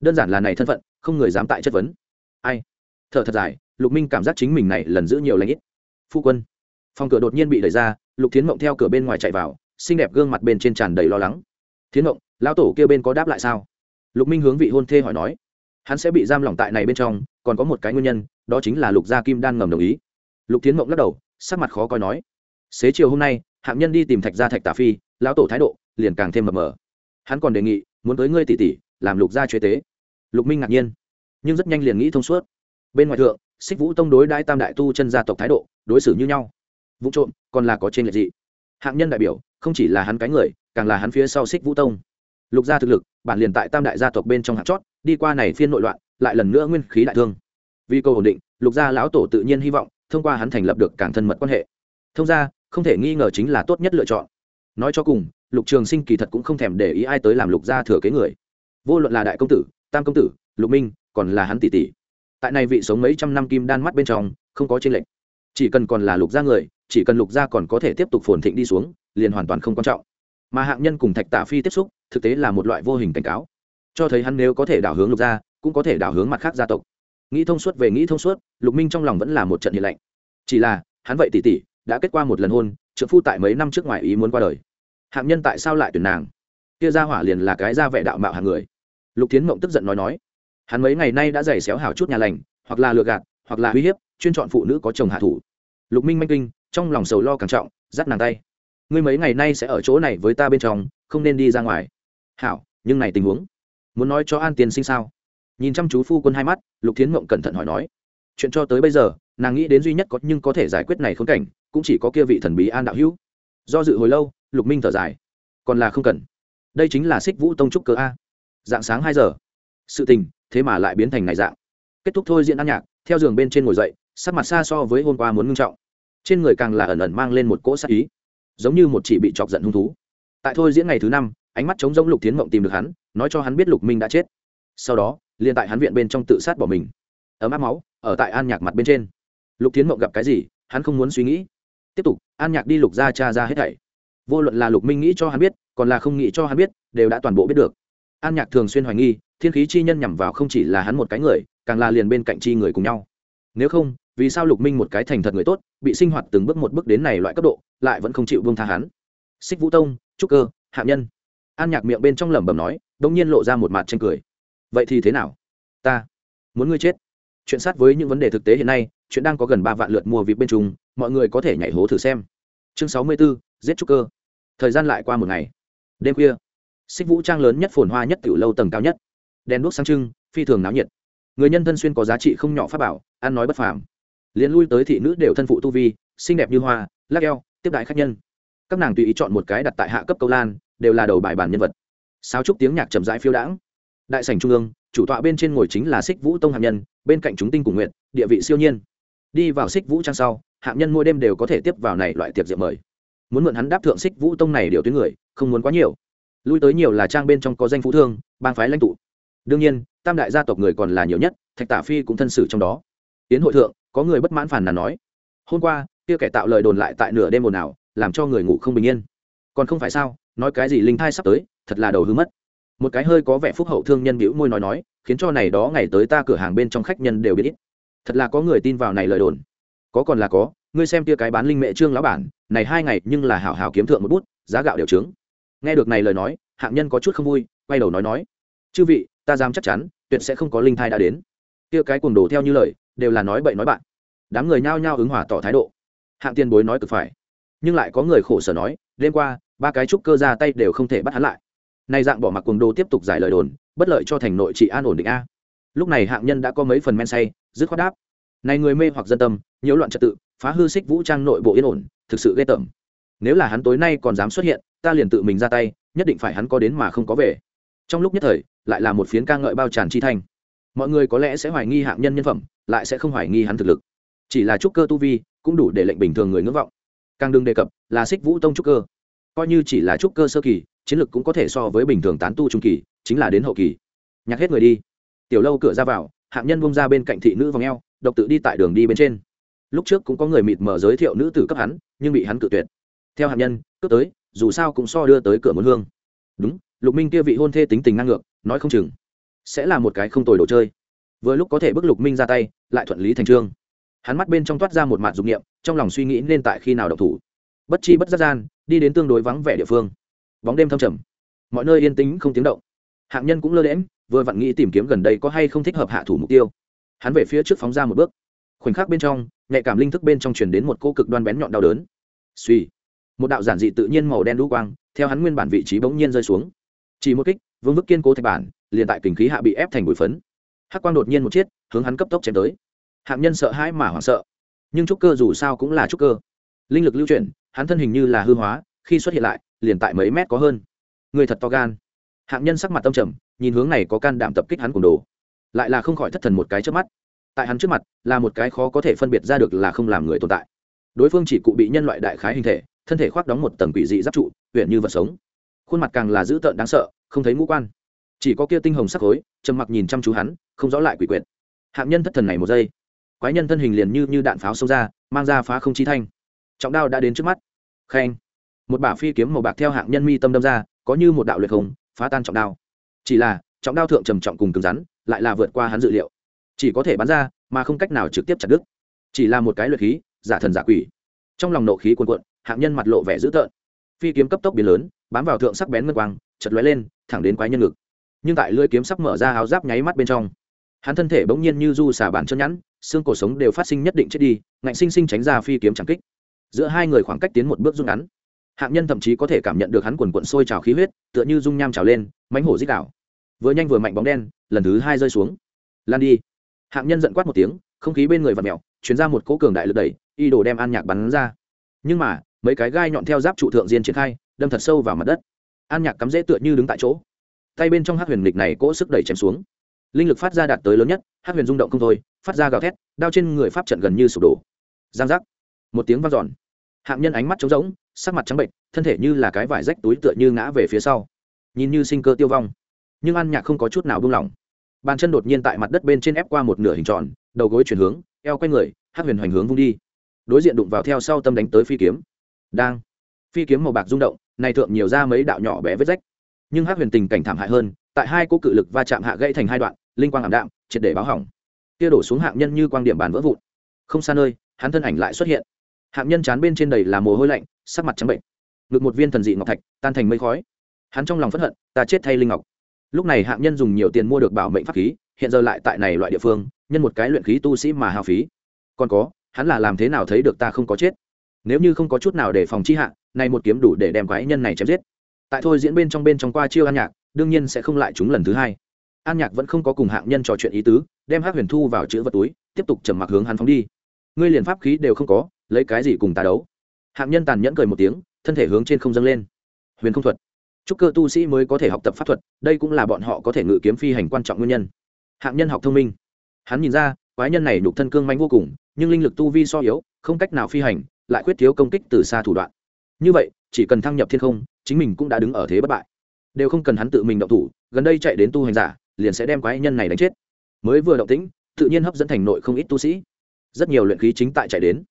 Đơn giản là này thân phận, không người dám tại chất vấn. Ai? Thở thật dài lục minh cảm giác chính mình này lần giữ nhiều lãnh ít. Phu quân. Phòng cửa đột nhiên bị đẩy ra, lục thiến mộng theo cửa bên ngoài chạy vào, xinh đẹp gương mặt bên trên tràn đầy lo lắng. Thiến mộng, lão tổ kia bên có đáp lại sao? Lục minh hướng vị hôn thê hỏi nói. Hắn sẽ bị giam lỏng tại này bên trong, còn có một cái nguyên nhân, đó chính là lục gia kim đan ngầm đồng ý. Lục thiến mộng lắc đầu, sắc mặt khó coi nói. Xế chiều hôm nay, hạng nhân đi tìm thạch gia thạch tà phi, lão tổ thái độ liền càng thêm mập mờ. Hắn còn đề nghị, muốn tới ngươi tỷ tỷ, làm lục gia chế tế. Lục minh ngạc nhiên, nhưng rất nhanh liền nghĩ thông suốt. Bên ngoài thượng xích vũ tông đối đãi tam đại tu chân gia tộc thái độ, đối xử như nhau. Vụ trộm, còn là có trên lệ dị hạng nhân đại biểu, không chỉ là hắn cái người, càng là hắn phía sau xích vũ tông. Lục gia thực lực, bản liền tại tam đại gia tộc bên trong hạt chót, đi qua này phiên nội loạn, lại lần nữa nguyên khí đại thương. Vì câu ổn định, lục gia lão tổ tự nhiên hy vọng, thông qua hắn thành lập được càng thân mật quan hệ. Thông ra không thể nghi ngờ chính là tốt nhất lựa chọn. Nói cho cùng, lục trường sinh kỳ thật cũng không thèm để ý ai tới làm lục gia thừa kế người. Vô luận là đại công tử, tam công tử, lục minh, còn là hắn tỷ tỷ tại này vị sống mấy trăm năm kim đan mắt bên trong, không có trên lệnh chỉ cần còn là lục gia người, chỉ cần lục gia còn có thể tiếp tục phồn thịnh đi xuống, liền hoàn toàn không quan trọng. Mà hạng nhân cùng thạch tạ phi tiếp xúc, thực tế là một loại vô hình cảnh cáo. Cho thấy hắn nếu có thể đảo hướng lục gia, cũng có thể đảo hướng mặt khác gia tộc. Nghĩ thông suốt về nghĩ thông suốt, lục minh trong lòng vẫn là một trận hiện lạnh chỉ là, hắn vậy tỷ tỷ đã kết qua một lần hôn trợ phu tại mấy năm trước ngoài ý muốn qua đời. Hạng nhân tại sao lại tuyển nàng? Kia ra hỏa liền là cái ra vẻ đạo mạo hàng người. Lục tiến mộng tức giận nói nói hắn mấy ngày nay đã giày xéo hảo chút nhà lành, hoặc là lừa gạt, hoặc là uy hiếp, chuyên chọn phụ nữ có chồng hạ thủ. Lục minh manh kinh, trong lòng sầu lo càng trọng, dắt nàng tay. Ngươi mấy ngày nay sẽ ở chỗ này với ta bên trong, không nên đi ra ngoài. Hảo, nhưng này tình huống, muốn nói cho an tiền sinh sao? Nhìn chăm chú phu quân hai mắt, lục thiến mộng cẩn thận hỏi nói. Chuyện cho tới bây giờ, nàng nghĩ đến duy nhất có nhưng có thể giải quyết này khốn cảnh, cũng chỉ có kia vị thần bí an đạo hữu. Do dự hồi lâu, lục minh thở dài. Còn là không cần. Đây chính là xích vũ tông trúc cơ a. Dạng sáng hai giờ. Sự tình thế mà lại biến thành ngày dạng. Kết thúc thôi diễn ăn nhạc, theo giường bên trên ngồi dậy, sắc mặt xa so với hôm qua muốn ngưng trọng. Trên người càng là ẩn ẩn mang lên một cỗ sắc ý, giống như một chỉ bị chọc giận hung thú. Tại thôi diễn ngày thứ năm, ánh mắt chống giống lục tiến mộng tìm được hắn, nói cho hắn biết lục minh đã chết. Sau đó, liền tại hắn viện bên trong tự sát bỏ mình. Ấm áp máu, ở tại an nhạc mặt bên trên. Lục tiến mộng gặp cái gì, hắn không muốn suy nghĩ. Tiếp tục, an nhạc đi lục ra cha ra hết thảy. Vô luận là lục minh nghĩ cho hắn biết, còn là không nghĩ cho hắn biết, đều đã toàn bộ biết được an nhạc thường xuyên hoài nghi thiên khí chi nhân nhằm vào không chỉ là hắn một cái người càng là liền bên cạnh chi người cùng nhau. Nếu không vì sao lục minh một cái thành thật người tốt bị sinh hoạt từng bước một bước đến này loại cấp độ lại vẫn không chịu buông tha hắn? Xích vũ tông trúc cơ hạ nhân. An nhạc miệng bên trong lẩm bẩm nói đông nhiên lộ ra một mặt tranh cười. Vậy thì thế nào? Ta muốn ngươi chết. Chuyện sát với những vấn đề thực tế hiện nay chuyện đang có gần ba vạn lượt mua vịt bên trùng, mọi người có thể nhảy hố thử xem. Chương sáu mươi 64, giết trúc cơ. Thời gian lại qua một ngày. Đêm khuya xích vũ trang lớn nhất phồn hoa nhất tiểu lâu tầng cao nhất. Đèn đuốc sáng trưng, phi thường náo nhiệt. Người nhân thân xuyên có giá trị không nhỏ pháp bảo, ăn nói bất phàm. Liền lui tới thị nữ đều thân phụ tu vi, xinh đẹp như hoa, lắc eo, tiếp đại khách nhân. Các nàng tùy ý chọn một cái đặt tại hạ cấp câu lan, đều là đầu bài bản nhân vật. Sao trúc tiếng nhạc trầm rãi phiêu đãng. Đại sảnh trung ương, chủ tọa bên trên ngồi chính là xích vũ tông hạng nhân, bên cạnh chúng tinh cùng nguyện địa vị siêu nhiên. Đi vào xích vũ trang sau, hạng nhân mỗi đêm đều có thể tiếp vào này loại tiệc rượu mời. Muốn mượn hắn đáp thượng xích vũ tông này điều tuyến người, không muốn quá nhiều lui tới nhiều là trang bên trong có danh phú thương, bang phái lãnh tụ. Đương nhiên, tam đại gia tộc người còn là nhiều nhất, thạch tả phi cũng thân xử trong đó. Tiến hội thượng, có người bất mãn phản là nói, hôm qua, kia kẻ tạo lời đồn lại tại nửa đêm ồn ào, làm cho người ngủ không bình yên. Còn không phải sao, nói cái gì linh thai sắp tới, thật là đầu hư mất. Một cái hơi có vẻ phúc hậu thương nhân bĩu môi nói nói, khiến cho này đó ngày tới ta cửa hàng bên trong khách nhân đều biết ít. Thật là có người tin vào này lời đồn. Có còn là có, ngươi xem kia cái bán linh mẹ trương lão bản, này hai ngày nhưng là hảo hảo kiếm thượng một bút, giá gạo đều trướng nghe được này lời nói, hạng nhân có chút không vui, quay đầu nói nói, chư vị, ta dám chắc chắn, tuyệt sẽ không có linh thai đã đến. Kia cái cuồng đồ theo như lời, đều là nói bậy nói bạn. Đám người nhao nhao ứng hòa tỏ thái độ. Hạng tiên bối nói cực phải. Nhưng lại có người khổ sở nói, đêm qua, ba cái trúc cơ ra tay đều không thể bắt hắn lại. Nay dạng bỏ mặc cuồng đồ tiếp tục giải lời đồn, bất lợi cho thành nội trị an ổn định a. Lúc này hạng nhân đã có mấy phần men say, dứt khoát đáp, này người mê hoặc dân tâm, nhiễu loạn trật tự, phá hư xích vũ trang nội bộ yên ổn, thực sự ghê tởm nếu là hắn tối nay còn dám xuất hiện, ta liền tự mình ra tay, nhất định phải hắn có đến mà không có về. Trong lúc nhất thời, lại là một phiến ca ngợi bao tràn chi thanh. Mọi người có lẽ sẽ hoài nghi hạng nhân nhân phẩm, lại sẽ không hoài nghi hắn thực lực. Chỉ là trúc cơ tu vi, cũng đủ để lệnh bình thường người ngưỡng vọng. Càng đừng đề cập là xích vũ tông trúc cơ. Coi như chỉ là trúc cơ sơ kỳ, chiến lực cũng có thể so với bình thường tán tu trung kỳ, chính là đến hậu kỳ. Nhạc hết người đi. Tiểu lâu cửa ra vào, hạng nhân bông ra bên cạnh thị nữ vòng eo, độc tự đi tại đường đi bên trên. Lúc trước cũng có người mịt mờ giới thiệu nữ tử cấp hắn, nhưng bị hắn cự tuyệt theo hạng nhân, cướp tới, dù sao cũng so đưa tới cửa muốn hương. Đúng, lục minh kia vị hôn thê tính tình ngang ngược, nói không chừng sẽ là một cái không tồi đồ chơi. Vừa lúc có thể bức lục minh ra tay, lại thuận lý thành trương. Hắn mắt bên trong toát ra một mạt dụng nghiệm trong lòng suy nghĩ nên tại khi nào độc thủ. Bất chi bất giác gian, đi đến tương đối vắng vẻ địa phương. Bóng đêm thâm trầm. Mọi nơi yên tĩnh không tiếng động. Hạng nhân cũng lơ đễm vừa vặn nghĩ tìm kiếm gần đây có hay không thích hợp hạ thủ mục tiêu. Hắn về phía trước phóng ra một bước. Khoảnh khắc bên trong, nhạy cảm linh thức bên trong truyền đến một cô cực đoan bén nhọn đau đớn. Suy một đạo giản dị tự nhiên màu đen đũ quang, theo hắn nguyên bản vị trí bỗng nhiên rơi xuống. Chỉ một kích, vương vức kiên cố thạch bản, liền tại kình khí hạ bị ép thành bụi phấn. Hắc quang đột nhiên một chiết, hướng hắn cấp tốc chém tới. Hạng nhân sợ hãi mà hoảng sợ. Nhưng trúc cơ dù sao cũng là trúc cơ. Linh lực lưu chuyển, hắn thân hình như là hư hóa, khi xuất hiện lại, liền tại mấy mét có hơn. Người thật to gan. Hạng nhân sắc mặt tâm trầm, nhìn hướng này có can đảm tập kích hắn cùng đồ. Lại là không khỏi thất thần một cái trước mắt. Tại hắn trước mặt, là một cái khó có thể phân biệt ra được là không làm người tồn tại. Đối phương chỉ cụ bị nhân loại đại khái hình thể thân thể khoác đóng một tầng quỷ dị giáp trụ huyện như vật sống. Khuôn mặt càng là dữ tợn đáng sợ, không thấy ngũ quan. Chỉ có kia tinh hồng sắc khối, trầm mặc nhìn chăm chú hắn, không rõ lại quỷ quyệt. Hạng nhân thất thần này một giây. Quái nhân thân hình liền như như đạn pháo xông ra, mang ra phá không chi thanh. Trọng đao đã đến trước mắt. Khen. Một bả phi kiếm màu bạc theo hạng nhân mi tâm đâm ra, có như một đạo luyện không, phá tan trọng đao. Chỉ là, trọng đao thượng trầm trọng cùng cứng rắn, lại là vượt qua hắn dự liệu. Chỉ có thể bắn ra, mà không cách nào trực tiếp chặt đứt. Chỉ là một cái luyện khí, giả thần giả quỷ. Trong lòng nộ khí cuồn cuộn hạng nhân mặt lộ vẻ dữ tợn. Phi kiếm cấp tốc biến lớn, bám vào thượng sắc bén ngân quang chật lóe lên, thẳng đến quái nhân ngực. Nhưng tại lưỡi kiếm sắp mở ra áo giáp nháy mắt bên trong, hắn thân thể bỗng nhiên như du xả bản chân nhẵn, xương cổ sống đều phát sinh nhất định chết đi, ngạnh sinh sinh tránh ra phi kiếm chẳng kích. Giữa hai người khoảng cách tiến một bước rút ngắn, hạng nhân thậm chí có thể cảm nhận được hắn quần quận sôi trào khí huyết, tựa như dung nham trào lên mánh hổ dích đảo vừa nhanh vừa mạnh bóng đen, lần thứ hai rơi xuống. Lan đi. Hạng nhân giận quát một tiếng, không khí bên người vặt mẹo chuyển ra một cỗ cường đại lực đẩy y đồ đem an nhạc bắn ra. Nhưng mà mấy cái gai nhọn theo giáp trụ thượng diên triển khai, đâm thật sâu vào mặt đất. An nhạc cắm dễ tựa như đứng tại chỗ. Tay bên trong hát huyền lịch này cỗ sức đẩy chém xuống. Linh lực phát ra đạt tới lớn nhất hát huyền rung động không thôi, phát ra gào thét, đao trên người pháp trận gần như sụp đổ. Giang giác. Một tiếng vang dọn. Hạng nhân ánh mắt trống rỗng, sắc mặt trắng bệnh thân thể như là cái vải rách túi tựa như ngã về phía sau. Nhìn như sinh cơ tiêu vong. Nhưng an nhạc không có chút nào buông lỏng. Bàn chân đột nhiên tại mặt đất bên trên ép qua một nửa hình tròn, đầu gối chuyển hướng, eo quay người hát huyền hoành hướng vung đi. Đối diện đụng vào theo sau tâm đánh tới phi kiếm đang. Phi kiếm màu bạc rung động, này thượng nhiều ra mấy đạo nhỏ bé vết rách. Nhưng hát huyền tình cảnh thảm hại hơn, tại hai cô cự lực va chạm hạ gãy thành hai đoạn, linh quang ảm đạm, triệt để báo hỏng. Kia đổ xuống hạng nhân như quang điểm bàn vỡ vụn. Không xa nơi, hắn thân ảnh lại xuất hiện. Hạng nhân chán bên trên đầy là mồ hôi lạnh, sắc mặt trắng bệnh. Ngực một viên thần dị ngọc thạch, tan thành mây khói. Hắn trong lòng phẫn hận, ta chết thay linh ngọc. Lúc này hạng nhân dùng nhiều tiền mua được bảo mệnh pháp khí, hiện giờ lại tại này loại địa phương, nhân một cái luyện khí tu sĩ mà hao phí. Còn có, hắn là làm thế nào thấy được ta không có chết? Nếu như không có chút nào để phòng chi hạ, nay một kiếm đủ để đem quái nhân này chém giết. Tại thôi diễn bên trong bên trong qua chiêu an nhạc, đương nhiên sẽ không lại chúng lần thứ hai. An nhạc vẫn không có cùng hạng nhân trò chuyện ý tứ, đem hát huyền thu vào chữ vật túi, tiếp tục trầm mặc hướng hắn phóng đi. Ngươi liền pháp khí đều không có, lấy cái gì cùng ta đấu? Hạng nhân tàn nhẫn cười một tiếng, thân thể hướng trên không dâng lên. Huyền không thuật. Chúc cơ tu sĩ mới có thể học tập pháp thuật, đây cũng là bọn họ có thể ngự kiếm phi hành quan trọng nguyên nhân. Hạng nhân học thông minh. Hắn nhìn ra, quái nhân này đục thân cương manh vô cùng, nhưng linh lực tu vi so yếu, không cách nào phi hành lại khuyết thiếu công kích từ xa thủ đoạn. Như vậy, chỉ cần thăng nhập thiên không, chính mình cũng đã đứng ở thế bất bại. Đều không cần hắn tự mình động thủ, gần đây chạy đến tu hành giả, liền sẽ đem quái nhân này đánh chết. Mới vừa động tĩnh, tự nhiên hấp dẫn thành nội không ít tu sĩ. Rất nhiều luyện khí chính tại chạy đến.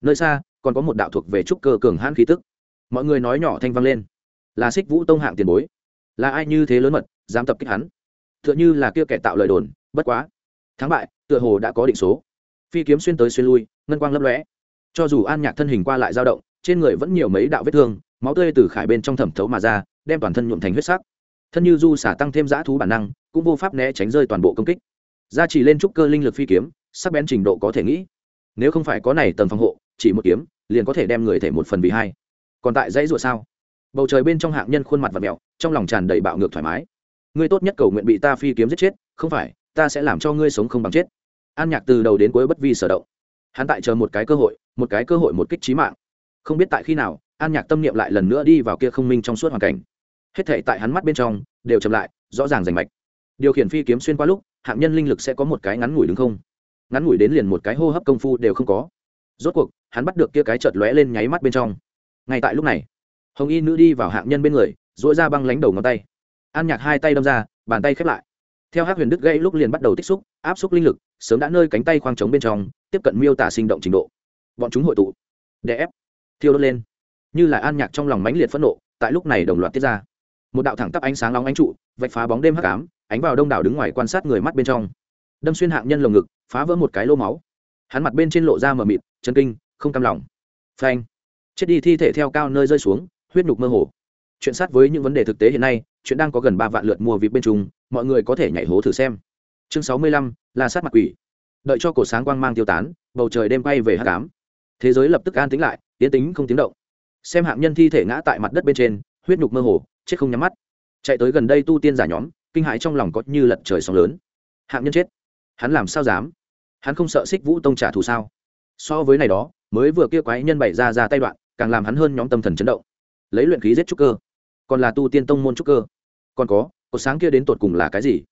Nơi xa, còn có một đạo thuộc về trúc cơ cường hãn khí tức. Mọi người nói nhỏ thanh vang lên. Là xích vũ tông hạng tiền bối. Là ai như thế lớn mật, dám tập kích hắn? Thượng như là kia kẻ tạo lời đồn, bất quá. Thắng bại, tựa hồ đã có định số. Phi kiếm xuyên tới xuyên lui, ngân quang lấp lóe cho dù an nhạc thân hình qua lại dao động, trên người vẫn nhiều mấy đạo vết thương, máu tươi từ khải bên trong thẩm thấu mà ra, đem toàn thân nhuộm thành huyết sắc. Thân như du xả tăng thêm giã thú bản năng, cũng vô pháp né tránh rơi toàn bộ công kích. Gia trì lên trúc cơ linh lực phi kiếm, sắc bén trình độ có thể nghĩ. Nếu không phải có này tầng phòng hộ, chỉ một kiếm, liền có thể đem người thể một phần vì hai. Còn tại dãy ruột sao? Bầu trời bên trong hạng nhân khuôn mặt và mẹo trong lòng tràn đầy bạo ngược thoải mái. Ngươi tốt nhất cầu nguyện bị ta phi kiếm giết chết, không phải, ta sẽ làm cho ngươi sống không bằng chết. An nhạc từ đầu đến cuối bất vi sở động hắn tại chờ một cái cơ hội, một cái cơ hội một kích trí mạng. Không biết tại khi nào, an nhạc tâm niệm lại lần nữa đi vào kia không minh trong suốt hoàn cảnh. Hết thể tại hắn mắt bên trong, đều chậm lại, rõ ràng rành mạch. Điều khiển phi kiếm xuyên qua lúc, hạng nhân linh lực sẽ có một cái ngắn ngủi đứng không? Ngắn ngủi đến liền một cái hô hấp công phu đều không có. Rốt cuộc, hắn bắt được kia cái chợt lóe lên nháy mắt bên trong. Ngay tại lúc này, hồng y nữ đi vào hạng nhân bên người dỗi ra băng lánh đầu ngón tay. An nhạc hai tay đâm ra, bàn tay khép lại theo hát huyền đức gây lúc liền bắt đầu tích xúc, áp xúc linh lực, sớm đã nơi cánh tay khoang trống bên trong, tiếp cận miêu tả sinh động trình độ. Bọn chúng hội tụ, đè ép, thiêu đốt lên. Như là an nhạc trong lòng mãnh liệt phẫn nộ, tại lúc này đồng loạt tiết ra. Một đạo thẳng tắp ánh sáng nóng ánh trụ, vạch phá bóng đêm hắc ám, ánh vào đông đảo đứng ngoài quan sát người mắt bên trong. Đâm xuyên hạng nhân lồng ngực, phá vỡ một cái lô máu. Hắn mặt bên trên lộ ra mờ mịt chân kinh, không cam lòng. Phanh. Chết đi thi thể theo cao nơi rơi xuống, huyết nhục mơ hồ. Chuyện sát với những vấn đề thực tế hiện nay chuyện đang có gần ba vạn lượt mua vip bên trung mọi người có thể nhảy hố thử xem. Chương sáu mươi lăm là sát mặt quỷ. Đợi cho cổ sáng quang mang tiêu tán, bầu trời đêm quay về hát cám thế giới lập tức an tính lại tiến tính không tiếng động. Xem hạng nhân thi thể ngã tại mặt đất bên trên, huyết nhục mơ hồ, chết không nhắm mắt. Chạy tới gần đây tu tiên giả nhóm, kinh hãi trong lòng có như lật trời sóng lớn. Hạng nhân chết. Hắn làm sao dám? Hắn không sợ xích vũ tông trả thù sao? So với này đó, mới vừa kia quái nhân bày ra ra tay đoạn, càng làm hắn hơn nhóm tâm thần chấn động. Lấy luyện khí giết trúc cơ. Còn là tu tiên tông môn trúc cơ còn có, cột sáng kia đến tột cùng là cái gì?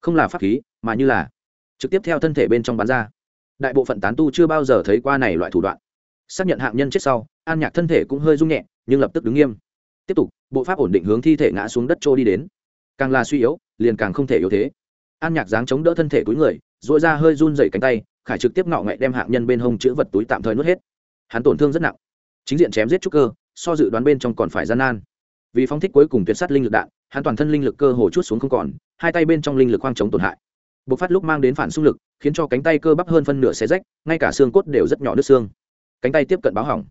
Không là pháp khí, mà như là trực tiếp theo thân thể bên trong bán ra. Đại bộ phận tán tu chưa bao giờ thấy qua này loại thủ đoạn. Xác nhận hạng nhân chết sau, an nhạc thân thể cũng hơi rung nhẹ, nhưng lập tức đứng nghiêm. Tiếp tục, bộ pháp ổn định hướng thi thể ngã xuống đất trôi đi đến. Càng là suy yếu, liền càng không thể yếu thế. An nhạc dáng chống đỡ thân thể túi người dội ra hơi run dày cánh tay, khải trực tiếp ngọ ngậy đem hạng nhân bên hông chữ vật túi tạm thời nuốt hết. Hắn tổn thương rất nặng. Chính diện chém giết trúc cơ, so dự đoán bên trong còn phải gian nan. Vì phong thích cuối cùng tuyệt sát linh lực đạn hắn toàn thân linh lực cơ hồ chút xuống không còn, hai tay bên trong linh lực khoang chống tổn hại. Bộc phát lúc mang đến phản xung lực, khiến cho cánh tay cơ bắp hơn phân nửa xé rách, ngay cả xương cốt đều rất nhỏ đứt xương. Cánh tay tiếp cận báo hỏng.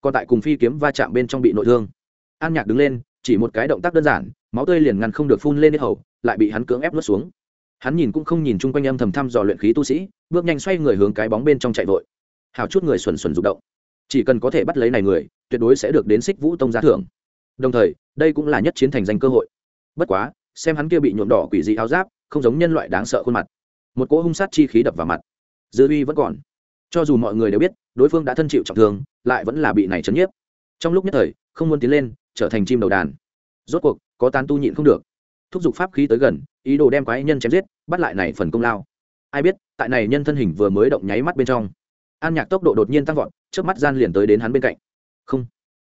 Còn tại cùng phi kiếm va chạm bên trong bị nội thương. An nhạc đứng lên, chỉ một cái động tác đơn giản, máu tươi liền ngăn không được phun lên hết hầu, lại bị hắn cưỡng ép nuốt xuống. Hắn nhìn cũng không nhìn chung quanh âm thầm thăm dò luyện khí tu sĩ, bước nhanh xoay người hướng cái bóng bên trong chạy vội. Hào chút người xuẩn xuẩn rụng động. Chỉ cần có thể bắt lấy này người, tuyệt đối sẽ được đến xích vũ tông giá thưởng. Đồng thời, đây cũng là nhất chiến thành danh cơ hội bất quá, xem hắn kia bị nhuộm đỏ quỷ dị áo giáp, không giống nhân loại đáng sợ khuôn mặt. Một cỗ hung sát chi khí đập vào mặt. Dư uy vẫn còn. Cho dù mọi người đều biết, đối phương đã thân chịu trọng thương, lại vẫn là bị này chấn nhiếp. Trong lúc nhất thời, không muốn tiến lên, trở thành chim đầu đàn. Rốt cuộc, có tán tu nhịn không được. Thúc giục pháp khí tới gần, ý đồ đem quái nhân chém giết, bắt lại này phần công lao. Ai biết, tại này nhân thân hình vừa mới động nháy mắt bên trong, an nhạc tốc độ đột nhiên tăng vọt trước mắt gian liền tới đến hắn bên cạnh. Không.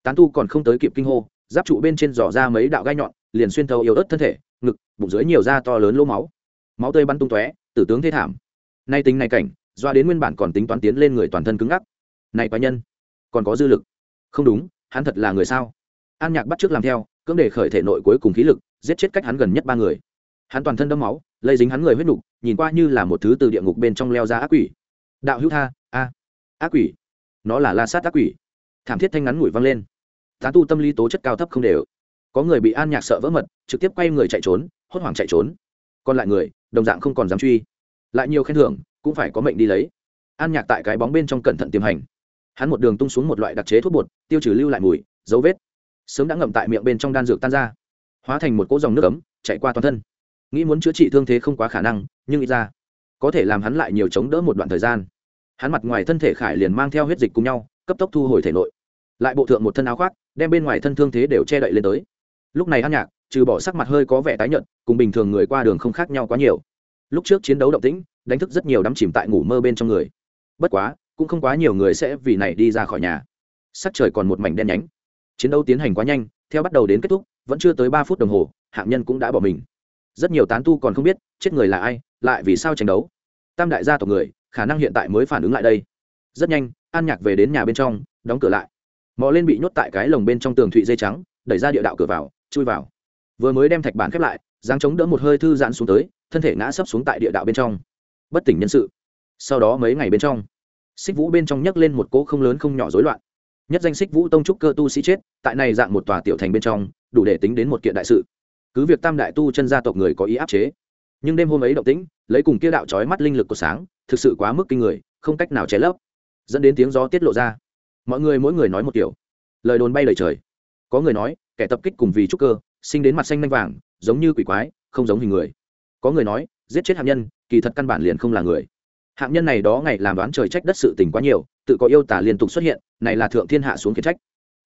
Tán tu còn không tới kịp kinh hô, giáp trụ bên trên giỏ ra mấy đạo gai nhọn liền xuyên thấu yếu ớt thân thể, ngực, bụng dưới nhiều da to lớn lỗ máu. Máu tươi bắn tung tóe, tử tướng thế thảm. Nay tính này cảnh, doa đến nguyên bản còn tính toán tiến lên người toàn thân cứng ngắc. Này quá nhân, còn có dư lực. Không đúng, hắn thật là người sao? An nhạc bắt trước làm theo, cưỡng để khởi thể nội cuối cùng khí lực, giết chết cách hắn gần nhất ba người. Hắn toàn thân đẫm máu lây dính hắn người huyết nục, nhìn qua như là một thứ từ địa ngục bên trong leo ra ác quỷ. Đạo hữu tha, a. Ác quỷ? Nó là la sát ác quỷ. Thảm thiết thanh ngắn ngủi vang lên. Tán tu tâm lý tố chất cao thấp không đều có người bị an nhạc sợ vỡ mật, trực tiếp quay người chạy trốn, hốt hoảng chạy trốn. Còn lại người, đồng dạng không còn dám truy. Lại nhiều khen thưởng, cũng phải có mệnh đi lấy. An nhạc tại cái bóng bên trong cẩn thận tiềm hành. Hắn một đường tung xuống một loại đặc chế thuốc bột, tiêu trừ lưu lại mùi, dấu vết. Sớm đã ngậm tại miệng bên trong đan dược tan ra. Hóa thành một cỗ dòng nước ấm, chạy qua toàn thân. Nghĩ muốn chữa trị thương thế không quá khả năng, nhưng ít ra, có thể làm hắn lại nhiều chống đỡ một đoạn thời gian. Hắn mặt ngoài thân thể khải liền mang theo huyết dịch cùng nhau, cấp tốc thu hồi thể nội. Lại bộ thượng một thân áo khoác, đem bên ngoài thân thương thế đều che đậy lên tới lúc này an nhạc, trừ bỏ sắc mặt hơi có vẻ tái nhợt, cùng bình thường người qua đường không khác nhau quá nhiều. Lúc trước chiến đấu động tĩnh, đánh thức rất nhiều đắm chìm tại ngủ mơ bên trong người. Bất quá, cũng không quá nhiều người sẽ vì này đi ra khỏi nhà. Sắc trời còn một mảnh đen nhánh. Chiến đấu tiến hành quá nhanh, theo bắt đầu đến kết thúc, vẫn chưa tới ba phút đồng hồ, hạng nhân cũng đã bỏ mình. Rất nhiều tán tu còn không biết, chết người là ai, lại vì sao tranh đấu. Tam đại gia tộc người, khả năng hiện tại mới phản ứng lại đây. Rất nhanh, an nhạc về đến nhà bên trong, đóng cửa lại. Mò lên bị nhốt tại cái lồng bên trong tường thụy dây trắng, đẩy ra địa đạo cửa vào chui vào. Vừa mới đem thạch bản khép lại giáng chống đỡ một hơi thư giãn xuống tới, thân thể ngã sấp xuống tại địa đạo bên trong. Bất tỉnh nhân sự. Sau đó mấy ngày bên trong xích vũ bên trong nhấc lên một cỗ không lớn không nhỏ rối loạn. Nhất danh xích vũ tông trúc cơ tu sĩ chết, tại này dạng một tòa tiểu thành bên trong, đủ để tính đến một kiện đại sự. Cứ việc tam đại tu chân gia tộc người có ý áp chế, nhưng đêm hôm ấy động tĩnh, lấy cùng kia đạo trói mắt linh lực của sáng, thực sự quá mức kinh người, không cách nào che lấp. Dẫn đến tiếng gió tiết lộ ra. Mọi người mỗi người nói một kiểu. Lời đồn bay lời trời. Có người nói kẻ tập kích cùng vì trúc cơ, sinh đến mặt xanh nanh vàng, giống như quỷ quái, không giống hình người. Có người nói, giết chết hạng nhân, kỳ thật căn bản liền không là người. Hạng nhân này đó ngày làm đoán trời trách đất sự tình quá nhiều, tự có yêu tả liên tục xuất hiện, này là thượng thiên hạ xuống khiển trách.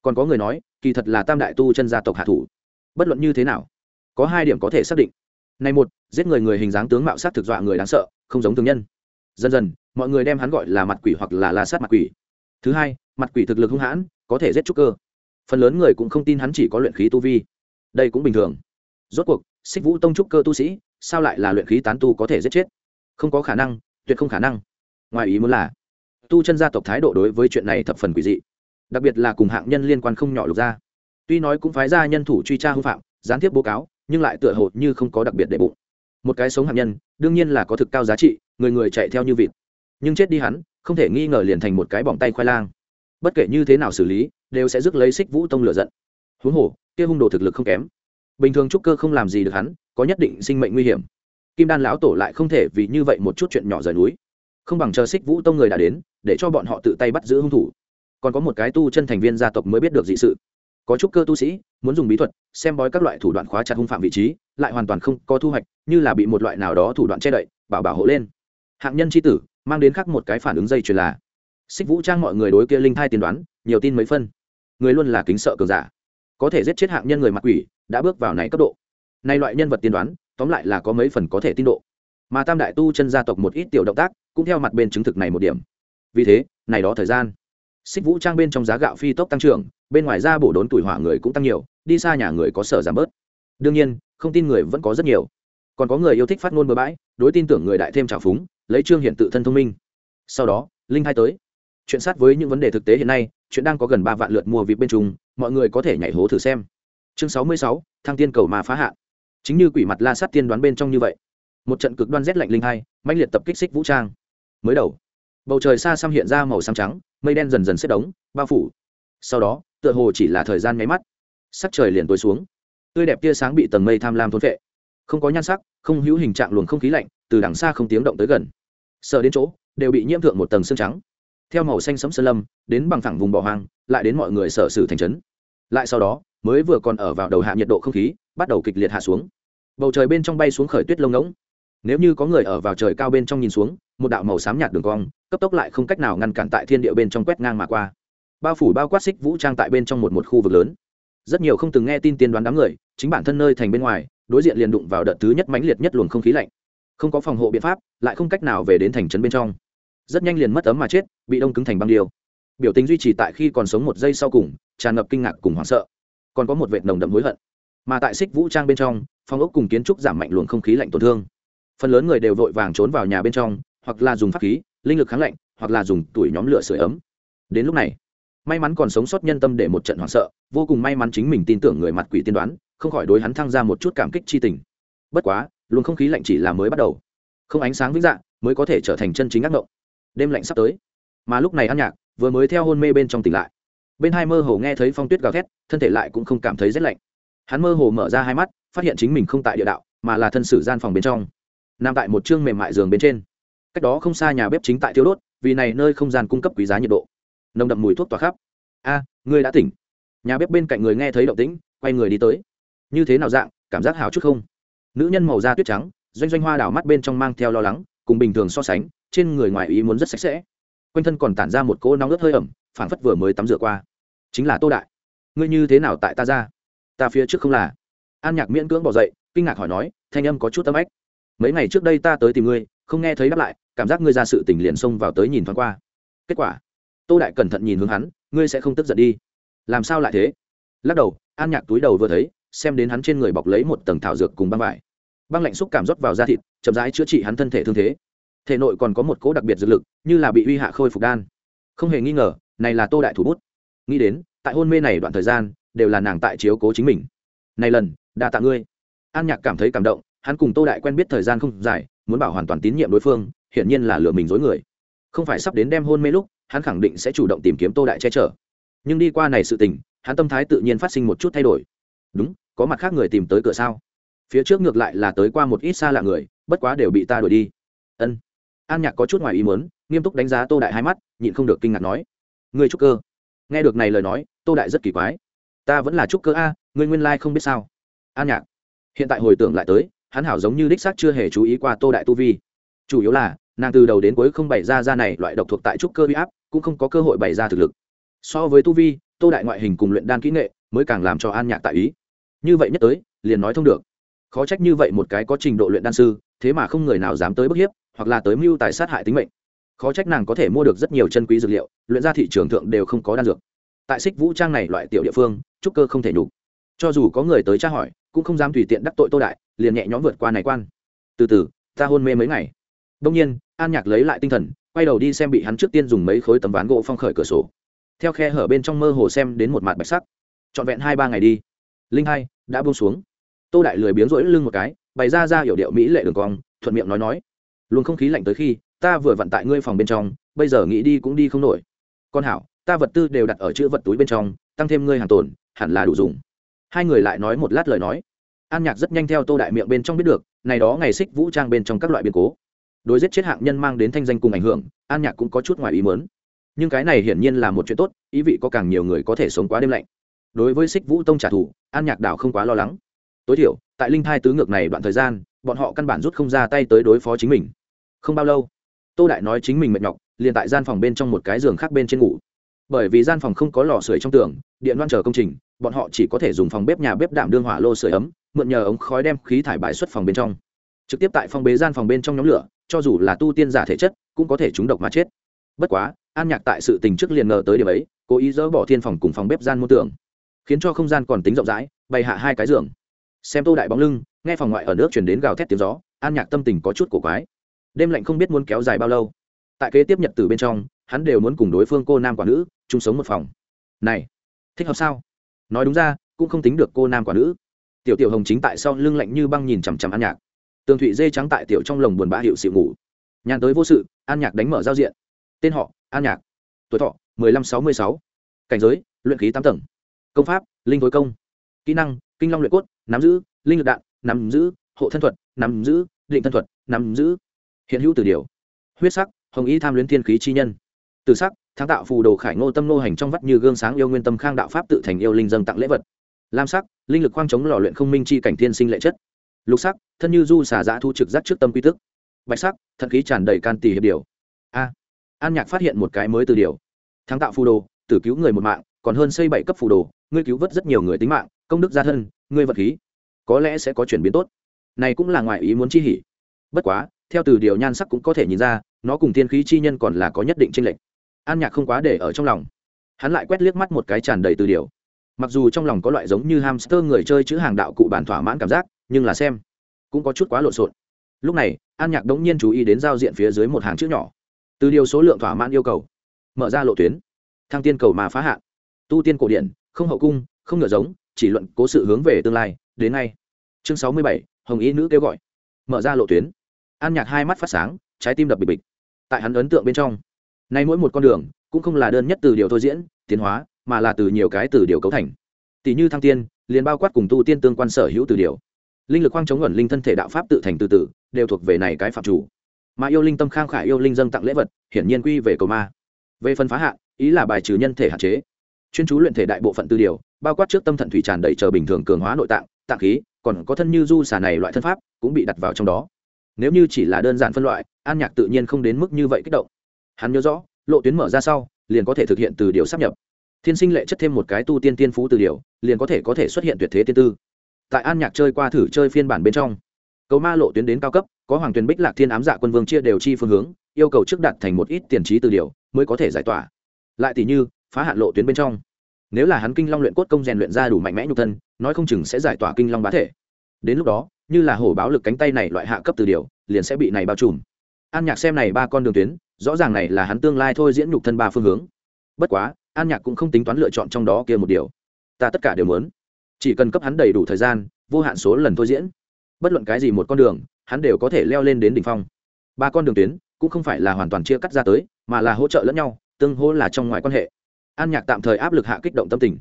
Còn có người nói, kỳ thật là tam đại tu chân gia tộc hạ thủ. Bất luận như thế nào, có hai điểm có thể xác định. Này một, giết người người hình dáng tướng mạo sát thực dọa người đáng sợ, không giống thường nhân. Dần dần, mọi người đem hắn gọi là mặt quỷ hoặc là la sát mặt quỷ. Thứ hai, mặt quỷ thực lực hung hãn, có thể giết trúc cơ phần lớn người cũng không tin hắn chỉ có luyện khí tu vi. Đây cũng bình thường. Rốt cuộc, xích vũ tông trúc cơ tu sĩ, sao lại là luyện khí tán tu có thể giết chết? Không có khả năng, tuyệt không khả năng. Ngoài ý muốn là, tu chân gia tộc thái độ đối với chuyện này thập phần quỷ dị. Đặc biệt là cùng hạng nhân liên quan không nhỏ lục ra. Tuy nói cũng phái ra nhân thủ truy tra hư phạm, gián tiếp bố cáo, nhưng lại tựa hồ như không có đặc biệt để bụng. Một cái sống hạng nhân, đương nhiên là có thực cao giá trị, người người chạy theo như vịt. Nhưng chết đi hắn, không thể nghi ngờ liền thành một cái bỏng tay khoai lang bất kể như thế nào xử lý, đều sẽ rước lấy xích vũ tông lửa giận. Huống hồ, kia hung đồ thực lực không kém. Bình thường trúc cơ không làm gì được hắn, có nhất định sinh mệnh nguy hiểm. Kim đan lão tổ lại không thể vì như vậy một chút chuyện nhỏ rời núi. Không bằng chờ xích vũ tông người đã đến, để cho bọn họ tự tay bắt giữ hung thủ. Còn có một cái tu chân thành viên gia tộc mới biết được dị sự. Có trúc cơ tu sĩ, muốn dùng bí thuật, xem bói các loại thủ đoạn khóa chặt hung phạm vị trí, lại hoàn toàn không có thu hoạch, như là bị một loại nào đó thủ đoạn che đậy, bảo bảo hộ lên. Hạng nhân tri tử, mang đến khác một cái phản ứng dây chuyền là xích vũ trang mọi người đối kia linh thai tiên đoán, nhiều tin mấy phân. Người luôn là kính sợ cường giả. Có thể giết chết hạng nhân người mặc quỷ, đã bước vào này cấp độ. Nay loại nhân vật tiên đoán, tóm lại là có mấy phần có thể tin độ. Mà tam đại tu chân gia tộc một ít tiểu động tác, cũng theo mặt bên chứng thực này một điểm. Vì thế, này đó thời gian, xích vũ trang bên trong giá gạo phi tốc tăng trưởng, bên ngoài ra bổ đốn tuổi hỏa người cũng tăng nhiều, đi xa nhà người có sở giảm bớt. Đương nhiên, không tin người vẫn có rất nhiều. Còn có người yêu thích phát ngôn bừa bãi, đối tin tưởng người đại thêm trào phúng, lấy trương hiện tự thân thông minh. Sau đó, linh hai tới chuyện sát với những vấn đề thực tế hiện nay, chuyện đang có gần ba vạn lượt mua vip bên trung mọi người có thể nhảy hố thử xem. Chương sáu mươi sáu, thăng tiên cầu mà phá hạ chính như quỷ mặt la sát tiên đoán bên trong như vậy. Một trận cực đoan rét lạnh linh hai mạnh liệt tập kích xích vũ trang. Mới đầu, bầu trời xa xăm hiện ra màu xám trắng, mây đen dần dần xếp đống, bao phủ. Sau đó, tựa hồ chỉ là thời gian nháy mắt, sắc trời liền tối xuống. Tươi đẹp tia sáng bị tầng mây tham lam thôn vệ không có nhan sắc, không hữu hình trạng luồng không khí lạnh, từ đằng xa không tiếng động tới gần. Sợ đến chỗ, đều bị nhiễm thượng một tầng xương trắng theo màu xanh sẫm sơn lâm, đến bằng thẳng vùng bỏ hoang, lại đến mọi người sở sử thành trấn. Lại sau đó, mới vừa còn ở vào đầu hạ nhiệt độ không khí, bắt đầu kịch liệt hạ xuống. Bầu trời bên trong bay xuống khởi tuyết lông ngỗng. Nếu như có người ở vào trời cao bên trong nhìn xuống, một đạo màu xám nhạt đường cong, cấp tốc lại không cách nào ngăn cản tại thiên địa bên trong quét ngang mà qua. Bao phủ bao quát xích vũ trang tại bên trong một một khu vực lớn. Rất nhiều không từng nghe tin tiên đoán đám người, chính bản thân nơi thành bên ngoài, đối diện liền đụng vào đợt thứ nhất mãnh liệt nhất luồng không khí lạnh. Không có phòng hộ biện pháp, lại không cách nào về đến thành trấn bên trong rất nhanh liền mất ấm mà chết, bị đông cứng thành băng điêu. Biểu tình duy trì tại khi còn sống một giây sau cùng, tràn ngập kinh ngạc cùng hoảng sợ. Còn có một vệt nồng đậm hối hận. Mà tại xích vũ trang bên trong, phong ốc cùng kiến trúc giảm mạnh luồng không khí lạnh tổn thương. Phần lớn người đều vội vàng trốn vào nhà bên trong, hoặc là dùng pháp khí, linh lực kháng lạnh, hoặc là dùng tuổi nhóm lửa sửa ấm. Đến lúc này, may mắn còn sống sót nhân tâm để một trận hoảng sợ, vô cùng may mắn chính mình tin tưởng người mặt quỷ tiên đoán, không khỏi đối hắn thăng ra một chút cảm kích chi tình. Bất quá, luồng không khí lạnh chỉ là mới bắt đầu. Không ánh sáng vĩnh dạng mới có thể trở thành chân chính ác mộng đêm lạnh sắp tới. Mà lúc này ăn nhạc vừa mới theo hôn mê bên trong tỉnh lại. Bên hai mơ hồ nghe thấy phong tuyết gào thét, thân thể lại cũng không cảm thấy rét lạnh. Hắn mơ hồ mở ra hai mắt, phát hiện chính mình không tại địa đạo, mà là thân sử gian phòng bên trong. Nằm tại một chương mềm mại giường bên trên. Cách đó không xa nhà bếp chính tại thiếu đốt, vì này nơi không gian cung cấp quý giá nhiệt độ. Nồng đậm mùi thuốc tỏa khắp. A, ngươi đã tỉnh. Nhà bếp bên cạnh người nghe thấy động tĩnh, quay người đi tới. Như thế nào dạng, cảm giác hào chút không? Nữ nhân màu da tuyết trắng, doanh doanh hoa đảo mắt bên trong mang theo lo lắng cùng bình thường so sánh, trên người ngoài ý muốn rất sạch sẽ. Quanh thân còn tản ra một cỗ nóng ướt hơi ẩm, phảng phất vừa mới tắm rửa qua. Chính là tô đại. Ngươi như thế nào tại ta ra? Ta phía trước không là. An nhạc miễn cưỡng bỏ dậy, kinh ngạc hỏi nói, thanh âm có chút tâm ách. Mấy ngày trước đây ta tới tìm ngươi, không nghe thấy đáp lại, cảm giác ngươi ra sự tình liền xông vào tới nhìn thoáng qua. Kết quả, tô đại cẩn thận nhìn hướng hắn, ngươi sẽ không tức giận đi. Làm sao lại thế? Lắc đầu, an nhạc túi đầu vừa thấy, xem đến hắn trên người bọc lấy một tầng thảo dược cùng băng vải. Băng lạnh xúc cảm rót vào da thịt chậm rãi chữa trị hắn thân thể thương thế. Thể nội còn có một cỗ đặc biệt dược lực, như là bị uy hạ khôi phục đan. Không hề nghi ngờ, này là tô đại thủ bút. Nghĩ đến, tại hôn mê này đoạn thời gian, đều là nàng tại chiếu cố chính mình. Này lần, đa tạ ngươi. An nhạc cảm thấy cảm động, hắn cùng tô đại quen biết thời gian không dài, muốn bảo hoàn toàn tín nhiệm đối phương, hiển nhiên là lừa mình dối người. Không phải sắp đến đem hôn mê lúc, hắn khẳng định sẽ chủ động tìm kiếm tô đại che chở. Nhưng đi qua này sự tình, hắn tâm thái tự nhiên phát sinh một chút thay đổi. Đúng, có mặt khác người tìm tới cửa sao? Phía trước ngược lại là tới qua một ít xa lạ người, bất quá đều bị ta đuổi đi. Ân. An nhạc có chút ngoài ý muốn, nghiêm túc đánh giá tô đại hai mắt, nhịn không được kinh ngạc nói người trúc cơ. Nghe được này lời nói, tô đại rất kỳ quái. Ta vẫn là trúc cơ a, ngươi nguyên lai không biết sao. An nhạc. Hiện tại hồi tưởng lại tới, hắn hảo giống như đích xác chưa hề chú ý qua tô đại tu vi. Chủ yếu là, nàng từ đầu đến cuối không bày ra ra này loại độc thuộc tại trúc cơ huy áp, cũng không có cơ hội bày ra thực lực. So với tu vi, tô đại ngoại hình cùng luyện đan kỹ nghệ mới càng làm cho an nhạc tại ý. Như vậy nhất tới, liền nói thông được khó trách như vậy một cái có trình độ luyện đan sư, thế mà không người nào dám tới bức hiếp, hoặc là tới mưu tài sát hại tính mệnh. Khó trách nàng có thể mua được rất nhiều chân quý dược liệu, luyện ra thị trường thượng đều không có đan dược. Tại xích vũ trang này loại tiểu địa phương, trúc cơ không thể nhục. Cho dù có người tới tra hỏi, cũng không dám tùy tiện đắc tội tô đại, liền nhẹ nhõm vượt qua này quan. Từ từ, ta hôn mê mấy ngày. Đông nhiên, an nhạc lấy lại tinh thần, quay đầu đi xem bị hắn trước tiên dùng mấy khối tấm ván gỗ phong khởi cửa sổ. Theo khe hở bên trong mơ hồ xem đến một mặt bạch sắc. Trọn vẹn hai ba ngày đi. Linh hai, đã buông xuống tô đại lười biếng rỗi lưng một cái, bày ra ra hiểu điệu mỹ lệ đường cong, thuận miệng nói nói. Luôn không khí lạnh tới khi, ta vừa vặn tại ngươi phòng bên trong, bây giờ nghĩ đi cũng đi không nổi. Con hảo, ta vật tư đều đặt ở chữ vật túi bên trong, tăng thêm ngươi hàng tồn, hẳn là đủ dùng. Hai người lại nói một lát lời nói. An nhạc rất nhanh theo tô đại miệng bên trong biết được, này đó ngày xích vũ trang bên trong các loại biến cố. Đối giết chết hạng nhân mang đến thanh danh cùng ảnh hưởng, an nhạc cũng có chút ngoài ý mớn nhưng cái này hiển nhiên là một chuyện tốt, ý vị có càng nhiều người có thể sống quá đêm lạnh. Đối với xích vũ tông trả thù, an nhạc đảo không quá lo lắng tối thiểu, tại linh thai tứ ngược này đoạn thời gian, bọn họ căn bản rút không ra tay tới đối phó chính mình. Không bao lâu, tô đại nói chính mình mệt nhọc, liền tại gian phòng bên trong một cái giường khác bên trên ngủ. Bởi vì gian phòng không có lò sưởi trong tường, điện loan chờ công trình, bọn họ chỉ có thể dùng phòng bếp nhà bếp đạm đương hỏa lô sưởi ấm, mượn nhờ ống khói đem khí thải bài xuất phòng bên trong. Trực tiếp tại phòng bế gian phòng bên trong nhóm lửa, cho dù là tu tiên giả thể chất, cũng có thể trúng độc mà chết. Bất quá, an nhạc tại sự tình trước liền ngờ tới điểm ấy, cố ý dỡ bỏ thiên phòng cùng phòng bếp gian mô tưởng khiến cho không gian còn tính rộng rãi, bày hạ hai cái giường xem tô đại bóng lưng, nghe phòng ngoại ở nước chuyển đến gào thét tiếng gió, an nhạc tâm tình có chút cổ quái. Đêm lạnh không biết muốn kéo dài bao lâu. Tại kế tiếp nhật từ bên trong, hắn đều muốn cùng đối phương cô nam quả nữ, chung sống một phòng. Này, thích hợp sao? Nói đúng ra, cũng không tính được cô nam quả nữ. Tiểu tiểu hồng chính tại sau lưng lạnh như băng nhìn chằm chằm an nhạc. Tường thụy dê trắng tại tiểu trong lồng buồn bã hiệu xịu ngủ. Nhàn tới vô sự, an nhạc đánh mở giao diện. Tên họ, an nhạc. Tuổi thọ, mười lăm sáu mươi sáu. Cảnh giới, luyện khí tám tầng. Công pháp, linh tối công. Kỹ năng kinh long luyện cốt, nắm giữ, linh lực đạn, nắm giữ, hộ thân thuật, nắm giữ, định thân thuật, nắm giữ. Hiện hữu từ điều. Huyết sắc, hồng y tham luyến thiên khí chi nhân. Từ sắc tháng tạo phù đồ khải ngô tâm nô hành trong vắt như gương sáng yêu nguyên tâm khang đạo pháp tự thành yêu linh dâng tặng lễ vật. Lam sắc, linh lực khoang chống lò luyện không minh chi cảnh thiên sinh lệ chất. Lục sắc, thân như du Xả giã thu trực giác trước tâm quy tức. Bạch sắc, thận khí tràn đầy can tỷ hiệp điều. A. An nhạc phát hiện một cái mới từ điều. Tháng tạo phù đồ, tử cứu người một mạng, còn hơn xây bảy cấp phù đồ, ngươi cứu vớt rất nhiều người tính mạng công đức gia thân, ngươi vật khí, có lẽ sẽ có chuyển biến tốt. Này cũng là ngoại ý muốn chi hỉ. Bất quá, theo từ điều nhan sắc cũng có thể nhìn ra, nó cùng thiên khí chi nhân còn là có nhất định tranh lệch. An nhạc không quá để ở trong lòng. Hắn lại quét liếc mắt một cái tràn đầy từ điều. Mặc dù trong lòng có loại giống như hamster người chơi chữ hàng đạo cụ bản thỏa mãn cảm giác, nhưng là xem, cũng có chút quá lộn xộn. Lúc này, an nhạc đống nhiên chú ý đến giao diện phía dưới một hàng chữ nhỏ. Từ điều số lượng thỏa mãn yêu cầu. Mở ra lộ tuyến. Thăng tiên cầu mà phá hạn. Tu tiên cổ điển, không hậu cung, không ngựa giống chỉ luận cố sự hướng về tương lai, đến nay chương sáu mươi bảy, hồng ý nữ kêu gọi. Mở ra lộ tuyến. An nhạc hai mắt phát sáng, trái tim đập bịch bịch. Tại hắn ấn tượng bên trong, nay mỗi một con đường cũng không là đơn nhất từ điều thôi diễn, tiến hóa, mà là từ nhiều cái từ điều cấu thành. Tỷ như thăng tiên, liền bao quát cùng tu tiên tương quan sở hữu từ điều. Linh lực khoang chống ẩn linh thân thể đạo pháp tự thành từ từ, đều thuộc về này cái phạm chủ. Mà yêu linh tâm khang khải yêu linh dâng tặng lễ vật, hiển nhiên quy về cầu ma. Về phần phá hạ, ý là bài trừ nhân thể hạn chế. Chuyên chú luyện thể đại bộ phận từ điều bao quát trước tâm thận thủy tràn đầy chờ bình thường cường hóa nội tạng tạng khí, còn có thân như du xà này loại thân pháp cũng bị đặt vào trong đó. Nếu như chỉ là đơn giản phân loại, an nhạc tự nhiên không đến mức như vậy kích động. Hắn nhớ rõ, lộ tuyến mở ra sau, liền có thể thực hiện từ điều sắp nhập. Thiên sinh lệ chất thêm một cái tu tiên tiên phú từ điều, liền có thể có thể xuất hiện tuyệt thế tiên tư. Tại an nhạc chơi qua thử chơi phiên bản bên trong, cầu ma lộ tuyến đến cao cấp, có hoàng tuyền bích lạc thiên ám dạ quân vương chia đều chi phương hướng, yêu cầu trước đặt thành một ít tiền trí từ điều mới có thể giải tỏa. Lại tỷ như, phá hạn lộ tuyến bên trong nếu là hắn kinh long luyện cốt công rèn luyện ra đủ mạnh mẽ nhục thân, nói không chừng sẽ giải tỏa kinh long bá thể. Đến lúc đó, như là hổ báo lực cánh tay này loại hạ cấp từ điều, liền sẽ bị này bao trùm. An nhạc xem này ba con đường tuyến, rõ ràng này là hắn tương lai thôi diễn nhục thân ba phương hướng. Bất quá, an nhạc cũng không tính toán lựa chọn trong đó kia một điều. Ta tất cả đều muốn. Chỉ cần cấp hắn đầy đủ thời gian, vô hạn số lần thôi diễn. Bất luận cái gì một con đường, hắn đều có thể leo lên đến đỉnh phong. Ba con đường tuyến cũng không phải là hoàn toàn chia cắt ra tới, mà là hỗ trợ lẫn nhau, tương hỗ là trong ngoài quan hệ an nhạc tạm thời áp lực hạ kích động tâm tình.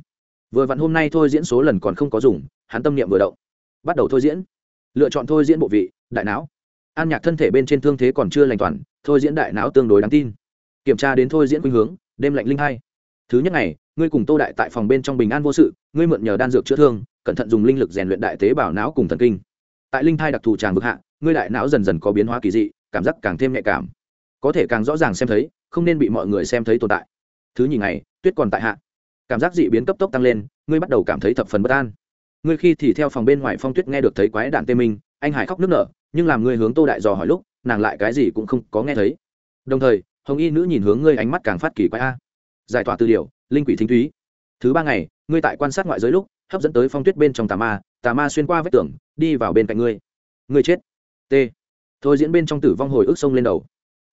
Vừa vặn hôm nay thôi diễn số lần còn không có dùng, hắn tâm niệm vừa động. Bắt đầu thôi diễn. Lựa chọn thôi diễn bộ vị, đại não. An nhạc thân thể bên trên thương thế còn chưa lành toàn, thôi diễn đại não tương đối đáng tin. Kiểm tra đến thôi diễn khuynh hướng, đêm lạnh linh hai. Thứ nhất ngày, ngươi cùng tô đại tại phòng bên trong bình an vô sự, ngươi mượn nhờ đan dược chữa thương, cẩn thận dùng linh lực rèn luyện đại tế bào não cùng thần kinh. Tại linh thai đặc thù tràng vực hạ, ngươi đại não dần dần có biến hóa kỳ dị, cảm giác càng thêm nhạy cảm. Có thể càng rõ ràng xem thấy, không nên bị mọi người xem thấy tồn tại. Thứ nhì ngày tuyết còn tại hạ. Cảm giác dị biến cấp tốc tăng lên, ngươi bắt đầu cảm thấy thập phần bất an. Ngươi khi thì theo phòng bên ngoài phong tuyết nghe được thấy quái đạn tê minh, anh hải khóc nức nở, nhưng làm ngươi hướng tô đại dò hỏi lúc, nàng lại cái gì cũng không có nghe thấy. Đồng thời, hồng y nữ nhìn hướng ngươi ánh mắt càng phát kỳ quái a. Giải tỏa tư điều linh quỷ thính thúy. Thứ ba ngày, ngươi tại quan sát ngoại giới lúc, hấp dẫn tới phong tuyết bên trong tà ma tà ma xuyên qua vết tường, đi vào bên cạnh ngươi. Ngươi chết. T. Thôi diễn bên trong tử vong hồi ức sông lên đầu.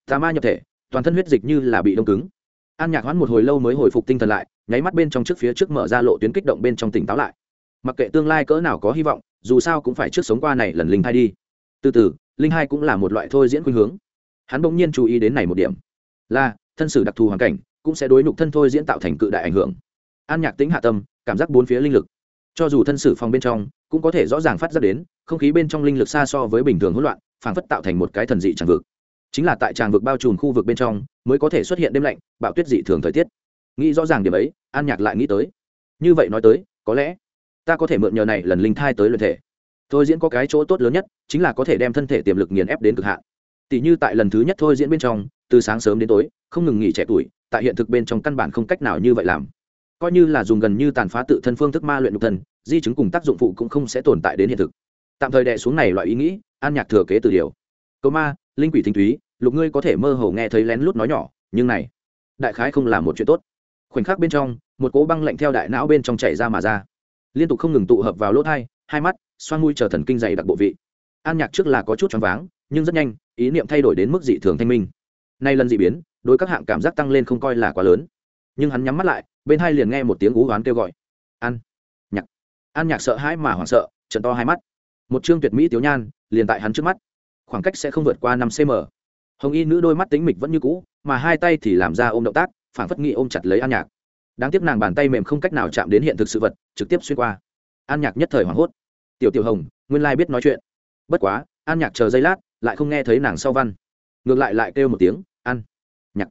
Tà ma nhập thể, toàn thân huyết dịch như là bị đông cứng an nhạc hoãn một hồi lâu mới hồi phục tinh thần lại, nháy mắt bên trong trước phía trước mở ra lộ tuyến kích động bên trong tỉnh táo lại. Mặc kệ tương lai cỡ nào có hy vọng, dù sao cũng phải trước sống qua này lần linh hai đi. Từ từ, linh hai cũng là một loại thôi diễn khuynh hướng. Hắn bỗng nhiên chú ý đến này một điểm. Là, thân sử đặc thù hoàn cảnh, cũng sẽ đối nhục thân thôi diễn tạo thành cự đại ảnh hưởng. An nhạc tính hạ tâm, cảm giác bốn phía linh lực. Cho dù thân sử phòng bên trong, cũng có thể rõ ràng phát ra đến, không khí bên trong linh lực xa so với bình thường hỗn loạn, phảng phất tạo thành một cái thần dị chẳng vực chính là tại tràng vực bao trùm khu vực bên trong mới có thể xuất hiện đêm lạnh, bạo tuyết dị thường thời tiết. Nghĩ rõ ràng điểm ấy, an nhạc lại nghĩ tới. Như vậy nói tới, có lẽ ta có thể mượn nhờ này lần linh thai tới luyện thể. Thôi diễn có cái chỗ tốt lớn nhất, chính là có thể đem thân thể tiềm lực nghiền ép đến cực hạn. Tỷ như tại lần thứ nhất thôi diễn bên trong, từ sáng sớm đến tối, không ngừng nghỉ trẻ tuổi, tại hiện thực bên trong căn bản không cách nào như vậy làm. Coi như là dùng gần như tàn phá tự thân phương thức ma luyện nhục thân, di chứng cùng tác dụng phụ cũng không sẽ tồn tại đến hiện thực. Tạm thời đệ xuống này loại ý nghĩ, an nhạc thừa kế từ điều. Câu ma, linh quỷ thính túy lục ngươi có thể mơ hồ nghe thấy lén lút nói nhỏ, nhưng này, đại khái không là một chuyện tốt. Khoảnh khắc bên trong, một cỗ băng lạnh theo đại não bên trong chảy ra mà ra. Liên tục không ngừng tụ hợp vào lỗ thai, hai mắt, xoan mũi chờ thần kinh dày đặc bộ vị. An nhạc trước là có chút choáng váng, nhưng rất nhanh, ý niệm thay đổi đến mức dị thường thanh minh. Nay lần dị biến, đối các hạng cảm giác tăng lên không coi là quá lớn. Nhưng hắn nhắm mắt lại, bên hai liền nghe một tiếng ú oán kêu gọi. An nhạc. An nhạc sợ hãi mà hoảng sợ, trận to hai mắt. Một chương tuyệt mỹ tiếu nhan, liền tại hắn trước mắt. Khoảng cách sẽ không vượt qua năm cm hồng y nữ đôi mắt tính mịch vẫn như cũ, mà hai tay thì làm ra ôm động tác phản phất nghị ôm chặt lấy an nhạc. Đáng tiếc nàng bàn tay mềm không cách nào chạm đến hiện thực sự vật, trực tiếp xuyên qua. An nhạc nhất thời hoảng hốt. Tiểu tiểu hồng, nguyên lai biết nói chuyện. Bất quá, an nhạc chờ giây lát, lại không nghe thấy nàng sau văn. Ngược lại lại kêu một tiếng ăn nhạc.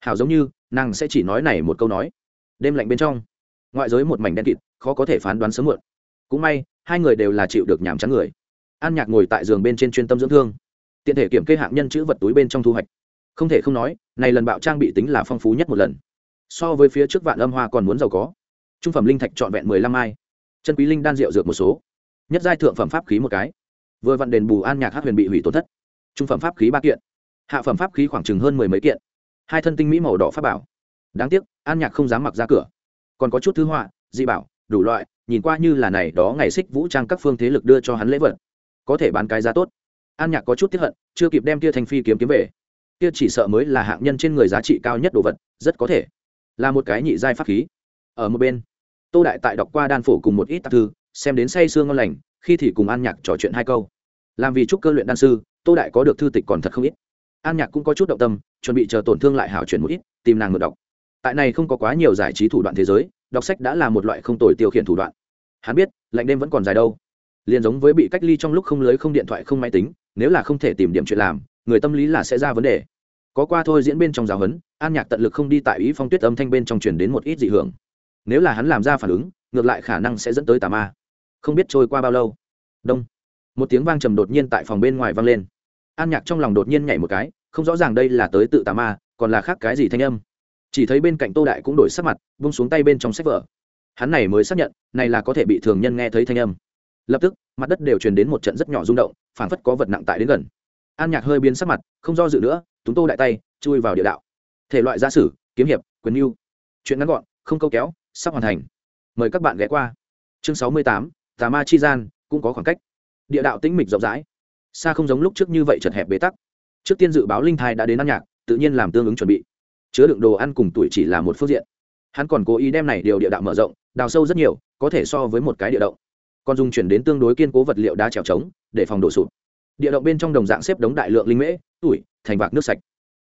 Hào giống như, nàng sẽ chỉ nói này một câu nói. Đêm lạnh bên trong, ngoại giới một mảnh đen kịt, khó có thể phán đoán sớm muộn. Cũng may, hai người đều là chịu được nhàm trắng người. An nhạc ngồi tại giường bên trên chuyên tâm dưỡng thương tiện thể kiểm kê hạng nhân chữ vật túi bên trong thu hoạch. Không thể không nói, này lần bạo trang bị tính là phong phú nhất một lần. So với phía trước vạn âm hoa còn muốn giàu có. Trung phẩm linh thạch trọn vẹn mười lăm mai. Chân quý linh đan rượu dược một số. Nhất giai thượng phẩm pháp khí một cái. Vừa vặn đền bù an nhạc hát huyền bị hủy tổn thất. Trung phẩm pháp khí ba kiện. Hạ phẩm pháp khí khoảng chừng hơn mười mấy kiện. Hai thân tinh mỹ màu đỏ pháp bảo. Đáng tiếc, an nhạc không dám mặc ra cửa. Còn có chút thứ họa, dị bảo, đủ loại, nhìn qua như là này đó ngày xích vũ trang các phương thế lực đưa cho hắn lễ vật. Có thể bán cái giá tốt an nhạc có chút tiếp hận, chưa kịp đem tia thanh phi kiếm kiếm về. Tia chỉ sợ mới là hạng nhân trên người giá trị cao nhất đồ vật, rất có thể là một cái nhị giai pháp khí. Ở một bên, tô đại tại đọc qua đan phổ cùng một ít tạp thư, xem đến say sương ngon lành, khi thì cùng an nhạc trò chuyện hai câu. Làm vì chúc cơ luyện đan sư, tô đại có được thư tịch còn thật không ít. An nhạc cũng có chút động tâm, chuẩn bị chờ tổn thương lại hảo chuyển một ít, tìm nàng ngược đọc. Tại này không có quá nhiều giải trí thủ đoạn thế giới, đọc sách đã là một loại không tồi tiêu khiển thủ đoạn. Hắn biết, lạnh đêm vẫn còn dài đâu. Liền giống với bị cách ly trong lúc không lưới không điện thoại không máy tính nếu là không thể tìm điểm chuyện làm, người tâm lý là sẽ ra vấn đề. Có qua thôi diễn bên trong giáo huấn, an nhạc tận lực không đi tại ý phong tuyết âm thanh bên trong truyền đến một ít dị hưởng. Nếu là hắn làm ra phản ứng, ngược lại khả năng sẽ dẫn tới tà ma. Không biết trôi qua bao lâu. Đông. Một tiếng vang trầm đột nhiên tại phòng bên ngoài vang lên. An nhạc trong lòng đột nhiên nhảy một cái, không rõ ràng đây là tới tự tà ma, còn là khác cái gì thanh âm. Chỉ thấy bên cạnh tô đại cũng đổi sắc mặt bung xuống tay bên trong sách vở. Hắn này mới xác nhận, này là có thể bị thường nhân nghe thấy thanh âm lập tức, mặt đất đều truyền đến một trận rất nhỏ rung động, phảng phất có vật nặng tại đến gần. An nhạc hơi biến sắc mặt, không do dự nữa chúng tô đại tay, chui vào địa đạo. Thể loại gia sử, kiếm hiệp, quyền mưu chuyện ngắn gọn, không câu kéo, sắp hoàn thành. Mời các bạn ghé qua. Chương sáu mươi tám, tà ma chi gian, cũng có khoảng cách. Địa đạo tĩnh mịch rộng rãi. Xa không giống lúc trước như vậy chật hẹp bế tắc. Trước tiên dự báo linh thai đã đến ăn nhạc, tự nhiên làm tương ứng chuẩn bị. Chứa đựng đồ ăn cùng tuổi chỉ là một phương diện. Hắn còn cố ý đem này điều địa đạo mở rộng, đào sâu rất nhiều, có thể so với một cái địa động còn dùng chuyển đến tương đối kiên cố vật liệu đá trèo trống để phòng đổ sụp. Địa động bên trong đồng dạng xếp đống đại lượng linh mễ tuổi thành vạc nước sạch.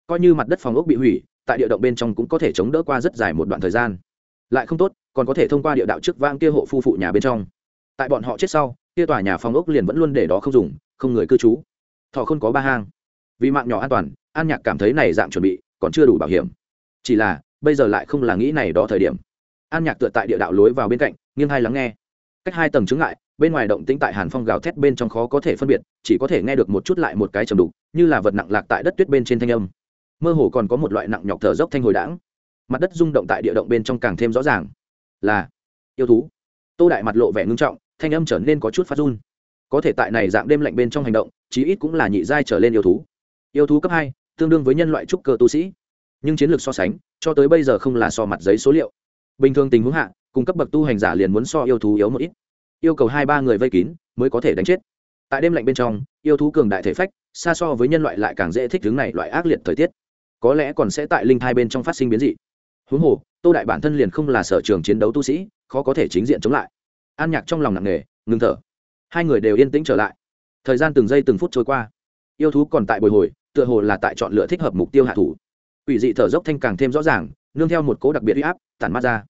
Coi như mặt đất phòng ốc bị hủy, tại địa động bên trong cũng có thể chống đỡ qua rất dài một đoạn thời gian. Lại không tốt, còn có thể thông qua địa đạo trước vang kia hộ phu phụ nhà bên trong. Tại bọn họ chết sau, kia tòa nhà phòng ốc liền vẫn luôn để đó không dùng, không người cư trú. Thọ không có ba hang. Vì mạng nhỏ an toàn, an nhạc cảm thấy này dạng chuẩn bị còn chưa đủ bảo hiểm. Chỉ là, bây giờ lại không là nghĩ này đó thời điểm. An nhạc tựa tại địa đạo lối vào bên cạnh, nghiêng hay lắng nghe cách hai tầng chứng ngại, bên ngoài động tĩnh tại hàn phong gào thét bên trong khó có thể phân biệt, chỉ có thể nghe được một chút lại một cái trầm đục, như là vật nặng lạc tại đất tuyết bên trên thanh âm. Mơ hồ còn có một loại nặng nhọc thở dốc thanh hồi đãng. Mặt đất rung động tại địa động bên trong càng thêm rõ ràng. Là, yêu thú. Tô đại mặt lộ vẻ ngưng trọng, thanh âm trở nên có chút phát run. Có thể tại này dạng đêm lạnh bên trong hành động, chí ít cũng là nhị giai trở lên yêu thú. Yêu thú cấp hai, tương đương với nhân loại trúc cơ tu sĩ. Nhưng chiến lược so sánh, cho tới bây giờ không là so mặt giấy số liệu. Bình thường tình huống hạ cung cấp bậc tu hành giả liền muốn so yêu thú yếu một ít. Yêu cầu hai ba người vây kín mới có thể đánh chết. Tại đêm lạnh bên trong, yêu thú cường đại thể phách, xa so với nhân loại lại càng dễ thích hướng này loại ác liệt thời tiết. Có lẽ còn sẽ tại linh thai bên trong phát sinh biến dị. Huống hồ, tô đại bản thân liền không là sở trường chiến đấu tu sĩ, khó có thể chính diện chống lại. An nhạc trong lòng nặng nề, ngừng thở. Hai người đều yên tĩnh trở lại. Thời gian từng giây từng phút trôi qua. Yêu thú còn tại bồi hồi, tựa hồ là tại chọn lựa thích hợp mục tiêu hạ thủ. Ủy dị thở dốc thanh càng thêm rõ ràng, nương theo một cố đặc biệt huy áp, tản mát ra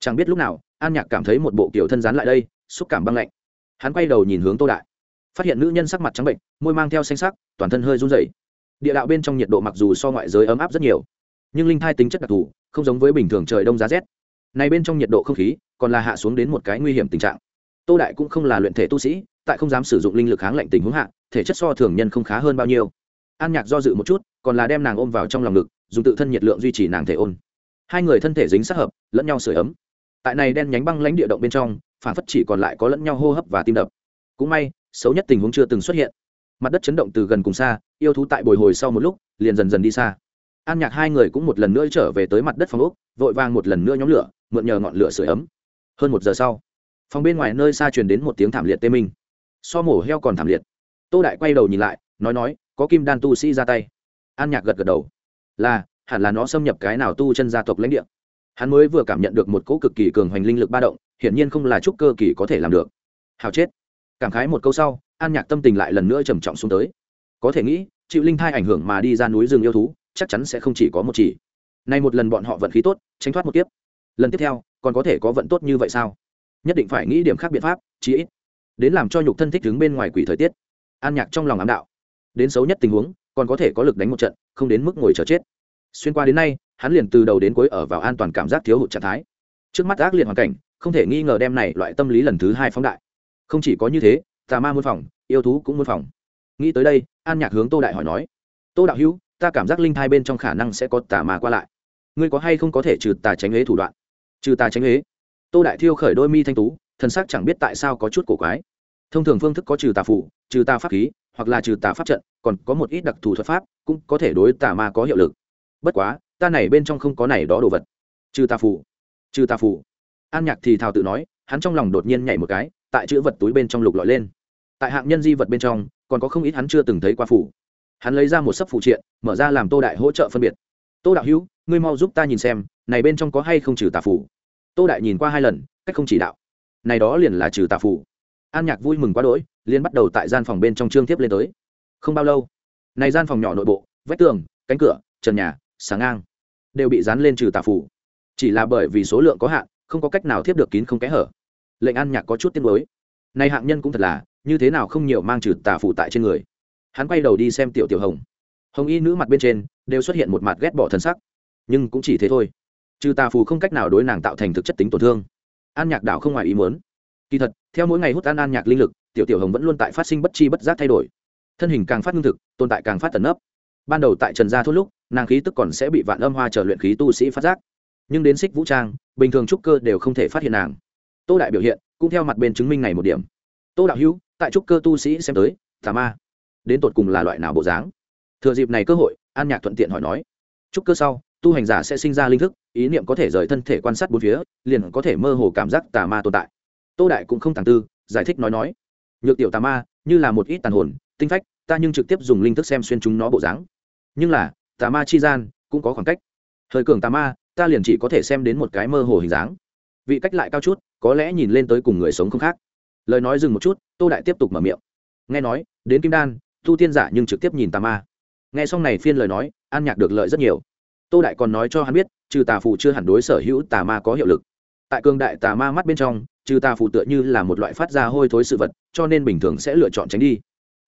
chẳng biết lúc nào, an nhạc cảm thấy một bộ kiểu thân rán lại đây, xúc cảm băng lạnh. Hắn quay đầu nhìn hướng tô đại. Phát hiện nữ nhân sắc mặt trắng bệnh, môi mang theo xanh sắc, toàn thân hơi run rẩy. Địa đạo bên trong nhiệt độ mặc dù so ngoại giới ấm áp rất nhiều, nhưng linh thai tính chất đặc thù, không giống với bình thường trời đông giá rét. Này bên trong nhiệt độ không khí, còn là hạ xuống đến một cái nguy hiểm tình trạng. Tô đại cũng không là luyện thể tu sĩ, tại không dám sử dụng linh lực kháng lạnh tình huống hạ, thể chất so thường nhân không khá hơn bao nhiêu. An nhạc do dự một chút, còn là đem nàng ôm vào trong lòng ngực, dùng tự thân nhiệt lượng duy trì nàng thể ôn. Hai người thân thể dính sát hợp, lẫn nhau sửa ấm tại này đen nhánh băng lãnh địa động bên trong, phản phất chỉ còn lại có lẫn nhau hô hấp và tim đập. Cũng may, xấu nhất tình huống chưa từng xuất hiện. Mặt đất chấn động từ gần cùng xa, yêu thú tại bồi hồi sau một lúc, liền dần dần đi xa. An nhạc hai người cũng một lần nữa trở về tới mặt đất phòng úc vội vàng một lần nữa nhóm lửa, mượn nhờ ngọn lửa sửa ấm. Hơn một giờ sau, phòng bên ngoài nơi xa truyền đến một tiếng thảm liệt tê minh. So mổ heo còn thảm liệt. Tô đại quay đầu nhìn lại, nói nói, có kim đan tu sĩ ra tay. An nhạc gật gật đầu. Là, hẳn là nó xâm nhập cái nào tu chân gia tộc lãnh địa hắn mới vừa cảm nhận được một cỗ cực kỳ cường hoành linh lực ba động, hiển nhiên không là trúc cơ kỳ có thể làm được. Hào chết. Cảm khái một câu sau, an nhạc tâm tình lại lần nữa trầm trọng xuống tới. Có thể nghĩ, chịu linh thai ảnh hưởng mà đi ra núi rừng yêu thú, chắc chắn sẽ không chỉ có một chỉ. Nay một lần bọn họ vận khí tốt, tránh thoát một tiếp lần tiếp theo, còn có thể có vận tốt như vậy sao? Nhất định phải nghĩ điểm khác biện pháp, chí ít đến làm cho nhục thân thích đứng bên ngoài quỷ thời tiết. An nhạc trong lòng ám đạo. Đến xấu nhất tình huống, còn có thể có lực đánh một trận, không đến mức ngồi chờ chết. Xuyên qua đến nay hắn liền từ đầu đến cuối ở vào an toàn cảm giác thiếu hụt trạng thái. Trước mắt ác liệt hoàn cảnh, không thể nghi ngờ đem này loại tâm lý lần thứ hai phóng đại. Không chỉ có như thế, tà ma muốn phòng, yêu thú cũng muốn phòng. Nghĩ tới đây, an nhạc hướng tô đại hỏi nói, tô đạo hữu, ta cảm giác linh thai bên trong khả năng sẽ có tà ma qua lại. Ngươi có hay không có thể trừ tà tránh huế thủ đoạn? Trừ tà tránh huế? Tô đại thiêu khởi đôi mi thanh tú, thần sắc chẳng biết tại sao có chút cổ quái. Thông thường phương thức có trừ tà phủ trừ tà pháp khí, hoặc là trừ tà pháp trận, còn có một ít đặc thù thuật pháp, cũng có thể đối tà ma có hiệu lực. Bất quá ta này bên trong không có này đó đồ vật. Trừ tà phủ trừ tà phủ an nhạc thì thào tự nói, hắn trong lòng đột nhiên nhảy một cái, tại chữ vật túi bên trong lục lọi lên. Tại hạng nhân di vật bên trong, còn có không ít hắn chưa từng thấy qua phủ hắn lấy ra một sấp phụ triện, mở ra làm tô đại hỗ trợ phân biệt. Tô đạo hữu, ngươi mau giúp ta nhìn xem, này bên trong có hay không trừ tà phủ tô đại nhìn qua hai lần, cách không chỉ đạo. Này đó liền là trừ tà phủ an nhạc vui mừng quá đỗi liên bắt đầu tại gian phòng bên trong trương tiếp lên tới. Không bao lâu, này gian phòng nhỏ nội bộ, vách tường, cánh cửa, trần nhà sáng ngang đều bị dán lên trừ tà phủ. Chỉ là bởi vì số lượng có hạn, không có cách nào thiếp được kín không kẽ hở. Lệnh an nhạc có chút tiếng mới này hạng nhân cũng thật là, như thế nào không nhiều mang trừ tà phủ tại trên người. Hắn quay đầu đi xem tiểu tiểu hồng. Hồng y nữ mặt bên trên đều xuất hiện một mặt ghét bỏ thân sắc. Nhưng cũng chỉ thế thôi. Trừ tà phù không cách nào đối nàng tạo thành thực chất tính tổn thương. An nhạc đảo không ngoài ý muốn. Kỳ thật, theo mỗi ngày hút an an nhạc linh lực, tiểu tiểu hồng vẫn luôn tại phát sinh bất chi bất giác thay đổi. Thân hình càng phát ngưng thực, tồn tại càng phát tẩn nấp. Ban đầu tại trần gia thốt lúc nàng khí tức còn sẽ bị vạn âm hoa trở luyện khí tu sĩ phát giác. Nhưng đến xích vũ trang, bình thường trúc cơ đều không thể phát hiện nàng. Tô đại biểu hiện, cũng theo mặt bên chứng minh này một điểm. Tô đạo hữu, tại trúc cơ tu sĩ xem tới, tà ma. Đến tột cùng là loại nào bộ dáng? Thừa dịp này cơ hội, an nhạc thuận tiện hỏi nói. Trúc cơ sau, tu hành giả sẽ sinh ra linh thức, ý niệm có thể rời thân thể quan sát bốn phía, liền có thể mơ hồ cảm giác tà ma tồn tại. Tô đại cũng không thẳng tư, giải thích nói nói. Nhược tiểu tà ma, như là một ít tàn hồn, tinh phách, ta nhưng trực tiếp dùng linh thức xem xuyên chúng nó bộ dáng. Nhưng là tà ma chi gian cũng có khoảng cách. Thời cường tà ma, ta liền chỉ có thể xem đến một cái mơ hồ hình dáng. Vị cách lại cao chút, có lẽ nhìn lên tới cùng người sống không khác. Lời nói dừng một chút, tô đại tiếp tục mở miệng. Nghe nói, đến kim đan tu tiên giả nhưng trực tiếp nhìn tà ma. Nghe xong này phiên lời nói, an nhạc được lợi rất nhiều. Tô đại còn nói cho hắn biết, trừ tà phù chưa hẳn đối sở hữu tà ma có hiệu lực. Tại cương đại tà ma mắt bên trong, trừ tà phù tựa như là một loại phát ra hôi thối sự vật, cho nên bình thường sẽ lựa chọn tránh đi.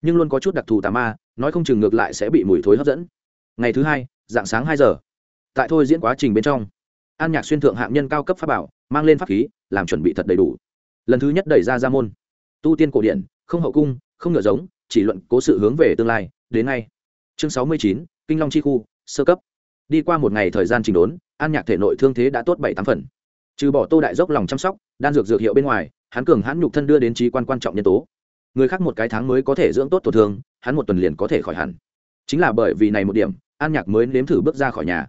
Nhưng luôn có chút đặc thù tà ma, nói không chừng ngược lại sẽ bị mùi thối hấp dẫn ngày thứ hai, dạng sáng hai giờ. Tại thôi diễn quá trình bên trong, an nhạc xuyên thượng hạng nhân cao cấp pháp bảo, mang lên pháp khí, làm chuẩn bị thật đầy đủ. Lần thứ nhất đẩy ra ra môn. Tu tiên cổ điển, không hậu cung, không ngựa giống, chỉ luận cố sự hướng về tương lai, đến ngay. Chương sáu mươi chín, kinh long chi khu, sơ cấp. Đi qua một ngày thời gian trình đốn, an nhạc thể nội thương thế đã tốt bảy tám phần. Trừ bỏ tô đại dốc lòng chăm sóc, đan dược dược hiệu bên ngoài, hắn cường hãn nhục thân đưa đến trí quan quan trọng nhân tố. Người khác một cái tháng mới có thể dưỡng tốt tổn thương, hắn một tuần liền có thể khỏi hẳn chính là bởi vì này một điểm, an nhạc mới nếm thử bước ra khỏi nhà.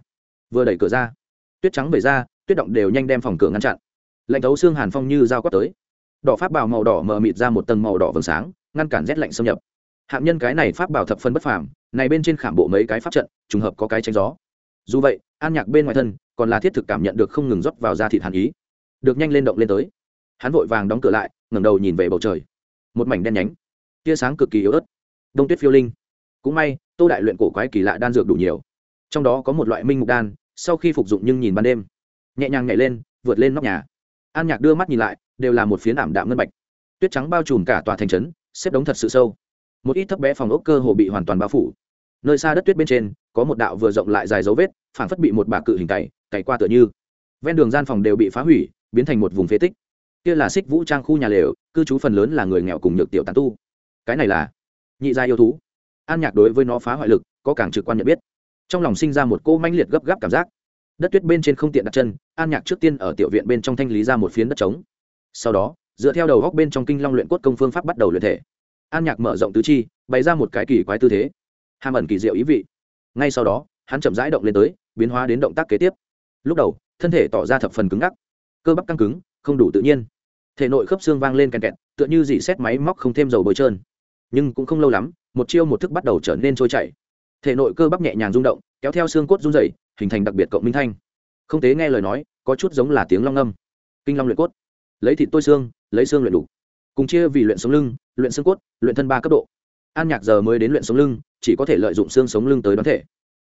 Vừa đẩy cửa ra, tuyết trắng về ra tuyết động đều nhanh đem phòng cửa ngăn chặn. Lạnh thấu xương hàn phong như dao quát tới. Đỏ pháp bào màu đỏ mờ mịt ra một tầng màu đỏ vầng sáng, ngăn cản rét lạnh xâm nhập. Hạng nhân cái này pháp bảo thập phân bất phàm, này bên trên khảm bộ mấy cái pháp trận, trùng hợp có cái tranh gió. Dù vậy, an nhạc bên ngoài thân còn là thiết thực cảm nhận được không ngừng rót vào da thịt hàn ý. Được nhanh lên động lên tới. Hắn vội vàng đóng cửa lại, ngẩng đầu nhìn về bầu trời. Một mảnh đen nhánh. Tia sáng cực kỳ yếu ớt. Đông tuyết phiêu linh cũng may, tô đại luyện cổ quái kỳ lạ đan dược đủ nhiều. Trong đó có một loại minh mục đan, sau khi phục dụng nhưng nhìn ban đêm. Nhẹ nhàng nhảy lên, vượt lên nóc nhà. An nhạc đưa mắt nhìn lại, đều là một phiến ảm đạm ngân bạch. Tuyết trắng bao trùm cả tòa thành trấn, xếp đống thật sự sâu. Một ít thấp bé phòng ốc cơ hồ bị hoàn toàn bao phủ. Nơi xa đất tuyết bên trên, có một đạo vừa rộng lại dài dấu vết phản phất bị một bà cự hình cày cày qua tựa như. Ven đường gian phòng đều bị phá hủy, biến thành một vùng phế tích. Kia là xích vũ trang khu nhà lều, cư trú phần lớn là người nghèo cùng nhược tiểu tàn tu. Cái này là nhị gia yêu thú an nhạc đối với nó phá hoại lực, có càng trực quan nhận biết. Trong lòng sinh ra một cô manh liệt gấp gáp cảm giác. Đất tuyết bên trên không tiện đặt chân, an nhạc trước tiên ở tiểu viện bên trong thanh lý ra một phiến đất trống. Sau đó, dựa theo đầu góc bên trong kinh long luyện cốt công phương pháp bắt đầu luyện thể. An nhạc mở rộng tứ chi, bày ra một cái kỳ quái tư thế. Hàm ẩn kỳ diệu ý vị. Ngay sau đó, hắn chậm rãi động lên tới, biến hóa đến động tác kế tiếp. Lúc đầu, thân thể tỏ ra thập phần cứng ngắc. Cơ bắp căng cứng, không đủ tự nhiên. Thể nội khớp xương vang lên kèn kẹt, tựa như dỉ xét máy móc không thêm dầu bôi trơn. Nhưng cũng không lâu lắm một chiêu một thức bắt đầu trở nên trôi chảy. Thể nội cơ bắp nhẹ nhàng rung động, kéo theo xương cốt run dày hình thành đặc biệt cộng minh thanh. Không tế nghe lời nói, có chút giống là tiếng long âm. Kinh long luyện cốt. Lấy thịt tôi xương, lấy xương luyện đủ. Cùng chia vì luyện sống lưng, luyện xương cốt, luyện thân ba cấp độ. An nhạc giờ mới đến luyện sống lưng, chỉ có thể lợi dụng xương sống lưng tới đoán thể.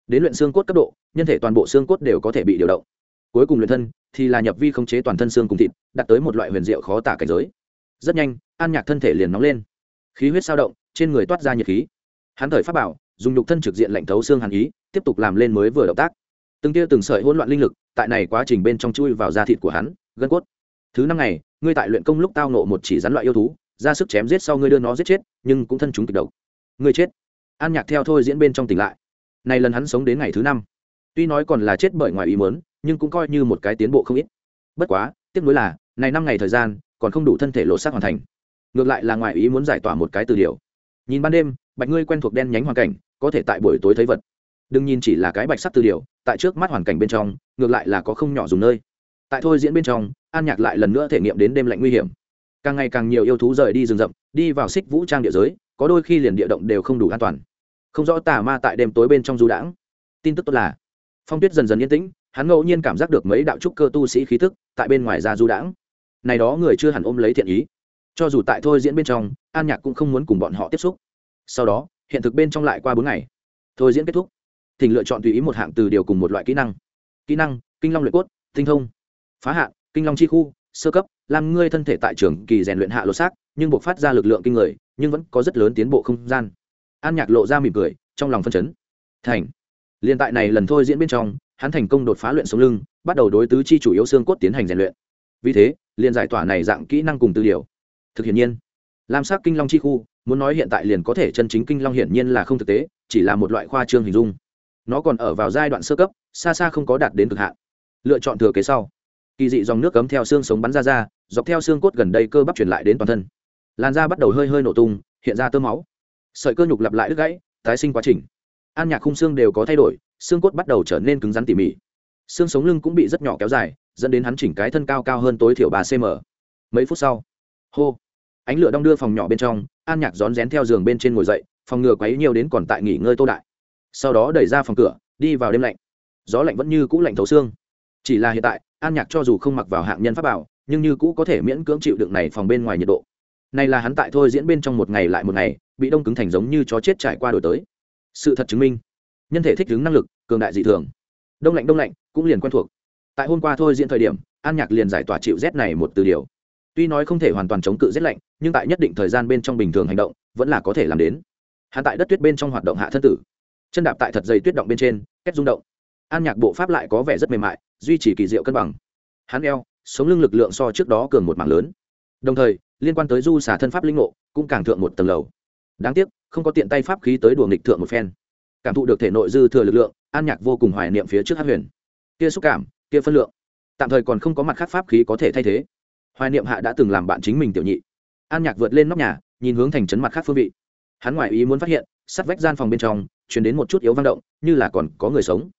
Đến luyện xương cốt cấp độ, nhân thể toàn bộ xương cốt đều có thể bị điều động. Cuối cùng luyện thân thì là nhập vi khống chế toàn thân xương cùng thịt đạt tới một loại huyền diệu khó tả cảnh giới. Rất nhanh, an nhạc thân thể liền nóng lên. Khí huyết sao động trên người toát ra nhiệt khí. Hắn thời pháp bảo, dùng nhục thân trực diện lạnh thấu xương hàn ý, tiếp tục làm lên mới vừa động tác. Từng tia từng sợi hỗn loạn linh lực, tại này quá trình bên trong chui vào da thịt của hắn, gân cốt. Thứ năm ngày, ngươi tại luyện công lúc tao nộ một chỉ rắn loại yêu thú, ra sức chém giết sau ngươi đưa nó giết chết, nhưng cũng thân chúng kịch độc. Ngươi chết. An nhạc theo thôi diễn bên trong tỉnh lại. Này lần hắn sống đến ngày thứ năm. Tuy nói còn là chết bởi ngoài ý muốn, nhưng cũng coi như một cái tiến bộ không ít. Bất quá, tiếc nuối là, này năm ngày thời gian, còn không đủ thân thể lộ xác hoàn thành. Ngược lại là ngoài ý muốn giải tỏa một cái từ điều nhìn ban đêm, bạch ngươi quen thuộc đen nhánh hoàn cảnh, có thể tại buổi tối thấy vật. Đừng nhìn chỉ là cái bạch sắc từ điều tại trước mắt hoàn cảnh bên trong, ngược lại là có không nhỏ dùng nơi. Tại thôi diễn bên trong, an nhạc lại lần nữa thể nghiệm đến đêm lạnh nguy hiểm. Càng ngày càng nhiều yêu thú rời đi rừng rậm, đi vào xích vũ trang địa giới, có đôi khi liền địa động đều không đủ an toàn. Không rõ tà ma tại đêm tối bên trong du đãng. Tin tức tốt là, phong tuyết dần dần yên tĩnh, hắn ngẫu nhiên cảm giác được mấy đạo trúc cơ tu sĩ khí thức tại bên ngoài ra du đãng. Này đó người chưa hẳn ôm lấy thiện ý cho dù tại thôi diễn bên trong, an nhạc cũng không muốn cùng bọn họ tiếp xúc. Sau đó, hiện thực bên trong lại qua bốn ngày. Thôi diễn kết thúc thỉnh lựa chọn tùy ý một hạng từ điều cùng một loại kỹ năng. Kỹ năng, kinh long luyện cốt, tinh thông. Phá hạn kinh long chi khu, sơ cấp, làm ngươi thân thể tại trường kỳ rèn luyện hạ lột xác, nhưng buộc phát ra lực lượng kinh người, nhưng vẫn có rất lớn tiến bộ không gian. An nhạc lộ ra mỉm cười, trong lòng phân chấn. Thành. Liên tại này lần thôi diễn bên trong, hắn thành công đột phá luyện sống lưng, bắt đầu đối tứ chi chủ yếu xương cốt tiến hành rèn luyện. Vì thế, liền giải tỏa này dạng kỹ năng cùng tư điều thực hiện nhiên. Lam sắc kinh long chi khu, muốn nói hiện tại liền có thể chân chính kinh long hiển nhiên là không thực tế, chỉ là một loại khoa trương hình dung. Nó còn ở vào giai đoạn sơ cấp, xa xa không có đạt đến cực hạn. Lựa chọn thừa kế sau. Kỳ dị dòng nước cấm theo xương sống bắn ra ra, dọc theo xương cốt gần đây cơ bắp truyền lại đến toàn thân. Làn da bắt đầu hơi hơi nổ tung, hiện ra tơ máu. Sợi cơ nhục lặp lại đứt gãy, tái sinh quá trình. An nhạc khung xương đều có thay đổi, xương cốt bắt đầu trở nên cứng rắn tỉ mỉ. Xương sống lưng cũng bị rất nhỏ kéo dài, dẫn đến hắn chỉnh cái thân cao cao hơn tối thiểu ba cm mấy phút sau, hô ánh lửa đong đưa phòng nhỏ bên trong, an nhạc rón rén theo giường bên trên ngồi dậy, phòng ngừa quấy nhiều đến còn tại nghỉ ngơi tô đại. Sau đó đẩy ra phòng cửa, đi vào đêm lạnh. Gió lạnh vẫn như cũ lạnh thấu xương. Chỉ là hiện tại, an nhạc cho dù không mặc vào hạng nhân pháp bảo, nhưng như cũ có thể miễn cưỡng chịu đựng này phòng bên ngoài nhiệt độ. Này là hắn tại thôi diễn bên trong một ngày lại một ngày, bị đông cứng thành giống như chó chết trải qua đổi tới. Sự thật chứng minh, nhân thể thích ứng năng lực, cường đại dị thường. Đông lạnh đông lạnh, cũng liền quen thuộc. Tại hôm qua thôi diễn thời điểm, an nhạc liền giải tỏa chịu rét này một từ điều. Tuy nói không thể hoàn toàn chống cự rét lạnh nhưng tại nhất định thời gian bên trong bình thường hành động, vẫn là có thể làm đến. Hắn tại đất tuyết bên trong hoạt động hạ thân tử. Chân đạp tại thật dày tuyết động bên trên, kết rung động. An nhạc bộ pháp lại có vẻ rất mềm mại, duy trì kỳ diệu cân bằng. Hắn eo, sống lưng lực lượng so trước đó cường một mảng lớn. Đồng thời, liên quan tới du xả thân pháp linh ngộ, cũng càng thượng một tầng lầu. Đáng tiếc, không có tiện tay pháp khí tới đùa nghịch thượng một phen. Cảm thụ được thể nội dư thừa lực lượng, an nhạc vô cùng hoài niệm phía trước hát huyền. Kia xúc cảm, kia phân lượng. Tạm thời còn không có mặt khác pháp khí có thể thay thế. Hoài niệm hạ đã từng làm bạn chính mình tiểu nhị an nhạc vượt lên nóc nhà, nhìn hướng thành trấn mặt khác phương vị. Hắn ngoại ý muốn phát hiện, sắt vách gian phòng bên trong chuyển đến một chút yếu vang động, như là còn có người sống.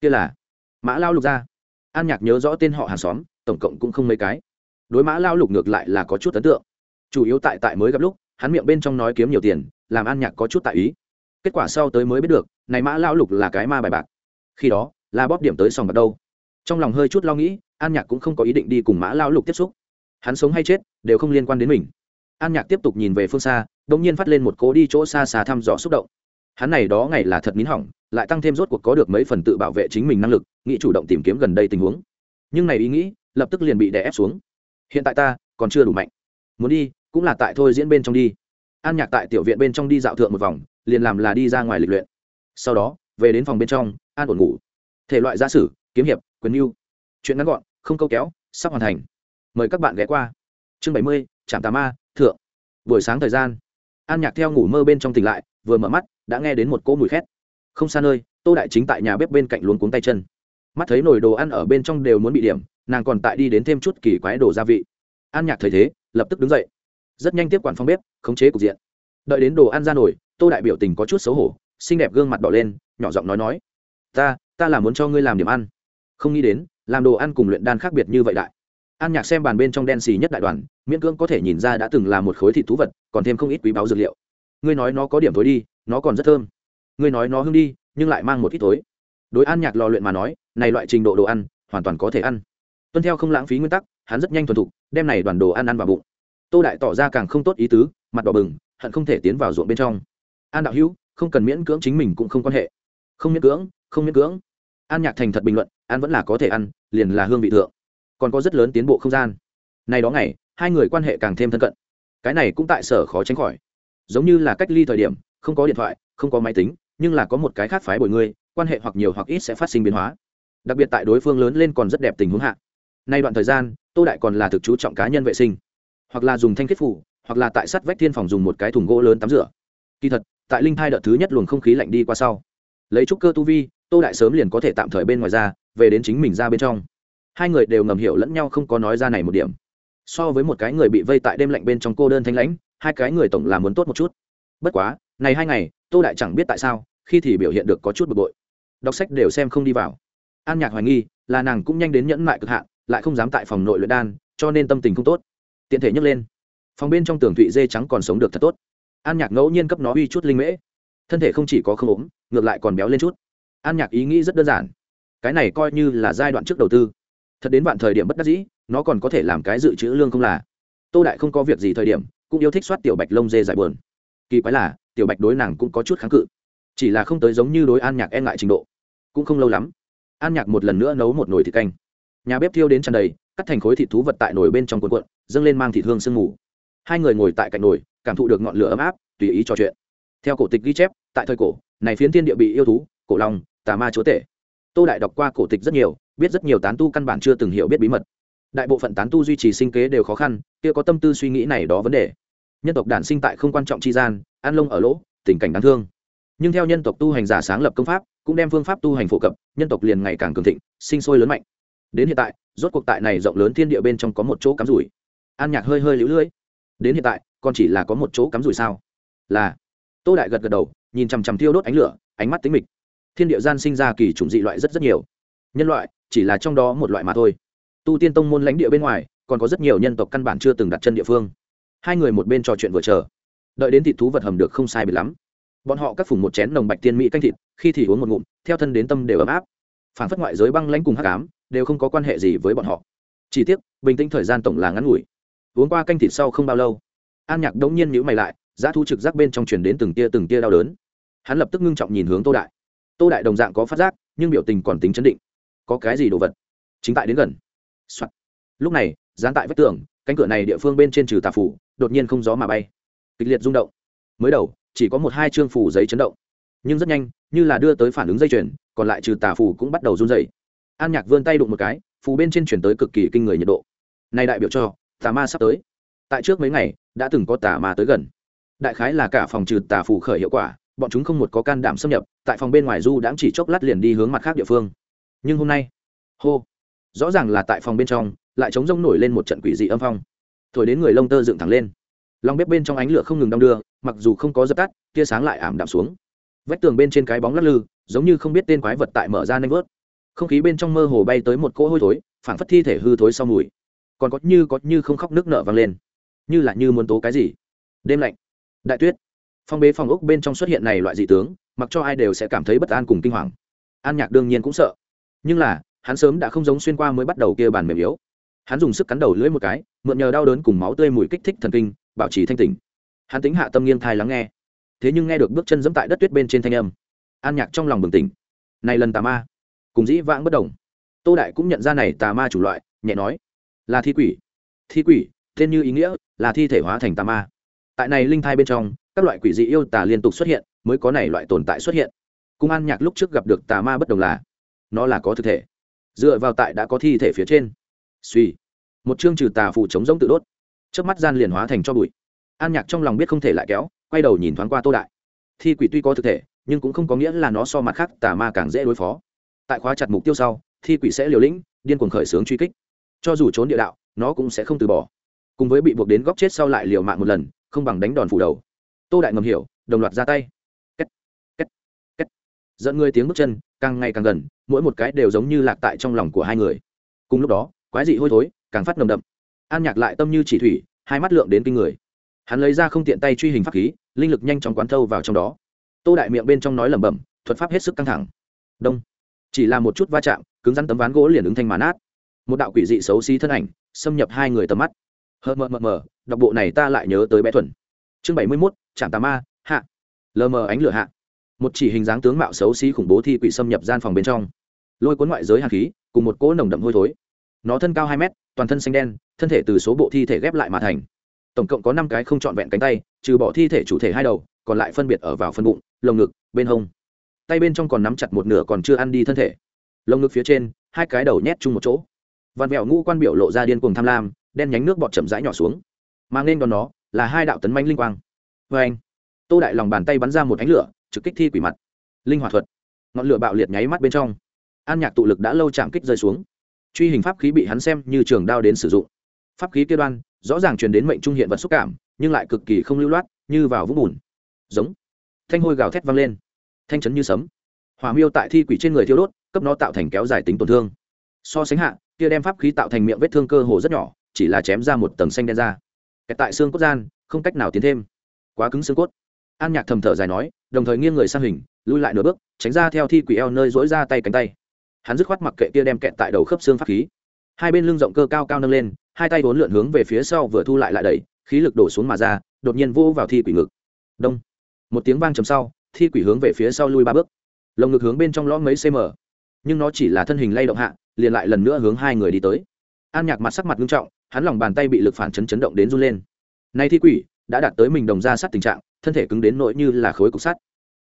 Kia là mã lao lục ra. An nhạc nhớ rõ tên họ hàng xóm, tổng cộng cũng không mấy cái. Đối mã lao lục ngược lại là có chút ấn tượng. Chủ yếu tại tại mới gặp lúc, hắn miệng bên trong nói kiếm nhiều tiền, làm an nhạc có chút tại ý. Kết quả sau tới mới biết được, này mã lao lục là cái ma bài bạc. Khi đó, là bóp điểm tới sòng bạc đâu. Trong lòng hơi chút lo nghĩ, an nhạc cũng không có ý định đi cùng mã lao lục tiếp xúc. Hắn sống hay chết, đều không liên quan đến mình an nhạc tiếp tục nhìn về phương xa đ ỗ n g nhiên phát lên một cố đi chỗ xa xa thăm dò xúc động. Hắn này đó ngày là thật nín hỏng, lại tăng thêm rốt cuộc có được mấy phần tự bảo vệ chính mình năng lực, nghĩ chủ động tìm kiếm gần đây tình huống. Nhưng này ý nghĩ, lập tức liền bị đè ép xuống. Hiện tại ta, còn chưa đủ mạnh. Muốn đi, cũng là tại thôi diễn bên trong đi. An nhạc tại tiểu viện bên trong đi dạo thượng một vòng, liền làm là đi ra ngoài lịch luyện. Sau đó, về đến phòng bên trong, an ổn ngủ. Thể loại gia sử, kiếm hiệp, quyền mưu. Chuyện ngắn gọn, không câu kéo, sắp hoàn thành. Mời các bạn ghé qua. Chương bảy mươi, trạm tà ma buổi sáng thời gian, an nhạc theo ngủ mơ bên trong tỉnh lại, vừa mở mắt, đã nghe đến một cỗ mùi khét. Không xa nơi, tô đại chính tại nhà bếp bên cạnh luống cuống tay chân. Mắt thấy nồi đồ ăn ở bên trong đều muốn bị điểm, nàng còn tại đi đến thêm chút kỳ quái đồ gia vị. An nhạc thấy thế, lập tức đứng dậy. Rất nhanh tiếp quản phòng bếp, khống chế cục diện. Đợi đến đồ ăn ra nổi tô đại biểu tình có chút xấu hổ, xinh đẹp gương mặt đỏ lên, nhỏ giọng nói nói, ta ta là muốn cho ngươi làm điểm ăn. Không nghĩ đến, làm đồ ăn cùng luyện đan khác biệt như vậy đại an nhạc xem bàn bên trong đen xì nhất đại đoàn, miễn cưỡng có thể nhìn ra đã từng là một khối thịt thú vật, còn thêm không ít quý báu dược liệu. Ngươi nói nó có điểm thối đi, nó còn rất thơm. Ngươi nói nó hương đi, nhưng lại mang một ít thối. Đối an nhạc lò luyện mà nói, này loại trình độ đồ ăn, hoàn toàn có thể ăn. Tuân theo không lãng phí nguyên tắc, hắn rất nhanh thuần thục, đem này đoàn đồ ăn ăn vào bụng. Tô đại tỏ ra càng không tốt ý tứ, mặt đỏ bừng, hận không thể tiến vào ruộng bên trong. An đạo hữu, không cần miễn cưỡng chính mình cũng không quan hệ. Không miễn cưỡng, không miễn cưỡng. An nhạc thành thật bình luận, ăn vẫn là có thể ăn, liền là hương vị thượng còn có rất lớn tiến bộ không gian. Nay đó ngày, hai người quan hệ càng thêm thân cận. Cái này cũng tại sở khó tránh khỏi. Giống như là cách ly thời điểm, không có điện thoại, không có máy tính, nhưng là có một cái khác phái bồi ngươi, quan hệ hoặc nhiều hoặc ít sẽ phát sinh biến hóa. Đặc biệt tại đối phương lớn lên còn rất đẹp tình huống hạ. Nay đoạn thời gian, tô đại còn là thực chú trọng cá nhân vệ sinh. Hoặc là dùng thanh kết phủ, hoặc là tại sắt vách thiên phòng dùng một cái thùng gỗ lớn tắm rửa. Kỳ thật, tại linh thai đợt thứ nhất luồng không khí lạnh đi qua sau. Lấy trúc cơ tu vi, tô đại sớm liền có thể tạm thời bên ngoài ra, về đến chính mình ra bên trong hai người đều ngầm hiểu lẫn nhau không có nói ra này một điểm. So với một cái người bị vây tại đêm lạnh bên trong cô đơn thanh lãnh, hai cái người tổng là muốn tốt một chút. Bất quá, này hai ngày, tô đại chẳng biết tại sao, khi thì biểu hiện được có chút bực bội. Đọc sách đều xem không đi vào. An nhạc hoài nghi, là nàng cũng nhanh đến nhẫn mại cực hạn, lại không dám tại phòng nội luyện đan, cho nên tâm tình không tốt. Tiện thể nhấc lên. Phòng bên trong tường thụy dê trắng còn sống được thật tốt. An nhạc ngẫu nhiên cấp nó uy chút linh mễ. Thân thể không chỉ có không ốm, ngược lại còn béo lên chút. An nhạc ý nghĩ rất đơn giản. Cái này coi như là giai đoạn trước đầu tư thật đến vạn thời điểm bất đắc dĩ, nó còn có thể làm cái dự trữ lương không là. Tô đại không có việc gì thời điểm, cũng yêu thích soát tiểu bạch lông dê giải buồn. Kỳ quái là, tiểu bạch đối nàng cũng có chút kháng cự. Chỉ là không tới giống như đối an nhạc e ngại trình độ. Cũng không lâu lắm, an nhạc một lần nữa nấu một nồi thịt canh. Nhà bếp thiêu đến tràn đầy, cắt thành khối thịt thú vật tại nồi bên trong cuộn cuộn, dâng lên mang thịt hương sương mù. Hai người ngồi tại cạnh nồi, cảm thụ được ngọn lửa ấm áp, tùy ý trò chuyện. Theo cổ tịch ghi chép, tại thời cổ, này phiến thiên địa bị yêu thú, cổ long, tà ma chúa tể. Tô đại đọc qua cổ tịch rất nhiều biết rất nhiều tán tu căn bản chưa từng hiểu biết bí mật. Đại bộ phận tán tu duy trì sinh kế đều khó khăn, kia có tâm tư suy nghĩ này đó vấn đề. Nhân tộc đản sinh tại không quan trọng chi gian an lông ở lỗ, tình cảnh đáng thương. Nhưng theo nhân tộc tu hành giả sáng lập công pháp, cũng đem phương pháp tu hành phổ cập, nhân tộc liền ngày càng cường thịnh, sinh sôi lớn mạnh. Đến hiện tại, rốt cuộc tại này rộng lớn thiên địa bên trong có một chỗ cắm rủi. An nhạc hơi hơi lũ lưỡi. Đến hiện tại, còn chỉ là có một chỗ cắm rủi sao? Là, tô đại gật gật đầu, nhìn chằm chằm thiêu đốt ánh lửa, ánh mắt tính mịch. Thiên địa gian sinh ra kỳ chủng dị loại rất rất nhiều. Nhân loại chỉ là trong đó một loại mà thôi. Tu tiên tông môn lãnh địa bên ngoài, còn có rất nhiều nhân tộc căn bản chưa từng đặt chân địa phương. Hai người một bên trò chuyện vừa chờ. Đợi đến thịt thú vật hầm được không sai biệt lắm. Bọn họ cắt phùng một chén nồng bạch tiên mỹ canh thịt, khi thì uống một ngụm, theo thân đến tâm đều ấm áp. Phản phất ngoại giới băng lãnh cùng hắc ám, đều không có quan hệ gì với bọn họ. Chỉ tiếc, bình tĩnh thời gian tổng là ngắn ngủi. Uống qua canh thịt sau không bao lâu, an nhạc đống nhiên nhíu mày lại, giá thu trực giác bên trong truyền đến từng tia từng tia đau đớn. Hắn lập tức ngưng trọng nhìn hướng tô đại. Tô đại đồng dạng có phát giác, nhưng biểu tình còn tính chấn định có cái gì đồ vật? Chính tại đến gần、Soạn. lúc này, dán tại vách tường, cánh cửa này địa phương bên trên trừ tà phủ đột nhiên không gió mà bay. Kịch liệt rung động. Mới đầu, chỉ có một hai chương phủ giấy chấn động. Nhưng rất nhanh, như là đưa tới phản ứng dây chuyền, còn lại trừ tà phủ cũng bắt đầu run dày an nhạc vươn tay đụng một cái, phù bên trên chuyển tới cực kỳ kinh người nhiệt độ. Này đại biểu cho, tà ma sắp tới. Tại trước mấy ngày, đã từng có tà ma tới gần. Đại khái là cả phòng trừ tà phù khởi hiệu quả, bọn chúng không một có can đảm xâm nhập, tại phòng bên ngoài du đãng chỉ chốc lát liền đi hướng mặt khác địa phương nhưng hôm nay, hô, rõ ràng là tại phòng bên trong, lại chống rông nổi lên một trận quỷ dị âm phong. Thổi đến người lông tơ dựng thẳng lên. Lòng bếp bên trong ánh lửa không ngừng đong đưa, mặc dù không có dập tắt, tia sáng lại ảm đạm xuống. Vách tường bên trên cái bóng lắc lư, giống như không biết tên quái vật tại mở ra nanh vớt. Không khí bên trong mơ hồ bay tới một cỗ hôi thối, phảng phất thi thể hư thối sau mùi. Còn có như có như không khóc nước nở vang lên. Như là như muốn tố cái gì. Đêm lạnh. Đại tuyết. Phong bế phòng ốc bên trong xuất hiện này loại dị tướng, mặc cho ai đều sẽ cảm thấy bất an cùng kinh hoàng. An nhạc đương nhiên cũng sợ nhưng là, hắn sớm đã không giống xuyên qua mới bắt đầu kia bàn mềm yếu. Hắn dùng sức cắn đầu lưỡi một cái, mượn nhờ đau đớn cùng máu tươi mùi kích thích thần kinh, bảo trì thanh tỉnh. Hắn tính hạ tâm nghiêng thai lắng nghe. Thế nhưng nghe được bước chân dẫm tại đất tuyết bên trên thanh âm, an nhạc trong lòng bừng tỉnh. Này lần tà ma, cùng dĩ vãng bất đồng. Tô đại cũng nhận ra này tà ma chủ loại, nhẹ nói, là thi quỷ. Thi quỷ, tên như ý nghĩa, là thi thể hóa thành tà ma. Tại này linh thai bên trong, các loại quỷ dị yêu tà liên tục xuất hiện, mới có này loại tồn tại xuất hiện. Cung an nhạc lúc trước gặp được tà ma bất đồng là nó là có thực thể. Dựa vào tại đã có thi thể phía trên. Suy một chương trừ tà phủ chống giống tự đốt. Trước mắt gian liền hóa thành cho bụi. An nhạc trong lòng biết không thể lại kéo, quay đầu nhìn thoáng qua tô đại. Thi quỷ tuy có thực thể, nhưng cũng không có nghĩa là nó so mặt khác tà ma càng dễ đối phó. Tại khóa chặt mục tiêu sau, thi quỷ sẽ liều lĩnh, điên cuồng khởi xướng truy kích. Cho dù trốn địa đạo, nó cũng sẽ không từ bỏ. Cùng với bị buộc đến góc chết sau lại liều mạng một lần, không bằng đánh đòn phủ đầu. Tô đại ngầm hiểu, đồng loạt ra tay. Két két két. Dẫn người tiếng bước chân càng ngày càng gần, mỗi một cái đều giống như lạc tại trong lòng của hai người. Cùng lúc đó, quái dị hôi thối, càng phát nồng đậm. An nhạc lại tâm như chỉ thủy, hai mắt lượng đến kinh người. Hắn lấy ra không tiện tay truy hình pháp khí, linh lực nhanh chóng quán thâu vào trong đó. Tô đại miệng bên trong nói lẩm bẩm, thuật pháp hết sức căng thẳng. Đông. Chỉ là một chút va chạm, cứng rắn tấm ván gỗ liền ứng thanh màn át một đạo quỷ dị xấu xí thân ảnh, xâm nhập hai người tầm mắt. Hờ mờ mờ mờ, đọc bộ này ta lại nhớ tới bé thuần. Chương bảy mươi mốt trạm tà ma, hạ. Lờ mờ ánh lửa hạ một chỉ hình dáng tướng mạo xấu xí khủng bố thi quỷ xâm nhập gian phòng bên trong. Lôi cuốn ngoại giới hàn khí, cùng một cỗ nồng đậm hôi thối. Nó thân cao hai mét, toàn thân xanh đen, thân thể từ số bộ thi thể ghép lại mà thành. Tổng cộng có năm cái không trọn vẹn cánh tay, trừ bỏ thi thể chủ thể hai đầu, còn lại phân biệt ở vào phân bụng, lồng ngực, bên hông. Tay bên trong còn nắm chặt một nửa còn chưa ăn đi thân thể. Lồng ngực phía trên, hai cái đầu nhét chung một chỗ. Vằn vẹo ngũ quan biểu lộ ra điên cuồng tham lam, đen nhánh nước bọt chậm rãi nhỏ xuống. Mang lên đón nó là hai đạo tấn manh linh quang. Vê anh tô đại lòng bàn tay bắn ra một ánh lửa trực kích thi quỷ mặt. Linh hoạt thuật. Ngọn lửa bạo liệt nháy mắt bên trong. An nhạc tụ lực đã lâu chạm kích rơi xuống. Truy hình pháp khí bị hắn xem như trường đao đến sử dụng. Pháp khí kia đoan, rõ ràng truyền đến mệnh trung hiện vật xúc cảm, nhưng lại cực kỳ không lưu loát, như vào vũng bùn. Giống. Thanh hôi gào thét vang lên. Thanh chấn như sấm. Hỏa miêu tại thi quỷ trên người thiêu đốt, cấp nó tạo thành kéo dài tính tổn thương. So sánh hạ, kia đem pháp khí tạo thành miệng vết thương cơ hồ rất nhỏ, chỉ là chém ra một tầng xanh đen ra. Kẹt tại xương cốt gian, không cách nào tiến thêm. Quá cứng xương cốt. An nhạc thầm thở dài nói đồng thời nghiêng người sang hình, lui lại nửa bước, tránh ra theo thi quỷ eo nơi dối ra tay cánh tay. Hắn dứt khoát mặc kệ kia đem kẹt tại đầu khớp xương pháp khí. Hai bên lưng rộng cơ cao cao nâng lên, hai tay vốn lượn hướng về phía sau vừa thu lại lại đẩy, khí lực đổ xuống mà ra, đột nhiên vô vào thi quỷ ngực. Đông. Một tiếng vang trầm sau, thi quỷ hướng về phía sau lui ba bước. Lồng ngực hướng bên trong lõm mấy cm nhưng nó chỉ là thân hình lay động hạ, liền lại lần nữa hướng hai người đi tới. An nhạc mặt sắc mặt nghiêm trọng, hắn lòng bàn tay bị lực phản chấn chấn động đến run lên. Nay thi quỷ, đã đạt tới mình đồng ra sát tình trạng thân thể cứng đến nỗi như là khối cục sắt.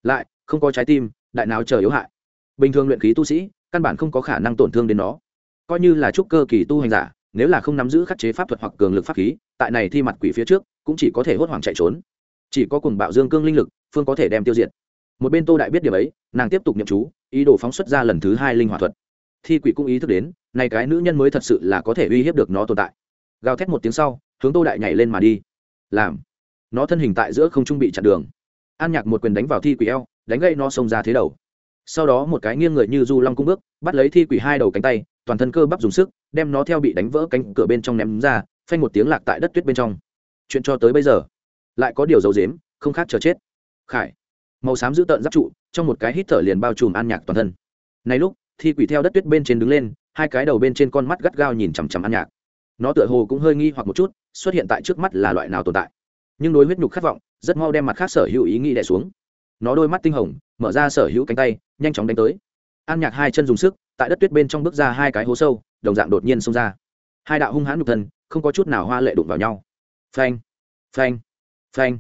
Lại, không có trái tim, đại nào chờ yếu hại. Bình thường luyện khí tu sĩ, căn bản không có khả năng tổn thương đến nó. Coi như là trúc cơ kỳ tu hành giả, nếu là không nắm giữ khắc chế pháp thuật hoặc cường lực pháp khí, tại này thi mặt quỷ phía trước, cũng chỉ có thể hốt hoảng chạy trốn. Chỉ có cùng bạo dương cương linh lực, phương có thể đem tiêu diệt. Một bên tô đại biết điểm ấy, nàng tiếp tục nhậm chú, ý đồ phóng xuất ra lần thứ hai linh hỏa thuật. Thi quỷ cũng ý thức đến, này cái nữ nhân mới thật sự là có thể uy hiếp được nó tồn tại. Gào thét một tiếng sau, hướng tô đại nhảy lên mà đi. Làm nó thân hình tại giữa không trung bị chặn đường. An nhạc một quyền đánh vào thi quỷ eo, đánh gây nó xông ra thế đầu. Sau đó một cái nghiêng người như du long cung bước, bắt lấy thi quỷ hai đầu cánh tay, toàn thân cơ bắp dùng sức, đem nó theo bị đánh vỡ cánh cửa bên trong ném ra, phanh một tiếng lạc tại đất tuyết bên trong. Chuyện cho tới bây giờ, lại có điều dấu dếm không khác chờ chết. Khải, màu xám giữ tợn giáp trụ, trong một cái hít thở liền bao trùm an nhạc toàn thân. Này lúc, thi quỷ theo đất tuyết bên trên đứng lên, hai cái đầu bên trên con mắt gắt gao nhìn chằm chằm an nhạc. Nó tựa hồ cũng hơi nghi hoặc một chút, xuất hiện tại trước mắt là loại nào tồn tại? Nhưng đối huyết nhục khát vọng, rất mau đem mặt khác sở hữu ý nghĩ đẻ xuống. Nó đôi mắt tinh hồng, mở ra sở hữu cánh tay, nhanh chóng đánh tới. An nhạc hai chân dùng sức, tại đất tuyết bên trong bước ra hai cái hố sâu, đồng dạng đột nhiên xông ra. Hai đạo hung hãn nhục thân, không có chút nào hoa lệ đụng vào nhau. Phanh phanh phanh.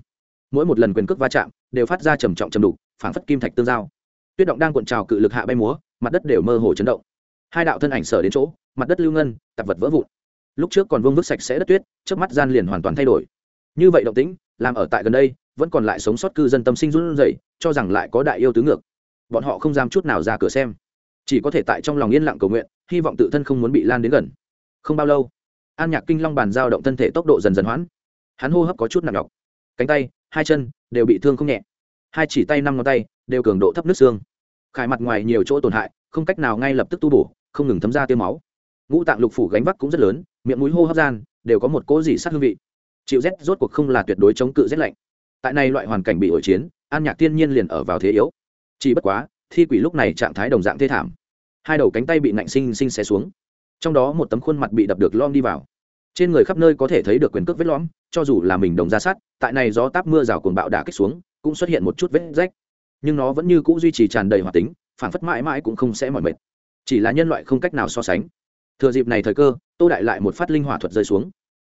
Mỗi một lần quyền cước va chạm, đều phát ra trầm trọng trầm đục, phảng phất kim thạch tương giao. Tuyết động đang cuộn trào cự lực hạ bay múa, mặt đất đều mơ hồ chấn động. Hai đạo thân ảnh sở đến chỗ, mặt đất lưu ngân, tạp vật vỡ vụn. Lúc trước còn vương vứt sạch sẽ đất tuyết trước mắt gian liền hoàn toàn thay đổi như vậy động tĩnh, làm ở tại gần đây, vẫn còn lại sống sót cư dân tâm sinh run rẩy, cho rằng lại có đại yêu tứ ngược. Bọn họ không dám chút nào ra cửa xem. Chỉ có thể tại trong lòng yên lặng cầu nguyện, hy vọng tự thân không muốn bị lan đến gần. Không bao lâu, an nhạc kinh long bàn giao động thân thể tốc độ dần dần hoãn. Hắn hô hấp có chút nặng nhọc. Cánh tay, hai chân đều bị thương không nhẹ. Hai chỉ tay năm ngón tay đều cường độ thấp nước xương. Khải mặt ngoài nhiều chỗ tổn hại, không cách nào ngay lập tức tu bổ, không ngừng thấm ra tiêu máu. Ngũ tạng lục phủ gánh vác cũng rất lớn, miệng mũi hô hấp gian đều có một cỗ dị sát hương vị chịu rét rốt cuộc không là tuyệt đối chống cự rét lạnh. Tại này loại hoàn cảnh bị ổi chiến, an nhạc thiên nhiên liền ở vào thế yếu. Chỉ bất quá, thi quỷ lúc này trạng thái đồng dạng thê thảm. Hai đầu cánh tay bị nạnh sinh sinh xé xuống. Trong đó một tấm khuôn mặt bị đập được lom đi vào. Trên người khắp nơi có thể thấy được quyền cước vết lõm, cho dù là mình đồng ra sát, tại này gió táp mưa rào cuồng bạo đả kích xuống, cũng xuất hiện một chút vết rách. Nhưng nó vẫn như c ũ duy trì tràn đầy hoạt tính, phản phất mãi mãi cũng không sẽ mỏi mệt. Chỉ là nhân loại không cách nào so sánh. Thừa dịp này thời cơ, tô đại lại một phát linh hỏa thuật rơi xuống.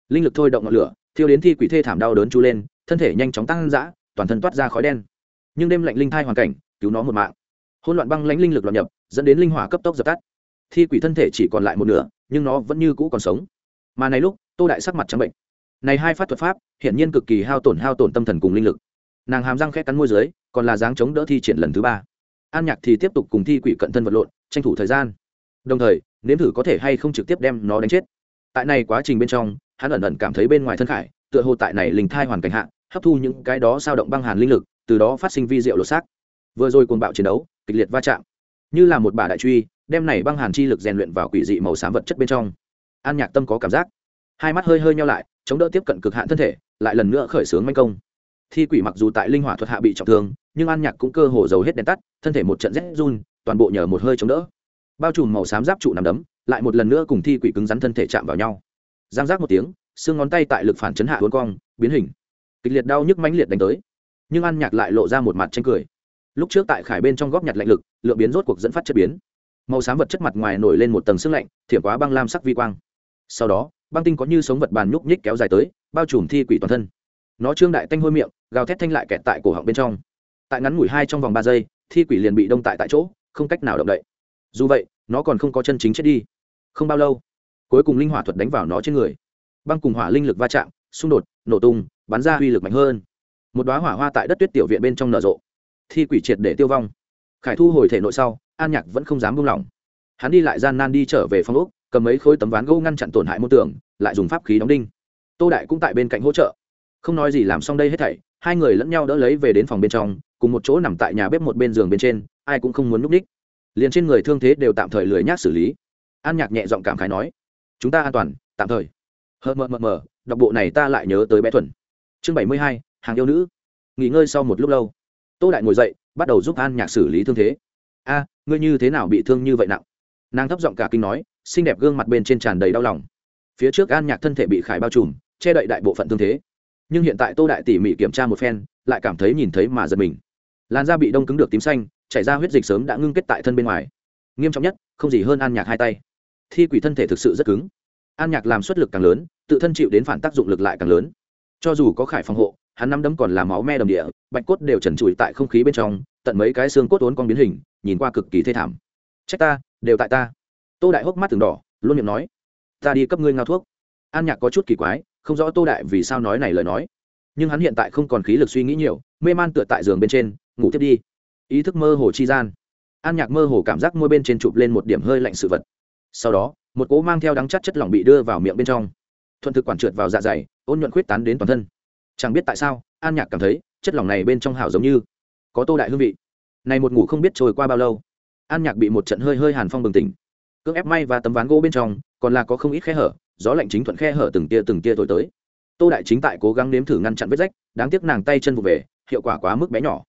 Linh lực thôi động ngọn lửa thiêu đến thi quỷ thê thảm đau đớn chu lên, thân thể nhanh chóng tăng dã, toàn thân toát ra khói đen. Nhưng đêm lạnh linh thai hoàn cảnh, cứu nó một mạng. Hôn loạn băng lãnh linh lực loạn nhập, dẫn đến linh hỏa cấp tốc dập tắt. Thi quỷ thân thể chỉ còn lại một nửa, nhưng nó vẫn như cũ còn sống. Mà này lúc, tô đại sắc mặt trắng bệnh. Này hai phát thuật pháp, hiển nhiên cực kỳ hao tổn hao tổn tâm thần cùng linh lực. Nàng hàm răng khét cắn môi dưới, còn là dáng chống đỡ thi triển lần thứ ba. An nhạc thì tiếp tục cùng thi quỷ cận thân vật lộn, tranh thủ thời gian. Đồng thời, nếm thử có thể hay không trực tiếp đem nó đánh chết. Tại này quá trình bên trong hắn ẩn ẩn cảm thấy bên ngoài thân khải, tựa hồ tại này linh thai hoàn cảnh hạ, hấp thu những cái đó sao động băng hàn linh lực, từ đó phát sinh vi diệu lột xác. Vừa rồi cuồng bạo chiến đấu, kịch liệt va chạm. Như là một bà đại truy, đem này băng hàn chi lực rèn luyện vào quỷ dị màu xám vật chất bên trong. An nhạc tâm có cảm giác. Hai mắt hơi hơi nhau lại, chống đỡ tiếp cận cực hạn thân thể, lại lần nữa khởi xướng manh công. Thi quỷ mặc dù tại linh hỏa thuật hạ bị trọng thương, nhưng an nhạc cũng cơ hồ dầu hết đèn tắt, thân thể một trận rét run, toàn bộ nhờ một hơi chống đỡ. Bao trùm màu xám giáp trụ nằm đấm, lại một lần nữa cùng thi quỷ cứng rắn thân thể chạm vào nhau giang giác một tiếng, xương ngón tay tại lực phản chấn hạ uốn cong, biến hình. Kịch liệt đau nhức mãnh liệt đánh tới, nhưng an nhạc lại lộ ra một mặt tranh cười. Lúc trước tại khải bên trong góp nhặt lạnh lực, lượng biến rốt cuộc dẫn phát chất biến. Màu xám vật chất mặt ngoài nổi lên một tầng sương lạnh, thiểm quá băng lam sắc vi quang. Sau đó, băng tinh có như sống vật bàn nhúc nhích kéo dài tới, bao trùm thi quỷ toàn thân. Nó trương đại tanh hôi miệng, gào thét thanh lại kẹt tại cổ họng bên trong. Tại ngắn ngủi hai trong vòng ba giây, thi quỷ liền bị đông tại tại chỗ, không cách nào động đậy. Dù vậy, nó còn không có chân chính chết đi. Không bao lâu cuối cùng linh hỏa thuật đánh vào nó trên người. Băng cùng hỏa linh lực va chạm, xung đột, nổ tung, bắn ra uy lực mạnh hơn. Một đoá hỏa hoa tại đất tuyết tiểu viện bên trong nở rộ. Thi quỷ triệt để tiêu vong. Khải thu hồi thể nội sau, an nhạc vẫn không dám buông lỏng. Hắn đi lại gian nan đi trở về phòng úc cầm mấy khối tấm ván gỗ ngăn chặn tổn hại môn tường, lại dùng pháp khí đóng đinh. Tô đại cũng tại bên cạnh hỗ trợ. Không nói gì làm xong đây hết thảy, hai người lẫn nhau đỡ lấy về đến phòng bên trong, cùng một chỗ nằm tại nhà bếp một bên giường bên trên, ai cũng không muốn núp ních. Liền trên người thương thế đều tạm thời lười nhác xử lý. An nhạc nhẹ giọng cảm khái nói chúng ta an toàn, tạm thời. Hờ, mờ mờ mờ, đọc bộ này ta lại nhớ tới bé thuần. Chương bảy mươi hai, hàng yêu nữ. Nghỉ ngơi sau một lúc lâu. Tô đại ngồi dậy, bắt đầu giúp an nhạc xử lý thương thế. A, ngươi như thế nào bị thương như vậy nặng? Nàng thấp giọng cả kinh nói, xinh đẹp gương mặt bên trên tràn đầy đau lòng. Phía trước an nhạc thân thể bị khải bao trùm, che đậy đại bộ phận thương thế. Nhưng hiện tại tô đại tỉ mỉ kiểm tra một phen, lại cảm thấy nhìn thấy mà giật mình. Làn da bị đông cứng được tím xanh, chảy ra huyết dịch sớm đã ngưng kết tại thân bên ngoài. Nghiêm trọng nhất, không gì hơn an nhạc hai tay thi quỷ thân thể thực sự rất cứng. An nhạc làm suất lực càng lớn, tự thân chịu đến phản tác dụng lực lại càng lớn. Cho dù có khải phòng hộ, hắn nắm đấm còn là máu me đầm địa, bạch cốt đều trần trụi tại không khí bên trong, tận mấy cái xương cốt ốn con biến hình, nhìn qua cực kỳ thê thảm. Trách ta, đều tại ta. Tô đại hốc mắt từng đỏ, luôn miệng nói, ta đi cấp ngươi ngao thuốc. An nhạc có chút kỳ quái, không rõ tô đại vì sao nói này lời nói. Nhưng hắn hiện tại không còn khí lực suy nghĩ nhiều, mê man tựa tại giường bên trên, ngủ tiếp đi. Ý thức mơ hồ chi gian. An nhạc mơ hồ cảm giác môi bên trên chụp lên một điểm hơi lạnh sự vật sau đó, một cỗ mang theo đắng chắt chất lỏng bị đưa vào miệng bên trong. Thuận thực quản trượt vào dạ dày, ôn nhuận khuyết tán đến toàn thân. Chẳng biết tại sao, an nhạc cảm thấy, chất lỏng này bên trong hảo giống như có tô đại hương vị. Này một ngủ không biết trôi qua bao lâu, an nhạc bị một trận hơi hơi hàn phong bừng tỉnh. Cưỡng ép may và tấm ván gỗ bên trong, còn là có không ít khe hở, gió lạnh chính thuận khe hở từng tia từng tia thổi tới. Tô đại chính tại cố gắng nếm thử ngăn chặn vết rách, đáng tiếc nàng tay chân vụ về, hiệu quả quá mức bé nhỏ.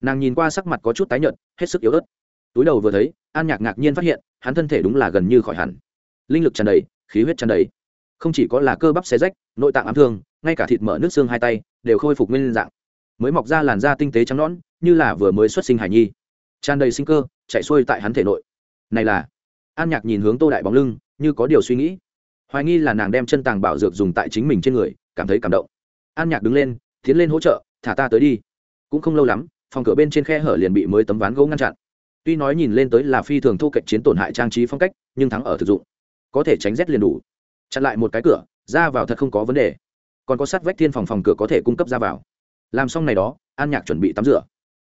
Nàng nhìn qua sắc mặt có chút tái nhợt, hết sức yếu ớt. Túi đầu vừa thấy, an nhạc ngạc nhiên phát hiện hắn thân thể đúng là gần như khỏi hẳn. Linh lực tràn đầy, khí huyết tràn đầy. Không chỉ có là cơ bắp xé rách, nội tạng ám thương, ngay cả thịt mỡ nước xương hai tay, đều khôi phục nguyên dạng. Mới mọc ra làn da tinh tế trắng nõn, như là vừa mới xuất sinh hải nhi. Tràn đầy sinh cơ, chạy xuôi tại hắn thể nội. Này là, an nhạc nhìn hướng tô đại bóng lưng, như có điều suy nghĩ. Hoài nghi là nàng đem chân tàng bảo dược dùng tại chính mình trên người, cảm thấy cảm động. An nhạc đứng lên, tiến lên hỗ trợ, thả ta tới đi. Cũng không lâu lắm, phòng cửa bên trên khe hở liền bị mới tấm ván gỗ ngăn chặn tuy nói nhìn lên tới là phi thường thu cạnh chiến tổn hại trang trí phong cách, nhưng thắng ở thực dụng. Có thể tránh rét liền đủ. Chặn lại một cái cửa, ra vào thật không có vấn đề. Còn có sát vách thiên phòng phòng cửa có thể cung cấp ra vào. Làm xong này đó, an nhạc chuẩn bị tắm rửa.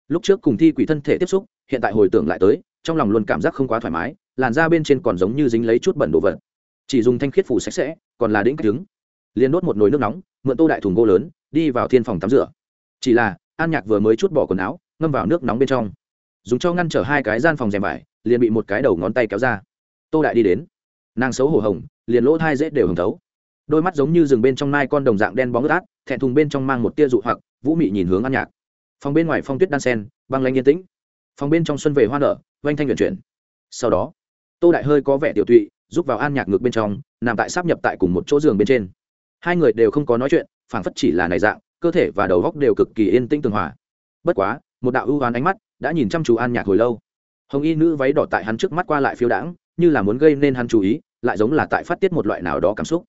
Lúc trước cùng thi quỷ thân thể tiếp xúc, hiện tại hồi tưởng lại tới, trong lòng luôn cảm giác không quá thoải mái, làn da bên trên còn giống như dính lấy chút bẩn đồ vật. Chỉ dùng thanh khiết phủ sạch sẽ, còn là đĩnh cách đứng. Liền đốt một nồi nước nóng, mượn tô đại thùng gỗ lớn, đi vào thiên phòng tắm rửa. Chỉ là, an nhạc vừa mới chút bỏ quần áo, ngâm vào nước nóng bên trong dùng cho ngăn trở hai cái gian phòng rèm vải, liền bị một cái đầu ngón tay kéo ra. Tô đại đi đến. Nàng xấu hổ hồng, liền lỗ thai dễ đều hồng thấu. Đôi mắt giống như rừng bên trong nai con đồng dạng đen bóng ướt át thẹn thùng bên trong mang một tia dụ hoặc, vũ mị nhìn hướng an nhạc. Phòng bên ngoài phong tuyết đan sen, băng lanh yên tĩnh. Phòng bên trong xuân về hoa nở, oanh thanh vận chuyển. Sau đó, tô đại hơi có vẻ tiểu tụy giúp vào an nhạc ngược bên trong, nằm tại sáp nhập tại cùng một chỗ giường bên trên. Hai người đều không có nói chuyện, phảng phất chỉ là này dạng, cơ thể và đầu góc đều cực kỳ yên tĩnh tường hòa. Bất quá, một đạo ưu hoán ánh mắt đã nhìn chăm chú an nhạc hồi lâu. Hồng y nữ váy đỏ tại hắn trước mắt qua lại phiêu đãng, như là muốn gây nên hắn chú ý, lại giống là tại phát tiết một loại nào đó cảm xúc.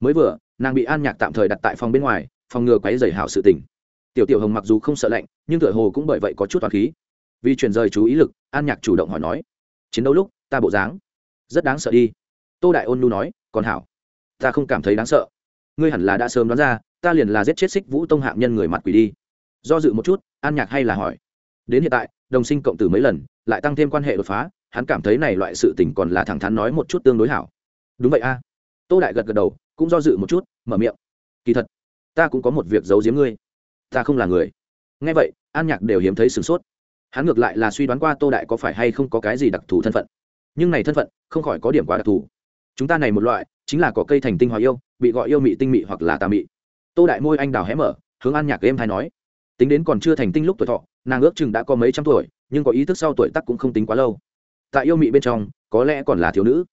Mới vừa, nàng bị an nhạc tạm thời đặt tại phòng bên ngoài, phòng ngừa quấy dày hảo sự tình. Tiểu tiểu hồng mặc dù không sợ lạnh, nhưng tựa hồ cũng bởi vậy có chút toàn khí. Vì chuyển rời chú ý lực, an nhạc chủ động hỏi nói, chiến đấu lúc, ta bộ dáng rất đáng sợ đi. Tô đại ôn nu nói, còn hảo. Ta không cảm thấy đáng sợ. Ngươi hẳn là đã sớm đoán ra, ta liền là giết chết xích vũ tông hạng nhân người mặt quỷ đi. Do dự một chút, an nhạc hay là hỏi đến hiện tại, đồng sinh cộng tử mấy lần, lại tăng thêm quan hệ đột phá, hắn cảm thấy này loại sự tình còn là thẳng thắn nói một chút tương đối hảo. Đúng vậy a. Tô đại gật gật đầu, cũng do dự một chút, mở miệng. Kỳ thật, ta cũng có một việc giấu giếm ngươi. Ta không là người. Nghe vậy, an nhạc đều hiếm thấy sửng sốt. Hắn ngược lại là suy đoán qua tô đại có phải hay không có cái gì đặc thù thân phận. Nhưng này thân phận, không khỏi có điểm quá đặc thù. Chúng ta này một loại, chính là có cây thành tinh hoa yêu, bị gọi yêu mị tinh mị hoặc là tà mị. Tô đại môi anh đào hé mở, hướng an nhạc êm hay nói. Tính đến còn chưa thành tinh lúc tuổi thọ nàng ước chừng đã có mấy trăm tuổi, nhưng có ý thức sau tuổi tắc cũng không tính quá lâu. Tại yêu mị bên trong, có lẽ còn là thiếu nữ.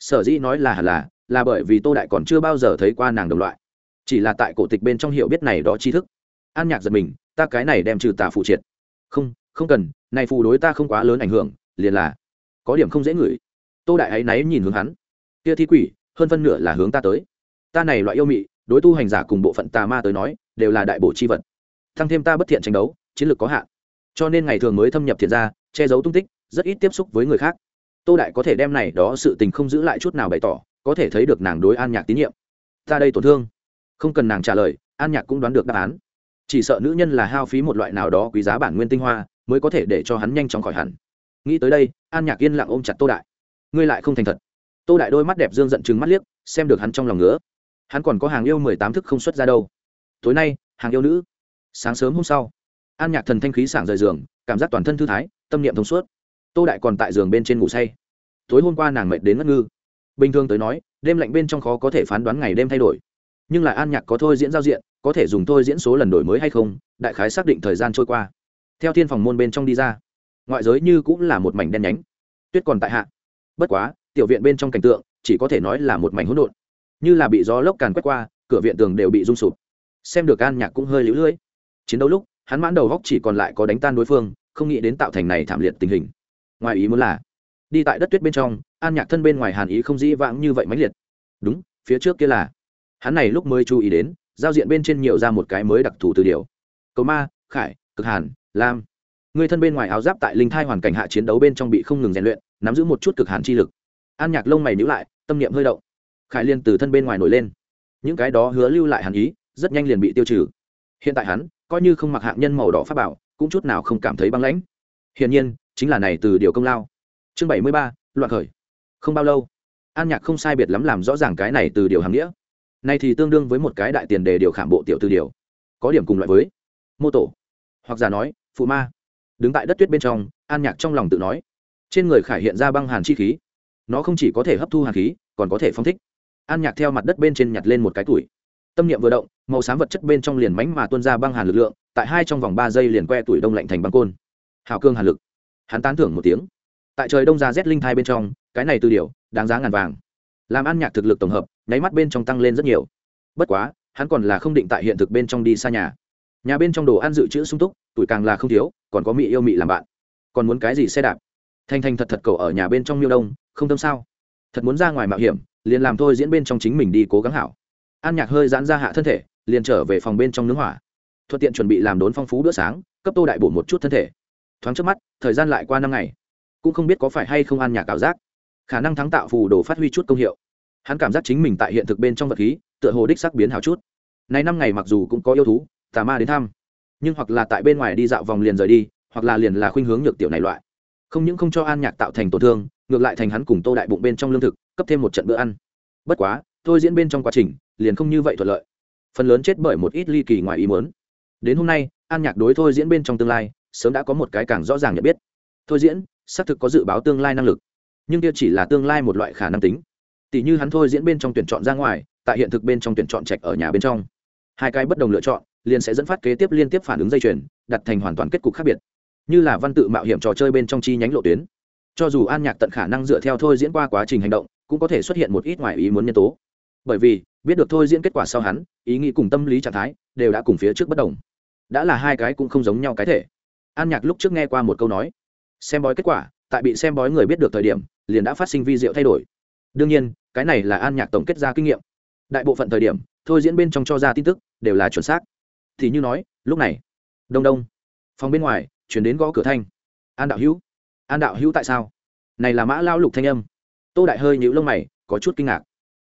Sở dĩ nói là hẳn là là bởi vì tô đại còn chưa bao giờ thấy qua nàng đồng loại. Chỉ là tại cổ tịch bên trong hiểu biết này đó tri thức. An nhạc giật mình, ta cái này đem trừ tà phụ triệt. Không không cần, này phù đối ta không quá lớn ảnh hưởng, liền là có điểm không dễ ngửi. Tô đại ấy náy nhìn hướng hắn. Kia thi quỷ, hơn phân nửa là hướng ta tới. Ta này loại yêu mị, đối tu hành giả cùng bộ phận tà ma tới nói, đều là đại bổ chi vật. Thăng thêm ta bất thiện tranh đấu, chiến lược có hạn cho nên ngày thường mới thâm nhập thiện ra, che giấu tung tích, rất ít tiếp xúc với người khác. Tô đại có thể đem này đó sự tình không giữ lại chút nào bày tỏ, có thể thấy được nàng đối an nhạc tín nhiệm. Ta đây tổn thương. Không cần nàng trả lời, an nhạc cũng đoán được đáp án. Chỉ sợ nữ nhân là hao phí một loại nào đó quý giá bản nguyên tinh hoa, mới có thể để cho hắn nhanh chóng khỏi hẳn. Nghĩ tới đây, an nhạc yên lặng ôm chặt tô đại. Ngươi lại không thành thật. Tô đại đôi mắt đẹp dương giận chừng mắt liếc, xem được hắn trong lòng ngứa. Hắn còn có hàng yêu mười tám thức không xuất ra đâu. Tối nay, hàng yêu nữ, sáng sớm hôm sau an nhạc thần thanh khí sảng rời giường, cảm giác toàn thân thư thái, tâm niệm thông suốt. Tô đại còn tại giường bên trên ngủ say. Tối hôm qua nàng mệt đến ngất ngư. Bình thường tới nói, đêm lạnh bên trong khó có thể phán đoán ngày đêm thay đổi. Nhưng lại an nhạc có thôi diễn giao diện, có thể dùng thôi diễn số lần đổi mới hay không, đại khái xác định thời gian trôi qua. Theo thiên phòng môn bên trong đi ra, ngoại giới như cũng là một mảnh đen nhánh. Tuyết còn tại hạ. Bất quá, tiểu viện bên trong cảnh tượng, chỉ có thể nói là một mảnh hỗn độn. Như là bị gió lốc càn quét qua, cửa viện tường đều bị rung sụp. Xem được an nhạc cũng hơi lũ lưỡi. Chiến đấu lúc hắn mãn đầu góc chỉ còn lại có đánh tan đối phương, không nghĩ đến tạo thành này thảm liệt tình hình. Ngoài ý muốn là, đi tại đất tuyết bên trong, an nhạc thân bên ngoài hàn ý không dĩ vãng như vậy mãnh liệt. Đúng, phía trước kia là. Hắn này lúc mới chú ý đến, giao diện bên trên nhiều ra một cái mới đặc thù từ điều cầu ma, khải, cực hàn, lam. Người thân bên ngoài áo giáp tại linh thai hoàn cảnh hạ chiến đấu bên trong bị không ngừng rèn luyện, nắm giữ một chút cực hàn chi lực. An nhạc lông mày nhữ lại, tâm niệm hơi động. Khải liên từ thân bên ngoài nổi lên. Những cái đó hứa lưu lại hàn ý, rất nhanh liền bị tiêu trừ. Hiện tại hắn coi như không mặc hạng nhân màu đỏ pháp bảo, cũng chút nào không cảm thấy băng lãnh. Hiển nhiên, chính là này từ điều công lao. Chương bảy mươi ba, loạn khởi. Không bao lâu, an nhạc không sai biệt lắm làm rõ ràng cái này từ điều hàm nghĩa. Này thì tương đương với một cái đại tiền đề điều khảm bộ tiểu từ điều. Có điểm cùng loại với mô tổ, hoặc giả nói, phụ ma. Đứng tại đất tuyết bên trong, an nhạc trong lòng tự nói, trên người khải hiện ra băng hàn chi khí. Nó không chỉ có thể hấp thu hàn khí, còn có thể phong thích. An nhạc theo mặt đất bên trên nhặt lên một cái tuổi tâm niệm vừa động, màu xám vật chất bên trong liền mánh mà tuôn ra băng hàn lực lượng, tại hai trong vòng ba giây liền que tuổi đông lạnh thành băng côn. Hào cương hàn lực. Hắn tán thưởng một tiếng. Tại trời đông ra rét linh thai bên trong, cái này từ điều đáng giá ngàn vàng. Làm ăn nhạc thực lực tổng hợp, nháy mắt bên trong tăng lên rất nhiều. Bất quá, hắn còn là không định tại hiện thực bên trong đi xa nhà. Nhà bên trong đồ ăn dự trữ sung túc, tuổi càng là không thiếu, còn có mị yêu mị làm bạn. Còn muốn cái gì xe đạp? Thanh thanh thật thật cầu ở nhà bên trong miêu đông, không tâm sao? Thật muốn ra ngoài mạo hiểm, liền làm thôi diễn bên trong chính mình đi cố gắng hảo an nhạc hơi giãn ra hạ thân thể, liền trở về phòng bên trong nướng hỏa. Thuận tiện chuẩn bị làm đốn phong phú bữa sáng, cấp tô đại bổ một chút thân thể. Thoáng trước mắt, thời gian lại qua năm ngày. Cũng không biết có phải hay không an nhạc ảo giác, khả năng thắng tạo phù đồ phát huy chút công hiệu. Hắn cảm giác chính mình tại hiện thực bên trong vật khí, tựa hồ đích sắc biến hào chút. Nay năm ngày mặc dù cũng có yêu thú, tà ma đến thăm, nhưng hoặc là tại bên ngoài đi dạo vòng liền rời đi, hoặc là liền là khuynh hướng nhược tiểu này loại. Không những không cho an nhạc tạo thành tổn thương, ngược lại thành hắn cùng tô đại bụng bên trong lương thực, cấp thêm một trận bữa ăn. Bất quá, thôi diễn bên trong quá trình liền không như vậy thuận lợi. Phần lớn chết bởi một ít ly kỳ ngoài ý muốn. Đến hôm nay, an nhạc đối thôi diễn bên trong tương lai, sớm đã có một cái càng rõ ràng nhận biết. Thôi diễn, xác thực có dự báo tương lai năng lực, nhưng kia chỉ là tương lai một loại khả năng tính. Tỷ như hắn thôi diễn bên trong tuyển chọn ra ngoài, tại hiện thực bên trong tuyển chọn trạch ở nhà bên trong. Hai cái bất đồng lựa chọn, liền sẽ dẫn phát kế tiếp liên tiếp phản ứng dây chuyền, đặt thành hoàn toàn kết cục khác biệt. Như là văn tự mạo hiểm trò chơi bên trong chi nhánh lộ tuyến. Cho dù an nhạc tận khả năng dựa theo thôi diễn qua quá trình hành động, cũng có thể xuất hiện một ít ngoài ý muốn nhân tố bởi vì, biết được thôi diễn kết quả sau hắn, ý nghĩ cùng tâm lý trạng thái đều đã cùng phía trước bất đồng. Đã là hai cái cũng không giống nhau cái thể. An nhạc lúc trước nghe qua một câu nói, xem bói kết quả, tại bị xem bói người biết được thời điểm, liền đã phát sinh vi diệu thay đổi. Đương nhiên, cái này là an nhạc tổng kết ra kinh nghiệm. Đại bộ phận thời điểm, thôi diễn bên trong cho ra tin tức đều là chuẩn xác. Thì như nói, lúc này, đông đông, phòng bên ngoài, chuyển đến gõ cửa thanh. An đạo hữu, an đạo hữu tại sao? Này là mã lao lục thanh âm. Tô đại hơi nhíu lông mày, có chút kinh ngạc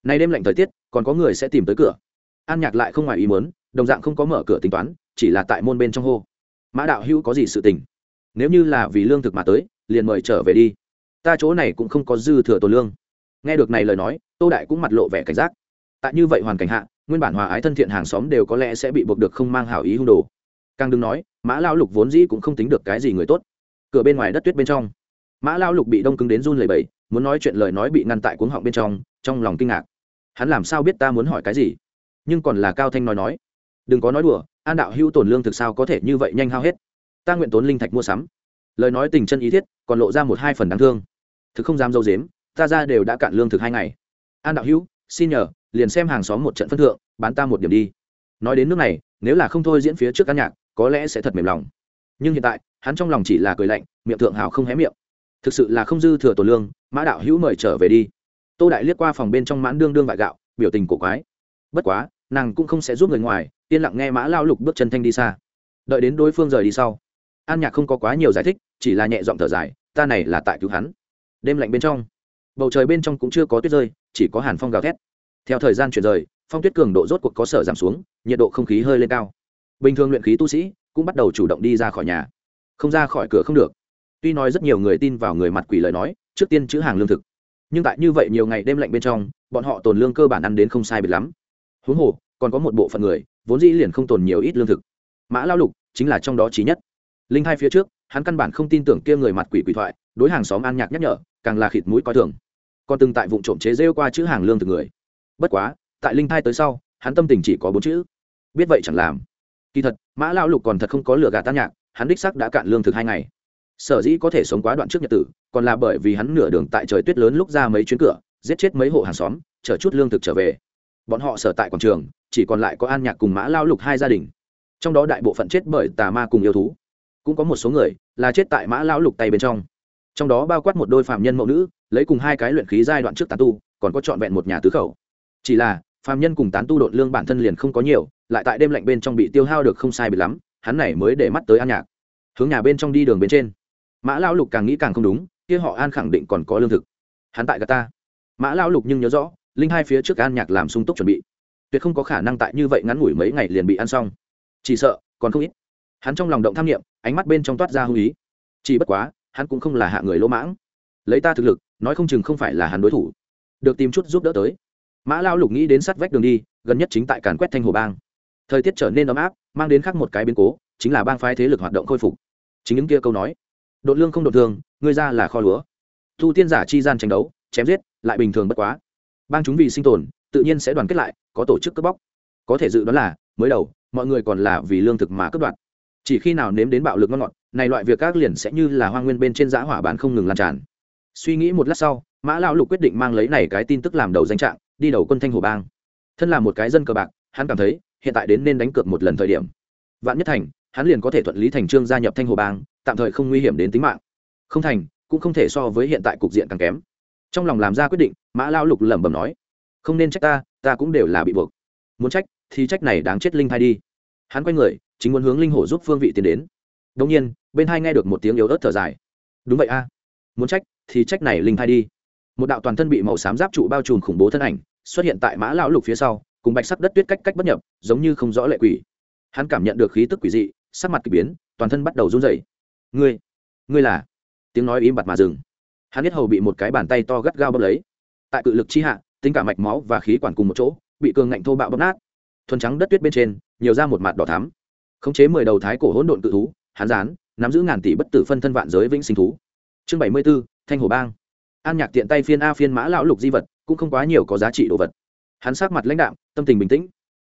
nay đêm lạnh thời tiết, còn có người sẽ tìm tới cửa. An nhạc lại không ngoài ý muốn, đồng dạng không có mở cửa tính toán, chỉ là tại môn bên trong hô. Mã đạo hữu có gì sự tình? Nếu như là vì lương thực mà tới, liền mời trở về đi. Ta chỗ này cũng không có dư thừa tổ lương. Nghe được này lời nói, tô đại cũng mặt lộ vẻ cảnh giác. Tại như vậy hoàn cảnh hạ, nguyên bản hòa ái thân thiện hàng xóm đều có lẽ sẽ bị buộc được không mang hảo ý hung đồ. Càng đừng nói, mã lao lục vốn dĩ cũng không tính được cái gì người tốt. Cửa bên ngoài đất tuyết bên trong, mã lao lục bị đông cứng đến run lầy bầy muốn nói chuyện lời nói bị ngăn tại cuống họng bên trong trong lòng kinh ngạc hắn làm sao biết ta muốn hỏi cái gì? Nhưng còn là cao thanh nói nói. Đừng có nói đùa, an đạo hữu tổn lương thực sao có thể như vậy nhanh hao hết? Ta nguyện tốn linh thạch mua sắm. Lời nói tình chân ý thiết, còn lộ ra một hai phần đáng thương. Thực không dám dâu dếm, ta ra đều đã cạn lương thực hai ngày. An đạo hữu, xin nhờ, liền xem hàng xóm một trận phân thượng, bán ta một điểm đi. Nói đến nước này, nếu là không thôi diễn phía trước căn nhạc, có lẽ sẽ thật mềm lòng. Nhưng hiện tại, hắn trong lòng chỉ là cười lạnh, miệng thượng hào không hé miệng. Thực sự là không dư thừa tổ lương, mã đạo hữu mời trở về đi tô đại liếc qua phòng bên trong mãn đương đương vại gạo, biểu tình cổ quái. Bất quá, nàng cũng không sẽ giúp người ngoài, yên lặng nghe mã lao lục bước chân thanh đi xa. Đợi đến đối phương rời đi sau, an nhạc không có quá nhiều giải thích, chỉ là nhẹ giọng thở dài, ta này là tại cứu hắn. Đêm lạnh bên trong, bầu trời bên trong cũng chưa có tuyết rơi, chỉ có hàn phong gào thét. Theo thời gian chuyển rời, phong tuyết cường độ rốt cuộc có sở giảm xuống, nhiệt độ không khí hơi lên cao. Bình thường luyện khí tu sĩ cũng bắt đầu chủ động đi ra khỏi nhà. Không ra khỏi cửa không được. Tuy nói rất nhiều người tin vào người mặt quỷ lời nói, trước tiên chữ hàng lương thực nhưng tại như vậy nhiều ngày đêm lạnh bên trong, bọn họ tồn lương cơ bản ăn đến không sai biệt lắm. Huống hồ, còn có một bộ phận người, vốn dĩ liền không tồn nhiều ít lương thực. Mã lao lục chính là trong đó trí nhất. Linh hai phía trước, hắn căn bản không tin tưởng kia người mặt quỷ quỷ thoại, đối hàng xóm an nhạc nhắc nhở, càng là khịt mũi coi thường. Còn từng tại vụ trộm chế rêu qua chữ hàng lương từ người. Bất quá, tại linh thai tới sau, hắn tâm tình chỉ có bốn chữ. Biết vậy chẳng làm. Kỳ thật, mã lao lục còn thật không có lừa gạt tan nhạc, hắn đích sắc đã cạn lương thực hai ngày sở dĩ có thể sống quá đoạn trước nhật tử, còn là bởi vì hắn nửa đường tại trời tuyết lớn lúc ra mấy chuyến cửa, giết chết mấy hộ hàng xóm chở chút lương thực trở về. Bọn họ sở tại quảng trường, chỉ còn lại có an nhạc cùng mã lao lục hai gia đình. Trong đó đại bộ phận chết bởi tà ma cùng yêu thú. Cũng có một số người là chết tại mã lao lục tay bên trong. Trong đó bao quát một đôi phạm nhân mẫu nữ, lấy cùng hai cái luyện khí giai đoạn trước tán tu, còn có trọn vẹn một nhà tứ khẩu. Chỉ là phạm nhân cùng tán tu đột lương bản thân liền không có nhiều, lại tại đêm lạnh bên trong bị tiêu hao được không sai bị lắm, hắn này mới để mắt tới an nhạc. Hướng nhà bên trong đi đường bên trên mã lao lục càng nghĩ càng không đúng, kia họ an khẳng định còn có lương thực. Hắn tại gà ta. Mã lao lục nhưng nhớ rõ, linh hai phía trước an nhạc làm sung túc chuẩn bị. Tuyệt không có khả năng tại như vậy ngắn ngủi mấy ngày liền bị ăn xong. Chỉ sợ, còn không ít. Hắn trong lòng động tham nghiệm ánh mắt bên trong toát ra hung ý. Chỉ bất quá, hắn cũng không là hạ người lỗ mãng. Lấy ta thực lực, nói không chừng không phải là hắn đối thủ. Được tìm chút giúp đỡ tới. Mã lao lục nghĩ đến sát vách đường đi, gần nhất chính tại càn quét thanh hồ bang. Thời tiết trở nên ấm áp, mang đến khác một cái biến cố, chính là bang phái thế lực hoạt động khôi phục. Chính những kia câu nói đột lương không đột thương ngươi ra là kho lúa. Thu tiên giả chi gian tranh đấu, chém giết, lại bình thường bất quá. Bang chúng vì sinh tồn, tự nhiên sẽ đoàn kết lại, có tổ chức cướp bóc. Có thể dự đoán là, mới đầu, mọi người còn là vì lương thực mà cướp đoạt. Chỉ khi nào nếm đến bạo lực ngon ngọt, này loại việc các liền sẽ như là hoa nguyên bên trên giã hỏa bán không ngừng lan tràn. Suy nghĩ một lát sau, mã lão lục quyết định mang lấy này cái tin tức làm đầu danh trạng, đi đầu quân thanh hồ bang. Thân là một cái dân cờ bạc, hắn cảm thấy, hiện tại đến nên đánh cược một lần thời điểm. Vạn nhất thành, hắn liền có thể thuận lý thành trương gia nhập thanh hồ bang tạm thời không nguy hiểm đến tính mạng. Không thành, cũng không thể so với hiện tại cục diện càng kém. Trong lòng làm ra quyết định, mã lao lục lẩm bẩm nói, không nên trách ta ta cũng đều là bị buộc. Muốn trách, thì trách này đáng chết linh thai đi. Hắn quay người, chính muốn hướng linh hổ giúp phương vị tiến đến. Đông nhiên, bên hai nghe được một tiếng yếu ớt thở dài. Đúng vậy a, muốn trách, thì trách này linh thai đi. Một đạo toàn thân bị màu xám giáp trụ bao trùm khủng bố thân ảnh xuất hiện tại mã lão lục phía sau, cùng bạch sắc đất tuyết cách cách bất nhập, giống như không rõ lệ quỷ. Hắn cảm nhận được khí tức quỷ dị, sắc mặt k ỳ biến, toàn thân bắt đầu run rẩy ngươi ngươi là? Tiếng nói im bặt mà dừng. Hắn biết hầu bị một cái bàn tay to gắt gao bấm lấy. Tại cự lực chi hạ, tính cả mạch máu và khí quản cùng một chỗ, bị cường ngạnh thô bạo bóp nát. Thuần trắng đất tuyết bên trên, nhiều ra một mặt đỏ thắm. Khống chế mười đầu thái cổ hỗn độn cự thú, hắn gián nắm giữ ngàn tỷ bất tử phân thân vạn giới vĩnh sinh thú. Chương bảy mươi b ố thanh hồ bang. An nhạc tiện tay phiên a phiên mã lão lục di vật, cũng không quá nhiều có giá trị đồ vật. Hắn sát mặt lãnh đạm, tâm tình bình tĩnh.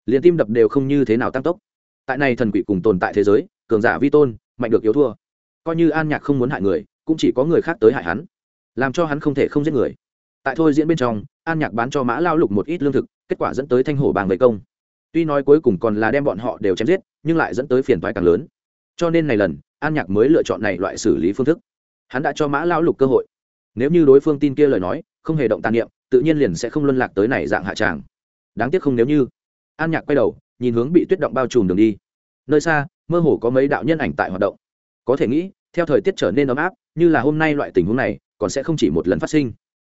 Liền tim đập đều không như thế nào tăng tốc. Tại này thần quỷ cùng tồn tại thế giới, cường giả vi tôn, mạnh được yếu thua coi như an nhạc không muốn hại người, cũng chỉ có người khác tới hại hắn. Làm cho hắn không thể không giết người. Tại thôi diễn bên trong, an nhạc bán cho mã lao lục một ít lương thực, kết quả dẫn tới thanh hổ bàng vây công. Tuy nói cuối cùng còn là đem bọn họ đều chém giết, nhưng lại dẫn tới phiền thoái càng lớn. Cho nên này lần, an nhạc mới lựa chọn này loại xử lý phương thức. Hắn đã cho mã lao lục cơ hội. Nếu như đối phương tin kia lời nói, không hề động tàn niệm, tự nhiên liền sẽ không luân lạc tới này dạng hạ tràng. Đáng tiếc không nếu như. An nhạc quay đầu, nhìn hướng bị tuyết động bao trùm đường đi. Nơi xa, mơ hồ có mấy đạo nhân ảnh tại hoạt động có thể nghĩ, theo thời tiết trở nên ấm áp, như là hôm nay loại tình huống này, còn sẽ không chỉ một lần phát sinh.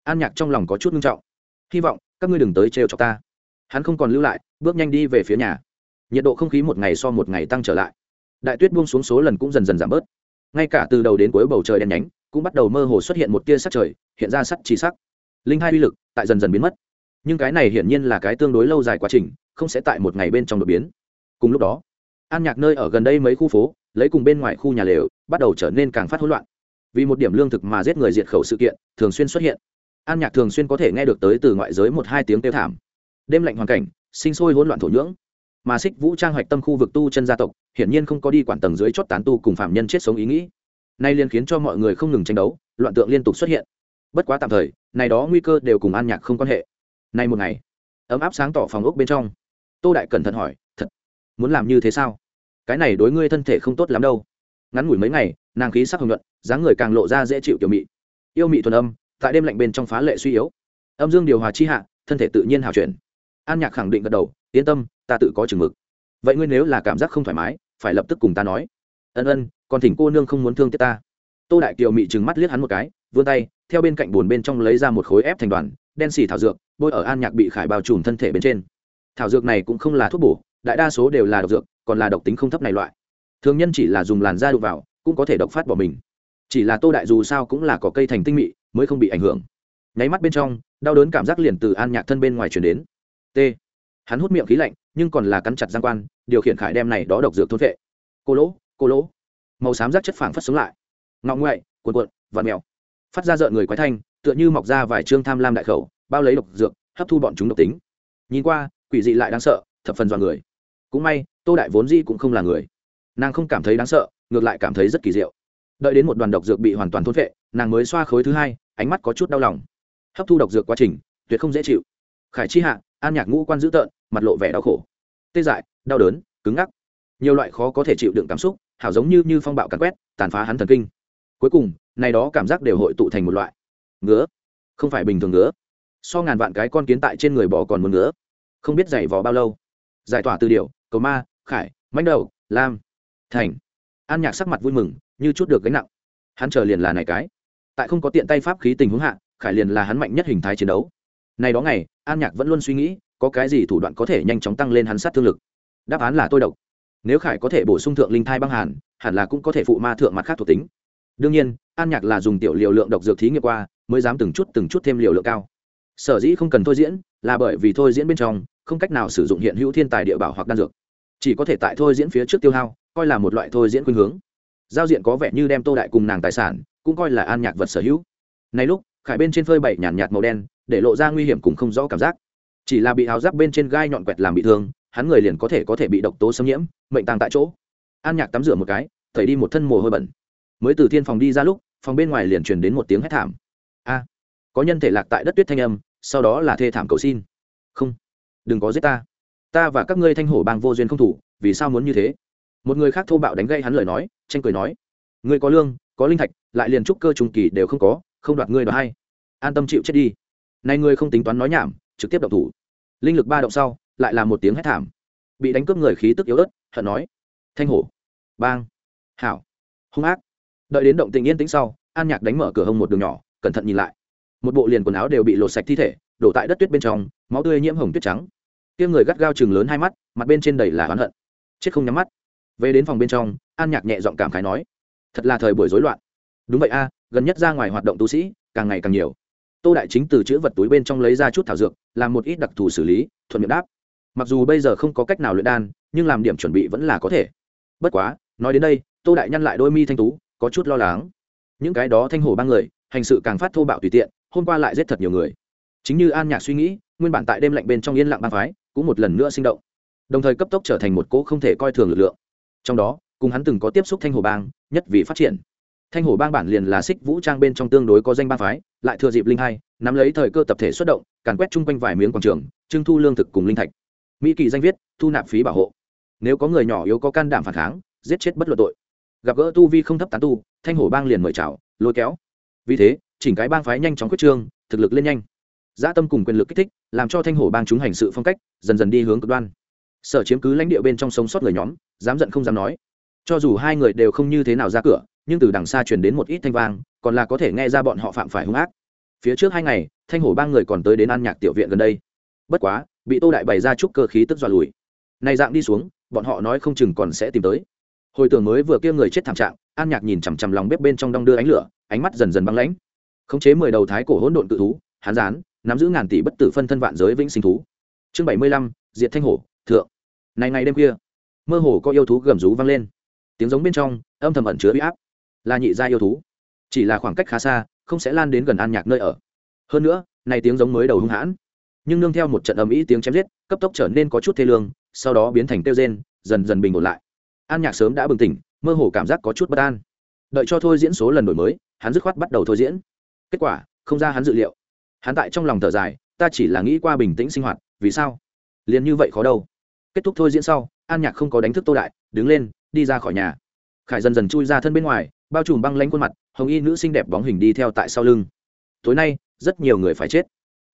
An nhạc trong lòng có chút nghiêm trọng. Hy vọng, các ngươi đừng tới trêu chọc ta. Hắn không còn lưu lại, bước nhanh đi về phía nhà. Nhiệt độ không khí một ngày so một ngày tăng trở lại. Đại tuyết buông xuống số lần cũng dần dần giảm bớt. Ngay cả từ đầu đến cuối bầu trời đen nhánh, cũng bắt đầu mơ hồ xuất hiện một tia sắc trời, hiện ra sắc chỉ sắc. Linh hai uy lực tại dần dần biến mất. Nhưng cái này hiển nhiên là cái tương đối lâu dài quá trình, không sẽ tại một ngày bên trong đột biến. Cùng lúc đó, an nhạc nơi ở gần đây mấy khu phố lấy cùng bên ngoài khu nhà lều, bắt đầu trở nên càng phát hỗn loạn. Vì một điểm lương thực mà giết người diệt khẩu sự kiện, thường xuyên xuất hiện. An nhạc thường xuyên có thể nghe được tới từ ngoại giới một hai tiếng kêu thảm. Đêm lạnh hoàn cảnh, sinh sôi hỗn loạn thổ nhưỡng. Mà xích vũ trang hoạch tâm khu vực tu chân gia tộc, hiển nhiên không có đi quản tầng dưới chót tán tu cùng phạm nhân chết sống ý nghĩ. Nay liên khiến cho mọi người không ngừng tranh đấu, loạn tượng liên tục xuất hiện. Bất quá tạm thời, này đó nguy cơ đều cùng an nhạc không quan hệ. Nay một ngày, ấm áp sáng tỏ phòng ốc bên trong. Tô đại cẩn thận hỏi, thật, muốn làm như thế sao? Cái này đối ngươi thân thể không tốt lắm đâu. Ngắn ngủi mấy ngày, nàng khí sắc hồng nhuận, dáng người càng lộ ra dễ chịu kiểu mị. Yêu mị thuần âm, tại đêm lạnh bên trong phá lệ suy yếu. Âm dương điều hòa chi hạ, thân thể tự nhiên hào chuyển. An nhạc khẳng định gật đầu, yên tâm, ta tự có chừng mực. Vậy ngươi nếu là cảm giác không thoải mái, phải lập tức cùng ta nói. Ân ân, còn thỉnh cô nương không muốn thương tiếc ta. Tô đại kiều mị trừng mắt liếc hắn một cái, vươn tay, theo bên cạnh bồn bên trong lấy ra một khối ép thành đoàn, đen xì thảo dược, bôi ở an nhạc bị khải bao trùm thân thể bên trên. Thảo dược này cũng không là thuốc bổ, đại đa số đều là độc dược còn là độc tính không thấp này loại. Thường nhân chỉ là dùng làn da đụng vào, cũng có thể độc phát bỏ mình. Chỉ là tô đại dù sao cũng là có cây thành tinh mị, mới không bị ảnh hưởng. Nháy mắt bên trong, đau đớn cảm giác liền từ an nhạc thân bên ngoài chuyển đến. T. Hắn hút miệng khí lạnh, nhưng còn là cắn chặt giang quan, điều khiển khải đem này đó độc dược thốt vệ. Cô lỗ cô lỗ. Màu xám rác chất phảng phất sống lại. Ngọng ngoại, cuộn cuộn và mèo. Phát ra rợn người quái thanh, tựa như mọc ra vài trương tham lam đại khẩu, bao lấy độc dược, hấp thu bọn chúng độc tính. Nhìn qua, quỷ dị lại đáng sợ, thập phần dọa người cũng may, tô đại vốn di cũng không là người. Nàng không cảm thấy đáng sợ, ngược lại cảm thấy rất kỳ diệu. Đợi đến một đoàn độc dược bị hoàn toàn thôn vệ nàng mới xoa khối thứ hai, ánh mắt có chút đau lòng. Hấp thu độc dược quá trình, tuyệt không dễ chịu. Khải chi hạ, an nhạc ngũ quan dữ tợn, mặt lộ vẻ đau khổ. Tê dại, đau đớn, cứng ngắc. Nhiều loại khó có thể chịu đựng cảm xúc, hảo giống như như phong bạo cắn quét, tàn phá hắn thần kinh. Cuối cùng, này đó cảm giác đều hội tụ thành một loại. Ngứa. Không phải bình thường ngứa. So ngàn vạn cái con kiến tại trên người bò còn muốn ngứa. Không biết giày vò bao lâu. Giải tỏa từ điều cầu ma, khải mánh đầu, lam, thành. An nhạc sắc mặt vui mừng, như chút được gánh nặng. Hắn chờ liền là này cái. Tại không có tiện tay pháp khí tình huống hạ, khải liền là hắn mạnh nhất hình thái chiến đấu. Này đó ngày, an nhạc vẫn luôn suy nghĩ, có cái gì thủ đoạn có thể nhanh chóng tăng lên hắn sát thương lực. Đáp án là tôi độc. Nếu khải có thể bổ sung thượng linh thai băng hàn, hẳn là cũng có thể phụ ma thượng mặt khác thuộc tính. Đương nhiên, an nhạc là dùng tiểu liều lượng độc dược thí nghiệm qua, mới dám từng chút từng chút thêm liều lượng cao. Sở dĩ không cần thôi diễn, là bởi vì thôi diễn bên trong, không cách nào sử dụng hiện hữu thiên tài địa bảo hoặc đan dược chỉ có thể tại thôi diễn phía trước tiêu hao coi là một loại thôi diễn khuynh hướng. Giao diện có vẻ như đem tô đại cùng nàng tài sản cũng coi là an nhạc vật sở hữu. Này lúc khải bên trên phơi bảy nhàn nhạt, màu đen để lộ ra nguy hiểm cùng không rõ cảm giác. Chỉ là bị áo giáp bên trên gai nhọn quẹt làm bị thương hắn người liền có thể có thể bị độc tố xâm nhiễm mệnh tàng tại chỗ. An nhạc tắm rửa một cái thầy đi một thân mồ hôi bẩn. Mới từ thiên phòng đi ra lúc phòng bên ngoài liền truyền đến một tiếng hét thảm. A có nhân thể lạc tại đất tuyết thanh âm sau đó là thê thảm cầu xin. Không đừng có giết ta ta và các ngươi thanh hổ bang vô duyên không thủ, vì sao muốn như thế? Một người khác thô bạo đánh gây hắn lời nói, tranh cười nói, ngươi có lương, có linh thạch, lại liền trúc cơ trùng kỳ đều không có, không đoạt ngươi đoạt hay. An tâm chịu chết đi. Nay ngươi không tính toán nói nhảm, trực tiếp động thủ. Linh lực ba động sau, lại là một tiếng hét thảm. Bị đánh cướp người khí tức yếu ớt, hận nói, thanh hổ, bang, hảo, hung ác. Đợi đến động tình yên tĩnh sau, an nhạc đánh mở cửa hông một đường nhỏ, cẩn thận nhìn lại. Một bộ liền quần áo đều bị lột sạch thi thể, đổ tại đất tuyết bên trong, máu tươi nhiễm hồng tuyết trắng kia người gắt gao chừng lớn hai mắt, mặt bên trên đầy là oán hận. Chết không nhắm mắt. Về đến phòng bên trong, an nhạc nhẹ giọng cảm khái nói, thật là thời buổi rối loạn. Đúng vậy a, gần nhất ra ngoài hoạt động tu sĩ, càng ngày càng nhiều. Tô đại chính từ chữ vật túi bên trong lấy ra chút thảo dược, làm một ít đặc thù xử lý, thuận miệng đáp, mặc dù bây giờ không có cách nào luyện đan, nhưng làm điểm chuẩn bị vẫn là có thể. Bất quá, nói đến đây, tô đại nhăn lại đôi mi thanh tú, có chút lo lắng. Những cái đó thanh hổ ba người, hành sự càng phát thô bạo tùy tiện, hôm qua lại giết thật nhiều người chính như an nhạc suy nghĩ, nguyên bản tại đêm lạnh bên trong yên lặng ba phái, cũng một lần nữa sinh động. Đồng thời cấp tốc trở thành một cỗ không thể coi thường lực lượng. Trong đó, cùng hắn từng có tiếp xúc thanh hồ bang, nhất vì phát triển. Thanh hồ bang bản liền là xích vũ trang bên trong tương đối có danh ba phái, lại thừa dịp linh hai, nắm lấy thời cơ tập thể xuất động, càn quét chung quanh vài miếng quảng trường, trưng thu lương thực cùng linh thạch. Mỹ kỳ danh viết, thu nạp phí bảo hộ. Nếu có người nhỏ yếu có can đảm phản kháng, giết chết bất luận tội. Gặp gỡ tu vi không thấp tán tu, thanh hổ bang liền mời chào, lôi kéo. Vì thế, chỉnh cái bang phái nhanh chóng quyết trương, thực lực lên nhanh dã tâm cùng quyền lực kích thích, làm cho thanh hổ bang chúng hành sự phong cách dần dần đi hướng cực đoan. Sở chiếm cứ lãnh địa bên trong sống sót người nhóm, dám giận không dám nói. Cho dù hai người đều không như thế nào ra cửa, nhưng từ đằng xa truyền đến một ít thanh vang, còn là có thể nghe ra bọn họ phạm phải hung ác. Phía trước hai ngày, thanh hổ ba người còn tới đến an nhạc tiểu viện gần đây. Bất quá, bị tô đại bày ra chút cơ khí tức dọa lùi. Này dạng đi xuống, bọn họ nói không chừng còn sẽ tìm tới. Hồi tưởng mới vừa kia người chết thảm trạng, an nhạc nhìn chằm chằm lòng bếp bên trong đong đưa ánh lửa, ánh mắt dần dần băng lãnh. Khống chế mười đầu thái cổ hỗn độn tự thú hán gián nắm giữ ngàn tỷ bất tử phân thân vạn giới vĩnh sinh thú. Chương bảy mươi lăm, diệt thanh hổ, thượng. Này ngày đêm khuya, mơ hồ có yêu thú gầm rú vang lên. Tiếng giống bên trong, âm thầm ẩn chứa huy áp. Là nhị gia yêu thú. Chỉ là khoảng cách khá xa, không sẽ lan đến gần an nhạc nơi ở. Hơn nữa, này tiếng giống mới đầu hung hãn. Nhưng nương theo một trận ầm ĩ tiếng chém giết, cấp tốc trở nên có chút thê lương, sau đó biến thành tiêu rên, dần dần bình ổn lại. An nhạc sớm đã bừng tỉnh, mơ hồ cảm giác có chút bất an. Đợi cho thôi diễn số lần đổi mới, hắn dứt khoát bắt đầu thôi diễn. Kết quả, không ra hắn dự liệu hắn tại trong lòng thở dài, ta chỉ là nghĩ qua bình tĩnh sinh hoạt, vì sao? Liền như vậy khó đâu. Kết thúc thôi diễn sau, an nhạc không có đánh thức tô đại, đứng lên, đi ra khỏi nhà. Khải dần dần chui ra thân bên ngoài, bao trùm băng lanh khuôn mặt, hồng y nữ xinh đẹp bóng hình đi theo tại sau lưng. Tối nay, rất nhiều người phải chết.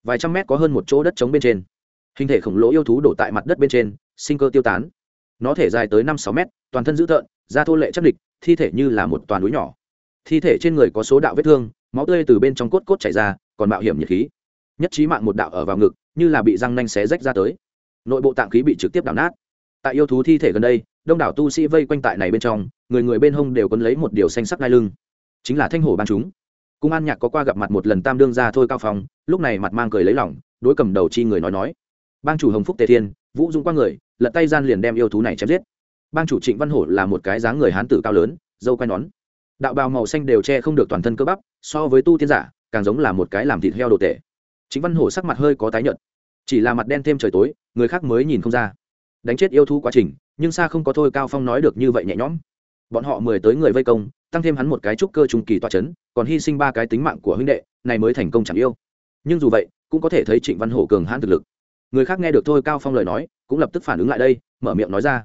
Vài trăm mét có hơn một chỗ đất trống bên trên. Hình thể khổng lồ yêu thú đổ tại mặt đất bên trên, sinh cơ tiêu tán. Nó thể dài tới năm sáu mét, toàn thân dữ tợn, da thô lệ chắc địch, thi thể như là một toàn núi nhỏ. Thi thể trên người có số đạo vết thương, máu tươi từ bên trong cốt cốt chảy ra còn mạo hiểm nhiệt khí. Nhất trí mạng một đạo ở vào ngực, như là bị răng nanh xé rách ra tới. Nội bộ tạng khí bị trực tiếp đảo nát. Tại yêu thú thi thể gần đây, đông đảo tu sĩ vây quanh tại này bên trong, người người bên hông đều quấn lấy một điều xanh sắc ngai lưng. Chính là thanh hổ ban chúng. Cung an nhạc có qua gặp mặt một lần tam đương ra thôi cao phong, lúc này mặt mang cười lấy lỏng đối cầm đầu chi người nói nói. Bang chủ hồng phúc tề thiên, vũ dung qua người, lật tay gian liền đem yêu thú này chém giết. Bang chủ trịnh văn hổ là một cái dáng người hán tử cao lớn, dâu quai nón. Đạo bào màu xanh đều che không được toàn thân cơ bắp, so với tu tiên giả càng giống là một cái làm thịt heo đồ tệ chính văn hổ sắc mặt hơi có tái nhợt. Chỉ là mặt đen thêm trời tối, người khác mới nhìn không ra. Đánh chết yêu thú quá trình, nhưng xa không có thôi cao phong nói được như vậy nhẹ nhõm. Bọn họ mười tới người vây công, tăng thêm hắn một cái trúc cơ trung kỳ toa chấn, còn hy sinh ba cái tính mạng của huynh đệ, này mới thành công chẳng yêu. Nhưng dù vậy, cũng có thể thấy trịnh văn hổ cường hãn thực lực. Người khác nghe được thôi cao phong lời nói, cũng lập tức phản ứng lại đây, mở miệng nói ra.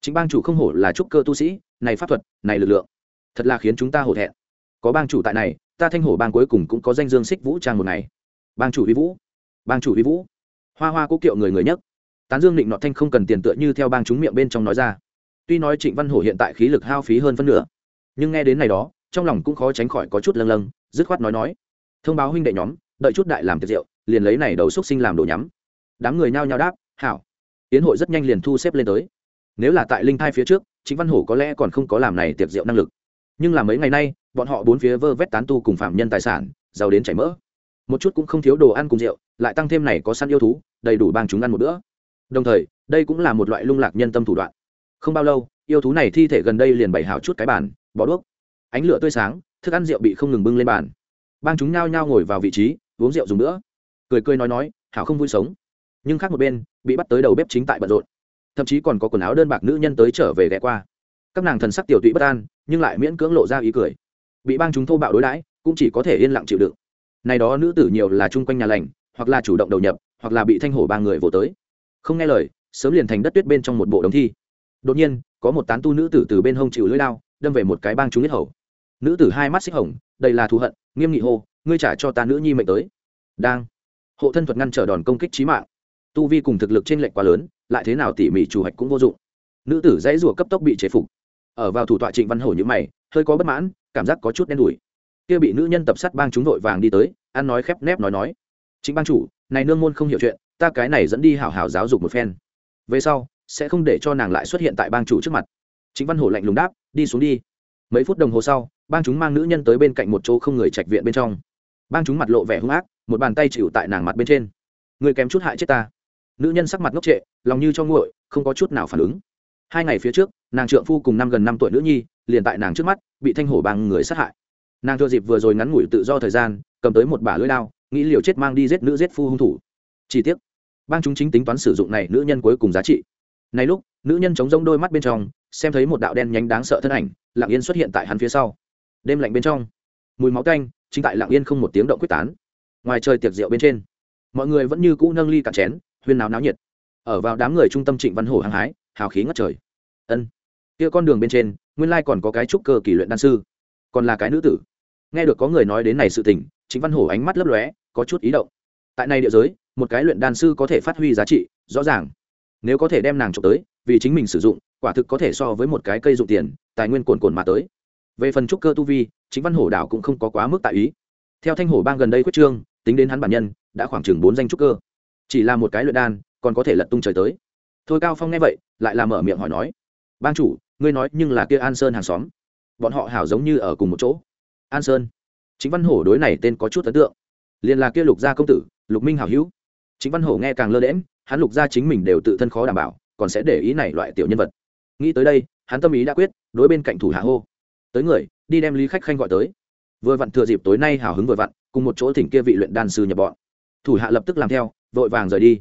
Chính bang chủ không hổ là trúc cơ tu sĩ, này pháp thuật, này lực lượng, thật là khiến chúng ta hổ thẹn. Có bang chủ tại này ta thanh hổ bang cuối cùng cũng có danh dương xích vũ trang một ngày. Bang chủ vi vũ. Bang chủ vi vũ. Hoa hoa cố kiệu người người nhất. Tán dương định nọ thanh không cần tiền tựa như theo bang chúng miệng bên trong nói ra. Tuy nói trịnh văn hổ hiện tại khí lực hao phí hơn phân nửa, nhưng nghe đến này đó, trong lòng cũng khó tránh khỏi có chút lâng lâng, dứt khoát nói nói. Thông báo huynh đệ nhóm, đợi chút đại làm tiệc rượu, liền lấy này đầu xúc sinh làm đồ nhắm. Đám người nhao nhao đáp, hảo. Tiến hội rất nhanh liền thu xếp lên tới. Nếu là tại linh thai phía trước chính văn hổ có lẽ còn không có làm này tiệc rượu năng lực nhưng là mấy ngày nay, bọn họ bốn phía vơ vét tán tu cùng phạm nhân tài sản, giàu đến chảy mỡ. Một chút cũng không thiếu đồ ăn cùng rượu, lại tăng thêm này có săn yêu thú, đầy đủ bang chúng ăn một bữa. Đồng thời, đây cũng là một loại lung lạc nhân tâm thủ đoạn. Không bao lâu, yêu thú này thi thể gần đây liền bày hảo chút cái bàn bó đuốc. Ánh lửa tươi sáng, thức ăn rượu bị không ngừng bưng lên bàn. Bang chúng nhao nhao ngồi vào vị trí, uống rượu dùng nữa cười cười nói nói, hảo không vui sống. Nhưng khác một bên, bị bắt tới đầu bếp chính tại bận rộn. Thậm chí còn có quần áo đơn bạc nữ nhân tới trở về ghé qua. Các nàng thần sắc tiểu tụy bất an nhưng lại miễn cưỡng lộ ra ý cười. Bị bang chúng thô bạo đối đãi, cũng chỉ có thể yên lặng chịu đựng. Này đó nữ tử nhiều là chung quanh nhà lành, hoặc là chủ động đầu nhập, hoặc là bị thanh hổ ba người vỗ tới. Không nghe lời, sớm liền thành đất tuyết bên trong một bộ đống thi. Đột nhiên, có một tán tu nữ tử từ bên hông chịu lưỡi lao, đâm về một cái bang chúng nhất hầu. Nữ tử hai mắt xích hồng đây là thù hận, nghiêm nghị hô, ngươi trả cho ta nữ nhi mệnh tới. Đang. Hộ thân thuật ngăn trở đòn công kích trí mạng. Tu vi cùng thực lực trên lệnh quá lớn, lại thế nào tỉ mỉ chủ hạch cũng vô dụng. Nữ tử dãy rùa cấp tốc bị chế phục ở vào thủ tọa trịnh văn hổ như mày, hơi có bất mãn, cảm giác có chút đen đủi. Kia bị nữ nhân tập sát bang chúng vội vàng đi tới, ăn nói khép nép nói nói. Chính bang chủ, này nương môn không hiểu chuyện, ta cái này dẫn đi hảo hảo giáo dục một phen. Về sau, sẽ không để cho nàng lại xuất hiện tại bang chủ trước mặt. Chính văn hổ lạnh lùng đáp, đi xuống đi. Mấy phút đồng hồ sau, bang chúng mang nữ nhân tới bên cạnh một chỗ không người trạch viện bên trong. Bang chúng mặt lộ vẻ hung ác, một bàn tay chịu tại nàng mặt bên trên. Người kém chút hại chết ta. Nữ nhân sắc mặt ngốc trệ, lòng như cho nguội, không có chút nào phản ứng hai ngày phía trước nàng trượng phu cùng năm gần năm tuổi nữ nhi liền tại nàng trước mắt bị thanh hổ bằng người sát hại. Nàng thừa dịp vừa rồi ngắn ngủi tự do thời gian cầm tới một bả lưỡi lao nghĩ liều chết mang đi giết nữ giết phu hung thủ. Chỉ tiếc, bang chúng chính tính toán sử dụng này nữ nhân cuối cùng giá trị. Này lúc nữ nhân chống rông đôi mắt bên trong xem thấy một đạo đen nhánh đáng sợ thân ảnh lặng yên xuất hiện tại hắn phía sau. Đêm lạnh bên trong mùi máu canh chính tại lặng yên không một tiếng động quyết tán. Ngoài trời tiệc rượu bên trên mọi người vẫn như cũ nâng ly cả chén huyên náo náo nhiệt. Ở vào đám người trung tâm trịnh văn hổ hăng hái hào khí ngất trời. Ân. Kia con đường bên trên, nguyên lai còn có cái trúc cơ kỷ luyện đan sư. Còn là cái nữ tử. Nghe được có người nói đến này sự tình chính văn hổ ánh mắt lấp lóe, có chút ý động. Tại này địa giới, một cái luyện đan sư có thể phát huy giá trị, rõ ràng. Nếu có thể đem nàng trộm tới, vì chính mình sử dụng, quả thực có thể so với một cái cây dụng tiền, tài nguyên cồn cồn mà tới. Về phần trúc cơ tu vi chính văn hổ đảo cũng không có quá mức tại ý. Theo thanh hổ bang gần đây quyết trương, tính đến hắn bản nhân, đã khoảng chừng bốn danh trúc cơ. Chỉ là một cái luyện đan, còn có thể lật tung trời tới thôi cao phong nghe vậy, lại làm mở miệng hỏi nói, bang chủ, ngươi nói nhưng là kia an sơn hàng xóm, bọn họ hảo giống như ở cùng một chỗ. An sơn? Chính văn hổ đối này tên có chút ấn tượng. Liền là kia lục gia công tử, lục minh hảo hữu. Chính văn hổ nghe càng lơ lẽm hắn lục gia chính mình đều tự thân khó đảm bảo, còn sẽ để ý này loại tiểu nhân vật. Nghĩ tới đây, hắn tâm ý đã quyết, đối bên cạnh thủ hạ hô, tới người, đi đem lý khách khanh gọi tới. Vừa vặn thừa dịp tối nay hào hứng vừa vặn, cùng một chỗ thỉnh kia vị luyện đan sư nhập bọn. Thủ hạ lập tức làm theo, vội vàng rời đi.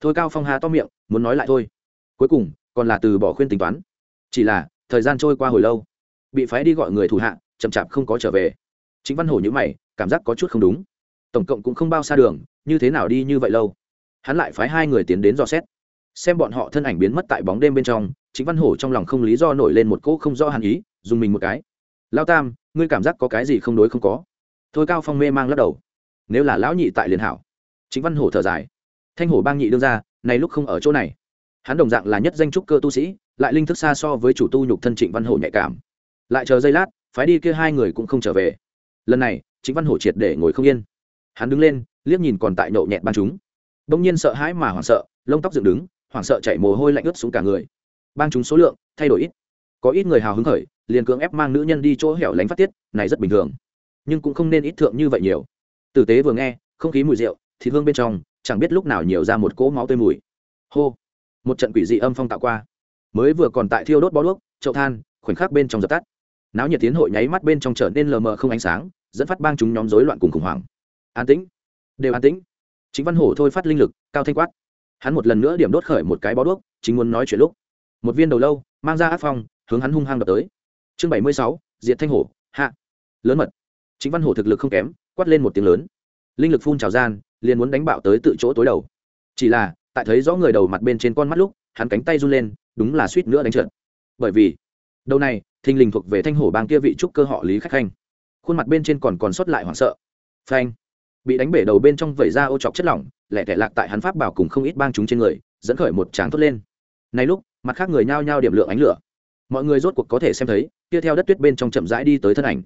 Thôi cao phong hà to miệng muốn nói lại thôi. Cuối cùng, còn là từ bỏ khuyên tính toán. Chỉ là, thời gian trôi qua hồi lâu, bị phái đi gọi người thủ hạ, chậm chạp không có trở về. Chính văn hổ như mày, cảm giác có chút không đúng. Tổng cộng cũng không bao xa đường, như thế nào đi như vậy lâu? Hắn lại phái hai người tiến đến dò xét. Xem bọn họ thân ảnh biến mất tại bóng đêm bên trong chính văn hổ trong lòng không lý do nổi lên một cỗ không rõ hàn ý, dùng mình một cái. Lao tam, ngươi cảm giác có cái gì không đối không có? Thôi cao phong mê mang lắc đầu. Nếu là lão nhị tại liền hảo. Chính văn hổ thở dài. Thanh hổ bang nhị đương ra nay lúc không ở chỗ này. Hắn đồng dạng là nhất danh trúc cơ tu sĩ, lại linh thức xa so với chủ tu nhục thân trịnh văn hổ nhạy cảm. Lại chờ giây lát, phái đi kia hai người cũng không trở về. Lần này chính văn hổ triệt để ngồi không yên. Hắn đứng lên, liếc nhìn còn tại nhậu nhẹt ban chúng. Đông nhiên sợ hãi mà hoảng sợ, lông tóc dựng đứng, hoảng sợ chảy mồ hôi lạnh ướt xuống cả người. Ban chúng số lượng, thay đổi ít. Có ít người hào hứng khởi, liền cưỡng ép mang nữ nhân đi chỗ hẻo lánh phát tiết, này rất bình thường. Nhưng cũng không nên ít thượng như vậy nhiều. Tử tế vừa nghe, không khí mùi rượu, thịt hương bên trong chẳng biết lúc nào nhiều ra một cỗ máu tươi mùi. Hô! Một trận quỷ dị âm phong tạo qua. Mới vừa còn tại thiêu đốt bó đuốc, chậu than, khoảnh khắc bên trong dập tắt. Náo nhiệt tiến hội nháy mắt bên trong trở nên lờ mờ không ánh sáng, dẫn phát bang chúng nhóm rối loạn cùng khủng hoảng. An tĩnh. Đều an tĩnh. Chính văn hổ thôi phát linh lực, cao thanh quát. Hắn một lần nữa điểm đốt khởi một cái bó đuốc, chính muốn nói chuyện lúc. Một viên đầu lâu, mang ra áp phong, hướng hắn hung hăng đập tới. Chương bảy mươi sáu, diệt thanh hổ, hạ. Lớn mật. Chính văn hổ thực lực không kém, quát lên một tiếng lớn linh lực phun trào gian, liền muốn đánh bạo tới tự chỗ tối đầu. Chỉ là, tại thấy rõ người đầu mặt bên trên con mắt lúc, hắn cánh tay run lên, đúng là suýt nữa đánh trượt. Bởi vì, đầu này, thình lình thuộc về thanh hổ bang kia vị trúc cơ họ lý khách khanh. Khuôn mặt bên trên còn còn sót lại hoảng sợ. Phanh! Bị đánh bể đầu bên trong vẩy ra ô chọc chất lỏng, lẻ tẻ lạc tại hắn pháp bảo cùng không ít bang chúng trên người, dẫn khởi một tráng thốt lên. Này lúc, mặt khác người nhao nhao điểm lượng ánh lửa. Mọi người rốt cuộc có thể xem thấy, kia theo đất tuyết bên trong chậm rãi đi tới thân ảnh.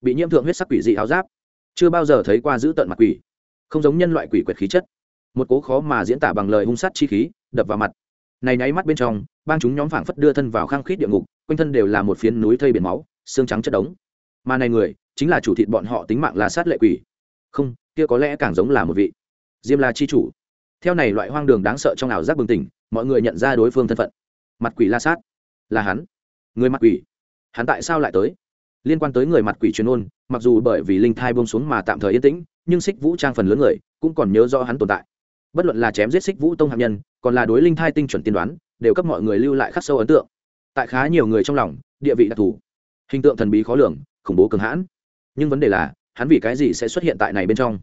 Bị nhiễm thượng huyết sắc quỷ dị áo giáp chưa bao giờ thấy qua giữ tận mặt quỷ, không giống nhân loại quỷ quyệt khí chất. Một cố khó mà diễn tả bằng lời hung sát chi khí, đập vào mặt. Này nháy mắt bên trong, bang chúng nhóm phảng phất đưa thân vào khang khít địa ngục, quanh thân đều là một phiến núi thây biển máu, xương trắng chất đống. Mà này người, chính là chủ thịt bọn họ tính mạng là sát lệ quỷ. Không, kia có lẽ càng giống là một vị diêm la chi chủ. Theo này loại hoang đường đáng sợ trong ảo giác bừng tỉnh, mọi người nhận ra đối phương thân phận. Mặt quỷ la sát là hắn. Người mặt quỷ, hắn tại sao lại tới? Liên quan tới người mặt quỷ truyền ôn, mặc dù bởi vì linh thai bông xuống mà tạm thời yên tĩnh, nhưng xích vũ trang phần lớn người cũng còn nhớ rõ hắn tồn tại. Bất luận là chém giết xích vũ tông hạt nhân, còn là đối linh thai tinh chuẩn tiên đoán, đều cấp mọi người lưu lại khắc sâu ấn tượng. Tại khá nhiều người trong lòng, địa vị đặc thù, hình tượng thần bí khó lường, khủng bố cường hãn. Nhưng vấn đề là, hắn vì cái gì sẽ xuất hiện tại này bên trong?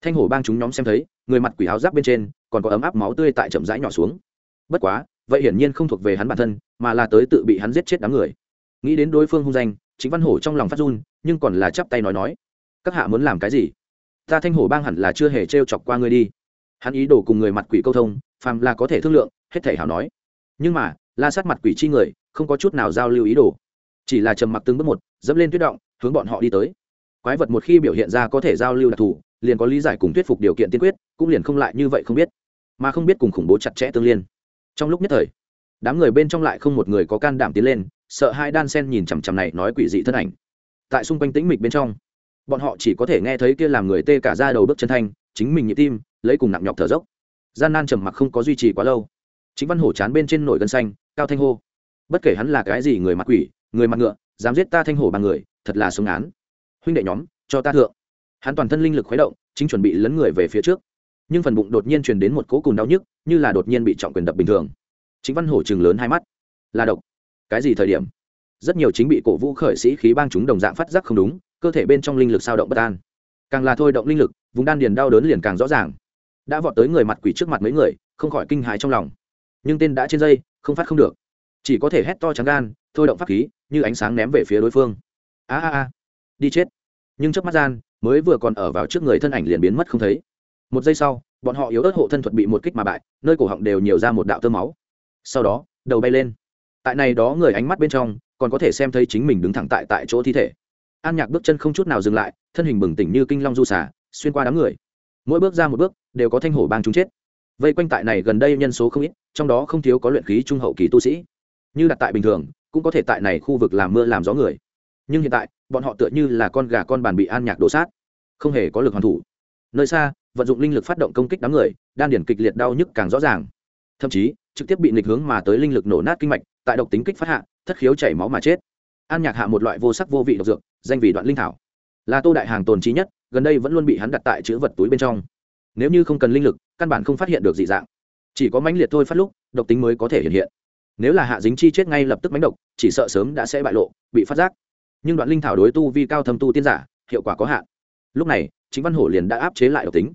Thanh hổ bang chúng nhóm xem thấy, người mặt quỷ áo giáp bên trên còn có ấm áp máu tươi tại chậm rãi nhỏ xuống. Bất quá, vậy hiển nhiên không thuộc về hắn bản thân, mà là tới tự bị hắn giết chết đám người. Nghĩ đến đối phương hung danh chính văn hổ trong lòng phát run, nhưng còn là chắp tay nói nói, các hạ muốn làm cái gì? Ta thanh hổ bang hẳn là chưa hề t chọc qua ngươi đi. Hắn ý đồ cùng người mặt quỷ câu thông, phàm là có thể thương lượng, hết thể hảo nói. Nhưng mà, la sát mặt quỷ chi người, không có chút nào giao lưu ý đồ. Chỉ là trầm mặc từng bước một, dẫm lên tuyết động, hướng bọn họ đi tới. Quái vật một khi biểu hiện ra có thể giao lưu đặc thù, liền có lý giải cùng thuyết phục điều kiện tiên quyết, cũng liền không lại như vậy không biết. Mà không biết cùng khủng bố chặt chẽ tương liên. Trong lúc nhất thời đám người bên trong lại không một người có can đảm tiến lên, sợ hai đan sen nhìn chằm chằm này nói quỷ dị thân ảnh. Tại xung quanh tĩnh mịch bên trong, bọn họ chỉ có thể nghe thấy kia làm người tê cả ra đầu bước chân thanh, chính mình nhịp tim, lấy cùng nặng nhọc thở dốc. Gian nan trầm mặc không có duy trì quá lâu. Chính văn hổ chán bên trên nổi gân xanh, cao thanh hô. Bất kể hắn là cái gì người mặc quỷ, người mặc ngựa, dám giết ta thanh hổ bằng người, thật là xứng án huynh đệ nhóm, cho ta thượng. Hắn toàn thân linh lực khuấy động, chính chuẩn bị lấn người về phía trước. Nhưng phần bụng đột nhiên truyền đến một cỗ cùn đau nhức, như là đột nhiên bị trọng quyền đập bình thường chính văn hổ chừng lớn hai mắt. Là độc. Cái gì thời điểm? Rất nhiều chính bị cổ vũ khởi sĩ khí bang chúng đồng dạng phát giác không đúng, cơ thể bên trong linh lực sao động bất an. Càng là thôi động linh lực, vùng đan điền đau đớn liền càng rõ ràng. Đã vọt tới người mặt quỷ trước mặt mấy người, không khỏi kinh hãi trong lòng. Nhưng tên đã trên dây, không phát không được. Chỉ có thể hét to trắng gan, thôi động pháp khí, như ánh sáng ném về phía đối phương. A a a. Đi chết. Nhưng trước mắt gian, mới vừa còn ở vào trước người thân ảnh liền biến mất không thấy. Một giây sau, bọn họ yếu ớt hộ thân thuật bị một kích mà bại, nơi cổ họng đều nhiều ra một đạo tơ máu sau đó, đầu bay lên. Tại này đó người ánh mắt bên trong, còn có thể xem thấy chính mình đứng thẳng tại tại chỗ thi thể. An nhạc bước chân không chút nào dừng lại, thân hình bừng tỉnh như kinh long du xả xuyên qua đám người. Mỗi bước ra một bước, đều có thanh hổ bang chúng chết. Vây quanh tại này gần đây nhân số không ít, trong đó không thiếu có luyện khí trung hậu kỳ tu sĩ. Như đặt tại bình thường, cũng có thể tại này khu vực làm mưa làm gió người. Nhưng hiện tại, bọn họ tựa như là con gà con bàn bị an nhạc đổ sát. Không hề có lực hoàn thủ. Nơi xa, vận dụng linh lực phát động công kích đám người, đan điển kịch liệt đau nhức càng rõ ràng. Thậm chí trực tiếp bị nghịch hướng mà tới linh lực nổ nát kinh mạch, tại độc tính kích phát hạ, thất khiếu chảy máu mà chết. An nhạc hạ một loại vô sắc vô vị độc dược, danh vị đoạn linh thảo. Là tô đại hàng tồn trí nhất, gần đây vẫn luôn bị hắn đặt tại chữ vật túi bên trong. Nếu như không cần linh lực, căn bản không phát hiện được dị dạng. Chỉ có mãnh liệt thôi phát lúc, độc tính mới có thể hiện hiện. Nếu là hạ dính chi chết ngay lập tức mãnh độc, chỉ sợ sớm đã sẽ bại lộ, bị phát giác. Nhưng đoạn linh thảo đối tu vi cao thâm tu tiên giả, hiệu quả có hạn. Lúc này chính văn hổ liền đã áp chế lại độc tính.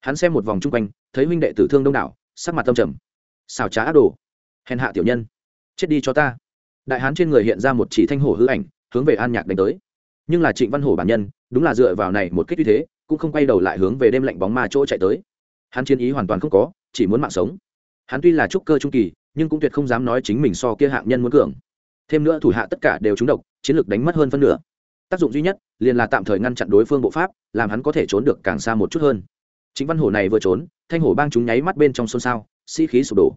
Hắn xem một vòng chung quanh, thấy huynh đệ tử thương đông đảo, sắc mặt tâm trầm xào trá ác đồ. Hèn hạ tiểu nhân, chết đi cho ta. Đại hán trên người hiện ra một chỉ thanh hổ hư ảnh, hướng về an nhạc đánh tới. Nhưng là trịnh văn hổ bản nhân, đúng là dựa vào này một kích như thế, cũng không quay đầu lại hướng về đêm lạnh bóng ma chỗ chạy tới. Hắn chiến ý hoàn toàn không có, chỉ muốn mạng sống. Hắn tuy là trúc cơ trung kỳ, nhưng cũng tuyệt không dám nói chính mình so kia hạng nhân muốn cường. Thêm nữa thủ hạ tất cả đều trúng độc, chiến lược đánh mất hơn phân nửa. Tác dụng duy nhất, liền là tạm thời ngăn chặn đối phương bộ pháp, làm hắn có thể trốn được càng xa một chút hơn. Chính văn hổ này vừa trốn, thanh hổ bang chúng nháy mắt bên trong xôn xao sĩ、si、khí sụp đổ.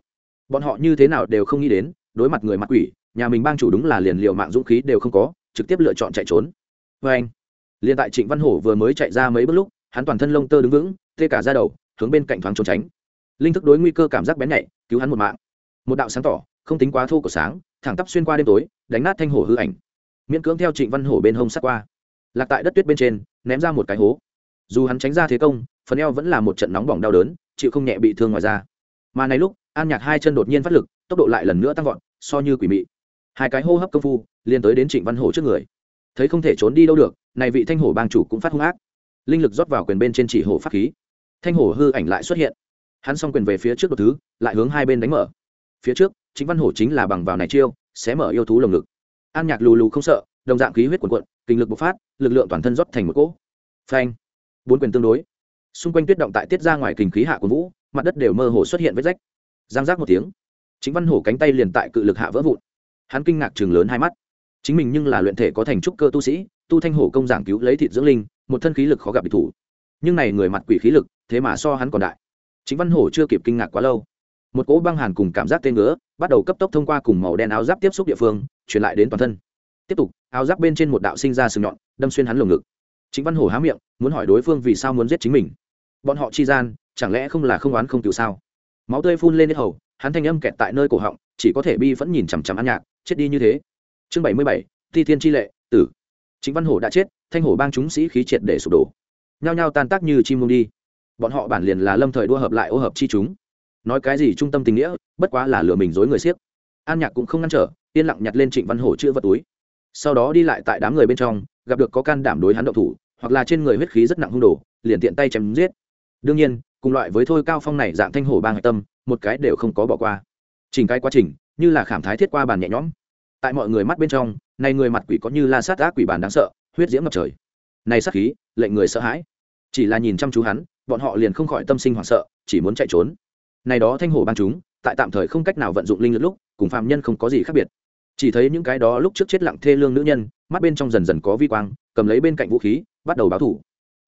Bọn họ như thế nào đều không nghĩ đến, đối mặt người mặt quỷ, nhà mình bang chủ đúng là liền liều mạng dũng khí đều không có, trực tiếp lựa chọn chạy trốn. Vê anh, liền tại trịnh văn hổ vừa mới chạy ra mấy bước lúc, hắn toàn thân lông tơ đứng vững, tê cả ra đầu, hướng bên cạnh thoáng trốn tránh. Linh thức đối nguy cơ cảm giác bén nhạy, cứu hắn một mạng. Một đạo sáng tỏ, không tính quá thô của sáng, thẳng tắp xuyên qua đêm tối, đánh nát thanh hổ hư ảnh. Miễn cưỡng theo trịnh văn hổ bên hông sát qua. Lạc tại đất tuyết bên trên, ném ra một cái hố. Dù hắn tránh ra thế công, phần eo vẫn là một trận nóng bỏng đau đớn, chịu không nhẹ bị thương ngoài ra mà này lúc, an nhạc hai chân đột nhiên phát lực, tốc độ lại lần nữa tăng vọt, so như quỷ mị. Hai cái hô hấp công phu liên tới đến trịnh văn hổ trước người. Thấy không thể trốn đi đâu được, này vị thanh hổ bang chủ cũng phát hung ác. Linh lực rót vào quyền bên trên chỉ hổ pháp khí. Thanh hổ hư ảnh lại xuất hiện. Hắn xong quyền về phía trước một thứ, lại hướng hai bên đánh mở. Phía trước chính văn hổ chính là bằng vào này chiêu, sẽ mở yêu thú lồng ngực. An nhạc lù lù không sợ, đồng dạng khí huyết quần quận kinh lực bộc phát, lực lượng toàn thân rót thành một cỗ. Phanh. Bốn quyền tương đối. Xung quanh tuyết động tại tiết ra ngoài kình khí hạ của vũ mặt đất đều mơ hồ xuất hiện vết rách. Giang giác một tiếng, chính văn hổ cánh tay liền tại cự lực hạ vỡ vụn. Hắn kinh ngạc chừng lớn hai mắt. Chính mình nhưng là luyện thể có thành trúc cơ tu sĩ, tu thanh hổ công giảng cứu lấy thịt dưỡng linh, một thân khí lực khó gặp địch thủ. Nhưng này người mặt quỷ khí lực, thế mà so hắn còn đại. Chính văn hổ chưa kịp kinh ngạc quá lâu. Một cỗ băng hàn cùng cảm giác tên ngứa, bắt đầu cấp tốc thông qua cùng màu đen áo giáp tiếp xúc địa phương, truyền lại đến toàn thân. Tiếp tục, áo giáp bên trên một đạo sinh ra sừng nhọn, đâm xuyên hắn lồng ngực. Chính văn hổ há miệng, muốn hỏi đối phương vì sao muốn giết chính mình. Bọn họ chi gian chẳng lẽ không là không oán không cứu sao? Máu tươi phun lên hết hầu, hắn thanh âm kẹt tại nơi cổ họng, chỉ có thể bi vẫn nhìn chằm chằm ăn nhạc, chết đi như thế. Chương bảy mươi bảy thi thiên chi lệ, tử. Chính văn hổ đã chết, thanh hổ bang chúng sĩ khí triệt để sụp đổ. Nhao nhao tan tác như chim mông đi. Bọn họ bản liền là lâm thời đua hợp lại ô hợp chi chúng. Nói cái gì trung tâm tình nghĩa, bất quá là lừa mình dối người siếc. An nhạc cũng không ngăn trở, yên lặng nhặt lên trịnh văn hổ chữ vật túi. Sau đó đi lại tại đám người bên trong, gặp được có can đảm đối hắn động thủ, hoặc là trên người huyết khí rất nặng hung đồ, liền tiện tay chém giết. Đương nhiên cùng loại với thôi cao phong này dạng thanh hổ bang hạch tâm, một cái đều không có bỏ qua. Chỉnh cái quá trình, như là khảm thái thiết qua bàn nhẹ nhõm. Tại mọi người mắt bên trong này người mặt quỷ có như la sát ác quỷ bàn đáng sợ, huyết diễm ngập trời. Này sát khí, lệnh người sợ hãi. Chỉ là nhìn chăm chú hắn, bọn họ liền không khỏi tâm sinh hoảng sợ, chỉ muốn chạy trốn. Này đó thanh hổ bang chúng, tại tạm thời không cách nào vận dụng linh lực lúc, cùng phạm nhân không có gì khác biệt. Chỉ thấy những cái đó lúc trước chết lặng thê lương nữ nhân, mắt bên trong dần dần có vi quang, cầm lấy bên cạnh vũ khí, bắt đầu báo thủ.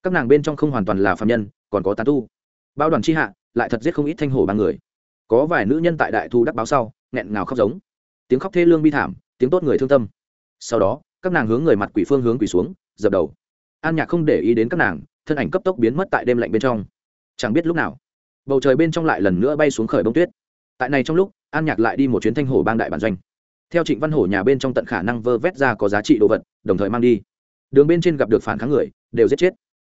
Các nàng bên trong không hoàn toàn là phạm nhân, còn có tán tu bao đoàn chi hạ, lại thật giết không ít thanh hổ ba người. Có vài nữ nhân tại đại thu đắc báo sau, nghẹn ngào khóc giống. Tiếng khóc thê lương bi thảm, tiếng tốt người thương tâm. Sau đó, các nàng hướng người mặt quỷ phương hướng quỷ xuống, dập đầu. An nhạc không để ý đến các nàng, thân ảnh cấp tốc biến mất tại đêm lạnh bên trong. Chẳng biết lúc nào, bầu trời bên trong lại lần nữa bay xuống khởi bông tuyết. Tại này trong lúc, an nhạc lại đi một chuyến thanh hổ bang đại bản doanh. Theo trịnh văn hổ nhà bên trong tận khả năng vơ vét ra có giá trị đồ vật, đồng thời mang đi. Đường bên trên gặp được phản kháng người, đều giết chết.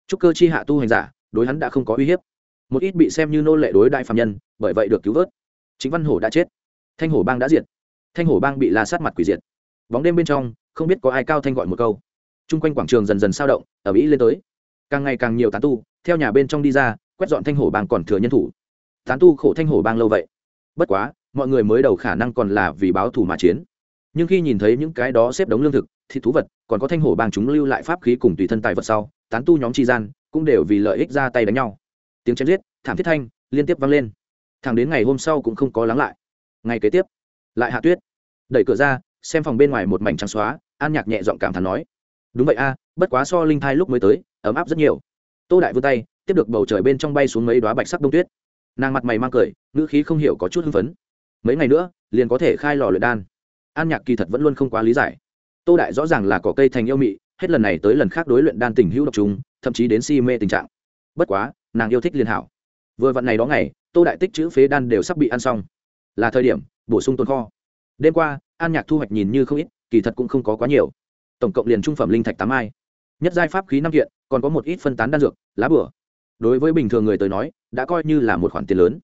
Chúc cơ chi hạ tu hành giả, đối hắn đã không có uy hiếp một ít bị xem như nô lệ đối đại phạm nhân, bởi vậy được cứu vớt. Chính văn hổ đã chết. Thanh hổ bang đã diệt. Thanh hổ bang bị la sát mặt quỷ diệt. Bóng đêm bên trong, không biết có ai cao thanh gọi một câu. T r u n g quanh quảng trường dần dần sao động ở mỹ lên tới. Càng ngày càng nhiều tán tu, theo nhà bên trong đi ra, quét dọn thanh hổ bang còn thừa nhân thủ. Tán tu khổ thanh hổ bang lâu vậy. Bất quá, mọi người mới đầu khả năng còn là vì báo thù mà chiến. Nhưng khi nhìn thấy những cái đó xếp đống lương thực, thịt thú vật, còn có thanh hổ bang chúng lưu lại pháp khí cùng tùy thân tài vật sau, tán tu nhóm tri gian cũng đều vì lợi ích ra tay đánh nhau tiếng chém giết, thảm thiết thanh liên tiếp vang lên. Thẳng đến ngày hôm sau cũng không có lắng lại. Ngày kế tiếp, lại hạ tuyết. Đẩy cửa ra, xem phòng bên ngoài một mảnh trắng xóa, an nhạc nhẹ giọng cảm thán nói, đúng vậy a, bất quá so linh thai lúc mới tới, ấm áp rất nhiều. Tô đại vươn tay, tiếp được bầu trời bên trong bay xuống mấy đoá bạch sắc đông tuyết. Nàng mặt mày mang cười, ngữ khí không hiểu có chút hưng phấn. Mấy ngày nữa, liền có thể khai lò luyện đan. An nhạc kỳ thật vẫn luôn không quá lý giải. Tô đại rõ ràng là cỏ cây thành yêu mị, hết lần này tới lần khác đối luyện đan tình hữu độc trùng, thậm chí đến si mê tình trạng. Bất quá nàng yêu thích liên hảo. Vừa vặn này đó ngày, tô đại tích chữ phế đan đều sắp bị ăn xong. Là thời điểm, bổ sung tồn kho. Đêm qua, an nhạc thu hoạch nhìn như không ít, kỳ thật cũng không có quá nhiều. Tổng cộng liền trung phẩm linh thạch tám ai nhất giai pháp khí năm kiện, còn có một ít phân tán đan dược, lá bửa đối với bình thường người tới nói, đã coi như là một khoản tiền lớn.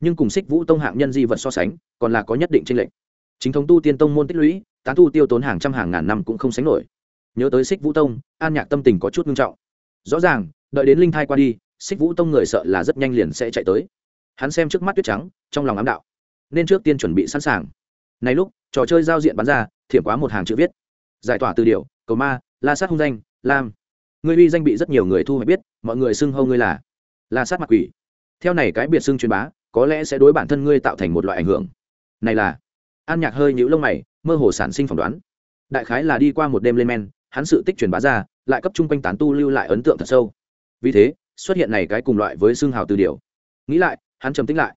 Nhưng cùng xích vũ tông hạng nhân di vật so sánh, còn là có nhất định tranh lệch. Chính thống tu tiên tông môn tích lũy, tán tu tiêu tốn hàng trăm hàng ngàn năm cũng không sánh nổi. Nhớ tới xích vũ tông, an nhạc tâm tình có chút nghiêm trọng. Rõ ràng, đợi đến linh thai qua đi xích vũ tông người sợ là rất nhanh liền sẽ chạy tới. Hắn xem trước mắt tuyết trắng, trong lòng ám đạo. Nên trước tiên chuẩn bị sẵn sàng. Này lúc, trò chơi giao diện bắn ra, thiểm quá một hàng chữ viết. Giải tỏa từ điều cầu ma, la sát hung danh, lam. Người uy danh bị rất nhiều người thu hoạch biết, mọi người xưng hâu ngươi là la sát mặt quỷ. Theo này cái biệt xưng truyền bá, có lẽ sẽ đối bản thân ngươi tạo thành một loại ảnh hưởng. Này là, an nhạc hơi nhũ lông mày, mơ hồ sản sinh phỏng đoán. Đại khái là đi qua một đêm lên men, hắn sự tích truyền bá ra, lại cấp trung quanh tán tu lưu lại ấn tượng thật sâu. Vì thế xuất hiện này cái cùng loại với xương hào từ điều nghĩ lại, hắn trầm tính lại.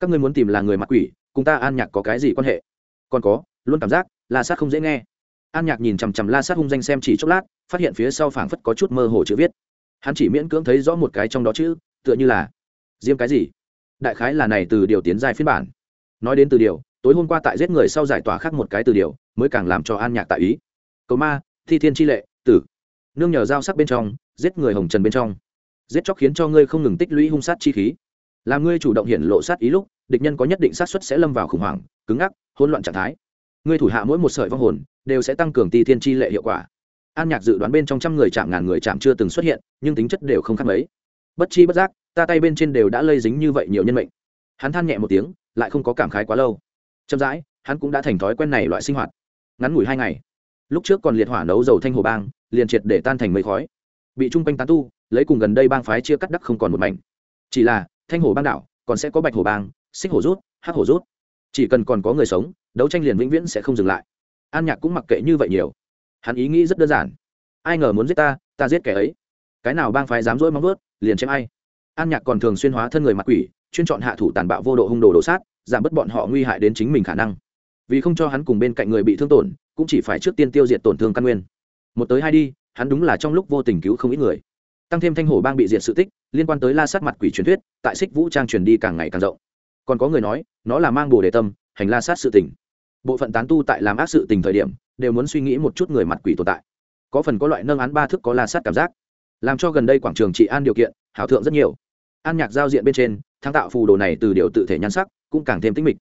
Các ngươi muốn tìm là người mặt quỷ, cùng ta an nhạc có cái gì quan hệ? Còn có, luôn cảm giác, la sát không dễ nghe. An nhạc nhìn chằm chằm la sát hung danh xem chỉ chốc lát, phát hiện phía sau phảng phất có chút mơ hồ chữ viết. Hắn chỉ miễn cưỡng thấy rõ một cái trong đó chữ, tựa như là, diêm cái gì? Đại khái là này từ điều tiến giai phiên bản. Nói đến từ điều tối hôm qua tại giết người sau giải tỏa khác một cái từ điều mới càng làm cho an nhạc tại ý. Cầu ma, thi thiên chi lệ, tử. Nương nhờ dao sắc bên trong, giết người hồng trần bên trong giết chóc khiến cho ngươi không ngừng tích lũy hung sát chi khí. Làm ngươi chủ động hiện lộ sát ý lúc, địch nhân có nhất định sát xuất sẽ lâm vào khủng hoảng, cứng ngắc, hỗn loạn trạng thái. Ngươi thủ hạ mỗi một sợi vong hồn, đều sẽ tăng cường ti thiên chi lệ hiệu quả. An nhạc dự đoán bên trong trăm người chạm ngàn người chạm chưa từng xuất hiện, nhưng tính chất đều không khác mấy. Bất chi bất giác, ta tay bên trên đều đã lây dính như vậy nhiều nhân mệnh. Hắn than nhẹ một tiếng, lại không có cảm khái quá lâu. Chậm rãi, hắn cũng đã thành thói quen này loại sinh hoạt. Ngắn ngủi hai ngày. Lúc trước còn liệt hỏa nấu dầu thanh hồ bang, liền triệt để tan thành mây khói. Bị trung quanh tán tu lấy cùng gần đây bang phái chia cắt đắc không còn một mảnh. Chỉ là, thanh hồ bang đảo, còn sẽ có bạch hồ bang, xích hồ rút, hắc hồ rút. Chỉ cần còn có người sống, đấu tranh liền vĩnh viễn sẽ không dừng lại. An nhạc cũng mặc kệ như vậy nhiều. Hắn ý nghĩ rất đơn giản. Ai ngờ muốn giết ta ta giết kẻ ấy. Cái nào bang phái dám dỗi móng vớt liền chém ai. An nhạc còn thường xuyên hóa thân người mặt quỷ, chuyên chọn hạ thủ tàn bạo vô độ hung đồ đổ sát, giảm bớt bọn họ nguy hại đến chính mình khả năng. Vì không cho hắn cùng bên cạnh người bị thương tổn, cũng chỉ phải trước tiên tiêu diệt tổn thương căn nguyên. Một tới hai đi, hắn đúng là trong lúc vô tình cứu không ít người tăng thêm thanh hổ bang bị diệt sự tích, liên quan tới la sát mặt quỷ truyền thuyết, tại xích vũ trang truyền đi càng ngày càng rộng. Còn có người nói, nó là mang bồ đề tâm, hành la sát sự tình. Bộ phận tán tu tại làm ác sự tình thời điểm, đều muốn suy nghĩ một chút người mặt quỷ tồn tại. Có phần có loại nâng án ba thức có la sát cảm giác. Làm cho gần đây quảng trường trị an điều kiện, hảo thượng rất nhiều. An nhạc giao diện bên trên thăng tạo phù đồ này từ điều tự thể nhan sắc, cũng càng thêm tính mịch.